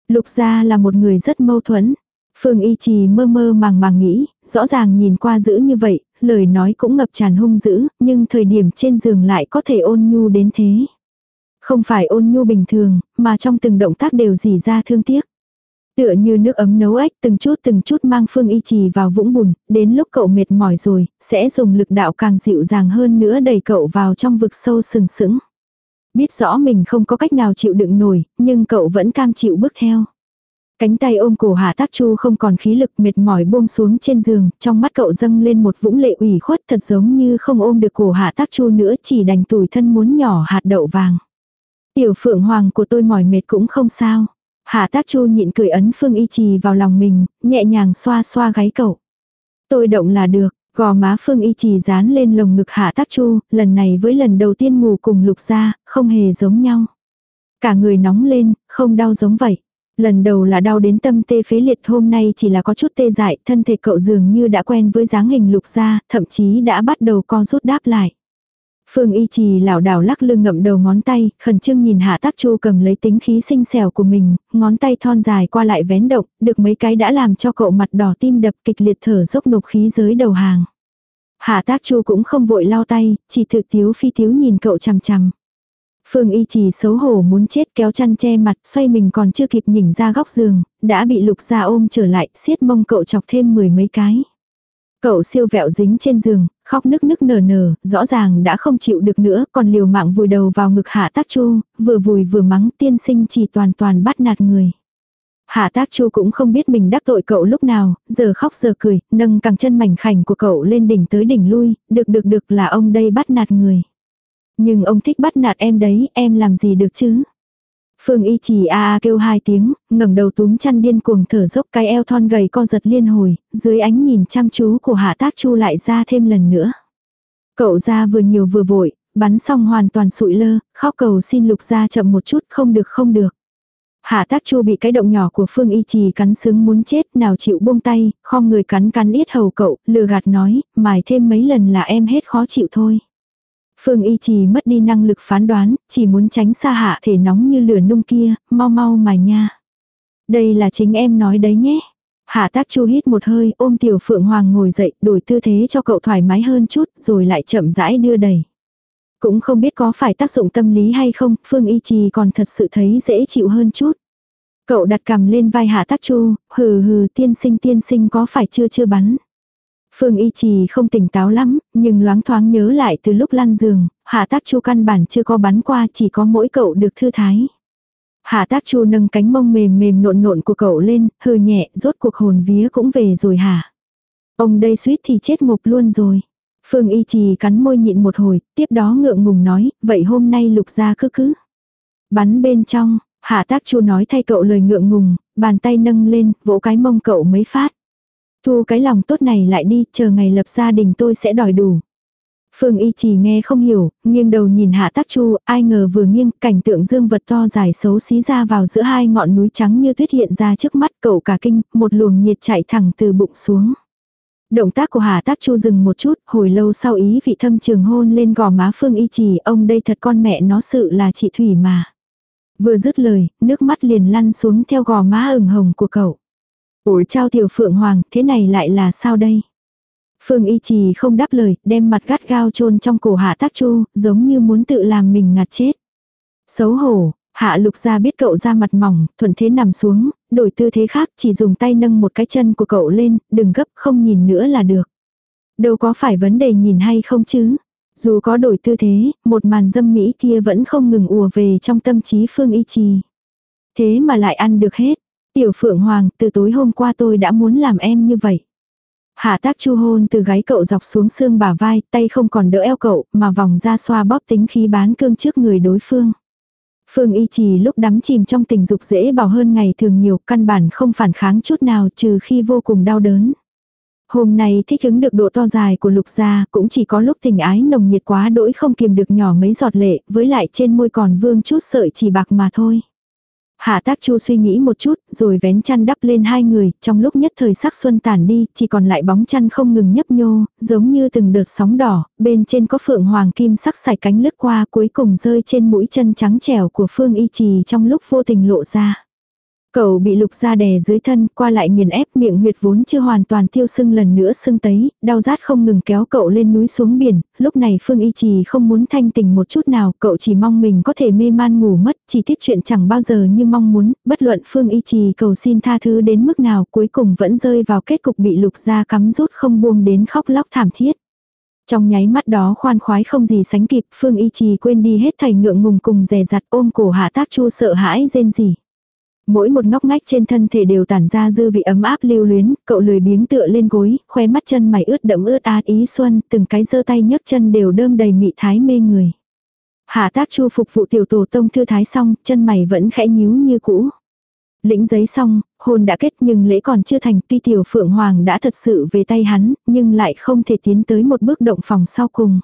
Lục gia là một người rất mâu thuẫn. Phương y trì mơ mơ màng màng nghĩ, rõ ràng nhìn qua giữ như vậy, lời nói cũng ngập tràn hung dữ, nhưng thời điểm trên giường lại có thể ôn nhu đến thế. Không phải ôn nhu bình thường, mà trong từng động tác đều dì ra thương tiếc. Tựa như nước ấm nấu ếch từng chút từng chút mang phương y trì vào vũng bùn, đến lúc cậu mệt mỏi rồi, sẽ dùng lực đạo càng dịu dàng hơn nữa đẩy cậu vào trong vực sâu sừng sững. Biết rõ mình không có cách nào chịu đựng nổi, nhưng cậu vẫn cam chịu bước theo. Cánh tay ôm cổ Hạ Tác Chu không còn khí lực mệt mỏi buông xuống trên giường, trong mắt cậu dâng lên một vũng lệ ủy khuất thật giống như không ôm được cổ Hạ Tác Chu nữa chỉ đành tủi thân muốn nhỏ hạt đậu vàng. Tiểu phượng hoàng của tôi mỏi mệt cũng không sao. Hạ tác chu nhịn cười ấn phương y trì vào lòng mình, nhẹ nhàng xoa xoa gáy cậu. Tôi động là được, gò má phương y trì dán lên lồng ngực hạ tác chu, lần này với lần đầu tiên ngủ cùng lục gia, không hề giống nhau. Cả người nóng lên, không đau giống vậy. Lần đầu là đau đến tâm tê phế liệt hôm nay chỉ là có chút tê dại, thân thể cậu dường như đã quen với dáng hình lục gia, thậm chí đã bắt đầu co rút đáp lại. Phương y trì lảo đảo lắc lưng ngậm đầu ngón tay, khẩn trương nhìn hạ tác chu cầm lấy tính khí xinh xẻo của mình, ngón tay thon dài qua lại vén động, được mấy cái đã làm cho cậu mặt đỏ tim đập kịch liệt thở dốc nộp khí dưới đầu hàng. Hạ tác chu cũng không vội lau tay, chỉ thực tiếu phi tiếu nhìn cậu chằm chằm. Phương y trì xấu hổ muốn chết kéo chăn che mặt, xoay mình còn chưa kịp nhỉnh ra góc giường, đã bị lục ra ôm trở lại, siết mông cậu chọc thêm mười mấy cái. Cậu siêu vẹo dính trên giường, khóc nức nức nở nở, rõ ràng đã không chịu được nữa, còn liều mạng vùi đầu vào ngực hạ tác chu, vừa vùi vừa mắng tiên sinh chỉ toàn toàn bắt nạt người. Hạ tác chu cũng không biết mình đắc tội cậu lúc nào, giờ khóc giờ cười, nâng cẳng chân mảnh khảnh của cậu lên đỉnh tới đỉnh lui, được được được là ông đây bắt nạt người. Nhưng ông thích bắt nạt em đấy, em làm gì được chứ? Phương y chỉ a a kêu hai tiếng, ngẩng đầu túm chăn điên cuồng thở dốc cái eo thon gầy co giật liên hồi, dưới ánh nhìn chăm chú của hạ tác chu lại ra thêm lần nữa. Cậu ra vừa nhiều vừa vội, bắn xong hoàn toàn sụi lơ, khóc cầu xin lục ra chậm một chút không được không được. Hạ tác chu bị cái động nhỏ của Phương Y Trì cắn sướng muốn chết nào chịu buông tay, khom người cắn cắn ít hầu cậu, lừa gạt nói, mài thêm mấy lần là em hết khó chịu thôi. Phương Y Trì mất đi năng lực phán đoán, chỉ muốn tránh xa hạ thể nóng như lửa nung kia, mau mau mài nha. Đây là chính em nói đấy nhé. Hạ tác chu hít một hơi ôm tiểu phượng hoàng ngồi dậy đổi tư thế cho cậu thoải mái hơn chút rồi lại chậm rãi đưa đẩy. Cũng không biết có phải tác dụng tâm lý hay không, Phương Y Trì còn thật sự thấy dễ chịu hơn chút. Cậu đặt cầm lên vai hạ tác chu, hừ hừ tiên sinh tiên sinh có phải chưa chưa bắn. Phương Y Trì không tỉnh táo lắm, nhưng loáng thoáng nhớ lại từ lúc lăn giường, hạ tác chu căn bản chưa có bắn qua chỉ có mỗi cậu được thư thái. Hạ tác chu nâng cánh mông mềm mềm nộn nộn của cậu lên, hừ nhẹ, rốt cuộc hồn vía cũng về rồi hả. Ông đây suýt thì chết ngục luôn rồi. Phương Y Trì cắn môi nhịn một hồi, tiếp đó ngượng ngùng nói, vậy hôm nay lục ra cứ cứ. Bắn bên trong, hạ tác chu nói thay cậu lời ngượng ngùng, bàn tay nâng lên, vỗ cái mông cậu mấy phát. Thu cái lòng tốt này lại đi, chờ ngày lập gia đình tôi sẽ đòi đủ. Phương Y chỉ nghe không hiểu, nghiêng đầu nhìn Hạ Tác Chu, ai ngờ vừa nghiêng, cảnh tượng dương vật to dài xấu xí ra vào giữa hai ngọn núi trắng như tuyết hiện ra trước mắt cậu cả kinh, một luồng nhiệt chạy thẳng từ bụng xuống. Động tác của Hà Tác Chu dừng một chút, hồi lâu sau ý vị thâm trường hôn lên gò má Phương Y Trì, ông đây thật con mẹ nó sự là chị Thủy mà. Vừa dứt lời, nước mắt liền lăn xuống theo gò má ửng hồng của cậu. Ủi trao tiểu phượng hoàng, thế này lại là sao đây? Phương Y Trì không đáp lời, đem mặt gắt gao chôn trong cổ Hạ Tác Chu, giống như muốn tự làm mình ngạt chết. Xấu hổ, Hạ lục ra biết cậu ra mặt mỏng, thuận thế nằm xuống, đổi tư thế khác chỉ dùng tay nâng một cái chân của cậu lên, đừng gấp không nhìn nữa là được. Đâu có phải vấn đề nhìn hay không chứ. Dù có đổi tư thế, một màn dâm mỹ kia vẫn không ngừng ùa về trong tâm trí Phương Y Trì. Thế mà lại ăn được hết. Tiểu Phượng Hoàng, từ tối hôm qua tôi đã muốn làm em như vậy. Hạ tác chu hôn từ gáy cậu dọc xuống xương bả vai, tay không còn đỡ eo cậu, mà vòng ra xoa bóp tính khí bán cương trước người đối phương. Phương Y Trì lúc đắm chìm trong tình dục dễ bảo hơn ngày thường nhiều, căn bản không phản kháng chút nào trừ khi vô cùng đau đớn. Hôm nay thích ứng được độ to dài của lục gia, cũng chỉ có lúc tình ái nồng nhiệt quá đỗi không kiềm được nhỏ mấy giọt lệ, với lại trên môi còn vương chút sợi chỉ bạc mà thôi. Hạ tác chu suy nghĩ một chút, rồi vén chăn đắp lên hai người, trong lúc nhất thời sắc xuân tàn đi, chỉ còn lại bóng chăn không ngừng nhấp nhô, giống như từng đợt sóng đỏ, bên trên có phượng hoàng kim sắc sải cánh lướt qua cuối cùng rơi trên mũi chân trắng trẻo của phương y trì trong lúc vô tình lộ ra. Cậu bị lục ra đè dưới thân, qua lại nghiền ép miệng huyệt vốn chưa hoàn toàn tiêu sưng lần nữa sưng tấy, đau rát không ngừng kéo cậu lên núi xuống biển, lúc này Phương Y Trì không muốn thanh tình một chút nào, cậu chỉ mong mình có thể mê man ngủ mất, chỉ tiếc chuyện chẳng bao giờ như mong muốn, bất luận Phương Y Trì cầu xin tha thứ đến mức nào cuối cùng vẫn rơi vào kết cục bị lục ra cắm rút không buông đến khóc lóc thảm thiết. Trong nháy mắt đó khoan khoái không gì sánh kịp, Phương Y Trì quên đi hết thầy ngượng ngùng cùng dè dặt ôm cổ hạ tác chu sợ hãi rên gì. Mỗi một ngóc ngách trên thân thể đều tản ra dư vị ấm áp lưu luyến, cậu lười biếng tựa lên gối, khoe mắt chân mày ướt đẫm ướt át ý xuân, từng cái giơ tay nhấc chân đều đơm đầy mị thái mê người. Hạ tác chu phục vụ tiểu tổ tông thư thái xong, chân mày vẫn khẽ nhíu như cũ. Lĩnh giấy xong, hôn đã kết nhưng lễ còn chưa thành tuy tiểu phượng hoàng đã thật sự về tay hắn, nhưng lại không thể tiến tới một bước động phòng sau cùng.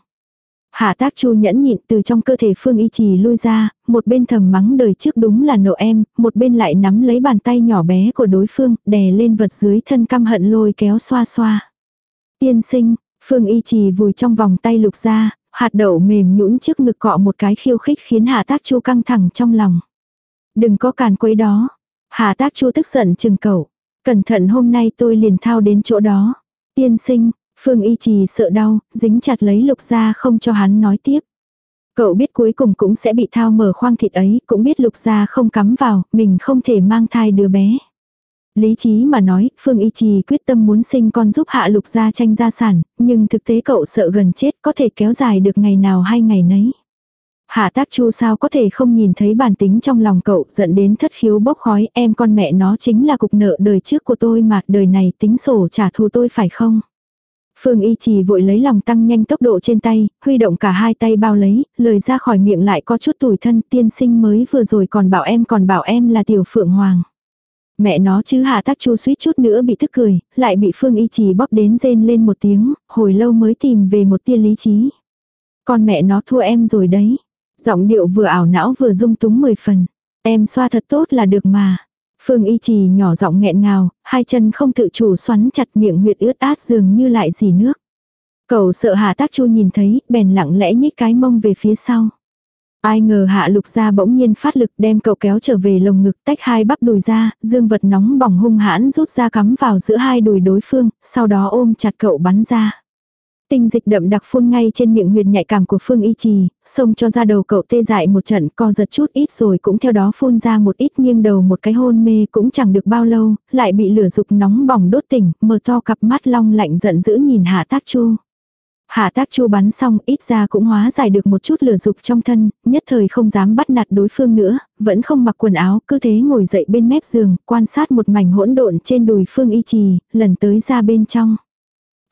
Hạ tác chu nhẫn nhịn từ trong cơ thể Phương Y Trì lui ra, một bên thầm mắng đời trước đúng là nộ em, một bên lại nắm lấy bàn tay nhỏ bé của đối phương, đè lên vật dưới thân căm hận lôi kéo xoa xoa. Tiên sinh, Phương Y Trì vùi trong vòng tay lục ra, hạt đậu mềm nhũn trước ngực cọ một cái khiêu khích khiến Hạ tác chu căng thẳng trong lòng. Đừng có càn quấy đó. Hạ tác chu tức giận chừng cậu. Cẩn thận hôm nay tôi liền thao đến chỗ đó. Tiên sinh, Phương y trì sợ đau, dính chặt lấy lục gia không cho hắn nói tiếp. Cậu biết cuối cùng cũng sẽ bị thao mở khoang thịt ấy, cũng biết lục gia không cắm vào, mình không thể mang thai đứa bé. Lý trí mà nói, Phương Y Trì quyết tâm muốn sinh con giúp hạ lục gia tranh gia sản, nhưng thực tế cậu sợ gần chết có thể kéo dài được ngày nào hay ngày nấy. Hạ tác chu sao có thể không nhìn thấy bản tính trong lòng cậu dẫn đến thất khiếu bốc khói em con mẹ nó chính là cục nợ đời trước của tôi mà đời này tính sổ trả thù tôi phải không? Phương Y Trì vội lấy lòng tăng nhanh tốc độ trên tay, huy động cả hai tay bao lấy, lời ra khỏi miệng lại có chút tủi thân tiên sinh mới vừa rồi còn bảo em còn bảo em là tiểu phượng hoàng. Mẹ nó chứ hạ tác chu suýt chút nữa bị tức cười, lại bị Phương Y Trì bóp đến rên lên một tiếng, hồi lâu mới tìm về một tia lý trí. Con mẹ nó thua em rồi đấy. Giọng điệu vừa ảo não vừa dung túng mười phần. Em xoa thật tốt là được mà. Phương y trì nhỏ giọng nghẹn ngào, hai chân không tự chủ xoắn chặt miệng huyệt ướt át dường như lại dì nước. Cậu sợ hạ tác chu nhìn thấy, bèn lặng lẽ nhích cái mông về phía sau. Ai ngờ hạ lục ra bỗng nhiên phát lực đem cậu kéo trở về lồng ngực tách hai bắp đùi ra, dương vật nóng bỏng hung hãn rút ra cắm vào giữa hai đùi đối phương, sau đó ôm chặt cậu bắn ra. Tinh dịch đậm đặc phun ngay trên miệng huyệt nhạy cảm của Phương Y Trì, xông cho ra đầu cậu tê dại một trận co giật chút ít rồi cũng theo đó phun ra một ít nghiêng đầu một cái hôn mê cũng chẳng được bao lâu, lại bị lửa dục nóng bỏng đốt tỉnh, mở to cặp mắt long lạnh giận dữ nhìn Hạ Tác Chu. Hạ Tác Chu bắn xong ít ra cũng hóa giải được một chút lửa dục trong thân, nhất thời không dám bắt nạt đối phương nữa, vẫn không mặc quần áo, cứ thế ngồi dậy bên mép giường, quan sát một mảnh hỗn độn trên đùi Phương Y Trì, lần tới ra bên trong.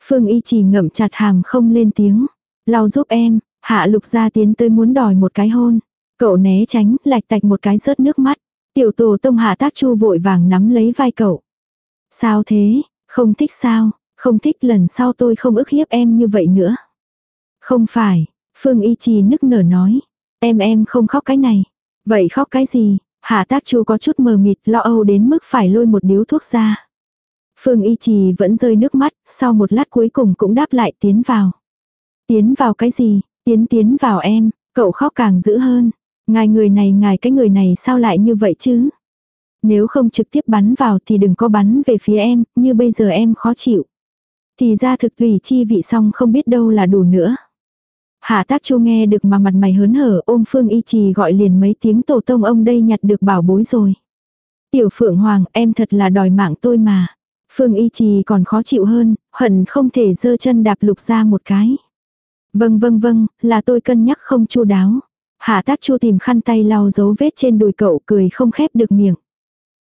Phương Y chỉ ngậm chặt hàm không lên tiếng. Lau giúp em, hạ lục ra tiến tới muốn đòi một cái hôn. Cậu né tránh, lạch tạch một cái rớt nước mắt. Tiểu tổ tông hạ tác chu vội vàng nắm lấy vai cậu. Sao thế, không thích sao, không thích lần sau tôi không ức hiếp em như vậy nữa. Không phải, Phương Y Trì nức nở nói. Em em không khóc cái này. Vậy khóc cái gì? Hạ tác chu có chút mờ mịt lo âu đến mức phải lôi một điếu thuốc ra. Phương Y Trì vẫn rơi nước mắt, sau một lát cuối cùng cũng đáp lại tiến vào. Tiến vào cái gì? Tiến tiến vào em, cậu khóc càng dữ hơn. Ngài người này ngài cái người này sao lại như vậy chứ? Nếu không trực tiếp bắn vào thì đừng có bắn về phía em, như bây giờ em khó chịu. Thì ra thực tùy chi vị xong không biết đâu là đủ nữa. Hạ tác chu nghe được mà mặt mày hớn hở ôm Phương Y Trì gọi liền mấy tiếng tổ tông ông đây nhặt được bảo bối rồi. Tiểu Phượng Hoàng em thật là đòi mạng tôi mà. Phương Y Trì còn khó chịu hơn, hận không thể dơ chân đạp lục ra một cái. Vâng vâng vâng, là tôi cân nhắc không chu đáo. Hạ tác chu tìm khăn tay lau dấu vết trên đùi cậu cười không khép được miệng.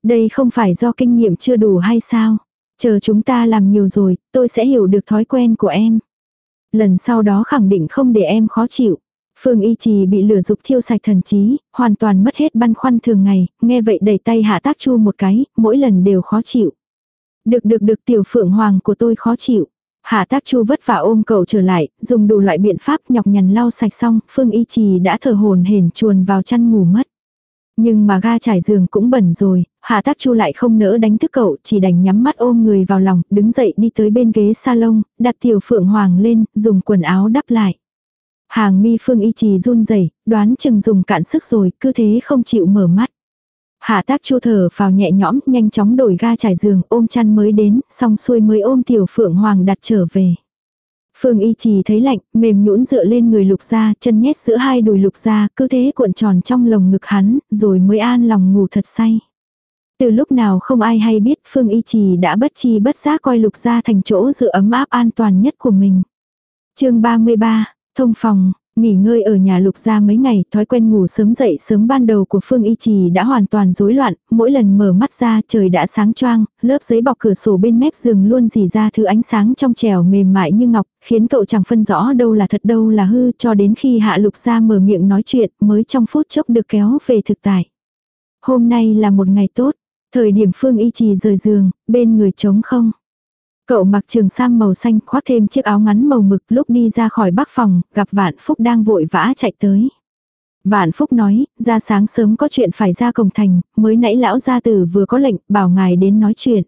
Đây không phải do kinh nghiệm chưa đủ hay sao? Chờ chúng ta làm nhiều rồi, tôi sẽ hiểu được thói quen của em. Lần sau đó khẳng định không để em khó chịu. Phương Y Trì bị lửa dục thiêu sạch thần trí, hoàn toàn mất hết băn khoăn thường ngày, nghe vậy đẩy tay hạ tác chu một cái, mỗi lần đều khó chịu. Được được được tiểu phượng hoàng của tôi khó chịu. Hạ tác chu vất vả ôm cậu trở lại, dùng đủ loại biện pháp nhọc nhằn lau sạch xong, Phương Y Trì đã thở hồn hển chuồn vào chăn ngủ mất. Nhưng mà ga trải giường cũng bẩn rồi, Hạ Tác Chu lại không nỡ đánh thức cậu, chỉ đành nhắm mắt ôm người vào lòng, đứng dậy đi tới bên ghế salon, đặt tiểu phượng hoàng lên, dùng quần áo đắp lại. Hàng mi Phương Y Trì run rẩy, đoán chừng dùng cạn sức rồi, cứ thế không chịu mở mắt. Hạ tác chu thở vào nhẹ nhõm, nhanh chóng đổi ga trải giường, ôm chăn mới đến, xong xuôi mới ôm tiểu phượng hoàng đặt trở về. Phương y trì thấy lạnh, mềm nhũn dựa lên người lục gia, chân nhét giữa hai đùi lục gia, cứ thế cuộn tròn trong lồng ngực hắn, rồi mới an lòng ngủ thật say. Từ lúc nào không ai hay biết Phương y trì đã bất chi bất giác coi lục gia thành chỗ dựa ấm áp an toàn nhất của mình. chương 33, thông phòng, Nghỉ ngơi ở nhà lục ra mấy ngày, thói quen ngủ sớm dậy sớm ban đầu của Phương Y Trì đã hoàn toàn rối loạn, mỗi lần mở mắt ra trời đã sáng choang, lớp giấy bọc cửa sổ bên mép giường luôn dì ra thứ ánh sáng trong trèo mềm mại như ngọc, khiến cậu chẳng phân rõ đâu là thật đâu là hư cho đến khi hạ lục ra mở miệng nói chuyện mới trong phút chốc được kéo về thực tại. Hôm nay là một ngày tốt, thời điểm Phương Y Trì rời giường, bên người trống không. Cậu mặc trường sang màu xanh khoác thêm chiếc áo ngắn màu mực lúc đi ra khỏi bắc phòng, gặp Vạn Phúc đang vội vã chạy tới. Vạn Phúc nói, ra sáng sớm có chuyện phải ra cổng thành, mới nãy lão gia tử vừa có lệnh, bảo ngài đến nói chuyện.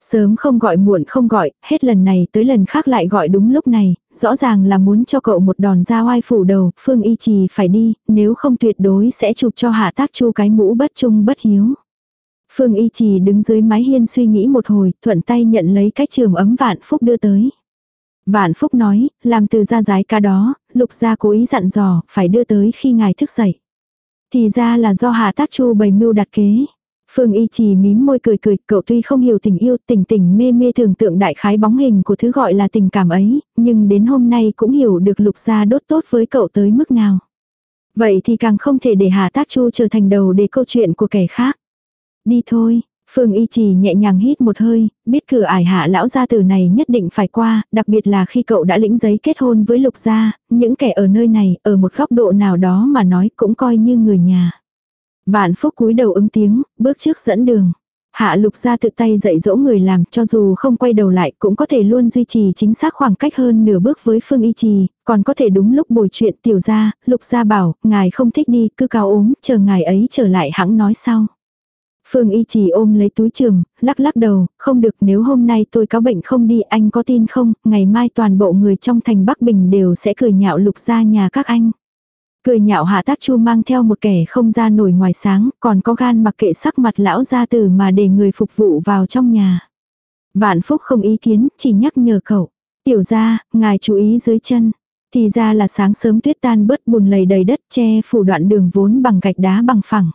Sớm không gọi muộn không gọi, hết lần này tới lần khác lại gọi đúng lúc này, rõ ràng là muốn cho cậu một đòn ra oai phủ đầu, Phương Y Trì phải đi, nếu không tuyệt đối sẽ chụp cho hạ tác chu cái mũ bất trung bất hiếu. Phương Y Trì đứng dưới mái hiên suy nghĩ một hồi, thuận tay nhận lấy cái trường ấm Vạn Phúc đưa tới. Vạn Phúc nói, làm từ ra giái ca đó, lục gia cố ý dặn dò, phải đưa tới khi ngài thức dậy. Thì ra là do Hà Tác Chu bày mưu đặt kế. Phương Y Trì mím môi cười cười, cậu tuy không hiểu tình yêu, tình tình mê mê tưởng tượng đại khái bóng hình của thứ gọi là tình cảm ấy, nhưng đến hôm nay cũng hiểu được lục gia đốt tốt với cậu tới mức nào. Vậy thì càng không thể để Hà Tác Chu trở thành đầu để câu chuyện của kẻ khác. Đi thôi, Phương Y Trì nhẹ nhàng hít một hơi, biết cửa ải hạ lão gia tử này nhất định phải qua, đặc biệt là khi cậu đã lĩnh giấy kết hôn với lục gia, những kẻ ở nơi này, ở một góc độ nào đó mà nói cũng coi như người nhà. Vạn phúc cúi đầu ứng tiếng, bước trước dẫn đường. Hạ lục gia tự tay dạy dỗ người làm cho dù không quay đầu lại cũng có thể luôn duy trì chính xác khoảng cách hơn nửa bước với phương y trì, còn có thể đúng lúc bồi chuyện tiểu gia, lục gia bảo, ngài không thích đi, cứ cao ốm, chờ ngài ấy trở lại hãng nói sau. Phương Y chỉ ôm lấy túi trường, lắc lắc đầu, không được nếu hôm nay tôi có bệnh không đi anh có tin không, ngày mai toàn bộ người trong thành Bắc Bình đều sẽ cười nhạo lục ra nhà các anh. Cười nhạo hạ tác chu mang theo một kẻ không ra nổi ngoài sáng, còn có gan mặc kệ sắc mặt lão gia tử mà để người phục vụ vào trong nhà. Vạn Phúc không ý kiến, chỉ nhắc nhở cậu. Tiểu ra, ngài chú ý dưới chân. Thì ra là sáng sớm tuyết tan bớt bùn lầy đầy đất che phủ đoạn đường vốn bằng gạch đá bằng phẳng.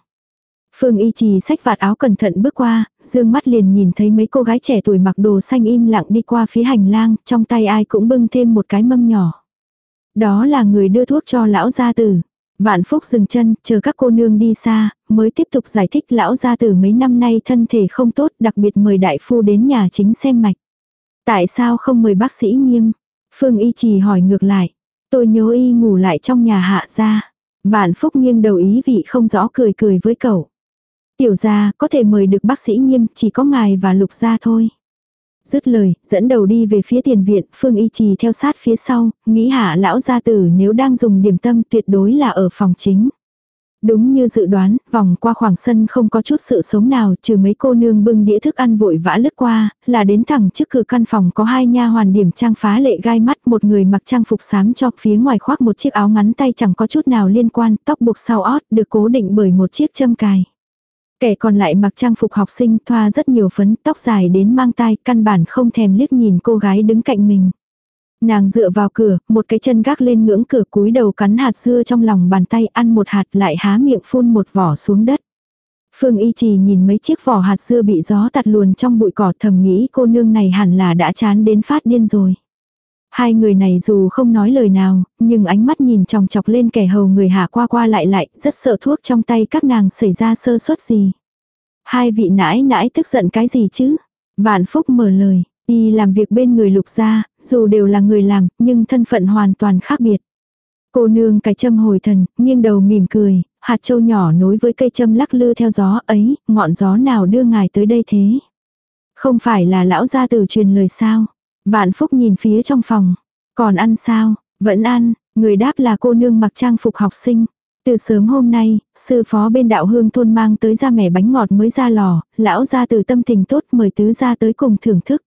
Phương Y Trì xách vạt áo cẩn thận bước qua, dương mắt liền nhìn thấy mấy cô gái trẻ tuổi mặc đồ xanh im lặng đi qua phía hành lang, trong tay ai cũng bưng thêm một cái mâm nhỏ. Đó là người đưa thuốc cho lão gia tử. Vạn Phúc dừng chân, chờ các cô nương đi xa, mới tiếp tục giải thích lão gia tử mấy năm nay thân thể không tốt, đặc biệt mời đại phu đến nhà chính xem mạch. Tại sao không mời bác sĩ nghiêm? Phương Y Trì hỏi ngược lại. Tôi nhớ y ngủ lại trong nhà hạ gia. Vạn Phúc nghiêng đầu ý vị không rõ cười cười với cậu. Tiểu gia có thể mời được bác sĩ nghiêm, chỉ có ngài và lục gia thôi. Dứt lời, dẫn đầu đi về phía tiền viện, Phương Y Trì theo sát phía sau, nghĩ hạ lão gia tử nếu đang dùng điểm tâm tuyệt đối là ở phòng chính. Đúng như dự đoán, vòng qua khoảng sân không có chút sự sống nào, trừ mấy cô nương bưng đĩa thức ăn vội vã lướt qua, là đến thẳng trước cửa căn phòng có hai nha hoàn điểm trang phá lệ gai mắt, một người mặc trang phục xám cho phía ngoài khoác một chiếc áo ngắn tay chẳng có chút nào liên quan, tóc buộc sau ót, được cố định bởi một chiếc châm cài. Kẻ còn lại mặc trang phục học sinh thoa rất nhiều phấn, tóc dài đến mang tai, căn bản không thèm liếc nhìn cô gái đứng cạnh mình. Nàng dựa vào cửa, một cái chân gác lên ngưỡng cửa cúi đầu cắn hạt dưa trong lòng bàn tay ăn một hạt lại há miệng phun một vỏ xuống đất. Phương Y Trì nhìn mấy chiếc vỏ hạt dưa bị gió tạt luồn trong bụi cỏ thầm nghĩ cô nương này hẳn là đã chán đến phát điên rồi. Hai người này dù không nói lời nào, nhưng ánh mắt nhìn chòng chọc lên kẻ hầu người hạ qua qua lại lại, rất sợ thuốc trong tay các nàng xảy ra sơ suất gì. Hai vị nãi nãi tức giận cái gì chứ? Vạn Phúc mở lời, y làm việc bên người lục gia, dù đều là người làm, nhưng thân phận hoàn toàn khác biệt. Cô nương cái châm hồi thần, nghiêng đầu mỉm cười, hạt châu nhỏ nối với cây châm lắc lư theo gió ấy, ngọn gió nào đưa ngài tới đây thế? Không phải là lão gia tử truyền lời sao? Vạn Phúc nhìn phía trong phòng. Còn ăn sao? Vẫn ăn, người đáp là cô nương mặc trang phục học sinh. Từ sớm hôm nay, sư phó bên đạo hương thôn mang tới ra mẻ bánh ngọt mới ra lò, lão ra từ tâm tình tốt mời tứ gia tới cùng thưởng thức.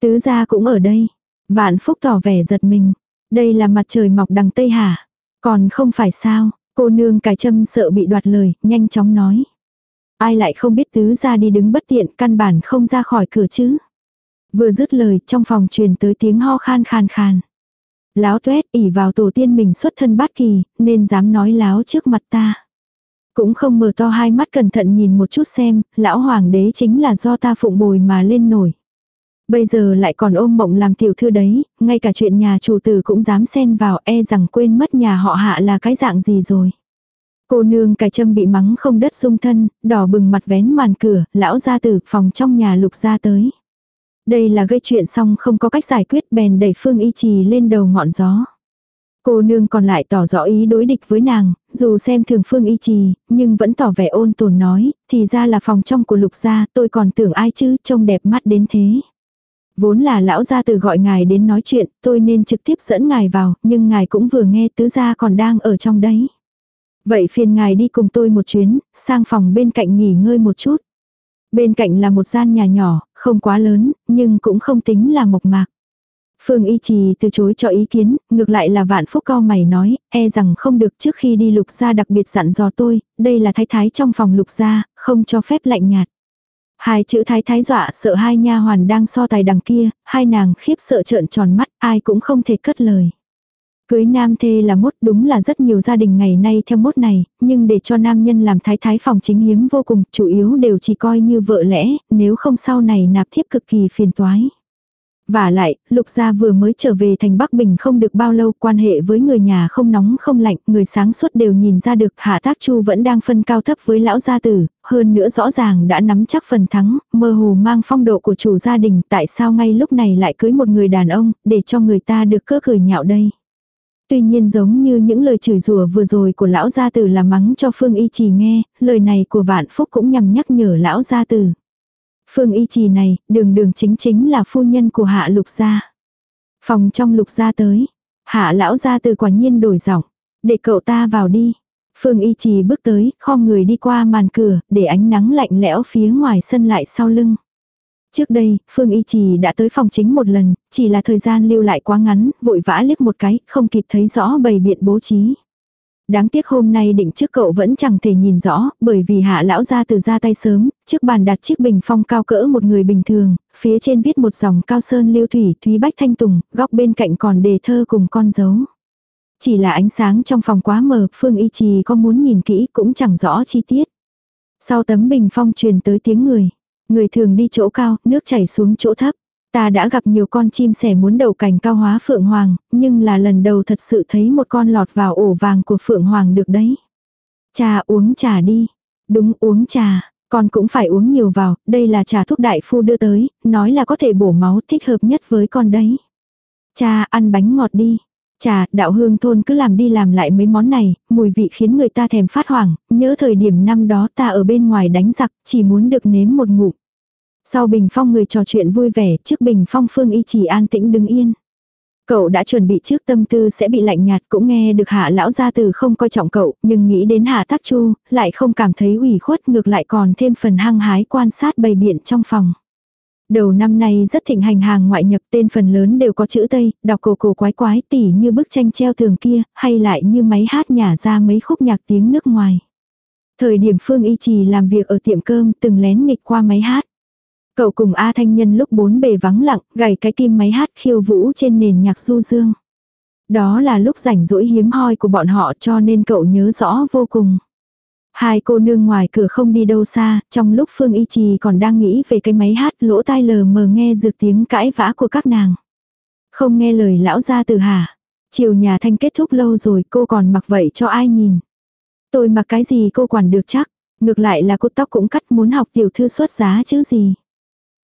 Tứ gia cũng ở đây. Vạn Phúc tỏ vẻ giật mình. Đây là mặt trời mọc đằng Tây hả? Còn không phải sao, cô nương cải châm sợ bị đoạt lời, nhanh chóng nói. Ai lại không biết tứ gia đi đứng bất tiện, căn bản không ra khỏi cửa chứ. Vừa dứt lời, trong phòng truyền tới tiếng ho khan khan khan. Láo tuét ỉ vào tổ tiên mình xuất thân bát kỳ, nên dám nói láo trước mặt ta. Cũng không mở to hai mắt cẩn thận nhìn một chút xem, lão hoàng đế chính là do ta phụng bồi mà lên nổi. Bây giờ lại còn ôm mộng làm tiểu thư đấy, ngay cả chuyện nhà chủ tử cũng dám xen vào e rằng quên mất nhà họ hạ là cái dạng gì rồi. Cô nương cài châm bị mắng không đất dung thân, đỏ bừng mặt vén màn cửa, lão ra từ phòng trong nhà lục ra tới. Đây là gây chuyện xong không có cách giải quyết bèn đẩy Phương Y Trì lên đầu ngọn gió. Cô nương còn lại tỏ rõ ý đối địch với nàng, dù xem thường Phương Y Trì, nhưng vẫn tỏ vẻ ôn tồn nói, thì ra là phòng trong của lục gia, tôi còn tưởng ai chứ, trông đẹp mắt đến thế. Vốn là lão gia từ gọi ngài đến nói chuyện, tôi nên trực tiếp dẫn ngài vào, nhưng ngài cũng vừa nghe tứ gia còn đang ở trong đấy. Vậy phiền ngài đi cùng tôi một chuyến, sang phòng bên cạnh nghỉ ngơi một chút. Bên cạnh là một gian nhà nhỏ, không quá lớn, nhưng cũng không tính là mộc mạc. Phương Y Trì từ chối cho ý kiến, ngược lại là vạn phúc cao mày nói, e rằng không được trước khi đi lục gia đặc biệt dặn dò tôi, đây là thái thái trong phòng lục gia, không cho phép lạnh nhạt. Hai chữ thái thái dọa sợ hai nha hoàn đang so tài đằng kia, hai nàng khiếp sợ trợn tròn mắt, ai cũng không thể cất lời. Cưới nam thê là mốt đúng là rất nhiều gia đình ngày nay theo mốt này, nhưng để cho nam nhân làm thái thái phòng chính hiếm vô cùng, chủ yếu đều chỉ coi như vợ lẽ, nếu không sau này nạp thiếp cực kỳ phiền toái. Và lại, lục gia vừa mới trở về thành Bắc Bình không được bao lâu quan hệ với người nhà không nóng không lạnh, người sáng suốt đều nhìn ra được hạ tác chu vẫn đang phân cao thấp với lão gia tử, hơn nữa rõ ràng đã nắm chắc phần thắng, mơ hồ mang phong độ của chủ gia đình, tại sao ngay lúc này lại cưới một người đàn ông, để cho người ta được cơ cười nhạo đây. Tuy nhiên giống như những lời chửi rủa vừa rồi của lão gia tử là mắng cho Phương Y Trì nghe, lời này của Vạn Phúc cũng nhằm nhắc nhở lão gia tử. Phương Y Trì này, đường đường chính chính là phu nhân của hạ lục gia. Phòng trong lục gia tới, hạ lão gia tử quả nhiên đổi giọng, để cậu ta vào đi. Phương Y Trì bước tới, khom người đi qua màn cửa, để ánh nắng lạnh lẽo phía ngoài sân lại sau lưng. Trước đây, Phương Y Trì đã tới phòng chính một lần, chỉ là thời gian lưu lại quá ngắn, vội vã liếc một cái, không kịp thấy rõ bầy biện bố trí. Đáng tiếc hôm nay định trước cậu vẫn chẳng thể nhìn rõ, bởi vì hạ lão ra từ ra tay sớm, trước bàn đặt chiếc bình phong cao cỡ một người bình thường, phía trên viết một dòng cao sơn lưu thủy thúy bách thanh tùng, góc bên cạnh còn đề thơ cùng con dấu. Chỉ là ánh sáng trong phòng quá mờ, Phương Y Trì có muốn nhìn kỹ cũng chẳng rõ chi tiết. Sau tấm bình phong truyền tới tiếng người. Người thường đi chỗ cao, nước chảy xuống chỗ thấp. Ta đã gặp nhiều con chim sẻ muốn đầu cành cao hóa phượng hoàng, nhưng là lần đầu thật sự thấy một con lọt vào ổ vàng của phượng hoàng được đấy. Cha uống trà đi. Đúng uống trà, con cũng phải uống nhiều vào, đây là trà thuốc đại phu đưa tới, nói là có thể bổ máu thích hợp nhất với con đấy. Cha ăn bánh ngọt đi. Chà, đạo hương thôn cứ làm đi làm lại mấy món này, mùi vị khiến người ta thèm phát hoảng, nhớ thời điểm năm đó ta ở bên ngoài đánh giặc, chỉ muốn được nếm một ngụm. Sau bình phong người trò chuyện vui vẻ, trước bình phong Phương Y chỉ an tĩnh đứng yên. Cậu đã chuẩn bị trước tâm tư sẽ bị lạnh nhạt cũng nghe được hạ lão gia từ không coi trọng cậu, nhưng nghĩ đến hạ tác chu, lại không cảm thấy ủy khuất ngược lại còn thêm phần hăng hái quan sát bày biện trong phòng. Đầu năm nay rất thịnh hành hàng ngoại nhập tên phần lớn đều có chữ Tây, đọc cổ cổ quái quái tỉ như bức tranh treo tường kia, hay lại như máy hát nhả ra mấy khúc nhạc tiếng nước ngoài. Thời điểm Phương Y Trì làm việc ở tiệm cơm từng lén nghịch qua máy hát. Cậu cùng A Thanh Nhân lúc bốn bề vắng lặng, gảy cái kim máy hát khiêu vũ trên nền nhạc du dương. Đó là lúc rảnh rỗi hiếm hoi của bọn họ cho nên cậu nhớ rõ vô cùng. Hai cô nương ngoài cửa không đi đâu xa, trong lúc Phương Y Trì còn đang nghĩ về cái máy hát lỗ tai lờ mờ nghe dược tiếng cãi vã của các nàng. Không nghe lời lão gia từ hả? Chiều nhà thanh kết thúc lâu rồi cô còn mặc vậy cho ai nhìn? Tôi mặc cái gì cô quản được chắc? Ngược lại là cô tóc cũng cắt muốn học tiểu thư xuất giá chứ gì?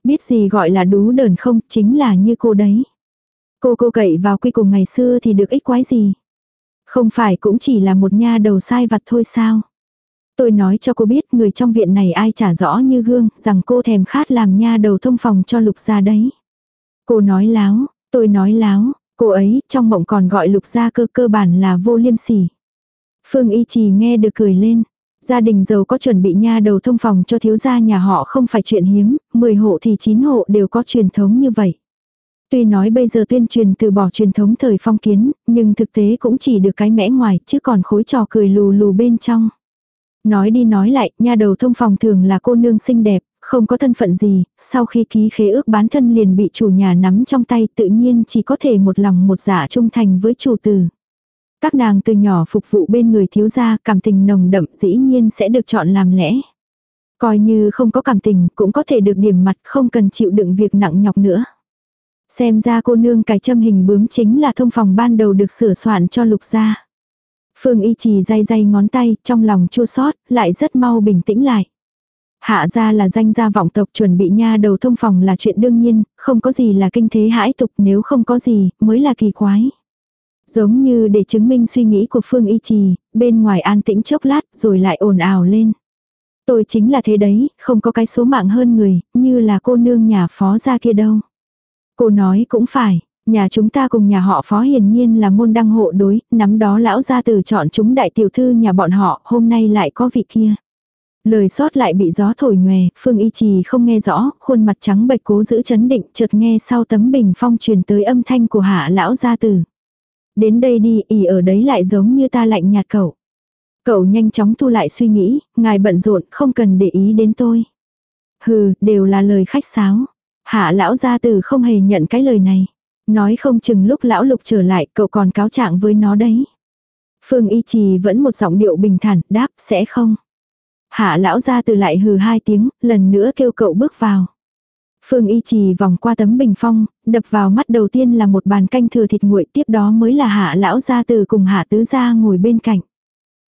Biết gì gọi là đú đờn không, chính là như cô đấy. Cô cô cậy vào quy cùng ngày xưa thì được ích quái gì? Không phải cũng chỉ là một nha đầu sai vặt thôi sao? Tôi nói cho cô biết người trong viện này ai trả rõ như gương, rằng cô thèm khát làm nha đầu thông phòng cho lục gia đấy. Cô nói láo, tôi nói láo, cô ấy trong mộng còn gọi lục gia cơ cơ bản là vô liêm sỉ. Phương y trì nghe được cười lên. Gia đình giàu có chuẩn bị nha đầu thông phòng cho thiếu gia nhà họ không phải chuyện hiếm, 10 hộ thì 9 hộ đều có truyền thống như vậy. Tuy nói bây giờ tuyên truyền từ bỏ truyền thống thời phong kiến, nhưng thực tế cũng chỉ được cái mẽ ngoài chứ còn khối trò cười lù lù bên trong. Nói đi nói lại, nha đầu thông phòng thường là cô nương xinh đẹp, không có thân phận gì, sau khi ký khế ước bán thân liền bị chủ nhà nắm trong tay tự nhiên chỉ có thể một lòng một dạ trung thành với chủ tử. Các nàng từ nhỏ phục vụ bên người thiếu gia cảm tình nồng đậm dĩ nhiên sẽ được chọn làm lẽ. Coi như không có cảm tình cũng có thể được điểm mặt không cần chịu đựng việc nặng nhọc nữa. Xem ra cô nương cái châm hình bướm chính là thông phòng ban đầu được sửa soạn cho lục gia. Phương y trì day day ngón tay, trong lòng chua sót, lại rất mau bình tĩnh lại. Hạ ra là danh gia vọng tộc chuẩn bị nha đầu thông phòng là chuyện đương nhiên, không có gì là kinh thế hãi tục nếu không có gì, mới là kỳ quái. Giống như để chứng minh suy nghĩ của Phương Y Trì, bên ngoài an tĩnh chốc lát rồi lại ồn ào lên. Tôi chính là thế đấy, không có cái số mạng hơn người, như là cô nương nhà phó gia kia đâu. Cô nói cũng phải, nhà chúng ta cùng nhà họ phó hiển nhiên là môn đăng hộ đối, nắm đó lão gia tử chọn chúng đại tiểu thư nhà bọn họ, hôm nay lại có vị kia. Lời sót lại bị gió thổi nhòe, Phương Y Trì không nghe rõ, khuôn mặt trắng bệch cố giữ chấn định, chợt nghe sau tấm bình phong truyền tới âm thanh của hạ lão gia tử. Đến đây đi, ỉ ở đấy lại giống như ta lạnh nhạt cậu. Cậu nhanh chóng thu lại suy nghĩ, ngài bận rộn, không cần để ý đến tôi. Hừ, đều là lời khách sáo. Hạ lão gia tử không hề nhận cái lời này. Nói không chừng lúc lão lục trở lại cậu còn cáo trạng với nó đấy. Phương y trì vẫn một giọng điệu bình thản, đáp sẽ không. Hạ lão ra từ lại hừ hai tiếng, lần nữa kêu cậu bước vào. Phương y trì vòng qua tấm bình phong, đập vào mắt đầu tiên là một bàn canh thừa thịt nguội tiếp đó mới là hạ lão ra từ cùng hạ tứ gia ngồi bên cạnh.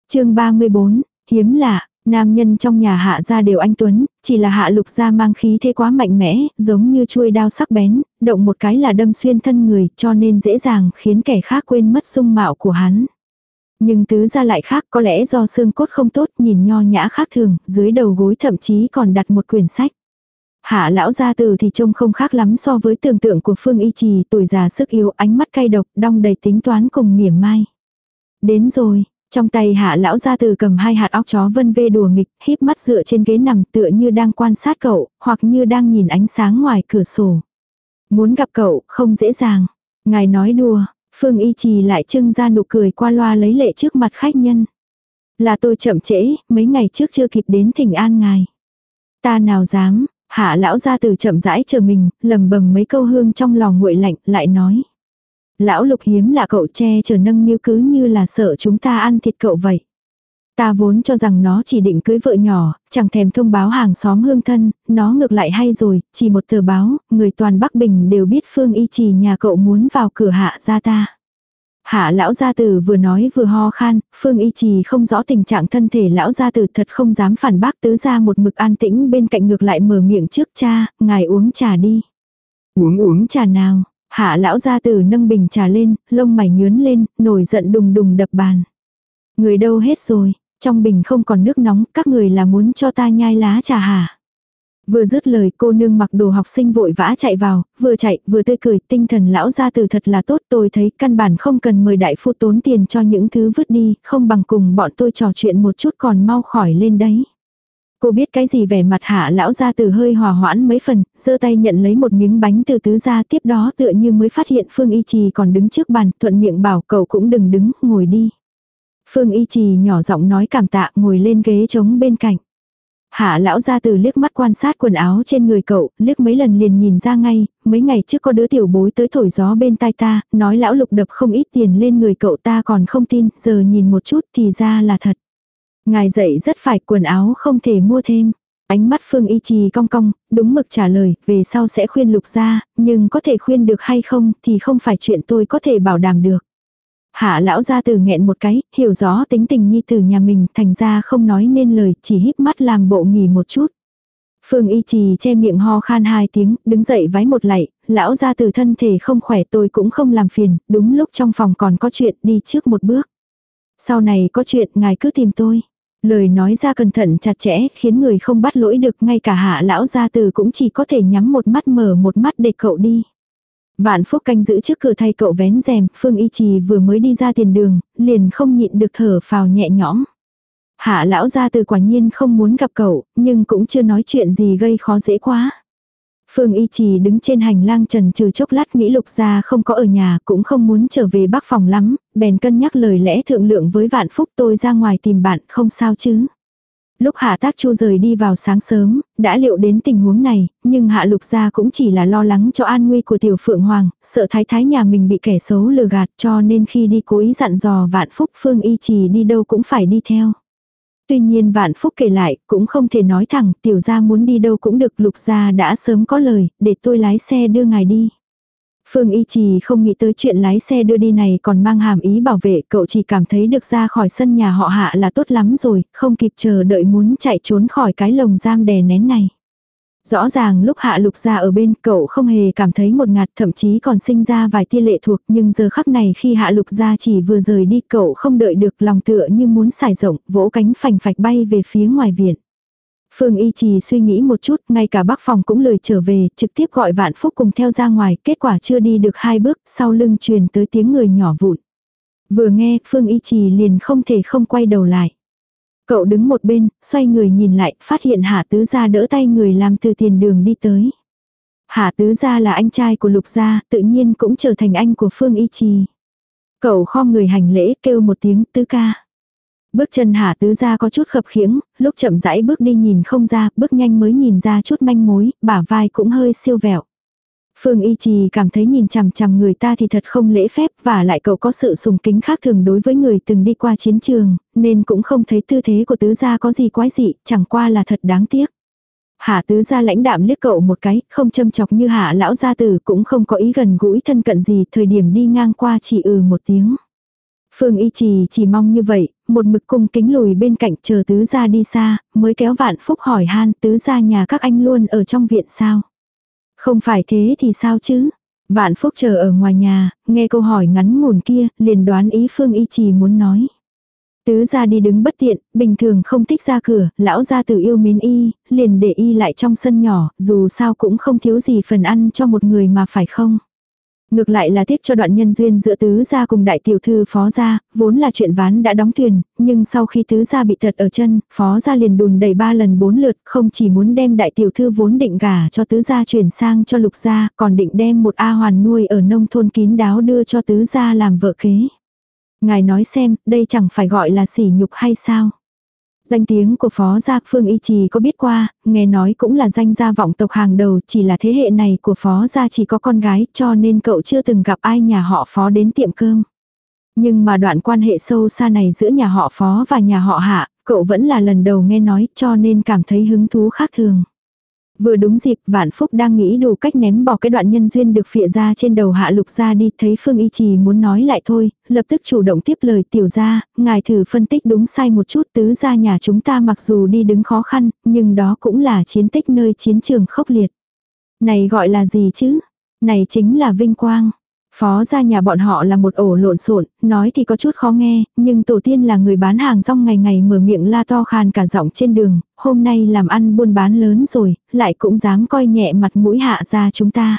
chương 34, hiếm lạ, nam nhân trong nhà hạ gia đều anh Tuấn, chỉ là hạ lục gia mang khí thế quá mạnh mẽ, giống như chuôi đao sắc bén, động một cái là đâm xuyên thân người cho nên dễ dàng khiến kẻ khác quên mất dung mạo của hắn. Nhưng tứ gia lại khác có lẽ do xương cốt không tốt nhìn nho nhã khác thường, dưới đầu gối thậm chí còn đặt một quyển sách. Hạ lão gia tử thì trông không khác lắm so với tưởng tượng của Phương Y Trì, tuổi già sức yếu, ánh mắt cay độc, đong đầy tính toán cùng mỉa mai. Đến rồi, trong tay hạ lão gia từ cầm hai hạt óc chó vân vê đùa nghịch, híp mắt dựa trên ghế nằm tựa như đang quan sát cậu, hoặc như đang nhìn ánh sáng ngoài cửa sổ. Muốn gặp cậu, không dễ dàng. Ngài nói đùa, Phương Y Trì lại trưng ra nụ cười qua loa lấy lệ trước mặt khách nhân. Là tôi chậm trễ, mấy ngày trước chưa kịp đến thỉnh an ngài. Ta nào dám, Hạ lão ra từ chậm rãi chờ mình, lầm bầm mấy câu hương trong lòng nguội lạnh, lại nói. Lão lục hiếm là cậu che chở nâng niu cứ như là sợ chúng ta ăn thịt cậu vậy. Ta vốn cho rằng nó chỉ định cưới vợ nhỏ, chẳng thèm thông báo hàng xóm hương thân, nó ngược lại hay rồi, chỉ một tờ báo, người toàn Bắc Bình đều biết Phương Y Trì nhà cậu muốn vào cửa hạ ra ta. Hạ lão gia tử vừa nói vừa ho khan, Phương Y Trì không rõ tình trạng thân thể lão gia tử thật không dám phản bác tứ ra một mực an tĩnh bên cạnh ngược lại mở miệng trước cha, ngài uống trà đi. Uống uống trà nào, hạ lão gia tử nâng bình trà lên, lông mày nhướn lên, nổi giận đùng đùng đập bàn. Người đâu hết rồi, trong bình không còn nước nóng, các người là muốn cho ta nhai lá trà hả? Vừa dứt lời cô nương mặc đồ học sinh vội vã chạy vào, vừa chạy vừa tươi cười tinh thần lão gia từ thật là tốt tôi thấy căn bản không cần mời đại phu tốn tiền cho những thứ vứt đi, không bằng cùng bọn tôi trò chuyện một chút còn mau khỏi lên đấy. Cô biết cái gì vẻ mặt hạ lão gia từ hơi hòa hoãn mấy phần, giơ tay nhận lấy một miếng bánh từ tứ ra tiếp đó tựa như mới phát hiện Phương Y Trì còn đứng trước bàn, thuận miệng bảo cậu cũng đừng đứng, ngồi đi. Phương Y Trì nhỏ giọng nói cảm tạ ngồi lên ghế trống bên cạnh. Hạ lão ra từ liếc mắt quan sát quần áo trên người cậu, liếc mấy lần liền nhìn ra ngay, mấy ngày trước có đứa tiểu bối tới thổi gió bên tai ta, nói lão lục đập không ít tiền lên người cậu ta còn không tin, giờ nhìn một chút thì ra là thật. Ngài dạy rất phải quần áo không thể mua thêm. Ánh mắt Phương Y Trì cong cong, đúng mực trả lời, về sau sẽ khuyên lục ra, nhưng có thể khuyên được hay không thì không phải chuyện tôi có thể bảo đảm được. Hạ lão ra từ nghẹn một cái, hiểu rõ tính tình nhi từ nhà mình, thành ra không nói nên lời, chỉ híp mắt làm bộ nghỉ một chút. Phương y trì che miệng ho khan hai tiếng, đứng dậy vái một lạy, lão ra từ thân thể không khỏe tôi cũng không làm phiền, đúng lúc trong phòng còn có chuyện đi trước một bước. Sau này có chuyện ngài cứ tìm tôi. Lời nói ra cẩn thận chặt chẽ khiến người không bắt lỗi được ngay cả hạ lão gia từ cũng chỉ có thể nhắm một mắt mở một mắt để cậu đi. Vạn Phúc canh giữ trước cửa thay cậu vén rèm, Phương Y Trì vừa mới đi ra tiền đường, liền không nhịn được thở phào nhẹ nhõm. Hạ lão gia từ quả nhiên không muốn gặp cậu, nhưng cũng chưa nói chuyện gì gây khó dễ quá. Phương Y Trì đứng trên hành lang trần trừ chốc lát nghĩ lục gia không có ở nhà cũng không muốn trở về bắc phòng lắm, bèn cân nhắc lời lẽ thượng lượng với vạn phúc tôi ra ngoài tìm bạn không sao chứ. Lúc Hạ Tác Chu rời đi vào sáng sớm, đã liệu đến tình huống này, nhưng Hạ Lục gia cũng chỉ là lo lắng cho an nguy của tiểu Phượng Hoàng, sợ thái thái nhà mình bị kẻ xấu lừa gạt cho nên khi đi cố ý dặn dò vạn phúc Phương Y Trì đi đâu cũng phải đi theo. Tuy nhiên vạn phúc kể lại, cũng không thể nói thẳng, tiểu gia muốn đi đâu cũng được lục gia đã sớm có lời, để tôi lái xe đưa ngài đi. Phương Y Trì không nghĩ tới chuyện lái xe đưa đi này còn mang hàm ý bảo vệ, cậu chỉ cảm thấy được ra khỏi sân nhà họ hạ là tốt lắm rồi, không kịp chờ đợi muốn chạy trốn khỏi cái lồng giam đè nén này. Rõ ràng lúc hạ lục ra ở bên cậu không hề cảm thấy một ngạt thậm chí còn sinh ra vài tia lệ thuộc nhưng giờ khắc này khi hạ lục ra chỉ vừa rời đi cậu không đợi được lòng tựa như muốn xài rộng vỗ cánh phành phạch bay về phía ngoài viện. Phương Y Trì suy nghĩ một chút, ngay cả bác phòng cũng lời trở về, trực tiếp gọi Vạn Phúc cùng theo ra ngoài, kết quả chưa đi được hai bước, sau lưng truyền tới tiếng người nhỏ vụn. Vừa nghe, Phương Y Trì liền không thể không quay đầu lại. Cậu đứng một bên, xoay người nhìn lại, phát hiện Hà Tứ Gia đỡ tay người làm từ tiền đường đi tới. Hà Tứ Gia là anh trai của Lục Gia, tự nhiên cũng trở thành anh của Phương Y Trì. Cậu khom người hành lễ kêu một tiếng tứ ca. Bước chân Hà tứ gia có chút khập khiễng, lúc chậm rãi bước đi nhìn không ra, bước nhanh mới nhìn ra chút manh mối, bả vai cũng hơi siêu vẹo. Phương Y Trì cảm thấy nhìn chằm chằm người ta thì thật không lễ phép và lại cậu có sự sùng kính khác thường đối với người từng đi qua chiến trường, nên cũng không thấy tư thế của tứ gia có gì quái dị, chẳng qua là thật đáng tiếc. Hạ tứ gia lãnh đạm liếc cậu một cái, không châm chọc như hạ lão gia tử cũng không có ý gần gũi thân cận gì, thời điểm đi ngang qua chỉ ừ một tiếng. Phương Y Trì chỉ mong như vậy, một mực cung kính lùi bên cạnh chờ tứ gia đi xa, mới kéo vạn phúc hỏi han tứ gia nhà các anh luôn ở trong viện sao. Không phải thế thì sao chứ? Vạn phúc chờ ở ngoài nhà, nghe câu hỏi ngắn ngủn kia, liền đoán ý Phương Y Trì muốn nói. Tứ gia đi đứng bất tiện, bình thường không thích ra cửa, lão gia tử yêu mến y, liền để y lại trong sân nhỏ, dù sao cũng không thiếu gì phần ăn cho một người mà phải không. Ngược lại là tiếc cho đoạn nhân duyên giữa tứ gia cùng đại tiểu thư phó gia, vốn là chuyện ván đã đóng thuyền, nhưng sau khi tứ gia bị tật ở chân, phó gia liền đùn đầy ba lần bốn lượt, không chỉ muốn đem đại tiểu thư vốn định gả cho tứ gia chuyển sang cho lục gia, còn định đem một A hoàn nuôi ở nông thôn kín đáo đưa cho tứ gia làm vợ kế. Ngài nói xem, đây chẳng phải gọi là sỉ nhục hay sao? Danh tiếng của phó gia Phương Y Trì có biết qua, nghe nói cũng là danh gia vọng tộc hàng đầu, chỉ là thế hệ này của phó gia chỉ có con gái cho nên cậu chưa từng gặp ai nhà họ phó đến tiệm cơm. Nhưng mà đoạn quan hệ sâu xa này giữa nhà họ phó và nhà họ hạ, cậu vẫn là lần đầu nghe nói cho nên cảm thấy hứng thú khác thường. Vừa đúng dịp vạn phúc đang nghĩ đủ cách ném bỏ cái đoạn nhân duyên được phịa ra trên đầu hạ lục ra đi thấy phương y trì muốn nói lại thôi, lập tức chủ động tiếp lời tiểu ra, ngài thử phân tích đúng sai một chút tứ ra nhà chúng ta mặc dù đi đứng khó khăn, nhưng đó cũng là chiến tích nơi chiến trường khốc liệt. Này gọi là gì chứ? Này chính là vinh quang. Phó gia nhà bọn họ là một ổ lộn xộn, nói thì có chút khó nghe, nhưng tổ tiên là người bán hàng rong ngày ngày mở miệng la to khàn cả giọng trên đường, hôm nay làm ăn buôn bán lớn rồi, lại cũng dám coi nhẹ mặt mũi hạ gia chúng ta.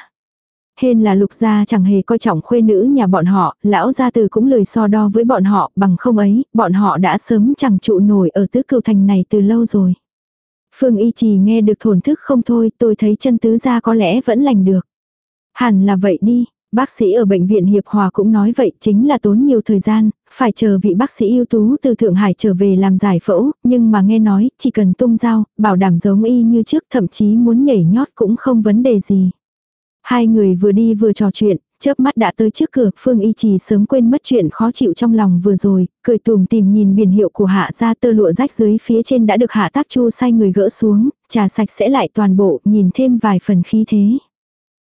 Hên là lục gia chẳng hề coi trọng khuê nữ nhà bọn họ, lão gia từ cũng lười so đo với bọn họ, bằng không ấy, bọn họ đã sớm chẳng trụ nổi ở tứ cựu thành này từ lâu rồi. Phương y chỉ nghe được thổn thức không thôi, tôi thấy chân tứ gia có lẽ vẫn lành được. Hẳn là vậy đi, Bác sĩ ở bệnh viện Hiệp Hòa cũng nói vậy chính là tốn nhiều thời gian, phải chờ vị bác sĩ ưu tú từ Thượng Hải trở về làm giải phẫu, nhưng mà nghe nói chỉ cần tung dao, bảo đảm giống y như trước thậm chí muốn nhảy nhót cũng không vấn đề gì. Hai người vừa đi vừa trò chuyện, chớp mắt đã tới trước cửa, Phương Y Trì sớm quên mất chuyện khó chịu trong lòng vừa rồi, cười tùm tìm nhìn biển hiệu của hạ ra tơ lụa rách dưới phía trên đã được hạ tác chu sai người gỡ xuống, trà sạch sẽ lại toàn bộ, nhìn thêm vài phần khí thế.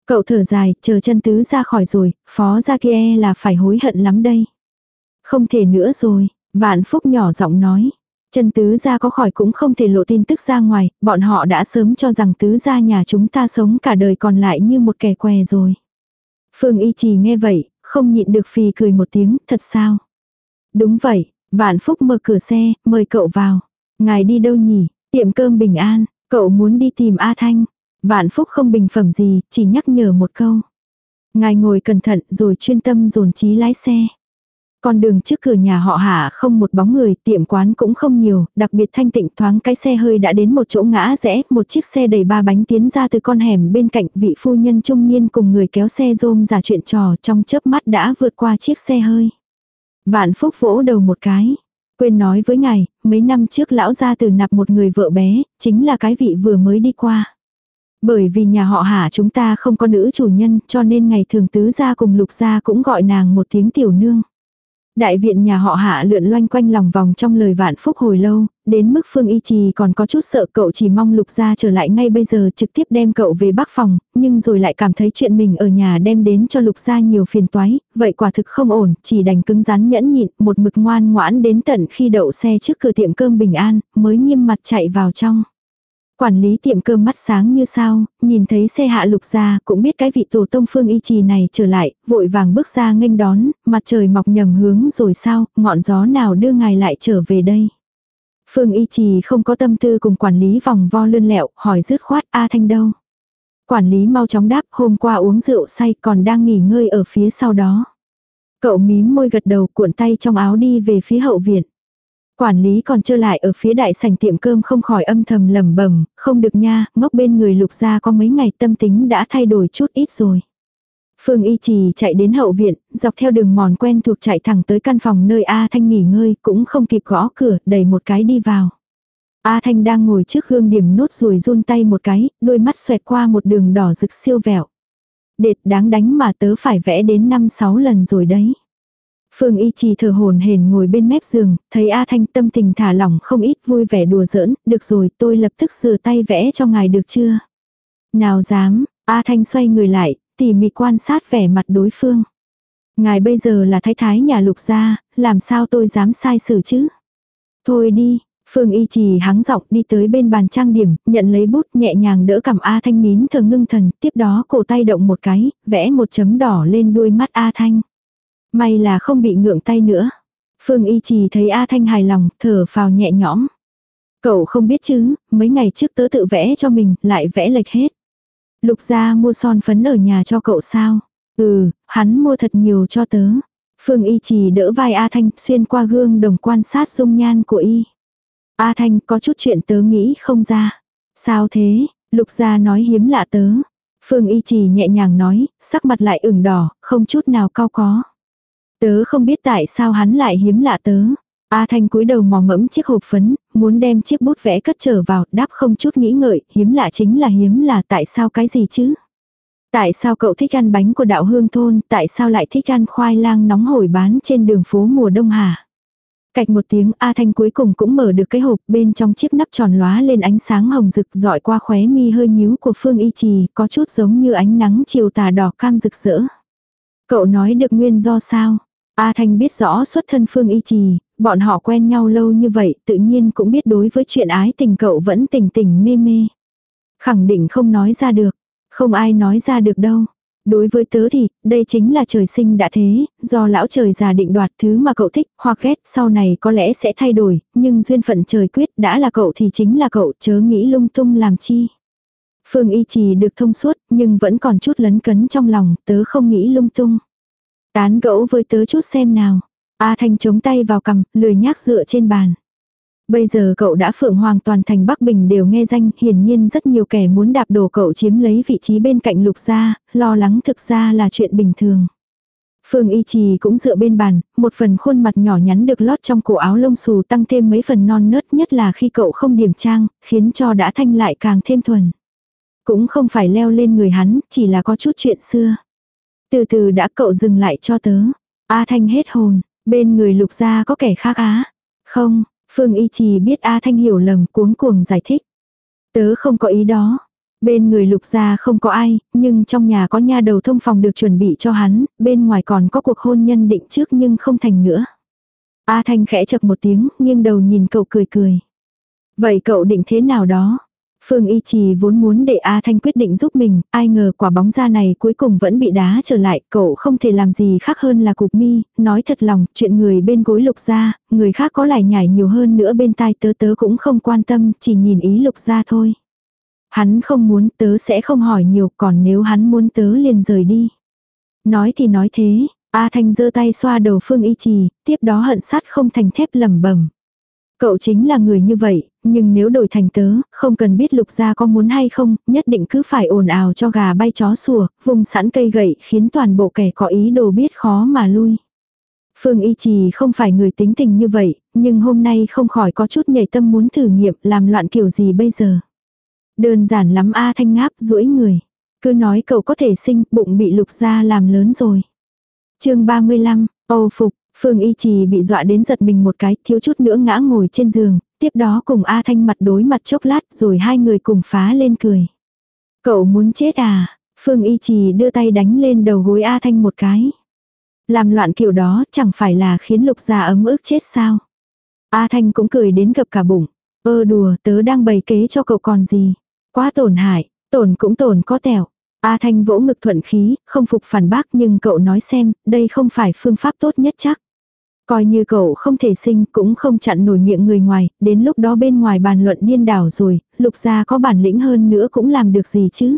Cậu thở dài, chờ chân tứ ra khỏi rồi, phó ra kia là phải hối hận lắm đây. Không thể nữa rồi, vạn phúc nhỏ giọng nói. Chân tứ gia có khỏi cũng không thể lộ tin tức ra ngoài, bọn họ đã sớm cho rằng tứ gia nhà chúng ta sống cả đời còn lại như một kẻ què rồi. Phương y trì nghe vậy, không nhịn được phì cười một tiếng, thật sao? Đúng vậy, vạn phúc mở cửa xe, mời cậu vào. Ngài đi đâu nhỉ? Tiệm cơm bình an, cậu muốn đi tìm A Thanh. Vạn phúc không bình phẩm gì, chỉ nhắc nhở một câu. Ngài ngồi cẩn thận rồi chuyên tâm dồn trí lái xe. Con đường trước cửa nhà họ hạ không một bóng người, tiệm quán cũng không nhiều, đặc biệt thanh tịnh thoáng cái xe hơi đã đến một chỗ ngã rẽ, một chiếc xe đầy ba bánh tiến ra từ con hẻm bên cạnh vị phu nhân trung niên cùng người kéo xe rôm giả chuyện trò trong chớp mắt đã vượt qua chiếc xe hơi. Vạn phúc vỗ đầu một cái. Quên nói với ngài, mấy năm trước lão ra từ nạp một người vợ bé, chính là cái vị vừa mới đi qua. Bởi vì nhà họ hạ chúng ta không có nữ chủ nhân cho nên ngày thường tứ gia cùng lục gia cũng gọi nàng một tiếng tiểu nương. Đại viện nhà họ hạ lượn loanh quanh lòng vòng trong lời vạn phúc hồi lâu, đến mức Phương Y Trì còn có chút sợ cậu chỉ mong lục gia trở lại ngay bây giờ trực tiếp đem cậu về bắc phòng, nhưng rồi lại cảm thấy chuyện mình ở nhà đem đến cho lục gia nhiều phiền toái, vậy quả thực không ổn, chỉ đành cứng rắn nhẫn nhịn, một mực ngoan ngoãn đến tận khi đậu xe trước cửa tiệm cơm bình an, mới nghiêm mặt chạy vào trong. Quản lý tiệm cơm mắt sáng như sao, nhìn thấy xe hạ lục ra, cũng biết cái vị tổ tông phương y trì này trở lại, vội vàng bước ra nghênh đón, mặt trời mọc nhầm hướng rồi sao, ngọn gió nào đưa ngài lại trở về đây. Phương y trì không có tâm tư cùng quản lý vòng vo lươn lẹo, hỏi dứt khoát A Thanh đâu. Quản lý mau chóng đáp hôm qua uống rượu say còn đang nghỉ ngơi ở phía sau đó. Cậu mím môi gật đầu cuộn tay trong áo đi về phía hậu viện. Quản lý còn trơ lại ở phía đại sảnh tiệm cơm không khỏi âm thầm lầm bẩm không được nha, ngốc bên người lục gia có mấy ngày tâm tính đã thay đổi chút ít rồi. Phương Y Trì chạy đến hậu viện, dọc theo đường mòn quen thuộc chạy thẳng tới căn phòng nơi A Thanh nghỉ ngơi, cũng không kịp gõ cửa, đẩy một cái đi vào. A Thanh đang ngồi trước gương điểm nốt rồi run tay một cái, đôi mắt xoẹt qua một đường đỏ rực siêu vẹo. Đệt đáng đánh mà tớ phải vẽ đến 5-6 lần rồi đấy. Phương Y Trì thở hồn hển ngồi bên mép giường, thấy A Thanh tâm tình thả lỏng không ít vui vẻ đùa giỡn, được rồi tôi lập tức rửa tay vẽ cho ngài được chưa? Nào dám, A Thanh xoay người lại, tỉ mỉ quan sát vẻ mặt đối phương. Ngài bây giờ là thái thái nhà lục gia, làm sao tôi dám sai xử chứ? Thôi đi, Phương Y Trì hắng giọng đi tới bên bàn trang điểm, nhận lấy bút nhẹ nhàng đỡ cầm A Thanh nín thờ ngưng thần, tiếp đó cổ tay động một cái, vẽ một chấm đỏ lên đuôi mắt A Thanh. May là không bị ngượng tay nữa. Phương Y Trì thấy A Thanh hài lòng, thở phào nhẹ nhõm. Cậu không biết chứ, mấy ngày trước tớ tự vẽ cho mình, lại vẽ lệch hết. Lục gia mua son phấn ở nhà cho cậu sao? Ừ, hắn mua thật nhiều cho tớ. Phương Y Trì đỡ vai A Thanh xuyên qua gương đồng quan sát dung nhan của Y. A Thanh có chút chuyện tớ nghĩ không ra. Sao thế? Lục gia nói hiếm lạ tớ. Phương Y Trì nhẹ nhàng nói, sắc mặt lại ửng đỏ, không chút nào cao có. Tớ không biết tại sao hắn lại hiếm lạ tớ. A Thanh cúi đầu mò mẫm chiếc hộp phấn, muốn đem chiếc bút vẽ cất trở vào, đáp không chút nghĩ ngợi, hiếm lạ chính là hiếm là tại sao cái gì chứ? Tại sao cậu thích ăn bánh của đạo hương thôn, tại sao lại thích ăn khoai lang nóng hổi bán trên đường phố mùa đông hả? Cạch một tiếng A Thanh cuối cùng cũng mở được cái hộp bên trong chiếc nắp tròn lóa lên ánh sáng hồng rực dọi qua khóe mi hơi nhíu của Phương Y Trì, có chút giống như ánh nắng chiều tà đỏ cam rực rỡ. Cậu nói được nguyên do sao? A Thanh biết rõ xuất thân Phương Y Trì, bọn họ quen nhau lâu như vậy, tự nhiên cũng biết đối với chuyện ái tình cậu vẫn tình tình mê mê. Khẳng định không nói ra được, không ai nói ra được đâu. Đối với tớ thì, đây chính là trời sinh đã thế, do lão trời già định đoạt thứ mà cậu thích hoặc ghét sau này có lẽ sẽ thay đổi, nhưng duyên phận trời quyết đã là cậu thì chính là cậu chớ nghĩ lung tung làm chi. Phương y trì được thông suốt nhưng vẫn còn chút lấn cấn trong lòng, tớ không nghĩ lung tung. Tán gẫu với tớ chút xem nào. A Thanh chống tay vào cằm, lười nhác dựa trên bàn. Bây giờ cậu đã phượng hoàng toàn thành Bắc Bình đều nghe danh, hiển nhiên rất nhiều kẻ muốn đạp đổ cậu chiếm lấy vị trí bên cạnh lục gia, lo lắng thực ra là chuyện bình thường. Phương Y Trì cũng dựa bên bàn, một phần khuôn mặt nhỏ nhắn được lót trong cổ áo lông xù tăng thêm mấy phần non nớt nhất là khi cậu không điểm trang, khiến cho đã thanh lại càng thêm thuần. Cũng không phải leo lên người hắn, chỉ là có chút chuyện xưa. Từ từ đã cậu dừng lại cho tớ. A Thanh hết hồn, bên người lục gia có kẻ khác á. Không, Phương Y Trì biết A Thanh hiểu lầm cuống cuồng giải thích. Tớ không có ý đó. Bên người lục gia không có ai, nhưng trong nhà có nha đầu thông phòng được chuẩn bị cho hắn, bên ngoài còn có cuộc hôn nhân định trước nhưng không thành nữa. A Thanh khẽ chập một tiếng, nghiêng đầu nhìn cậu cười cười. Vậy cậu định thế nào đó? Phương Y Trì vốn muốn để A Thanh quyết định giúp mình, ai ngờ quả bóng ra này cuối cùng vẫn bị đá trở lại, cậu không thể làm gì khác hơn là cục mi, nói thật lòng, chuyện người bên gối lục ra, người khác có lại nhảy nhiều hơn nữa bên tai tớ tớ cũng không quan tâm, chỉ nhìn ý lục ra thôi. Hắn không muốn tớ sẽ không hỏi nhiều, còn nếu hắn muốn tớ liền rời đi. Nói thì nói thế, A Thanh giơ tay xoa đầu Phương Y Trì, tiếp đó hận sắt không thành thép lẩm bẩm. Cậu chính là người như vậy, nhưng nếu đổi thành tớ, không cần biết lục gia có muốn hay không, nhất định cứ phải ồn ào cho gà bay chó sủa, vùng sẵn cây gậy khiến toàn bộ kẻ có ý đồ biết khó mà lui. Phương Y Trì không phải người tính tình như vậy, nhưng hôm nay không khỏi có chút nhảy tâm muốn thử nghiệm làm loạn kiểu gì bây giờ. Đơn giản lắm A Thanh ngáp duỗi người. Cứ nói cậu có thể sinh, bụng bị lục gia làm lớn rồi. chương 35, Âu Phục, Phương Y Trì bị dọa đến giật mình một cái, thiếu chút nữa ngã ngồi trên giường, tiếp đó cùng A Thanh mặt đối mặt chốc lát rồi hai người cùng phá lên cười. Cậu muốn chết à? Phương Y Trì đưa tay đánh lên đầu gối A Thanh một cái. Làm loạn kiểu đó chẳng phải là khiến lục già ấm ức chết sao? A Thanh cũng cười đến gập cả bụng. Ơ đùa tớ đang bày kế cho cậu còn gì? Quá tổn hại, tổn cũng tổn có tẻo. A Thanh vỗ ngực thuận khí, không phục phản bác nhưng cậu nói xem, đây không phải phương pháp tốt nhất chắc. Coi như cậu không thể sinh cũng không chặn nổi miệng người ngoài, đến lúc đó bên ngoài bàn luận điên đảo rồi, lục gia có bản lĩnh hơn nữa cũng làm được gì chứ.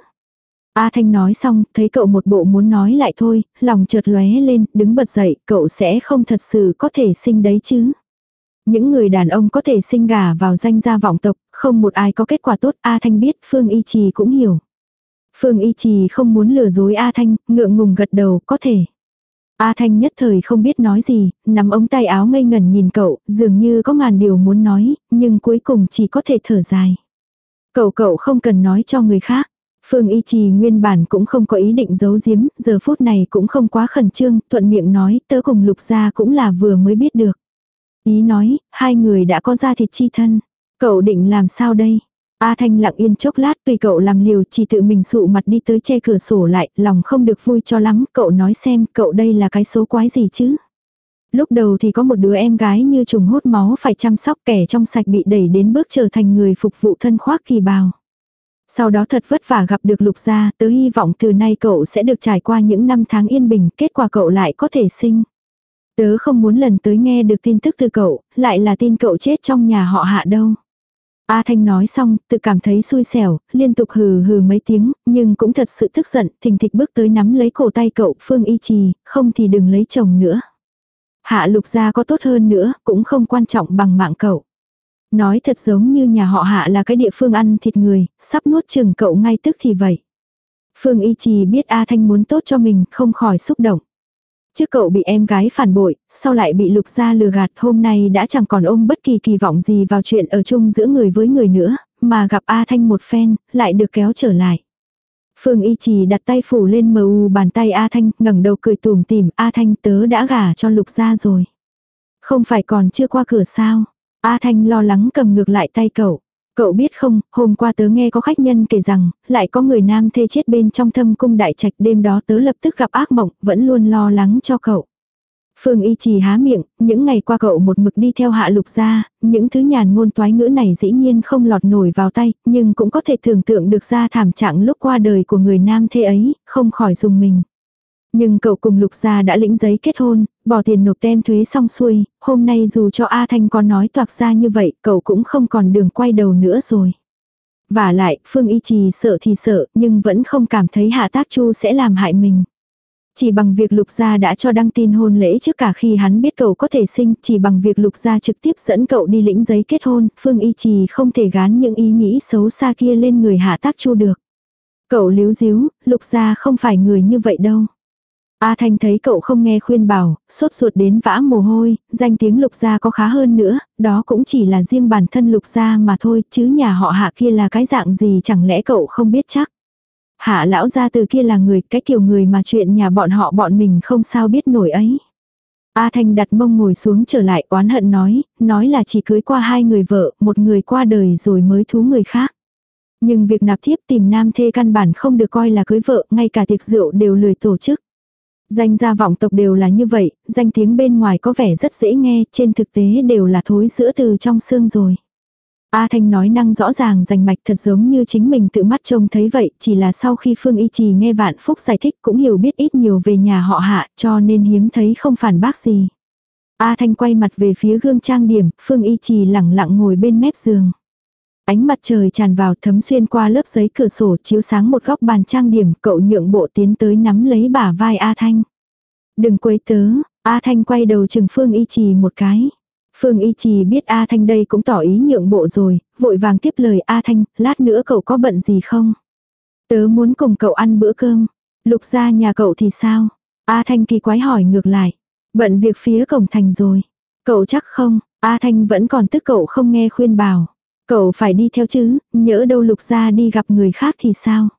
A Thanh nói xong, thấy cậu một bộ muốn nói lại thôi, lòng chợt lóe lên, đứng bật dậy, cậu sẽ không thật sự có thể sinh đấy chứ. Những người đàn ông có thể sinh gả vào danh gia vọng tộc, không một ai có kết quả tốt, A Thanh biết, Phương Y Trì cũng hiểu. Phương Y Trì không muốn lừa dối A Thanh, ngượng ngùng gật đầu, có thể. A Thanh nhất thời không biết nói gì, nắm ống tay áo ngây ngẩn nhìn cậu, dường như có ngàn điều muốn nói, nhưng cuối cùng chỉ có thể thở dài. Cậu cậu không cần nói cho người khác. Phương Y Trì nguyên bản cũng không có ý định giấu giếm, giờ phút này cũng không quá khẩn trương, thuận miệng nói, tớ cùng lục gia cũng là vừa mới biết được. Ý nói, hai người đã có ra thịt chi thân. Cậu định làm sao đây? A Thanh lặng yên chốc lát tùy cậu làm liều chỉ tự mình sụ mặt đi tới che cửa sổ lại, lòng không được vui cho lắm, cậu nói xem cậu đây là cái số quái gì chứ. Lúc đầu thì có một đứa em gái như trùng hút máu phải chăm sóc kẻ trong sạch bị đẩy đến bước trở thành người phục vụ thân khoác kỳ bào. Sau đó thật vất vả gặp được lục gia, tớ hy vọng từ nay cậu sẽ được trải qua những năm tháng yên bình, kết quả cậu lại có thể sinh. Tớ không muốn lần tới nghe được tin tức từ cậu, lại là tin cậu chết trong nhà họ hạ đâu. A Thanh nói xong, tự cảm thấy xui xẻo, liên tục hừ hừ mấy tiếng, nhưng cũng thật sự tức giận, thình thịch bước tới nắm lấy cổ tay cậu, Phương Y Trì, không thì đừng lấy chồng nữa. Hạ lục gia có tốt hơn nữa, cũng không quan trọng bằng mạng cậu. Nói thật giống như nhà họ hạ là cái địa phương ăn thịt người, sắp nuốt chừng cậu ngay tức thì vậy. Phương Y Trì biết A Thanh muốn tốt cho mình, không khỏi xúc động. Trước cậu bị em gái phản bội, sau lại bị lục gia lừa gạt hôm nay đã chẳng còn ôm bất kỳ kỳ vọng gì vào chuyện ở chung giữa người với người nữa, mà gặp A Thanh một phen, lại được kéo trở lại. Phương Y Trì đặt tay phủ lên mờ u bàn tay A Thanh, ngẩng đầu cười tùm tìm, A Thanh tớ đã gả cho lục gia rồi. Không phải còn chưa qua cửa sao? A Thanh lo lắng cầm ngược lại tay cậu. Cậu biết không, hôm qua tớ nghe có khách nhân kể rằng, lại có người nam thê chết bên trong thâm cung đại trạch đêm đó tớ lập tức gặp ác mộng, vẫn luôn lo lắng cho cậu. Phương Y Trì há miệng, những ngày qua cậu một mực đi theo hạ lục gia, những thứ nhàn ngôn toái ngữ này dĩ nhiên không lọt nổi vào tay, nhưng cũng có thể tưởng tượng được ra thảm trạng lúc qua đời của người nam thế ấy, không khỏi dùng mình. Nhưng cậu cùng lục gia đã lĩnh giấy kết hôn, bỏ tiền nộp tem thuế xong xuôi, hôm nay dù cho A Thanh có nói toạc ra như vậy, cậu cũng không còn đường quay đầu nữa rồi. Và lại, Phương Y Trì sợ thì sợ, nhưng vẫn không cảm thấy Hạ Tác Chu sẽ làm hại mình. Chỉ bằng việc Lục Gia đã cho đăng tin hôn lễ trước cả khi hắn biết cậu có thể sinh, chỉ bằng việc Lục Gia trực tiếp dẫn cậu đi lĩnh giấy kết hôn, Phương Y Trì không thể gán những ý nghĩ xấu xa kia lên người Hạ Tác Chu được. Cậu líu díu, Lục Gia không phải người như vậy đâu. A Thanh thấy cậu không nghe khuyên bảo, sốt ruột đến vã mồ hôi, danh tiếng lục gia có khá hơn nữa, đó cũng chỉ là riêng bản thân lục gia mà thôi, chứ nhà họ hạ kia là cái dạng gì chẳng lẽ cậu không biết chắc. Hạ lão gia từ kia là người, cái kiểu người mà chuyện nhà bọn họ bọn mình không sao biết nổi ấy. A Thanh đặt mông ngồi xuống trở lại oán hận nói, nói là chỉ cưới qua hai người vợ, một người qua đời rồi mới thú người khác. Nhưng việc nạp thiếp tìm nam thê căn bản không được coi là cưới vợ, ngay cả tiệc rượu đều lười tổ chức. Danh gia vọng tộc đều là như vậy, danh tiếng bên ngoài có vẻ rất dễ nghe, trên thực tế đều là thối giữa từ trong xương rồi. A Thanh nói năng rõ ràng rành mạch thật giống như chính mình tự mắt trông thấy vậy, chỉ là sau khi Phương Y Trì nghe Vạn Phúc giải thích cũng hiểu biết ít nhiều về nhà họ hạ cho nên hiếm thấy không phản bác gì. A Thanh quay mặt về phía gương trang điểm, Phương Y Trì lẳng lặng ngồi bên mép giường. Ánh mặt trời tràn vào thấm xuyên qua lớp giấy cửa sổ chiếu sáng một góc bàn trang điểm, cậu nhượng bộ tiến tới nắm lấy bả vai A Thanh. Đừng quấy tớ, A Thanh quay đầu chừng Phương Y Trì một cái. Phương Y Trì biết A Thanh đây cũng tỏ ý nhượng bộ rồi, vội vàng tiếp lời A Thanh, lát nữa cậu có bận gì không? Tớ muốn cùng cậu ăn bữa cơm. Lục ra nhà cậu thì sao? A Thanh kỳ quái hỏi ngược lại. Bận việc phía cổng thành rồi. Cậu chắc không? A Thanh vẫn còn tức cậu không nghe khuyên bảo. Cậu phải đi theo chứ, nhỡ đâu lục ra đi gặp người khác thì sao?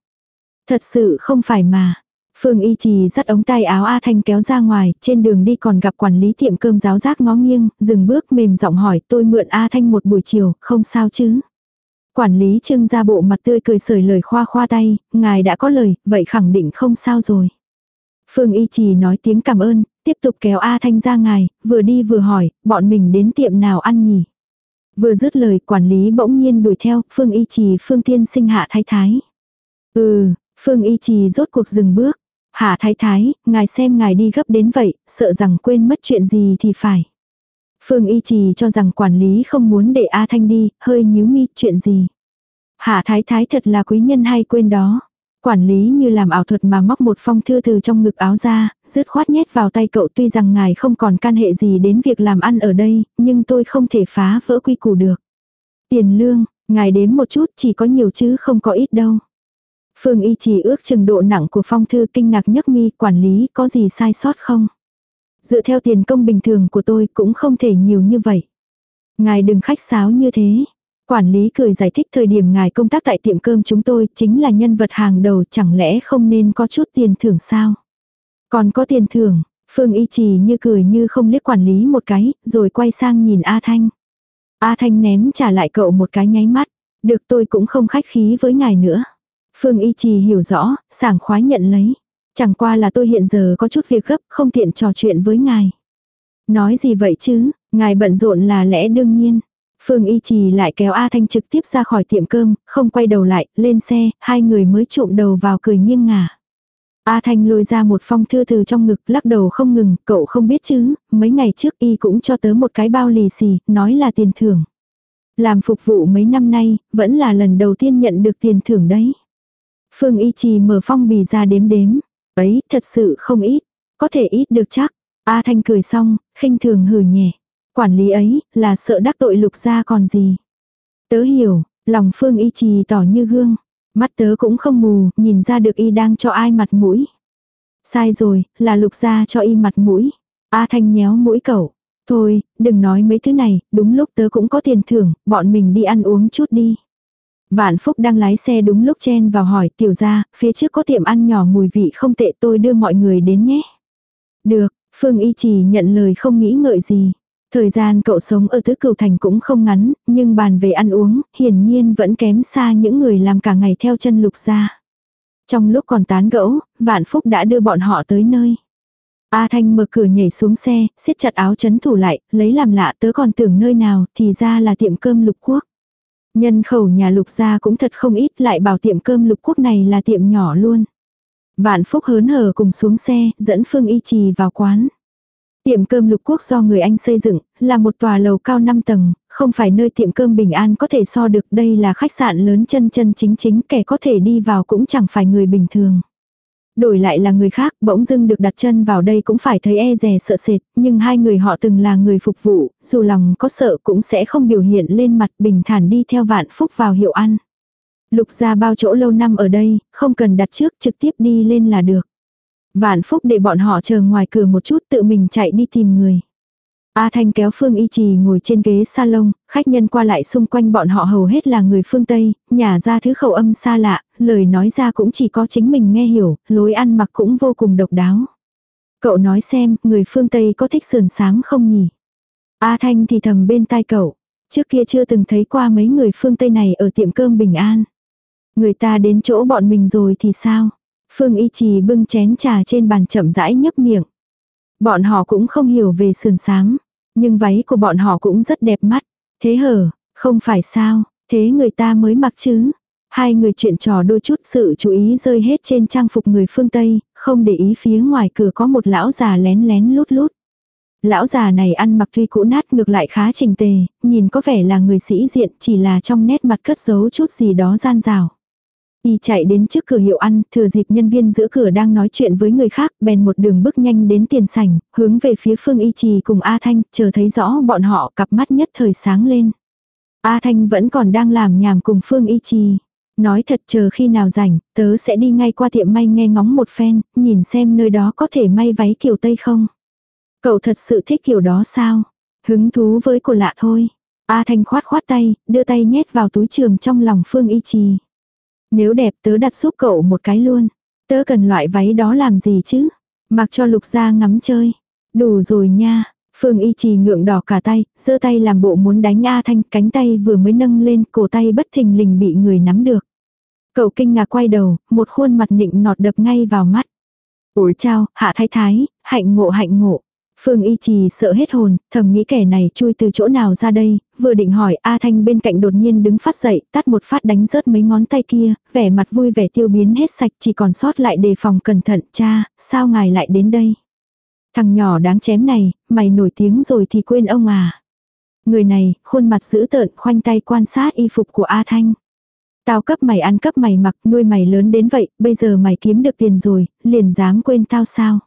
Thật sự không phải mà. Phương Y Trì dắt ống tay áo A Thanh kéo ra ngoài, trên đường đi còn gặp quản lý tiệm cơm giáo giác ngó nghiêng, dừng bước mềm giọng hỏi tôi mượn A Thanh một buổi chiều, không sao chứ. Quản lý trưng ra bộ mặt tươi cười sởi lời khoa khoa tay, ngài đã có lời, vậy khẳng định không sao rồi. Phương Y Trì nói tiếng cảm ơn, tiếp tục kéo A Thanh ra ngài, vừa đi vừa hỏi, bọn mình đến tiệm nào ăn nhỉ? Vừa dứt lời quản lý bỗng nhiên đuổi theo, Phương Y Trì Phương Tiên sinh hạ thái thái. Ừ, Phương Y Trì rốt cuộc dừng bước. Hạ thái thái, ngài xem ngài đi gấp đến vậy, sợ rằng quên mất chuyện gì thì phải. Phương Y Trì cho rằng quản lý không muốn để A Thanh đi, hơi nhíu mi, chuyện gì. Hạ thái thái thật là quý nhân hay quên đó. Quản lý như làm ảo thuật mà móc một phong thư từ trong ngực áo ra, dứt khoát nhét vào tay cậu tuy rằng ngài không còn can hệ gì đến việc làm ăn ở đây, nhưng tôi không thể phá vỡ quy củ được. Tiền lương, ngài đếm một chút chỉ có nhiều chứ không có ít đâu. Phương y chỉ ước chừng độ nặng của phong thư kinh ngạc nhấc mi quản lý có gì sai sót không. Dựa theo tiền công bình thường của tôi cũng không thể nhiều như vậy. Ngài đừng khách sáo như thế. Quản lý cười giải thích thời điểm ngài công tác tại tiệm cơm chúng tôi chính là nhân vật hàng đầu chẳng lẽ không nên có chút tiền thưởng sao. Còn có tiền thưởng, Phương y trì như cười như không liếc quản lý một cái, rồi quay sang nhìn A Thanh. A Thanh ném trả lại cậu một cái nháy mắt. Được tôi cũng không khách khí với ngài nữa. Phương y trì hiểu rõ, sảng khoái nhận lấy. Chẳng qua là tôi hiện giờ có chút việc gấp, không tiện trò chuyện với ngài. Nói gì vậy chứ, ngài bận rộn là lẽ đương nhiên. Phương Y Trì lại kéo A Thanh trực tiếp ra khỏi tiệm cơm, không quay đầu lại, lên xe, hai người mới trộm đầu vào cười nghiêng ngả. A Thanh lôi ra một phong thư từ trong ngực, lắc đầu không ngừng, cậu không biết chứ, mấy ngày trước Y cũng cho tớ một cái bao lì xì, nói là tiền thưởng. Làm phục vụ mấy năm nay, vẫn là lần đầu tiên nhận được tiền thưởng đấy. Phương Y Trì mở phong bì ra đếm đếm. Ấy, thật sự không ít. Có thể ít được chắc. A Thanh cười xong, khinh thường hừ nhẹ. Quản lý ấy, là sợ đắc tội lục gia còn gì. Tớ hiểu, lòng Phương Y Trì tỏ như gương. Mắt tớ cũng không mù, nhìn ra được y đang cho ai mặt mũi. Sai rồi, là lục gia cho y mặt mũi. A Thanh nhéo mũi cậu. Thôi, đừng nói mấy thứ này, đúng lúc tớ cũng có tiền thưởng, bọn mình đi ăn uống chút đi. Vạn Phúc đang lái xe đúng lúc chen vào hỏi tiểu gia, phía trước có tiệm ăn nhỏ mùi vị không tệ tôi đưa mọi người đến nhé. Được, Phương Y chỉ nhận lời không nghĩ ngợi gì. Thời gian cậu sống ở tứ cửu thành cũng không ngắn, nhưng bàn về ăn uống, hiển nhiên vẫn kém xa những người làm cả ngày theo chân lục gia. Trong lúc còn tán gẫu, Vạn Phúc đã đưa bọn họ tới nơi. A Thanh mở cửa nhảy xuống xe, siết chặt áo chấn thủ lại, lấy làm lạ tớ còn tưởng nơi nào, thì ra là tiệm cơm lục quốc. Nhân khẩu nhà lục gia cũng thật không ít, lại bảo tiệm cơm lục quốc này là tiệm nhỏ luôn. Vạn Phúc hớn hở cùng xuống xe, dẫn Phương Y Trì vào quán. Tiệm cơm lục quốc do người Anh xây dựng, là một tòa lầu cao 5 tầng, không phải nơi tiệm cơm bình an có thể so được đây là khách sạn lớn chân chân chính chính kẻ có thể đi vào cũng chẳng phải người bình thường. Đổi lại là người khác, bỗng dưng được đặt chân vào đây cũng phải thấy e rè sợ sệt, nhưng hai người họ từng là người phục vụ, dù lòng có sợ cũng sẽ không biểu hiện lên mặt bình thản đi theo vạn phúc vào hiệu ăn. Lục ra bao chỗ lâu năm ở đây, không cần đặt trước trực tiếp đi lên là được. Vạn phúc để bọn họ chờ ngoài cửa một chút tự mình chạy đi tìm người. A Thanh kéo Phương Y Trì ngồi trên ghế salon, khách nhân qua lại xung quanh bọn họ hầu hết là người phương Tây, nhà ra thứ khẩu âm xa lạ, lời nói ra cũng chỉ có chính mình nghe hiểu, lối ăn mặc cũng vô cùng độc đáo. Cậu nói xem, người phương Tây có thích sườn sáng không nhỉ? A Thanh thì thầm bên tai cậu, trước kia chưa từng thấy qua mấy người phương Tây này ở tiệm cơm Bình An. Người ta đến chỗ bọn mình rồi thì sao? Phương Y Trì bưng chén trà trên bàn chậm rãi nhấp miệng. Bọn họ cũng không hiểu về sườn sáng, nhưng váy của bọn họ cũng rất đẹp mắt. Thế hở, không phải sao, thế người ta mới mặc chứ. Hai người chuyện trò đôi chút sự chú ý rơi hết trên trang phục người phương Tây, không để ý phía ngoài cửa có một lão già lén lén lút lút. Lão già này ăn mặc tuy cũ nát ngược lại khá trình tề, nhìn có vẻ là người sĩ diện chỉ là trong nét mặt cất giấu chút gì đó gian rào. Y chạy đến trước cửa hiệu ăn, thừa dịp nhân viên giữa cửa đang nói chuyện với người khác, bèn một đường bước nhanh đến tiền sảnh, hướng về phía Phương Y Trì cùng A Thanh, chờ thấy rõ bọn họ cặp mắt nhất thời sáng lên. A Thanh vẫn còn đang làm nhảm cùng Phương Y Trì. Nói thật chờ khi nào rảnh, tớ sẽ đi ngay qua tiệm may nghe ngóng một phen, nhìn xem nơi đó có thể may váy kiểu Tây không. Cậu thật sự thích kiểu đó sao? Hứng thú với cổ lạ thôi. A Thanh khoát khoát tay, đưa tay nhét vào túi trường trong lòng Phương Y Trì. Nếu đẹp tớ đặt giúp cậu một cái luôn. Tớ cần loại váy đó làm gì chứ? Mặc cho lục ra ngắm chơi. Đủ rồi nha. Phương y trì ngượng đỏ cả tay, giơ tay làm bộ muốn đánh A Thanh, cánh tay vừa mới nâng lên, cổ tay bất thình lình bị người nắm được. Cậu kinh ngạc quay đầu, một khuôn mặt nịnh nọt đập ngay vào mắt. Ủi chao, hạ thái thái, hạnh ngộ hạnh ngộ. Phương Y Trì sợ hết hồn, thầm nghĩ kẻ này chui từ chỗ nào ra đây, vừa định hỏi A Thanh bên cạnh đột nhiên đứng phát dậy, tắt một phát đánh rớt mấy ngón tay kia, vẻ mặt vui vẻ tiêu biến hết sạch chỉ còn sót lại đề phòng cẩn thận, cha, sao ngài lại đến đây? Thằng nhỏ đáng chém này, mày nổi tiếng rồi thì quên ông à. Người này, khuôn mặt dữ tợn khoanh tay quan sát y phục của A Thanh. Tao cấp mày ăn cấp mày mặc, nuôi mày lớn đến vậy, bây giờ mày kiếm được tiền rồi, liền dám quên tao sao?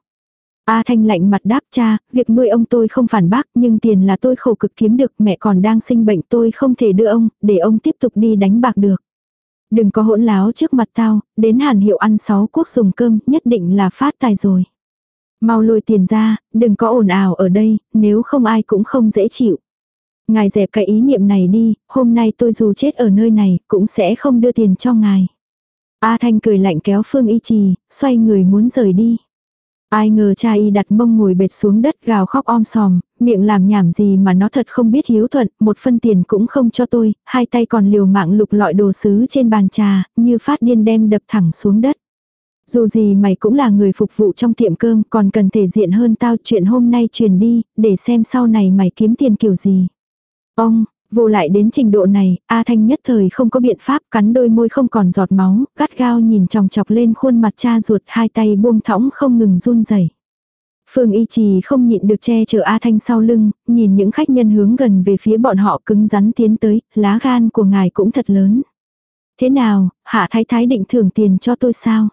A Thanh lạnh mặt đáp cha, việc nuôi ông tôi không phản bác nhưng tiền là tôi khổ cực kiếm được mẹ còn đang sinh bệnh tôi không thể đưa ông, để ông tiếp tục đi đánh bạc được. Đừng có hỗn láo trước mặt tao, đến hàn hiệu ăn sáu quốc dùng cơm nhất định là phát tài rồi. Mau lôi tiền ra, đừng có ồn ào ở đây, nếu không ai cũng không dễ chịu. Ngài dẹp cái ý niệm này đi, hôm nay tôi dù chết ở nơi này cũng sẽ không đưa tiền cho ngài. A Thanh cười lạnh kéo Phương Y Trì, xoay người muốn rời đi. Ai ngờ cha y đặt mông ngồi bệt xuống đất gào khóc om sòm, miệng làm nhảm gì mà nó thật không biết hiếu thuận, một phân tiền cũng không cho tôi, hai tay còn liều mạng lục lọi đồ sứ trên bàn trà, như phát điên đem đập thẳng xuống đất. Dù gì mày cũng là người phục vụ trong tiệm cơm, còn cần thể diện hơn tao chuyện hôm nay truyền đi, để xem sau này mày kiếm tiền kiểu gì. Ông, vô lại đến trình độ này, A Thanh nhất thời không có biện pháp cắn đôi môi không còn giọt máu, gắt gao nhìn chòng chọc lên khuôn mặt cha ruột hai tay buông thõng không ngừng run rẩy. Phương Y Trì không nhịn được che chở A Thanh sau lưng, nhìn những khách nhân hướng gần về phía bọn họ cứng rắn tiến tới, lá gan của ngài cũng thật lớn. Thế nào, hạ thái thái định thưởng tiền cho tôi sao?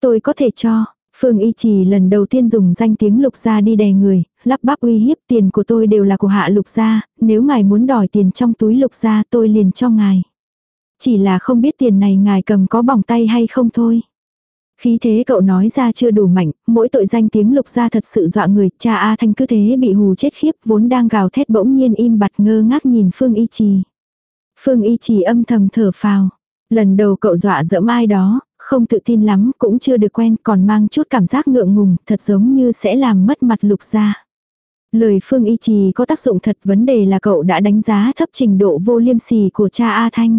Tôi có thể cho, Phương Y Trì lần đầu tiên dùng danh tiếng lục gia đi đè người, lắp bắp uy hiếp tiền của tôi đều là của hạ lục gia, nếu ngài muốn đòi tiền trong túi lục gia tôi liền cho ngài. Chỉ là không biết tiền này ngài cầm có bỏng tay hay không thôi. Khí thế cậu nói ra chưa đủ mạnh, mỗi tội danh tiếng lục gia thật sự dọa người, cha A Thanh cứ thế bị hù chết khiếp vốn đang gào thét bỗng nhiên im bặt ngơ ngác nhìn Phương Y Trì. Phương Y Trì âm thầm thở phào. Lần đầu cậu dọa dẫm ai đó, không tự tin lắm, cũng chưa được quen, còn mang chút cảm giác ngượng ngùng, thật giống như sẽ làm mất mặt lục gia. Lời Phương Y Trì có tác dụng thật vấn đề là cậu đã đánh giá thấp trình độ vô liêm sỉ của cha A Thanh.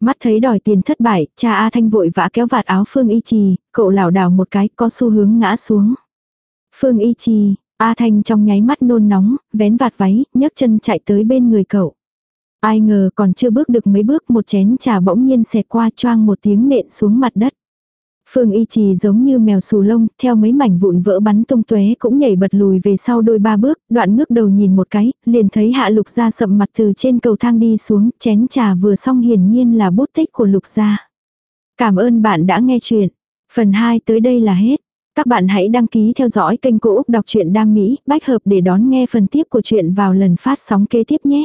Mắt thấy đòi tiền thất bại, cha A Thanh vội vã kéo vạt áo Phương Y Trì, cậu lảo đảo một cái có xu hướng ngã xuống. Phương Y Trì, A Thanh trong nháy mắt nôn nóng, vén vạt váy, nhấc chân chạy tới bên người cậu. Ai ngờ còn chưa bước được mấy bước một chén trà bỗng nhiên xẹt qua choang một tiếng nện xuống mặt đất. Phương y trì giống như mèo xù lông, theo mấy mảnh vụn vỡ bắn tung tóe cũng nhảy bật lùi về sau đôi ba bước, đoạn ngước đầu nhìn một cái, liền thấy hạ lục gia sậm mặt từ trên cầu thang đi xuống, chén trà vừa xong hiển nhiên là bút tích của lục gia. Cảm ơn bạn đã nghe chuyện. Phần 2 tới đây là hết. Các bạn hãy đăng ký theo dõi kênh Cô Úc Đọc truyện Đam Mỹ, bách hợp để đón nghe phần tiếp của chuyện vào lần phát sóng kế tiếp nhé.